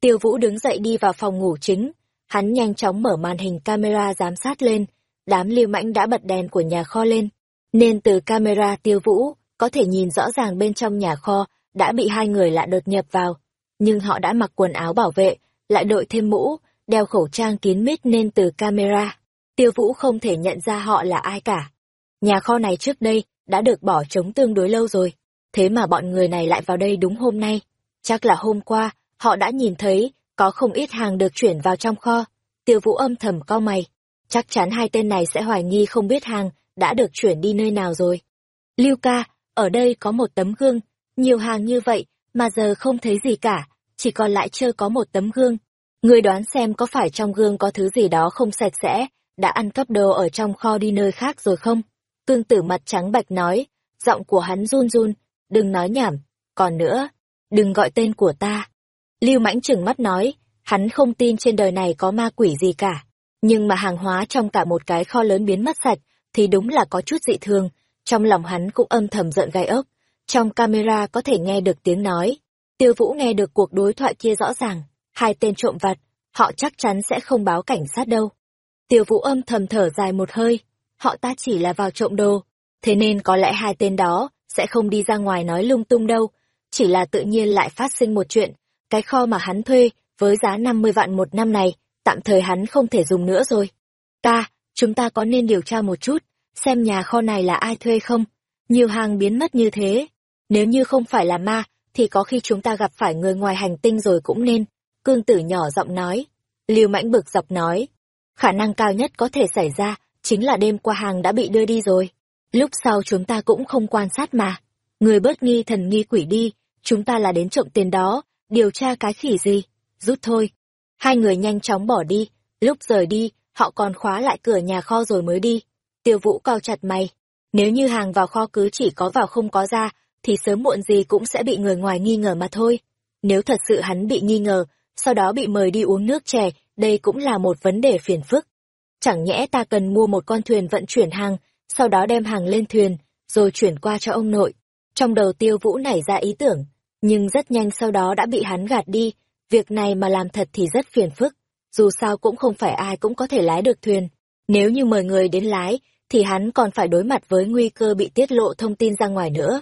Tiêu Vũ đứng dậy đi vào phòng ngủ chính, hắn nhanh chóng mở màn hình camera giám sát lên, đám lưu mãnh đã bật đèn của nhà kho lên, nên từ camera Tiêu Vũ có thể nhìn rõ ràng bên trong nhà kho đã bị hai người lạ đột nhập vào, nhưng họ đã mặc quần áo bảo vệ, lại đội thêm mũ, đeo khẩu trang kín mít nên từ camera, Tiêu Vũ không thể nhận ra họ là ai cả. Nhà kho này trước đây đã được bỏ trống tương đối lâu rồi, thế mà bọn người này lại vào đây đúng hôm nay. Chắc là hôm qua, họ đã nhìn thấy có không ít hàng được chuyển vào trong kho. Tiêu Vũ âm thầm co mày, chắc chắn hai tên này sẽ hoài nghi không biết hàng đã được chuyển đi nơi nào rồi. Lưu ca, ở đây có một tấm gương, nhiều hàng như vậy mà giờ không thấy gì cả, chỉ còn lại chưa có một tấm gương. Người đoán xem có phải trong gương có thứ gì đó không sạch sẽ, đã ăn cắp đồ ở trong kho đi nơi khác rồi không? Cương tử mặt trắng bạch nói, giọng của hắn run run, đừng nói nhảm, còn nữa, đừng gọi tên của ta. Lưu mãnh chừng mắt nói, hắn không tin trên đời này có ma quỷ gì cả, nhưng mà hàng hóa trong cả một cái kho lớn biến mất sạch, thì đúng là có chút dị thường, trong lòng hắn cũng âm thầm giận gai ốc. Trong camera có thể nghe được tiếng nói, tiêu vũ nghe được cuộc đối thoại kia rõ ràng, hai tên trộm vặt, họ chắc chắn sẽ không báo cảnh sát đâu. Tiêu vũ âm thầm thở dài một hơi, họ ta chỉ là vào trộm đồ, thế nên có lẽ hai tên đó sẽ không đi ra ngoài nói lung tung đâu, chỉ là tự nhiên lại phát sinh một chuyện, cái kho mà hắn thuê với giá 50 vạn một năm này, tạm thời hắn không thể dùng nữa rồi. Ta, chúng ta có nên điều tra một chút, xem nhà kho này là ai thuê không? Nhiều hàng biến mất như thế, nếu như không phải là ma, thì có khi chúng ta gặp phải người ngoài hành tinh rồi cũng nên. Cương tử nhỏ giọng nói. Lưu mãnh bực dọc nói. Khả năng cao nhất có thể xảy ra, chính là đêm qua hàng đã bị đưa đi rồi. Lúc sau chúng ta cũng không quan sát mà. Người bớt nghi thần nghi quỷ đi, chúng ta là đến trộm tiền đó, điều tra cái khỉ gì, rút thôi. Hai người nhanh chóng bỏ đi, lúc rời đi, họ còn khóa lại cửa nhà kho rồi mới đi. Tiêu vũ cao chặt mày, nếu như hàng vào kho cứ chỉ có vào không có ra, thì sớm muộn gì cũng sẽ bị người ngoài nghi ngờ mà thôi. Nếu thật sự hắn bị nghi ngờ, sau đó bị mời đi uống nước chè, đây cũng là một vấn đề phiền phức. Chẳng nhẽ ta cần mua một con thuyền vận chuyển hàng, sau đó đem hàng lên thuyền, rồi chuyển qua cho ông nội. Trong đầu tiêu vũ nảy ra ý tưởng, nhưng rất nhanh sau đó đã bị hắn gạt đi, việc này mà làm thật thì rất phiền phức, dù sao cũng không phải ai cũng có thể lái được thuyền. Nếu như mời người đến lái, thì hắn còn phải đối mặt với nguy cơ bị tiết lộ thông tin ra ngoài nữa.